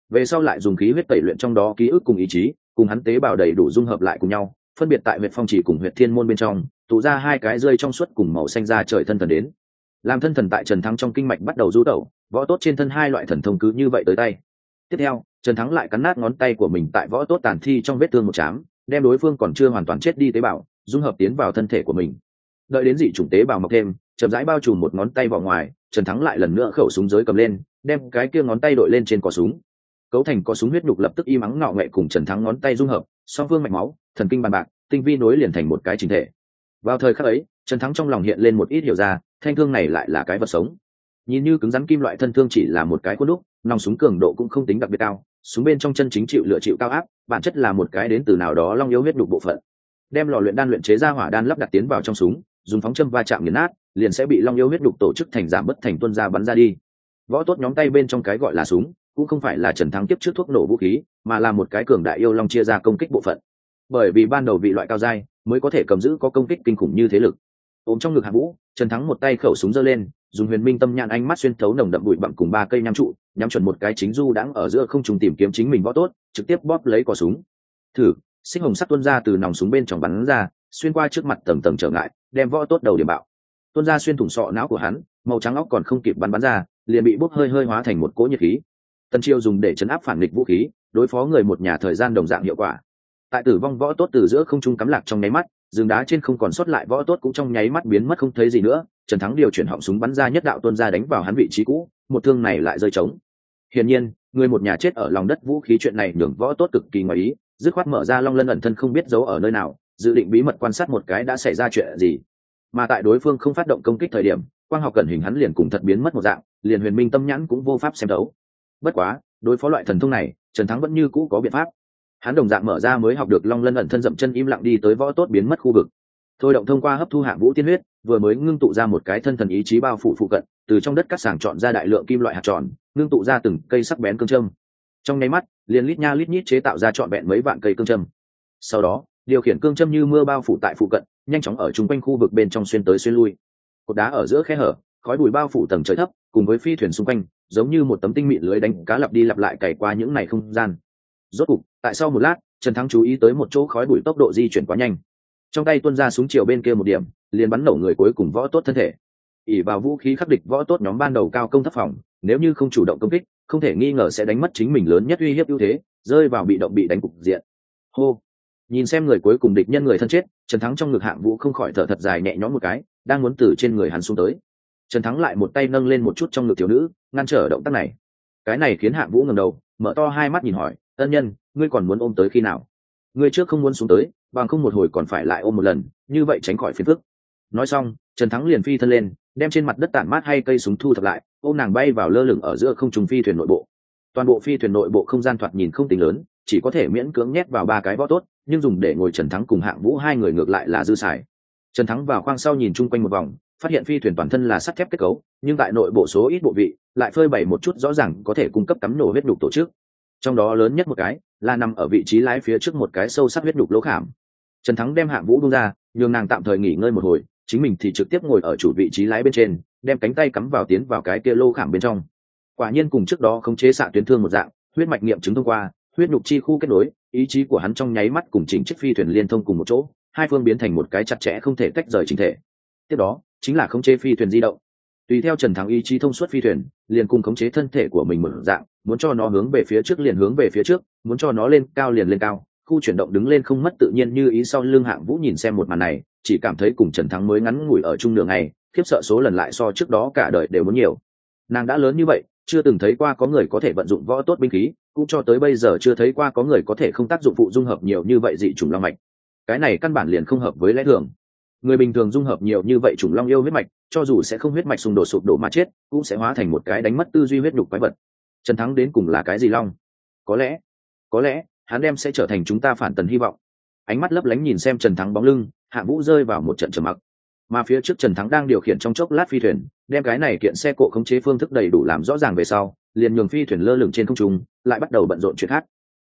Về sau lại dùng khí huyết tẩy luyện trong đó ký ức cùng ý chí, cùng hắn tế bào đầy đủ dung hợp lại cùng nhau, phân biệt tại huyệt phong chỉ cùng huyệt thiên môn bên trong, tụ ra hai cái rơi trong suốt cùng màu xanh ra trời thân thần đến. Làm thân thần tại trần thắng trong kinh mạch bắt đầu du tẩu, võ tốt trên thân hai loại thần thông cứ như vậy tới tay. Tiếp theo, trần thắng lại cắn nát ngón tay của mình tại võ tốt tàn thi trong vết thương một chám, đem đối phương còn chưa hoàn toàn chết đi tế bào, dung hợp tiến vào thân thể của mình. Đợi đến dị chủng tế bào mọc thêm chậm rãi bao trùm một ngón tay vào ngoài, trần thắng lại lần nữa khẩu súng giới cầm lên, đem cái kia ngón tay đội lên trên cò súng. Cấu thành có súng huyết nhục lập tức y mắng ngạo nghệ cùng trần thắng ngón tay dung hợp, song phương mạch máu, thần kinh bàn bạc, tinh vi nối liền thành một cái chính thể. Vào thời khắc ấy, trần thắng trong lòng hiện lên một ít hiểu ra, thanh thương này lại là cái vật sống. Nhìn như cứng rắn kim loại thân thương chỉ là một cái khuôn đúc, nòng súng cường độ cũng không tính đặc biệt cao, súng bên trong chân chính chịu lựa chịu cao áp, bản chất là một cái đến từ nào đó long yếu huyết đục bộ phận. Đem lò luyện đan luyện chế ra hỏa đan lắp đặt tiến vào trong súng, dùng phóng châm va chạm nghiền nát liền sẽ bị long yêu huyết đục tổ chức thành giảm bất thành tuân ra bắn ra đi. Võ tốt nhóm tay bên trong cái gọi là súng, cũng không phải là trần thắng tiếp trước thuốc nổ vũ khí, mà là một cái cường đại yêu long chia ra công kích bộ phận. Bởi vì ban đầu vị loại cao dai mới có thể cầm giữ có công kích kinh khủng như thế lực. Ôm trong ngực hạ vũ, trần thắng một tay khẩu súng giơ lên, dùng huyền minh tâm nhãn ánh mắt xuyên thấu nồng đậm bụi bặm cùng ba cây nhắm trụ, nhắm chuẩn một cái chính du đãng ở giữa không trùng tìm kiếm chính mình võ tốt, trực tiếp bóp lấy cò súng. Thử sinh hồng sắt tuôn ra từ nòng súng bên trong bắn ra, xuyên qua trước mặt tầng tầng trở ngại, đem võ tốt đầu điểm bạo tuôn ra xuyên thủng sọ não của hắn, màu trắng óc còn không kịp bắn bắn ra, liền bị bốc hơi hơi hóa thành một cỗ nhiệt khí. Tần chiêu dùng để chấn áp phản nghịch vũ khí, đối phó người một nhà thời gian đồng dạng hiệu quả. Tại tử vong võ tốt từ giữa không trung cắm lạc trong nháy mắt, rừng đá trên không còn sót lại võ tốt cũng trong nháy mắt biến mất không thấy gì nữa, trần thắng điều chuyển họng súng bắn ra nhất đạo tuôn ra đánh vào hắn vị trí cũ, một thương này lại rơi trống. Hiển nhiên, người một nhà chết ở lòng đất vũ khí chuyện này nhường võ tốt cực kỳ ngoài ý, dứt khoát mở ra long lân ẩn thân không biết giấu ở nơi nào, dự định bí mật quan sát một cái đã xảy ra chuyện gì mà tại đối phương không phát động công kích thời điểm, quang học cẩn hình hắn liền cùng thật biến mất một dạng, liền huyền minh tâm nhãn cũng vô pháp xem đấu bất quá, đối phó loại thần thông này, trần thắng vẫn như cũ có biện pháp. Hắn đồng dạng mở ra mới học được long lân ẩn thân dậm chân im lặng đi tới võ tốt biến mất khu vực. Thôi động thông qua hấp thu hạng vũ tiên huyết, vừa mới ngưng tụ ra một cái thân thần ý chí bao phủ phụ cận, từ trong đất các sàng chọn ra đại lượng kim loại hạt tròn, ngưng tụ ra từng cây sắc bén cương châm. Trong nháy mắt, liền lít nha lít nhít chế tạo ra trọn vẹn mấy vạn cây cương châm. Sau đó, điều khiển cương châm như mưa bao phủ tại phụ cận nhanh chóng ở chung quanh khu vực bên trong xuyên tới xuyên lui. Cột đá ở giữa khe hở, khói bụi bao phủ tầng trời thấp, cùng với phi thuyền xung quanh, giống như một tấm tinh mịn lưới đánh cá lặp đi lặp lại cày qua những ngày không gian. Rốt cục, tại sau một lát, trần thắng chú ý tới một chỗ khói bụi tốc độ di chuyển quá nhanh. Trong tay tuân ra súng chiều bên kia một điểm, liền bắn nổ người cuối cùng võ tốt thân thể. Ỉ vào vũ khí khắc địch võ tốt nhóm ban đầu cao công thấp phòng, nếu như không chủ động công kích, không thể nghi ngờ sẽ đánh mất chính mình lớn nhất uy hiếp ưu thế, rơi vào bị động bị đánh cục diện. Hô. Nhìn xem người cuối cùng địch nhân người thân chết trần thắng trong ngực hạng vũ không khỏi thở thật dài nhẹ nhõm một cái, đang muốn từ trên người hắn xuống tới. Trần thắng lại một tay nâng lên một chút trong ngực thiếu nữ, ngăn trở động tác này. Cái này khiến hạng vũ ngầm đầu, mở to hai mắt nhìn hỏi, ân nhân, ngươi còn muốn ôm tới khi nào? Ngươi trước không muốn xuống tới, bằng không một hồi còn phải lại ôm một lần, như vậy tránh khỏi phiền phức. Nói xong, trần thắng liền phi thân lên, đem trên mặt đất tản mát hay cây súng thu thập lại, ôm nàng bay vào lơ lửng ở giữa không trùng phi thuyền nội bộ. Toàn bộ phi thuyền nội bộ không gian thoạt nhìn không tính lớn chỉ có thể miễn cưỡng nhét vào ba cái võ tốt, nhưng dùng để ngồi trần thắng cùng hạng vũ hai người ngược lại là dư xài. Trần thắng vào khoang sau nhìn chung quanh một vòng, phát hiện phi thuyền toàn thân là sắt thép kết cấu, nhưng tại nội bộ số ít bộ vị, lại phơi bày một chút rõ ràng có thể cung cấp cắm nổ huyết đục tổ chức. Trong đó lớn nhất một cái, là nằm ở vị trí lái phía trước một cái sâu sắc huyết đục lỗ khảm. Trần thắng đem hạng vũ bung ra, nhường nàng tạm thời nghỉ ngơi một hồi, chính mình thì trực tiếp ngồi ở chủ vị trí lái bên trên, đem cánh tay cắm vào tiến vào cái kia lô khảm bên trong. Quả nhiên cùng trước đó không chế xạ tuyến thương một dạng, huyết mạch nghiệm chứng thông qua huyết nhục chi khu kết nối, ý chí của hắn trong nháy mắt cùng chỉnh chiếc phi thuyền liên thông cùng một chỗ, hai phương biến thành một cái chặt chẽ không thể tách rời chính thể. Tiếp đó, chính là khống chế phi thuyền di động. Tùy theo trần thắng ý chí thông suốt phi thuyền, liền cùng khống chế thân thể của mình một dạng, muốn cho nó hướng về phía trước liền hướng về phía trước, muốn cho nó lên cao liền lên cao, khu chuyển động đứng lên không mất tự nhiên như ý sau lưng hạng vũ nhìn xem một màn này, chỉ cảm thấy cùng trần thắng mới ngắn ngủi ở trung đường này khiếp sợ số lần lại so trước đó cả đời đều muốn nhiều. Nàng đã lớn như vậy chưa từng thấy qua có người có thể vận dụng võ tốt binh khí, cũng cho tới bây giờ chưa thấy qua có người có thể không tác dụng phụ dung hợp nhiều như vậy dị chủng long mạch. Cái này căn bản liền không hợp với lẽ thường. Người bình thường dung hợp nhiều như vậy chủng long yêu huyết mạch, cho dù sẽ không huyết mạch xung đột sụp đổ mà chết, cũng sẽ hóa thành một cái đánh mất tư duy huyết nhục quái vật. Trần thắng đến cùng là cái gì long? Có lẽ có lẽ, hắn đem sẽ trở thành chúng ta phản tần hy vọng. Ánh mắt lấp lánh nhìn xem trần thắng bóng lưng, hạ vũ rơi vào một trận trầm mặc mà phía trước trần thắng đang điều khiển trong chốc lát phi thuyền đem cái này kiện xe cộ khống chế phương thức đầy đủ làm rõ ràng về sau liền nhường phi thuyền lơ lửng trên không trung lại bắt đầu bận rộn chuyện khác.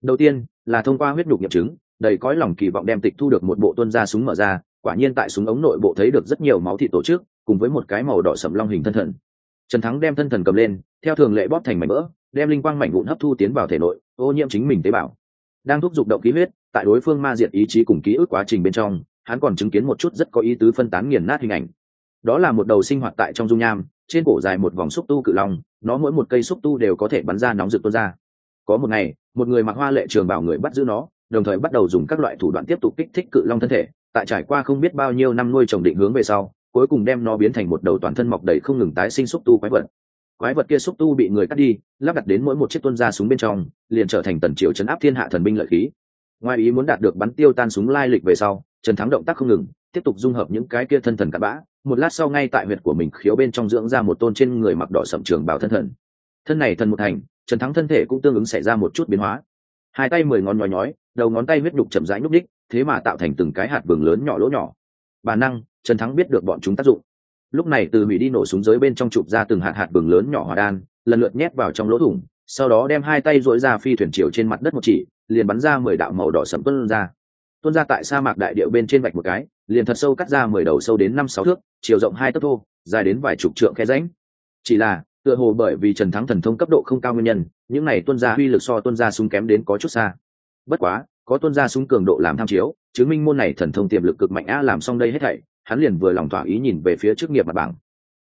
Đầu tiên là thông qua huyết nhục nghiệm chứng đầy cõi lòng kỳ vọng đem tịch thu được một bộ tuân ra súng mở ra quả nhiên tại súng ống nội bộ thấy được rất nhiều máu thị tổ chức cùng với một cái màu đỏ sầm long hình thân thần. Trần thắng đem thân thần cầm lên theo thường lệ bóp thành mảnh mỡ, đem linh quang mảnh vụn hấp thu tiến vào thể nội ô nhiễm chính mình tế bào. Đang thúc giục động khí huyết tại đối phương ma diệt ý chí cùng ký ức quá trình bên trong hắn còn chứng kiến một chút rất có ý tứ phân tán nghiền nát hình ảnh. Đó là một đầu sinh hoạt tại trong dung nham, trên cổ dài một vòng xúc tu cự long, nó mỗi một cây xúc tu đều có thể bắn ra nóng rực tuôn ra. Có một ngày, một người mặc hoa lệ trường bảo người bắt giữ nó, đồng thời bắt đầu dùng các loại thủ đoạn tiếp tục kích thích cự long thân thể, tại trải qua không biết bao nhiêu năm nuôi trồng định hướng về sau, cuối cùng đem nó biến thành một đầu toàn thân mọc đầy không ngừng tái sinh xúc tu quái vật. Quái vật kia xúc tu bị người cắt đi, lắp đặt đến mỗi một chiếc tuân ra súng bên trong, liền trở thành tần triệu chấn áp thiên hạ thần binh lợi khí. Ngoài ý muốn đạt được bắn tiêu tan súng lai lịch về sau trần thắng động tác không ngừng, tiếp tục dung hợp những cái kia thân thần cặn bã. Một lát sau ngay tại huyệt của mình khiếu bên trong dưỡng ra một tôn trên người mặc đỏ sậm trường bảo thân thần. Thân này thần một thành, trần thắng thân thể cũng tương ứng xảy ra một chút biến hóa. Hai tay mười ngón nhói nhói, đầu ngón tay huyết đục chậm rãi nhúc đích thế mà tạo thành từng cái hạt vừng lớn nhỏ lỗ nhỏ. Bản năng, trần thắng biết được bọn chúng tác dụng. Lúc này từ hủy đi nổ súng giới bên trong chụp ra từng hạt hạt vừng lớn nhỏ hòa đan, lần lượt nhét vào trong lỗ thủng, sau đó đem hai tay dội ra phi thuyền chiều trên mặt đất một chỉ, liền bắn ra mười đạo màu đỏ sẫm tuân ra. Tuôn ra tại sa mạc đại điệu bên trên vạch một cái, liền thật sâu cắt ra mười đầu sâu đến năm sáu thước, chiều rộng hai tấc thô, dài đến vài chục trượng khe ránh chỉ là, tựa hồ bởi vì trần thắng thần thông cấp độ không cao nguyên nhân, những này tuân ra uy lực so tuân ra súng kém đến có chút xa. Bất quá, có tuân ra súng cường độ làm tham chiếu, chứng minh môn này thần thông tiềm lực cực mạnh a làm xong đây hết thảy, hắn liền vừa lòng thỏa ý nhìn về phía trước nghiệp mặt bảng.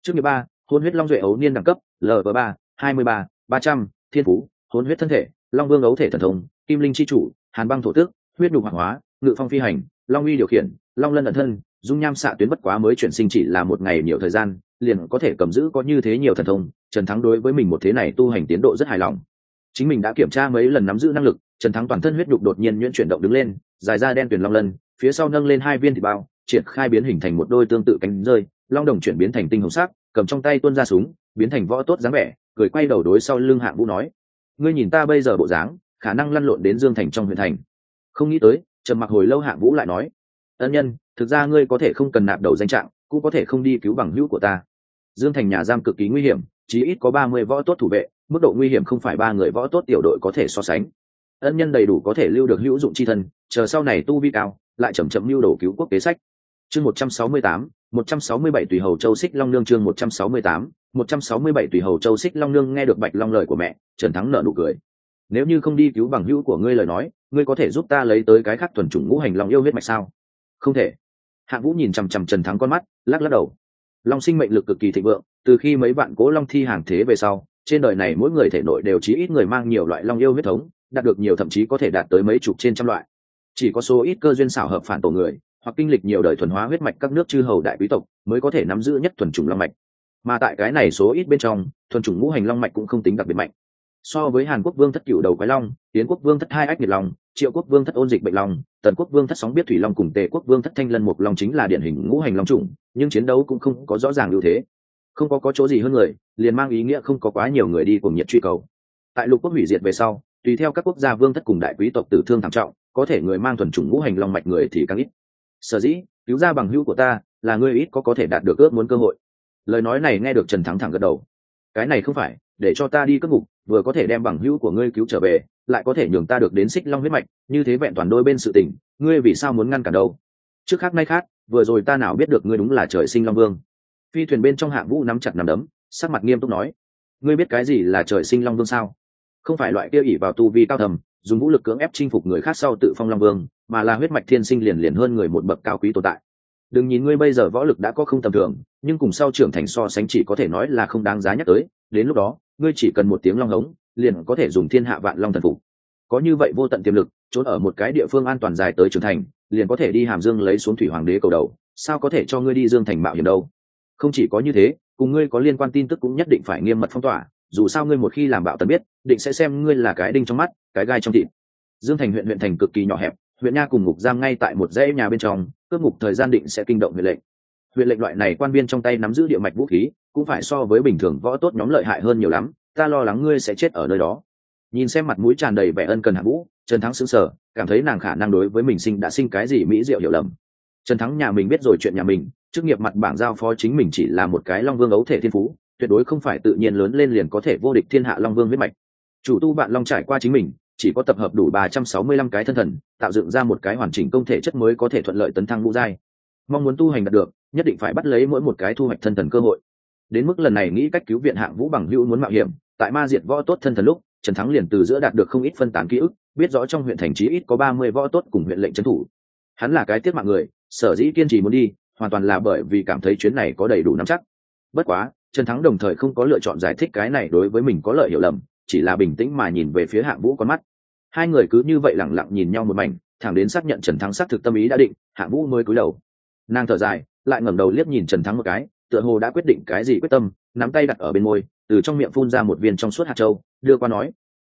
Trước nghiệp ba, hôn huyết long duệ ấu niên đẳng cấp lv ba, hai mươi ba ba trăm, thiên phú, hôn huyết thân thể, long vương ấu thể thần thông, kim linh c h i chủ, hàn băng thổ tước huyết đục hoàng hóa ngự phong phi hành, long uy điều khiển, long lân ẩn thân, dung nham xạ tuyến bất quá mới chuyển sinh chỉ là một ngày nhiều thời gian, liền có thể cầm giữ có như thế nhiều thần thông, trần thắng đối với mình một thế này tu hành tiến độ rất hài lòng. Chính mình đã kiểm tra mấy lần nắm giữ năng lực, trần thắng toàn thân huyết đục đột nhiên nhuyễn chuyển động đứng lên, dài ra đen tuyển long lân, phía sau nâng lên hai viên thịt bao, triển khai biến hình thành một đôi tương tự cánh rơi, long đồng chuyển biến thành tinh hồng sắc, cầm trong tay tuôn ra súng, biến thành võ tốt dáng vẻ, cười quay đầu đối sau lưng hạng vũ nói, ngươi nhìn ta bây giờ bộ dáng, khả năng lăn lộn đến dương thành trong huyện thành. Không nghĩ tới trầm mặc hồi lâu hạng vũ lại nói, ân nhân, thực ra ngươi có thể không cần nạp đầu danh trạng, cũng có thể không đi cứu bằng hữu của ta. Dương thành nhà giam cực kỳ nguy hiểm, chí ít có ba mươi võ tốt thủ vệ, mức độ nguy hiểm không phải ba người võ tốt tiểu đội có thể so sánh. Ân nhân đầy đủ có thể lưu được hữu dụng c h i thân, chờ sau này tu vi cao, lại chầm chậm lưu đồ cứu quốc kế sách. Chương một trăm sáu mươi tám, một trăm sáu mươi bảy tùy hầu châu xích long nương chương một trăm sáu mươi tám, một trăm sáu mươi bảy tùy hầu châu xích long nương nghe được bạch long lời của mẹ, trần thắng nợ nụ cười nếu như không đi cứu bằng hữu của ngươi lời nói, ngươi có thể giúp ta lấy tới cái khác thuần chủng ngũ hành long yêu huyết mạch sao? Không thể. Hạ vũ nhìn chằm chằm trần thắng con mắt, lắc lắc đầu. Long sinh mệnh lực cực kỳ thịnh vượng, từ khi mấy bạn cố long thi hàng thế về sau, trên đời này mỗi người thể nội đều chỉ ít người mang nhiều loại long yêu huyết thống, đạt được nhiều thậm chí có thể đạt tới mấy chục trên trăm loại. Chỉ có số ít cơ duyên xảo hợp phản tổ người, hoặc kinh lịch nhiều đời thuần hóa huyết mạch các nước chư hầu đại quý tộc, mới có thể nắm giữ nhất thuần chủng long mạch. Mà tại cái này số ít bên trong, thuần chủng ngũ hành long mạch cũng không tính đặc biệt mạnh so với hàn quốc vương thất cựu đầu quái long tiến quốc vương thất hai ách nhiệt long, triệu quốc vương thất ôn dịch bệnh long, tần quốc vương thất sóng biết thủy long cùng tề quốc vương thất thanh lân mục long chính là điển hình ngũ hành long trùng nhưng chiến đấu cũng không có rõ ràng ưu thế. Không có có chỗ gì hơn người, liền mang ý nghĩa không có quá nhiều người đi cùng nhiệt truy cầu. Tại lục quốc hủy diệt về sau, tùy theo các quốc gia vương thất cùng đại quý tộc tử thương thảm trọng, có thể người mang thuần chủng ngũ hành long mạch người thì càng ít. Sở dĩ, cứu ra bằng hữu của ta là ngươi ít có có thể đạt được ước muốn cơ hội. Lời nói này nghe được trần thắng thẳng gật đầu. Cái này không phải để cho ta đi cất ngục, vừa có thể đem bằng hữu của ngươi cứu trở về, lại có thể nhường ta được đến xích long huyết mạch, như thế vẹn toàn đôi bên sự tình, ngươi vì sao muốn ngăn cản đâu? Trước khác nay khác, vừa rồi ta nào biết được ngươi đúng là trời sinh long vương. Phi thuyền bên trong hạng vũ nắm chặt nằm đấm, sắc mặt nghiêm túc nói, ngươi biết cái gì là trời sinh long vương sao? Không phải loại kia ỉ vào tu vi cao thầm, dùng vũ lực cưỡng ép chinh phục người khác sau tự phong long vương, mà là huyết mạch thiên sinh liền liền hơn người một bậc cao quý tồn tại. Đừng nhìn ngươi bây giờ võ lực đã có không tầm thường, nhưng cùng sau trưởng thành so sánh chỉ có thể nói là không đáng giá nhắc tới, đến lúc đó ngươi chỉ cần một tiếng long hống, liền có thể dùng thiên hạ vạn long thần phục. Có như vậy vô tận tiềm lực, trốn ở một cái địa phương an toàn dài tới trưởng thành, liền có thể đi hàm dương lấy xuống thủy hoàng đế cầu đầu, sao có thể cho ngươi đi dương thành mạo hiểm đâu? Không chỉ có như thế, cùng ngươi có liên quan tin tức cũng nhất định phải nghiêm mật phong tỏa, dù sao ngươi một khi làm bạo tần biết, định sẽ xem ngươi là cái đinh trong mắt, cái gai trong thịt. Dương thành huyện huyện thành cực kỳ nhỏ hẹp, huyện nha cùng ngục giam ngay tại một dãy nhà bên trong, cướp ngục thời gian định sẽ kinh động huyện lệnh huyện lệnh loại này quan viên trong tay nắm giữ địa mạch vũ khí, cũng phải so với bình thường võ tốt nhóm lợi hại hơn nhiều lắm, ta lo lắng ngươi sẽ chết ở nơi đó. Nhìn xem mặt mũi tràn đầy vẻ ân cần hạ vũ, trần thắng sững sờ, cảm thấy nàng khả năng đối với mình sinh đã sinh cái gì mỹ diệu hiểu lầm. Trần thắng nhà mình biết rồi chuyện nhà mình, chức nghiệp mặt bảng giao phó chính mình chỉ là một cái long vương ấu thể thiên phú, tuyệt đối không phải tự nhiên lớn lên liền có thể vô địch thiên hạ long vương huyết mạch. Chủ tu bạn long trải qua chính mình, chỉ có tập hợp đủ ba trăm sáu mươi lăm cái thân thần, tạo dựng ra một cái hoàn chỉnh công thể chất mới có thể thuận lợi tấn thăng ngũ giai. Mong muốn tu hành đạt được nhất định phải bắt lấy mỗi một cái thu hoạch thân thần cơ hội. Đến mức lần này nghĩ cách cứu viện hạng vũ bằng hữu muốn mạo hiểm, tại ma diệt võ tốt thân thần lúc, trần thắng liền từ giữa đạt được không ít phân tán ký ức, biết rõ trong huyện thành trí ít có ba mươi võ tốt cùng huyện lệnh trấn thủ. Hắn là cái tiết mạng người, sở dĩ kiên trì muốn đi, hoàn toàn là bởi vì cảm thấy chuyến này có đầy đủ nắm chắc. Bất quá, trần thắng đồng thời không có lựa chọn giải thích cái này đối với mình có lợi hiểu lầm, chỉ là bình tĩnh mà nhìn về phía hạng vũ con mắt. Hai người cứ như vậy lẳng lặng nhìn nhau một mảnh, thẳng đến xác nhận trần thắng xác thực tâm ý đã định, hạng vũ mới cúi đầu. Nàng thở dài lại ngẩng đầu liếc nhìn trần thắng một cái, tựa hồ đã quyết định cái gì quyết tâm, nắm tay đặt ở bên môi, từ trong miệng phun ra một viên trong suốt hạt châu, đưa qua nói,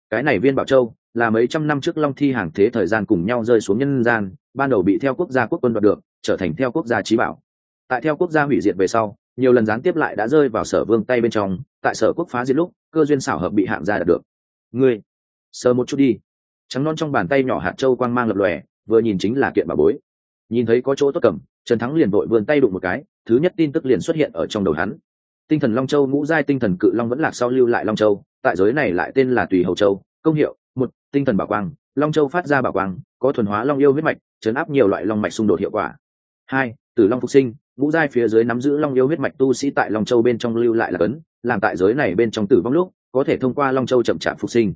cái này viên bảo châu là mấy trăm năm trước long thi hàng thế thời gian cùng nhau rơi xuống nhân gian, ban đầu bị theo quốc gia quốc quân đoạt được, trở thành theo quốc gia trí bảo. Tại theo quốc gia hủy diệt về sau, nhiều lần gián tiếp lại đã rơi vào sở vương tay bên trong, tại sở quốc phá diệt lúc, cơ duyên xảo hợp bị hạng gia đạt được. Ngươi, sờ một chút đi. Trắng non trong bàn tay nhỏ hạt châu quang mang lập lòe, vừa nhìn chính là kiện bà bối. Nhìn thấy có chỗ tốt cầm trần thắng liền vội vươn tay đụng một cái, thứ nhất tin tức liền xuất hiện ở trong đầu hắn. Tinh thần long châu, ngũ giai tinh thần cự long vẫn lạc sau lưu lại long châu, tại giới này lại tên là tùy hầu châu, công hiệu, một, tinh thần bảo quang, long châu phát ra bảo quang, có thuần hóa long yêu huyết mạch, chấn áp nhiều loại long mạch xung đột hiệu quả. Hai, tử long phục sinh, ngũ giai phía dưới nắm giữ long yêu huyết mạch tu sĩ tại long châu bên trong lưu lại là cấn làm tại giới này bên trong tử vong lúc, có thể thông qua long châu chậm chạp phục sinh.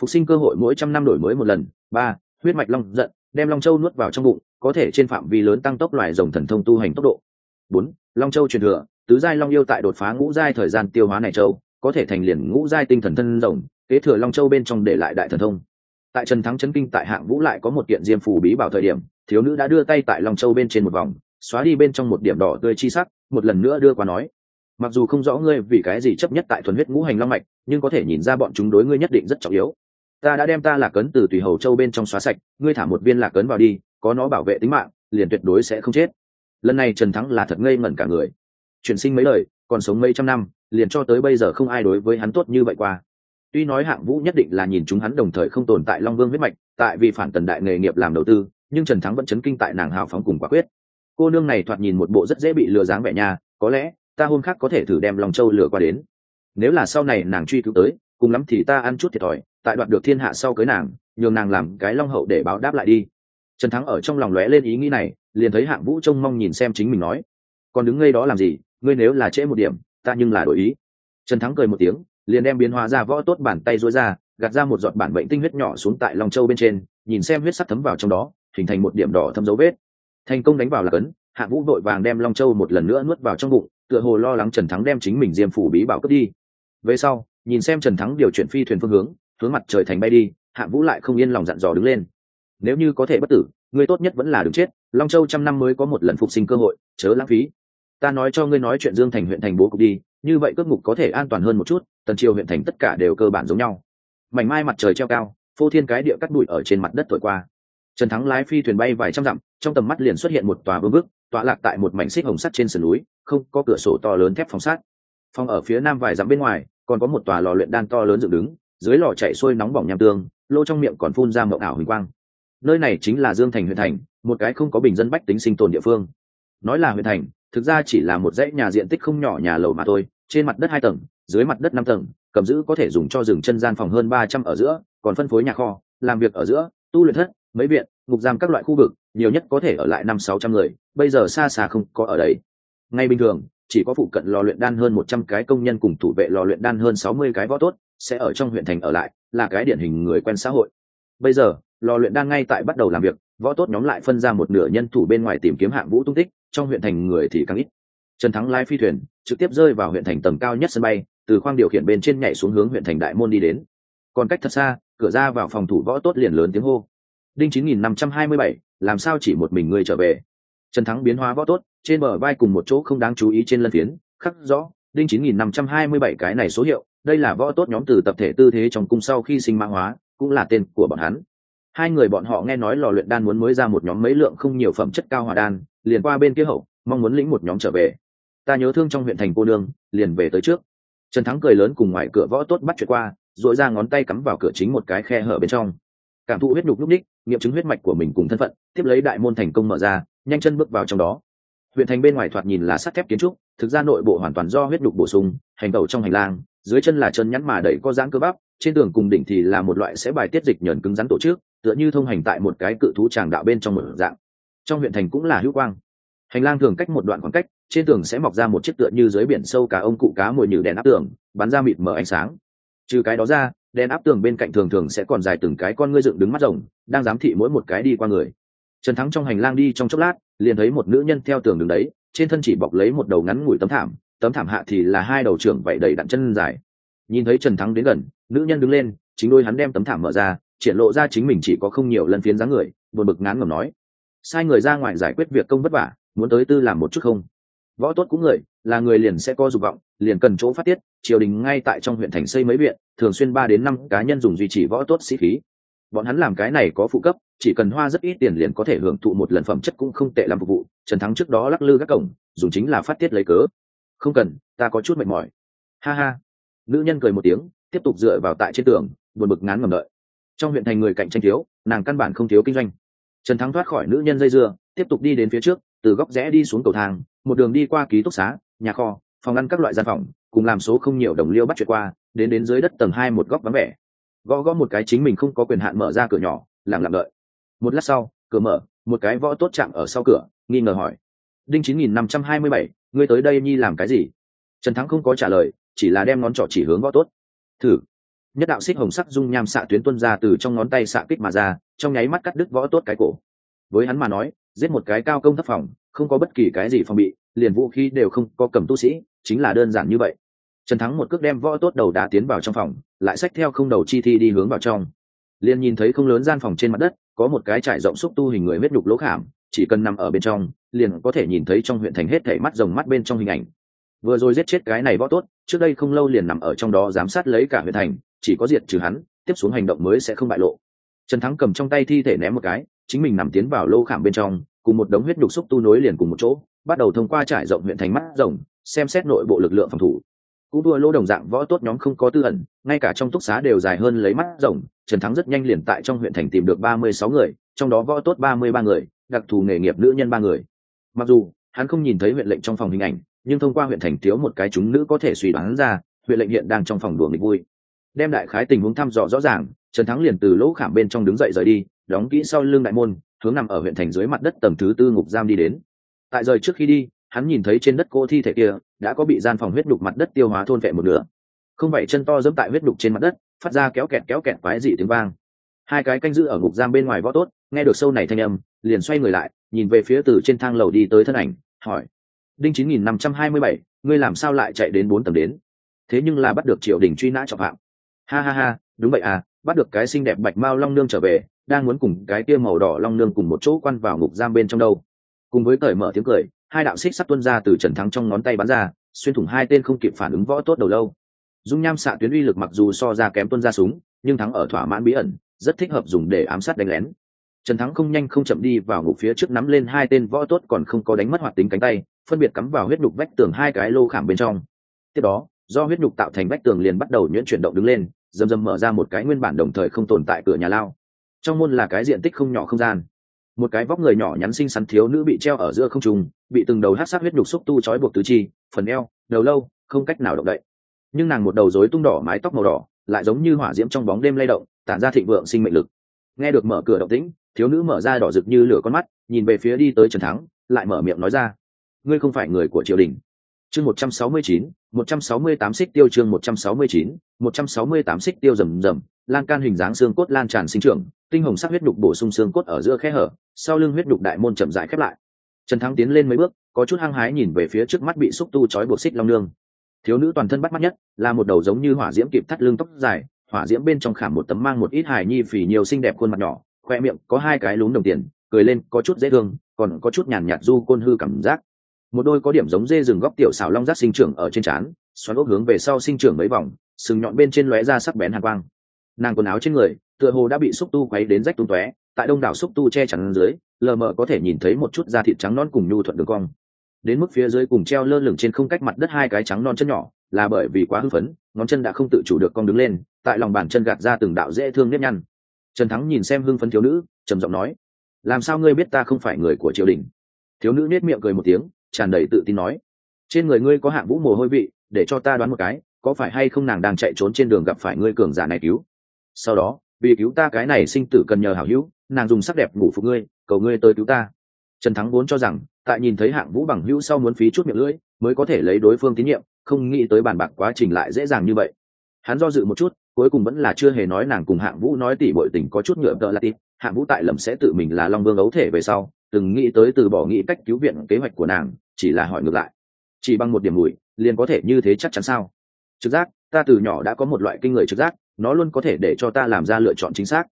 Phục sinh cơ hội mỗi trăm năm đổi mới một lần. Ba, huyết mạch long giận, đem long châu nuốt vào trong bụng có thể trên phạm vi lớn tăng tốc loài rồng thần thông tu hành tốc độ. Bốn, long châu truyền thừa, tứ giai long yêu tại đột phá ngũ giai thời gian tiêu hóa này châu, có thể thành liền ngũ giai tinh thần thân rồng, kế thừa long châu bên trong để lại đại thần thông. Tại trần thắng chấn kinh tại hạng vũ lại có một kiện diêm phù bí bảo thời điểm, thiếu nữ đã đưa tay tại long châu bên trên một vòng, xóa đi bên trong một điểm đỏ tươi chi sắc, một lần nữa đưa qua nói. Mặc dù không rõ ngươi vì cái gì chấp nhất tại thuần huyết ngũ hành long mạch, nhưng có thể nhìn ra bọn chúng đối ngươi nhất định rất trọng yếu. Ta đã đem ta lạc cấn từ tùy hầu châu bên trong xóa sạch, ngươi thả một viên lạc cấn vào đi có nó bảo vệ tính mạng, liền tuyệt đối sẽ không chết. Lần này trần thắng là thật ngây ngẩn cả người. Chuyển sinh mấy lời, còn sống mấy trăm năm, liền cho tới bây giờ không ai đối với hắn tốt như vậy qua. Tuy nói hạng vũ nhất định là nhìn chúng hắn đồng thời không tồn tại long vương huyết mạch, tại vì phản tần đại nghề nghiệp làm đầu tư, nhưng trần thắng vẫn chấn kinh tại nàng hào phóng cùng quả quyết. Cô nương này thoạt nhìn một bộ rất dễ bị lừa dáng vẻ nhà có lẽ, ta hôm khác có thể thử đem lòng châu lừa qua đến. Nếu là sau này nàng truy cứu tới, cùng lắm thì ta ăn chút thiệt thòi, tại đoạt được thiên hạ sau cưới nàng, nhường nàng làm cái long hậu để báo đáp lại đi trần thắng ở trong lòng lóe lên ý nghĩ này, liền thấy hạng vũ trông mong nhìn xem chính mình nói, còn đứng ngay đó làm gì? Ngươi nếu là trễ một điểm, ta nhưng là đổi ý. Trần thắng cười một tiếng, liền đem biến hóa ra võ tốt bàn tay rối ra, gạt ra một giọt bản bệnh tinh huyết nhỏ xuống tại lòng châu bên trên, nhìn xem huyết sắc thấm vào trong đó, hình thành một điểm đỏ thâm dấu vết. Thành công đánh vào là cấn hạ vũ vội vàng đem long châu một lần nữa nuốt vào trong bụng, tựa hồ lo lắng trần thắng đem chính mình diêm phủ bí bảo cướp đi. Về sau, nhìn xem trần thắng điều chuyển phi thuyền phương hướng hướng mặt trời thành bay đi hạ vũ lại không yên lòng dặn dò đứng lên nếu như có thể bất tử, ngươi tốt nhất vẫn là đứng chết. Long châu trăm năm mới có một lần phục sinh cơ hội, chớ lãng phí. Ta nói cho ngươi nói chuyện dương thành huyện thành bố cục đi, như vậy cước ngục có thể an toàn hơn một chút, tần triều huyện thành tất cả đều cơ bản giống nhau. Mảnh mai mặt trời treo cao, phô thiên cái địa cắt bụi ở trên mặt đất thổi qua. Trần thắng lái phi thuyền bay vài trăm dặm, trong tầm mắt liền xuất hiện một tòa vương bức, tọa lạc tại một mảnh xích hồng sắt trên sườn núi, không có cửa sổ to lớn thép phòng sắt. Phòng ở phía nam vài dặm bên ngoài, còn có một tòa lò luyện đan to lớn dựng đứng, dưới lò chạy sôi nóng bỏng nham tương, lô trong miệng còn phun ra mậu ảo huỳnh quang nơi này chính là dương thành huyện thành, một cái không có bình dân bách tính sinh tồn địa phương. Nói là huyện thành, thực ra chỉ là một dãy nhà diện tích không nhỏ nhà lầu mà thôi, trên mặt đất hai tầng, dưới mặt đất năm tầng, cầm giữ có thể dùng cho rừng chân gian phòng hơn ba trăm ở giữa, còn phân phối nhà kho, làm việc ở giữa, tu luyện thất, mấy viện, ngục giam các loại khu vực, nhiều nhất có thể ở lại năm sáu trăm người, bây giờ xa xa không có ở đấy ngay bình thường, chỉ có phụ cận lò luyện đan hơn một trăm cái công nhân cùng thủ vệ lò luyện đan hơn sáu mươi cái võ tốt, sẽ ở trong huyện thành ở lại, là cái điển hình người quen xã hội. Bây giờ lò luyện đang ngay tại bắt đầu làm việc, võ tốt nhóm lại phân ra một nửa nhân thủ bên ngoài tìm kiếm hạng vũ tung tích, trong huyện thành người thì càng ít. Trần thắng lái phi thuyền, trực tiếp rơi vào huyện thành tầng cao nhất sân bay, từ khoang điều khiển bên trên nhảy xuống hướng huyện thành đại môn đi đến. Còn cách thật xa, cửa ra vào phòng thủ võ tốt liền lớn tiếng hô. Đinh chín nghìn năm trăm hai mươi bảy, làm sao chỉ một mình ngươi trở về? Trần thắng biến hóa võ tốt, trên bờ vai cùng một chỗ không đáng chú ý trên lân phiến, khắc rõ, đinh chín nghìn năm trăm hai mươi bảy cái này số hiệu, đây là võ tốt nhóm từ tập thể tư thế trong cung sau khi sinh mã hóa, cũng là tên của bọn hắn hai người bọn họ nghe nói lò luyện đan muốn mới ra một nhóm mấy lượng không nhiều phẩm chất cao hỏa đan, liền qua bên kia hậu, mong muốn lĩnh một nhóm trở về. Ta nhớ thương trong huyện thành cô nương, liền về tới trước. Trần thắng cười lớn cùng ngoài cửa võ tốt bắt chuyện qua dội ra ngón tay cắm vào cửa chính một cái khe hở bên trong. Cảm thụ huyết nhục lúc ních nghiệm chứng huyết mạch của mình cùng thân phận, tiếp lấy đại môn thành công mở ra, nhanh chân bước vào trong đó. Huyện thành bên ngoài thoạt nhìn là sắt thép kiến trúc, thực ra nội bộ hoàn toàn do huyết nhục bổ sung, hành tẩu trong hành lang, dưới chân là chân nhắn mà đẩy có dáng cơ bắp, trên tường cùng đỉnh thì là một loại sẽ bài tiết dịch nhờn cứng rắn tổ chức tựa như thông hành tại một cái cự thú tràng đạo bên trong một dạng. Trong huyện thành cũng là hữu quang. Hành lang thường cách một đoạn khoảng cách, trên tường sẽ mọc ra một chiếc tựa như dưới biển sâu cả ông cụ cá mồi nhử đèn áp tường, bắn ra mịt mở ánh sáng. Trừ cái đó ra, đèn áp tường bên cạnh thường thường sẽ còn dài từng cái con ngươi dựng đứng mắt rồng, đang giám thị mỗi một cái đi qua người. Trần thắng trong hành lang đi trong chốc lát, liền thấy một nữ nhân theo tường đứng đấy, trên thân chỉ bọc lấy một đầu ngắn ngủi tấm thảm tấm thảm hạ thì là hai đầu trưởng vậy đầy đặn chân dài. Nhìn thấy trần thắng đến gần, nữ nhân đứng lên, chính đôi hắn đem tấm thảm mở ra triển lộ ra chính mình chỉ có không nhiều lần phiến dáng người, buồn bực ngán ngẩm nói. Sai người ra ngoài giải quyết việc công vất vả, muốn tới tư làm một chút không? Võ tốt cũng người, là người liền sẽ có dục vọng, liền cần chỗ phát tiết, triều đình ngay tại trong huyện thành xây mấy viện, thường xuyên ba đến năm cá nhân dùng duy trì võ tốt sĩ khí. Bọn hắn làm cái này có phụ cấp, chỉ cần hoa rất ít tiền liền có thể hưởng thụ một lần phẩm chất cũng không tệ làm phục vụ, trần thắng trước đó lắc lư các cổng, dùng chính là phát tiết lấy cớ. Không cần, ta có chút mệt mỏi. Ha ha. Nữ nhân cười một tiếng, tiếp tục dựa vào tại trên tường, buồn bực ngán ngầm đợi trong huyện thành người cạnh tranh thiếu, nàng căn bản không thiếu kinh doanh. Trần thắng thoát khỏi nữ nhân dây dưa, tiếp tục đi đến phía trước, từ góc rẽ đi xuống cầu thang, một đường đi qua ký túc xá, nhà kho, phòng ăn các loại gian phòng, cùng làm số không nhiều đồng liêu bắt chuyện qua, đến đến dưới đất tầng hai một góc vắng vẻ. Gõ gõ một cái chính mình không có quyền hạn mở ra cửa nhỏ, lặng lặng đợi. Một lát sau, cửa mở, một cái võ tốt chạm ở sau cửa, nghi ngờ hỏi. Đinh chín nghìn năm trăm hai mươi bảy, ngươi tới đây nhi làm cái gì? Trần thắng không có trả lời, chỉ là đem ngón trỏ chỉ hướng võ tốt. Thử nhất đạo xích hồng sắc dung nham xạ tuyến tuân ra từ trong ngón tay xạ kích mà ra, trong nháy mắt cắt đứt võ tốt cái cổ. Với hắn mà nói, giết một cái cao công thấp phòng, không có bất kỳ cái gì phòng bị, liền vũ khí đều không có cầm tu sĩ, chính là đơn giản như vậy. Trần thắng một cước đem võ tốt đầu đá tiến vào trong phòng, lại xách theo không đầu chi thi đi hướng vào trong. Liền nhìn thấy không lớn gian phòng trên mặt đất, có một cái trải rộng xúc tu hình người huyết đục lỗ khảm, chỉ cần nằm ở bên trong, liền có thể nhìn thấy trong huyện thành hết thể mắt rồng mắt bên trong hình ảnh. Vừa rồi giết chết cái này võ tốt, trước đây không lâu liền nằm ở trong đó giám sát lấy cả huyện thành chỉ có diệt trừ hắn, tiếp xuống hành động mới sẽ không bại lộ. Trần thắng cầm trong tay thi thể ném một cái, chính mình nằm tiến vào lô khảm bên trong, cùng một đống huyết nhục xúc tu nối liền cùng một chỗ, bắt đầu thông qua trải rộng huyện thành mắt rồng, xem xét nội bộ lực lượng phòng thủ. Cũng đua lô đồng dạng võ tốt nhóm không có tư ẩn, ngay cả trong túc xá đều dài hơn lấy mắt rồng, trần thắng rất nhanh liền tại trong huyện thành tìm được ba mươi sáu người, trong đó võ tốt ba mươi ba người, đặc thù nghề nghiệp nữ nhân ba người. Mặc dù, hắn không nhìn thấy huyện lệnh trong phòng hình ảnh, nhưng thông qua huyện thành thiếu một cái chúng nữ có thể suy đoán ra, huyện lệnh hiện đang trong phòng đùa nghịch vui đem đại khái tình huống thăm dò rõ ràng, trần thắng liền từ lỗ khảm bên trong đứng dậy rời đi, đóng kỹ sau lưng đại môn, hướng nằm ở huyện thành dưới mặt đất tầng thứ tư ngục giam đi đến. Tại rời trước khi đi, hắn nhìn thấy trên đất cô thi thể kia, đã có bị gian phòng huyết đục mặt đất tiêu hóa thôn vệ một nửa. Không vậy chân to dẫm tại huyết đục trên mặt đất, phát ra kéo kẹt kéo kẹt quái dị tiếng vang. Hai cái canh giữ ở ngục giam bên ngoài võ tốt, nghe được sâu này thanh âm, liền xoay người lại, nhìn về phía từ trên thang lầu đi tới thân ảnh, hỏi đinh chín nghìn năm trăm hai mươi bảy, ngươi làm sao lại chạy đến bốn tầng đến? Thế nhưng là bắt được triều đình truy nã trọng phạm ha ha ha, đúng vậy à bắt được cái xinh đẹp bạch mao long nương trở về, đang muốn cùng cái kia màu đỏ long nương cùng một chỗ quan vào ngục giam bên trong đâu. Cùng với cởi mở tiếng cười, hai đạo xích sắt tuân ra từ trần thắng trong ngón tay bắn ra, xuyên thủng hai tên không kịp phản ứng võ tốt đầu lâu. Dung nham xạ tuyến uy lực mặc dù so ra kém tuân ra súng, nhưng thắng ở thỏa mãn bí ẩn, rất thích hợp dùng để ám sát đánh lén. Trần thắng không nhanh không chậm đi vào ngục phía trước nắm lên hai tên võ tốt còn không có đánh mất hoạt tính cánh tay, phân biệt cắm vào huyết đục vách tường hai cái lô khảm bên trong. Tiếp đó do huyết nhục tạo thành vách tường liền bắt đầu nhuyễn chuyển động đứng lên, dầm dầm mở ra một cái nguyên bản đồng thời không tồn tại cửa nhà lao. Trong môn là cái diện tích không nhỏ không gian. Một cái vóc người nhỏ nhắn xinh xắn thiếu nữ bị treo ở giữa không trung, bị từng đầu hát sát huyết nhục xúc tu trói buộc tứ chi, phần eo, đầu lâu, không cách nào động đậy. Nhưng nàng một đầu rối tung đỏ mái tóc màu đỏ, lại giống như hỏa diễm trong bóng đêm lay động, tản ra thịnh vượng sinh mệnh lực. Nghe được mở cửa động tĩnh, thiếu nữ mở ra đỏ rực như lửa con mắt, nhìn về phía đi tới trần thắng, lại mở miệng nói ra, ngươi không phải người của triều đình chương một trăm sáu mươi chín, một trăm sáu mươi tám xích tiêu chương một trăm sáu mươi chín, một trăm sáu mươi tám xích tiêu rầm rầm, lan can hình dáng xương cốt lan tràn sinh trưởng, tinh hồng sắc huyết đục bổ sung xương cốt ở giữa khe hở, sau lưng huyết đục đại môn chậm rãi khép lại. Trần thắng tiến lên mấy bước, có chút hăng hái nhìn về phía trước mắt bị xúc tu trói buộc xích long nương. Thiếu nữ toàn thân bắt mắt nhất, là một đầu giống như hỏa diễm kịp thắt lưng tóc dài, hỏa diễm bên trong khảm một tấm mang một ít hài nhi phì nhiều xinh đẹp khuôn mặt nhỏ, khoe miệng có hai cái lún đồng tiền, cười lên có chút dễ thương, còn có chút nhàn nhạt du côn hư cảm giác một đôi có điểm giống dê rừng góc tiểu xảo long rác sinh trưởng ở trên trán, xoắn ốc hướng về sau sinh trưởng mấy vòng, sừng nhọn bên trên lóe ra sắc bén hàn quang. Nàng quần áo trên người, tựa hồ đã bị xúc tu quấy đến rách tung tóe, tại đông đảo xúc tu che chắn dưới, lờ mờ có thể nhìn thấy một chút da thịt trắng non cùng nhu thuận đường cong. Đến mức phía dưới cùng treo lơ lửng trên không cách mặt đất hai cái trắng non chân nhỏ, là bởi vì quá hưng phấn, ngón chân đã không tự chủ được cong đứng lên, tại lòng bàn chân gạt ra từng đạo dễ thương nếp nhăn. Trần thắng nhìn xem hưng phấn thiếu nữ, trầm giọng nói, làm sao ngươi biết ta không phải người của triều đình? Thiếu nữ nết miệng cười một tiếng tràn đầy tự tin nói. Trên người ngươi có hạng vũ mồ hôi vị, để cho ta đoán một cái, có phải hay không nàng đang chạy trốn trên đường gặp phải ngươi cường giả này cứu? Sau đó, vì cứu ta cái này sinh tử cần nhờ hảo hữu, nàng dùng sắc đẹp ngủ phục ngươi, cầu ngươi tới cứu ta. Trần thắng vốn cho rằng, tại nhìn thấy hạng vũ bằng hữu sau muốn phí chút miệng lưỡi, mới có thể lấy đối phương tín nhiệm, không nghĩ tới bàn bạc quá trình lại dễ dàng như vậy. Hắn do dự một chút, cuối cùng vẫn là chưa hề nói nàng cùng hạng vũ nói tỉ bội tình có chút nhựa tợ là tít hạng vũ tại lầm sẽ tự mình là long vương ấu thể về sau từng nghĩ tới từ bỏ nghĩ cách cứu viện kế hoạch của nàng, chỉ là hỏi ngược lại. Chỉ bằng một điểm mùi, liền có thể như thế chắc chắn sao? Trực giác, ta từ nhỏ đã có một loại kinh người trực giác, nó luôn có thể để cho ta làm ra lựa chọn chính xác.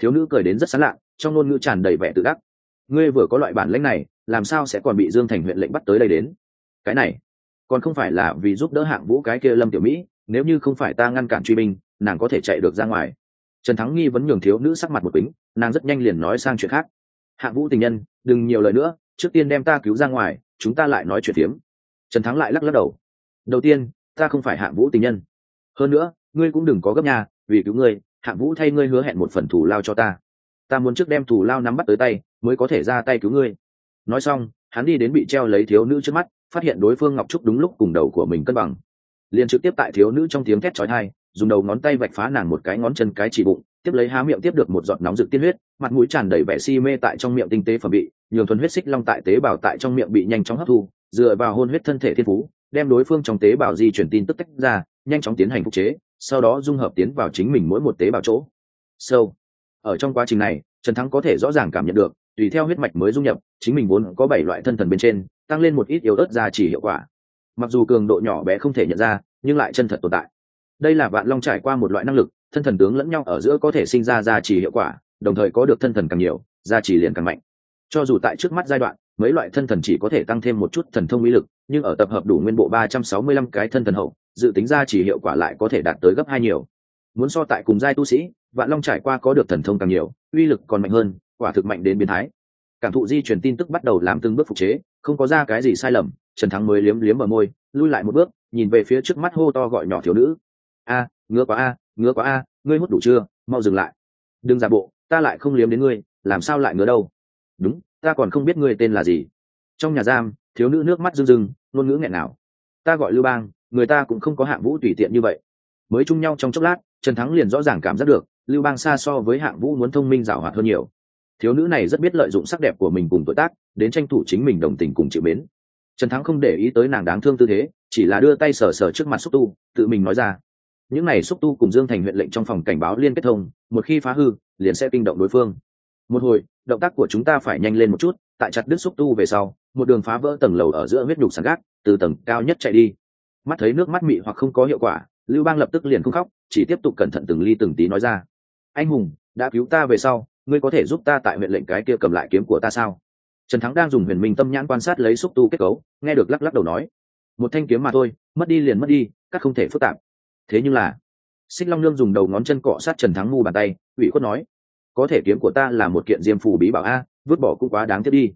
Thiếu nữ cười đến rất sán lạ, trong ngôn ngữ tràn đầy vẻ tự đắc. Ngươi vừa có loại bản lãnh này, làm sao sẽ còn bị dương thành huyện lệnh bắt tới đây đến? Cái này, còn không phải là vì giúp đỡ hạng vũ cái kia lâm tiểu mỹ, nếu như không phải ta ngăn cản truy binh, nàng có thể chạy được ra ngoài. Trần thắng nghi vẫn nhường thiếu nữ sắc mặt một bính, nàng rất nhanh liền nói sang chuyện khác. Hạng vũ tình nhân đừng nhiều lời nữa, trước tiên đem ta cứu ra ngoài, chúng ta lại nói chuyện phiếm. Trần thắng lại lắc lắc đầu. Đầu tiên, ta không phải hạng vũ tình nhân. Hơn nữa, ngươi cũng đừng có gấp nhà vì cứu ngươi, hạng vũ thay ngươi hứa hẹn một phần thù lao cho ta. Ta muốn trước đem thù lao nắm bắt tới tay, mới có thể ra tay cứu ngươi. Nói xong, hắn đi đến bị treo lấy thiếu nữ trước mắt, phát hiện đối phương ngọc trúc đúng lúc cùng đầu của mình cân bằng. Liền trực tiếp tại thiếu nữ trong tiếng thét trói thai dùng đầu ngón tay vạch phá nàng một cái ngón chân cái chỉ bụng, tiếp lấy há miệng tiếp được một giọt nóng rực tiên huyết, mặt mũi tràn đầy vẻ si mê tại trong miệng tinh tế phẩm bị nhường thuần huyết xích long tại tế bào tại trong miệng bị nhanh chóng hấp thu, dựa vào hôn huyết thân thể thiên phú, đem đối phương trong tế bào di chuyển tin tức tách ra, nhanh chóng tiến hành phục chế, sau đó dung hợp tiến vào chính mình mỗi một tế bào chỗ. Sâu ở trong quá trình này, trần thắng có thể rõ ràng cảm nhận được, tùy theo huyết mạch mới dung nhập, chính mình vốn có bảy loại thân thần bên trên, tăng lên một ít yếu ớt ra chỉ hiệu quả. Mặc dù cường độ nhỏ bé không thể nhận ra, nhưng lại chân thật tồn tại. Đây là vạn long trải qua một loại năng lực, thân thần tướng lẫn nhau ở giữa có thể sinh ra gia trì hiệu quả, đồng thời có được thân thần càng nhiều, gia trì liền càng mạnh cho dù tại trước mắt giai đoạn, mấy loại thân thần chỉ có thể tăng thêm một chút thần thông mỹ lực, nhưng ở tập hợp đủ nguyên bộ ba trăm sáu mươi lăm cái thân thần hậu, dự tính ra chỉ hiệu quả lại có thể đạt tới gấp hai nhiều. Muốn so tại cùng giai tu sĩ, vạn long trải qua có được thần thông càng nhiều, uy lực còn mạnh hơn, quả thực mạnh đến biến thái. Cảm thụ di truyền tin tức bắt đầu làm từng bước phục chế, không có ra cái gì sai lầm, trần thắng mới liếm liếm ở môi, lui lại một bước, nhìn về phía trước mắt hô to gọi nhỏ thiếu nữ. A, ngứa quá a, ngứa quá a, ngươi hút đủ chưa? Mau dừng lại. Đừng giả bộ, ta lại không liếm đến ngươi, làm sao lại ngứa đâu? Đúng, ta còn không biết ngươi tên là gì. Trong nhà giam, thiếu nữ nước mắt rưng rưng, ngôn ngữ nghẹn nào ta gọi lưu bang, người ta cũng không có hạng vũ tùy tiện như vậy. Mới chung nhau trong chốc lát, trần thắng liền rõ ràng cảm giác được, lưu bang xa so với hạng vũ muốn thông minh giảo hoạt hơn nhiều. Thiếu nữ này rất biết lợi dụng sắc đẹp của mình cùng tuổi tác, đến tranh thủ chính mình đồng tình cùng chịu mến. Trần thắng không để ý tới nàng đáng thương tư thế, chỉ là đưa tay sờ sờ trước mặt xúc tu, tự mình nói ra. Những này xúc tu cùng dương thành huyện lệnh trong phòng cảnh báo liên kết thông, một khi phá hư, liền sẽ kinh động đối phương. Một hồi động tác của chúng ta phải nhanh lên một chút, tại chặt đứt xúc tu về sau, một đường phá vỡ tầng lầu ở giữa huyết nhục sàn gác, từ tầng cao nhất chạy đi. Mắt thấy nước mắt mị hoặc không có hiệu quả, lưu bang lập tức liền không khóc, chỉ tiếp tục cẩn thận từng ly từng tí nói ra. Anh hùng, đã cứu ta về sau, ngươi có thể giúp ta tại huyện lệnh cái kia cầm lại kiếm của ta sao? Trần thắng đang dùng huyền minh tâm nhãn quan sát lấy xúc tu kết cấu, nghe được lắc lắc đầu nói, một thanh kiếm mà thôi, mất đi liền mất đi, các không thể phức tạp. Thế nhưng là, xích long nương dùng đầu ngón chân cọ sát trần thắng ngu bàn tay, ủy khuất nói có thể kiếm của ta là một kiện diêm phù bí bảo a, vứt bỏ cũng quá đáng tiếc đi.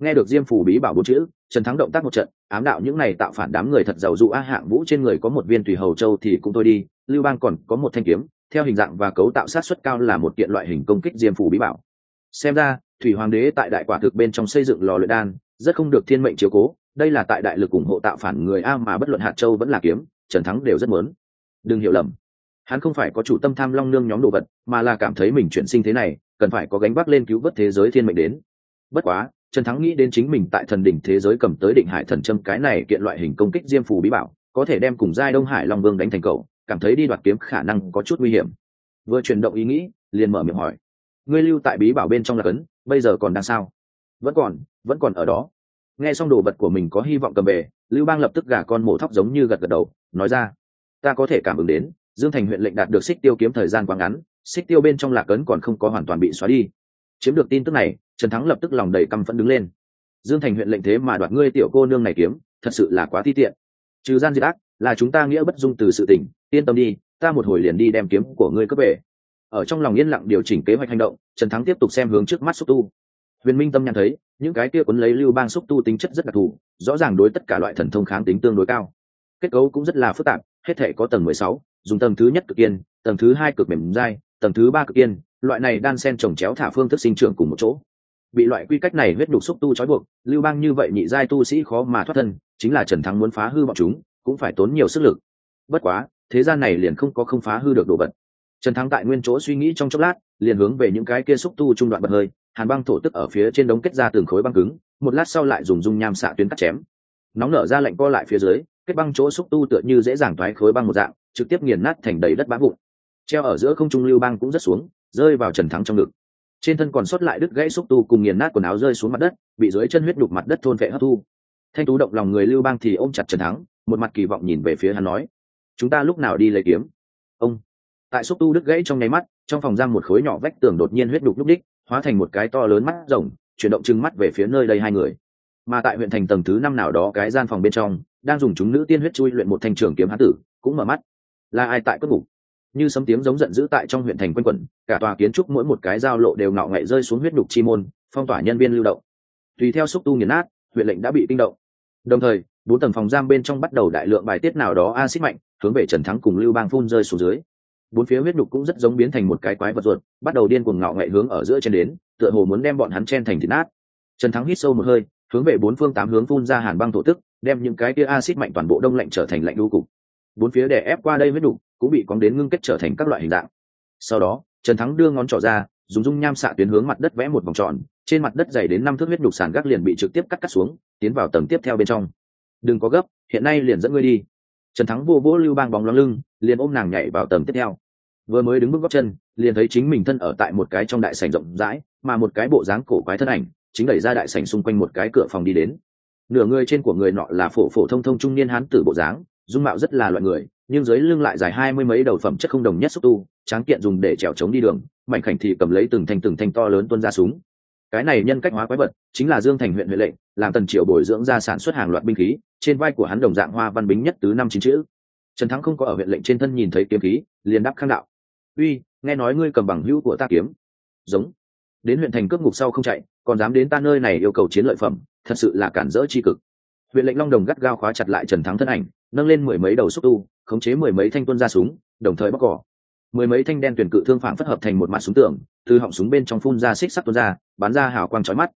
Nghe được diêm phù bí bảo bốn chữ, trần thắng động tác một trận, ám đạo những này tạo phản đám người thật giàu dụ a, hạng vũ trên người có một viên tùy hầu châu thì cũng thôi đi, lưu bang còn có một thanh kiếm, theo hình dạng và cấu tạo sát xuất cao là một kiện loại hình công kích diêm phù bí bảo. Xem ra, thủy hoàng đế tại đại quả thực bên trong xây dựng lò luyện đan, rất không được thiên mệnh chiếu cố, đây là tại đại lực ủng hộ tạo phản người a mà bất luận hạt châu vẫn là kiếm, trần thắng đều rất muốn. Đừng hiểu lầm hắn không phải có chủ tâm tham long nương nhóm đồ vật, mà là cảm thấy mình chuyển sinh thế này, cần phải có gánh vác lên cứu vớt thế giới thiên mệnh đến. Bất quá, trần thắng nghĩ đến chính mình tại thần đỉnh thế giới cầm tới định hải thần châm cái này kiện loại hình công kích diêm phù bí bảo, có thể đem cùng giai đông hải long vương đánh thành cầu cảm thấy đi đoạt kiếm khả năng có chút nguy hiểm. Vừa chuyển động ý nghĩ, liền mở miệng hỏi, ngươi lưu tại bí bảo bên trong là cấn, bây giờ còn đang sao? Vẫn còn vẫn còn ở đó. Nghe xong đồ vật của mình có hy vọng cầm về, lưu bang lập tức gả con mổ thóc giống như gật gật đầu, nói ra, ta có thể cảm ứng đến dương thành huyện lệnh đạt được xích tiêu kiếm thời gian quá ngắn, xích tiêu bên trong lạc ấn còn không có hoàn toàn bị xóa đi. Chiếm được tin tức này, trần thắng lập tức lòng đầy căm phẫn đứng lên. Dương thành huyện lệnh thế mà đoạt ngươi tiểu cô nương này kiếm, thật sự là quá ti tiện. Trừ gian diệt ác, là chúng ta nghĩa bất dung từ sự tình, yên tâm đi, ta một hồi liền đi đem kiếm của ngươi cướp về. Ở trong lòng yên lặng điều chỉnh kế hoạch hành động, trần thắng tiếp tục xem hướng trước mắt xúc tu. Huyền minh tâm nhận thấy, những cái kia cuốn lấy lưu bang xúc tu tính chất rất đặc thù, rõ ràng đối tất cả loại thần thông kháng tính tương đối cao. Kết cấu cũng rất là phức tạp hết thể có tầng mười sáu dùng tầng thứ nhất cực yên, tầng thứ hai cực mềm dai tầng thứ ba cực yên, loại này đan sen trồng chéo thả phương thức sinh trưởng cùng một chỗ. Bị loại quy cách này huyết đục xúc tu trói buộc lưu bang như vậy nhị giai tu sĩ khó mà thoát thân chính là trần thắng muốn phá hư bọn chúng cũng phải tốn nhiều sức lực. Bất quá thế gian này liền không có không phá hư được đồ vật. Trần thắng tại nguyên chỗ suy nghĩ trong chốc lát liền hướng về những cái kia xúc tu trung đoạn bật hơi hàn băng thổ tức ở phía trên đống kết ra từng khối băng cứng một lát sau lại dùng dung nham xạ tuyến cắt chém. Nóng nở ra lạnh co lại phía dưới kết băng chỗ xúc tu tựa như dễ dàng thoái khối băng một dạng, trực tiếp nghiền nát thành đầy đất bã vụn. Treo ở giữa không trung lưu băng cũng rất xuống, rơi vào trần thắng trong ngực. Trên thân còn sót lại đứt gãy xúc tu cùng nghiền nát quần áo rơi xuống mặt đất, bị dưới chân huyết đục mặt đất thôn vệ hấp thu. Thanh tú động lòng người lưu bang thì ôm chặt trần thắng, một mặt kỳ vọng nhìn về phía hắn nói, chúng ta lúc nào đi lấy kiếm? Ông. Tại xúc tu đứt gãy trong nháy mắt, trong phòng giam một khối nhỏ vách tường đột nhiên huyết đục lúc đích, hóa thành một cái to lớn mắt rồng, chuyển động trừng mắt về phía nơi đây hai người mà tại huyện thành tầng thứ năm nào đó cái gian phòng bên trong, đang dùng chúng nữ tiên huyết chui luyện một thanh trường kiếm hán tử, cũng mở mắt. Là ai tại cất ngục như sấm tiếng giống giận dữ tại trong huyện thành quanh quẩn, cả tòa kiến trúc mỗi một cái giao lộ đều ngạo ngậy rơi xuống huyết đục chi môn, phong tỏa nhân viên lưu động. Tùy theo xúc tu nghiền nát, huyện lệnh đã bị kinh động. Đồng thời, bốn tầng phòng giam bên trong bắt đầu đại lượng bài tiết nào đó acid mạnh, hướng về trần thắng cùng lưu bang phun rơi xuống dưới. Bốn phía huyết đục cũng rất giống biến thành một cái quái vật ruột, bắt đầu điên cuồng ngạo ngậy hướng ở giữa trên đến, tựa hồ muốn đem bọn hắn chen thành thịt nát. Trần thắng hít sâu một hơi hướng về bốn phương tám hướng phun ra hàn băng thổ tức, đem những cái tia acid mạnh toàn bộ đông lạnh trở thành lạnh đu cục. Bốn phía đè ép qua đây huyết đục cũng bị cóng đến ngưng kết trở thành các loại hình dạng. Sau đó, trần thắng đưa ngón trỏ ra, dùng dung nham xạ tuyến hướng mặt đất vẽ một vòng tròn, trên mặt đất dày đến năm thước huyết đục sàn gác liền bị trực tiếp cắt cắt xuống, tiến vào tầng tiếp theo bên trong. Đừng có gấp, hiện nay liền dẫn ngươi đi. Trần thắng vô vỗ lưu bang bóng lóng lưng, liền ôm nàng nhảy vào tầng tiếp theo. Vừa mới đứng bước góc chân, liền thấy chính mình thân ở tại một cái trong đại sảnh rộng rãi, mà một cái bộ dáng cổ quái thân ảnh chính đẩy ra đại sảnh xung quanh một cái cửa phòng đi đến. Nửa người trên của người nọ là phổ phổ thông thông trung niên hán tử bộ dáng, dung mạo rất là loại người, nhưng dưới lưng lại dài hai mươi mấy đầu phẩm chất không đồng nhất xúc tu, tráng kiện dùng để trèo trống đi đường, mảnh khảnh thì cầm lấy từng thanh từng thanh to lớn tuân ra súng. Cái này nhân cách hóa quái vật, chính là dương thành huyện huệ lệnh, làm tần triệu bồi dưỡng ra sản xuất hàng loạt binh khí, trên vai của hắn đồng dạng hoa văn bính nhất tứ năm chín chữ. Trần thắng không có ở huyện lệnh trên thân nhìn thấy kiếm khí, liền đáp khang đạo. Uy, nghe nói ngươi cầm bằng hữu của ta kiếm. Giống. Đến huyện thành cướp ngục sau không chạy còn dám đến ta nơi này yêu cầu chiến lợi phẩm, thật sự là cản rỡ chi cực. Huyện lệnh long đồng gắt gao khóa chặt lại trần thắng thân ảnh, nâng lên mười mấy đầu xúc tu, khống chế mười mấy thanh tuân ra súng, đồng thời bóc cỏ. Mười mấy thanh đen tuyển cự thương phản phất hợp thành một mặt súng tưởng từ họng súng bên trong phun ra xích sắt tuôn ra, bắn ra hào quang chói mắt.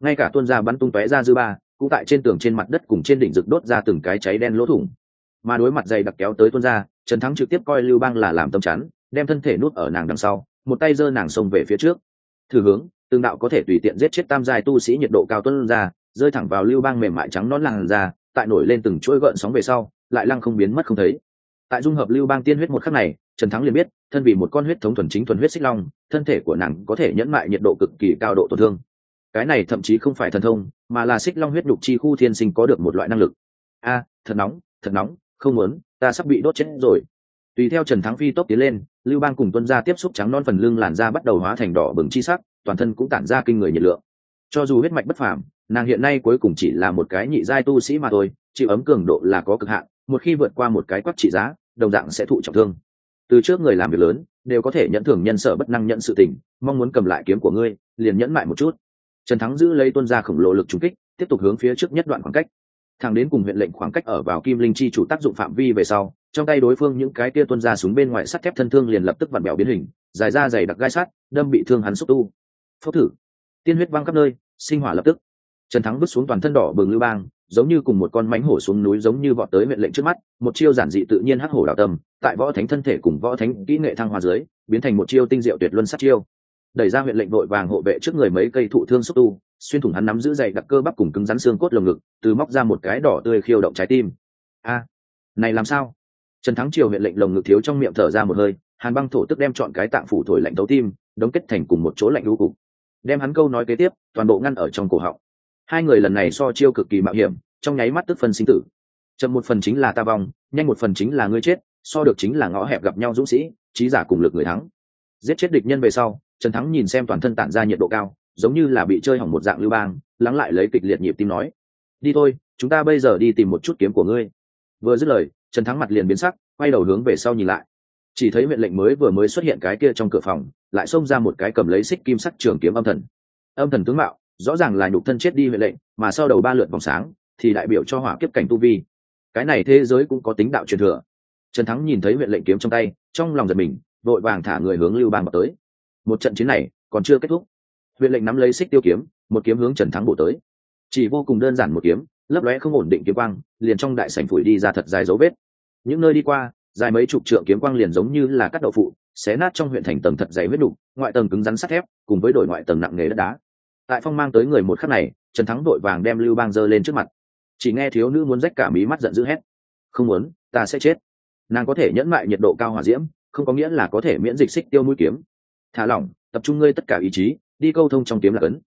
Ngay cả tuôn ra bắn tung tóe ra dư ba, cũng tại trên tường trên mặt đất cùng trên đỉnh rực đốt ra từng cái cháy đen lỗ thủng. Mà đối mặt dày đặc kéo tới tuôn ra, trần thắng trực tiếp coi lưu bang là làm tâm chắn, đem thân thể nuốt ở nàng đằng sau, một tay giơ nàng xông về phía trước. Thử hướng tương đạo có thể tùy tiện giết chết tam giai tu sĩ nhiệt độ cao tuân ra, rơi thẳng vào lưu bang mềm mại trắng non làn ra tại nổi lên từng chuỗi gợn sóng về sau, lại lăng không biến mất không thấy. Tại dung hợp lưu bang tiên huyết một khắc này, trần thắng liền biết, thân vì một con huyết thống thuần chính thuần huyết xích long, thân thể của nàng có thể nhẫn mại nhiệt độ cực kỳ cao độ tổn thương. Cái này thậm chí không phải thần thông, mà là xích long huyết đục chi khu thiên sinh có được một loại năng lực. A, thật nóng thật nóng, không muốn, ta sắp bị đốt chết rồi. Tùy theo trần thắng phi tốc tiến lên, lưu bang cùng tuân ra tiếp xúc trắng non phần lưng làn da bắt đầu hóa thành đỏ bừng chi sắc toàn thân cũng tản ra kinh người nhiệt lượng. Cho dù huyết mạch bất phàm, nàng hiện nay cuối cùng chỉ là một cái nhị giai tu sĩ mà thôi, chịu ấm cường độ là có cực hạn, một khi vượt qua một cái quắc trị giá, đồng dạng sẽ thụ trọng thương. Từ trước người làm việc lớn, đều có thể nhận thưởng nhân sở bất năng nhận sự tình, mong muốn cầm lại kiếm của ngươi, liền nhẫn mại một chút. Trần thắng giữ lấy tuân ra khổng lồ lực trúng kích, tiếp tục hướng phía trước nhất đoạn khoảng cách. Thẳng đến cùng huyện lệnh khoảng cách ở vào kim linh chi chủ tác dụng phạm vi về sau, trong tay đối phương những cái tia tuân ra súng bên ngoài sắt thép thân thương liền lập tức vặn bèo biến hình, dài ra dày đặc gai sắt, đâm bị thương hắn xúc tu phốc thử. Tiên huyết văng khắp nơi, sinh hỏa lập tức. Trần thắng bước xuống toàn thân đỏ bừng lưu bang, giống như cùng một con mánh hổ xuống núi giống như vọt tới huyện lệnh trước mắt, một chiêu giản dị tự nhiên hắc hổ đào tâm, tại võ thánh thân thể cùng võ thánh kỹ nghệ thăng hoa dưới, biến thành một chiêu tinh diệu tuyệt luân sát chiêu. Đẩy ra huyện lệnh vội vàng hộ vệ trước người mấy cây thụ thương xúc tu, xuyên thủng hắn nắm giữ dày đặc cơ bắp cùng cứng rắn xương cốt lồng ngực, từ móc ra một cái đỏ tươi khiêu động trái tim. A, này làm sao? Trần thắng triều huyện lệnh lồng ngực thiếu trong miệng thở ra một hơi, hàn băng thổ tức đem chọn cái tạng phủ thổi lạnh tấu tim, đóng kết thành cùng một chỗ lạnh lũ cục đem hắn câu nói kế tiếp, toàn bộ ngăn ở trong cổ họng. Hai người lần này so chiêu cực kỳ mạo hiểm, trong nháy mắt tức phân sinh tử. Chậm một phần chính là ta vong, nhanh một phần chính là ngươi chết, so được chính là ngõ hẹp gặp nhau dũng sĩ, trí giả cùng lực người thắng. Giết chết địch nhân về sau, trần thắng nhìn xem toàn thân tản ra nhiệt độ cao, giống như là bị chơi hỏng một dạng lưu bang, lắng lại lấy kịch liệt nhịp tim nói, đi thôi, chúng ta bây giờ đi tìm một chút kiếm của ngươi. Vừa dứt lời, trần thắng mặt liền biến sắc, quay đầu hướng về sau nhìn lại chỉ thấy huyện lệnh mới vừa mới xuất hiện cái kia trong cửa phòng, lại xông ra một cái cầm lấy xích kim sắc trường kiếm âm thần. Âm thần tướng mạo, rõ ràng là nhục thân chết đi huyện lệnh, mà sau đầu ba lượt vòng sáng, thì đại biểu cho hỏa kiếp cảnh tu vi. Cái này thế giới cũng có tính đạo truyền thừa. Trần thắng nhìn thấy huyện lệnh kiếm trong tay, trong lòng giật mình, vội vàng thả người hướng lưu bang vào tới. Một trận chiến này, còn chưa kết thúc. Huyện lệnh nắm lấy xích tiêu kiếm, một kiếm hướng trần thắng bổ tới. Chỉ vô cùng đơn giản một kiếm, lấp lóe không ổn định kiếm quang, liền trong đại sảnh phủi đi ra thật dài dấu vết. Những nơi đi qua dài mấy chục trượng kiếm quang liền giống như là cắt đậu phụ, xé nát trong huyện thành tầng thật dày huyết đục, ngoại tầng cứng rắn sắt thép, cùng với đổi ngoại tầng nặng nghề đất đá. Tại phong mang tới người một khắc này, trần thắng đội vàng đem lưu bang dơ lên trước mặt. Chỉ nghe thiếu nữ muốn rách cả mí mắt giận dữ hét, không muốn, ta sẽ chết. Nàng có thể nhẫn mại nhiệt độ cao hỏa diễm, không có nghĩa là có thể miễn dịch xích tiêu mũi kiếm. Thả lỏng, tập trung ngươi tất cả ý chí, đi câu thông trong kiếm là cấn.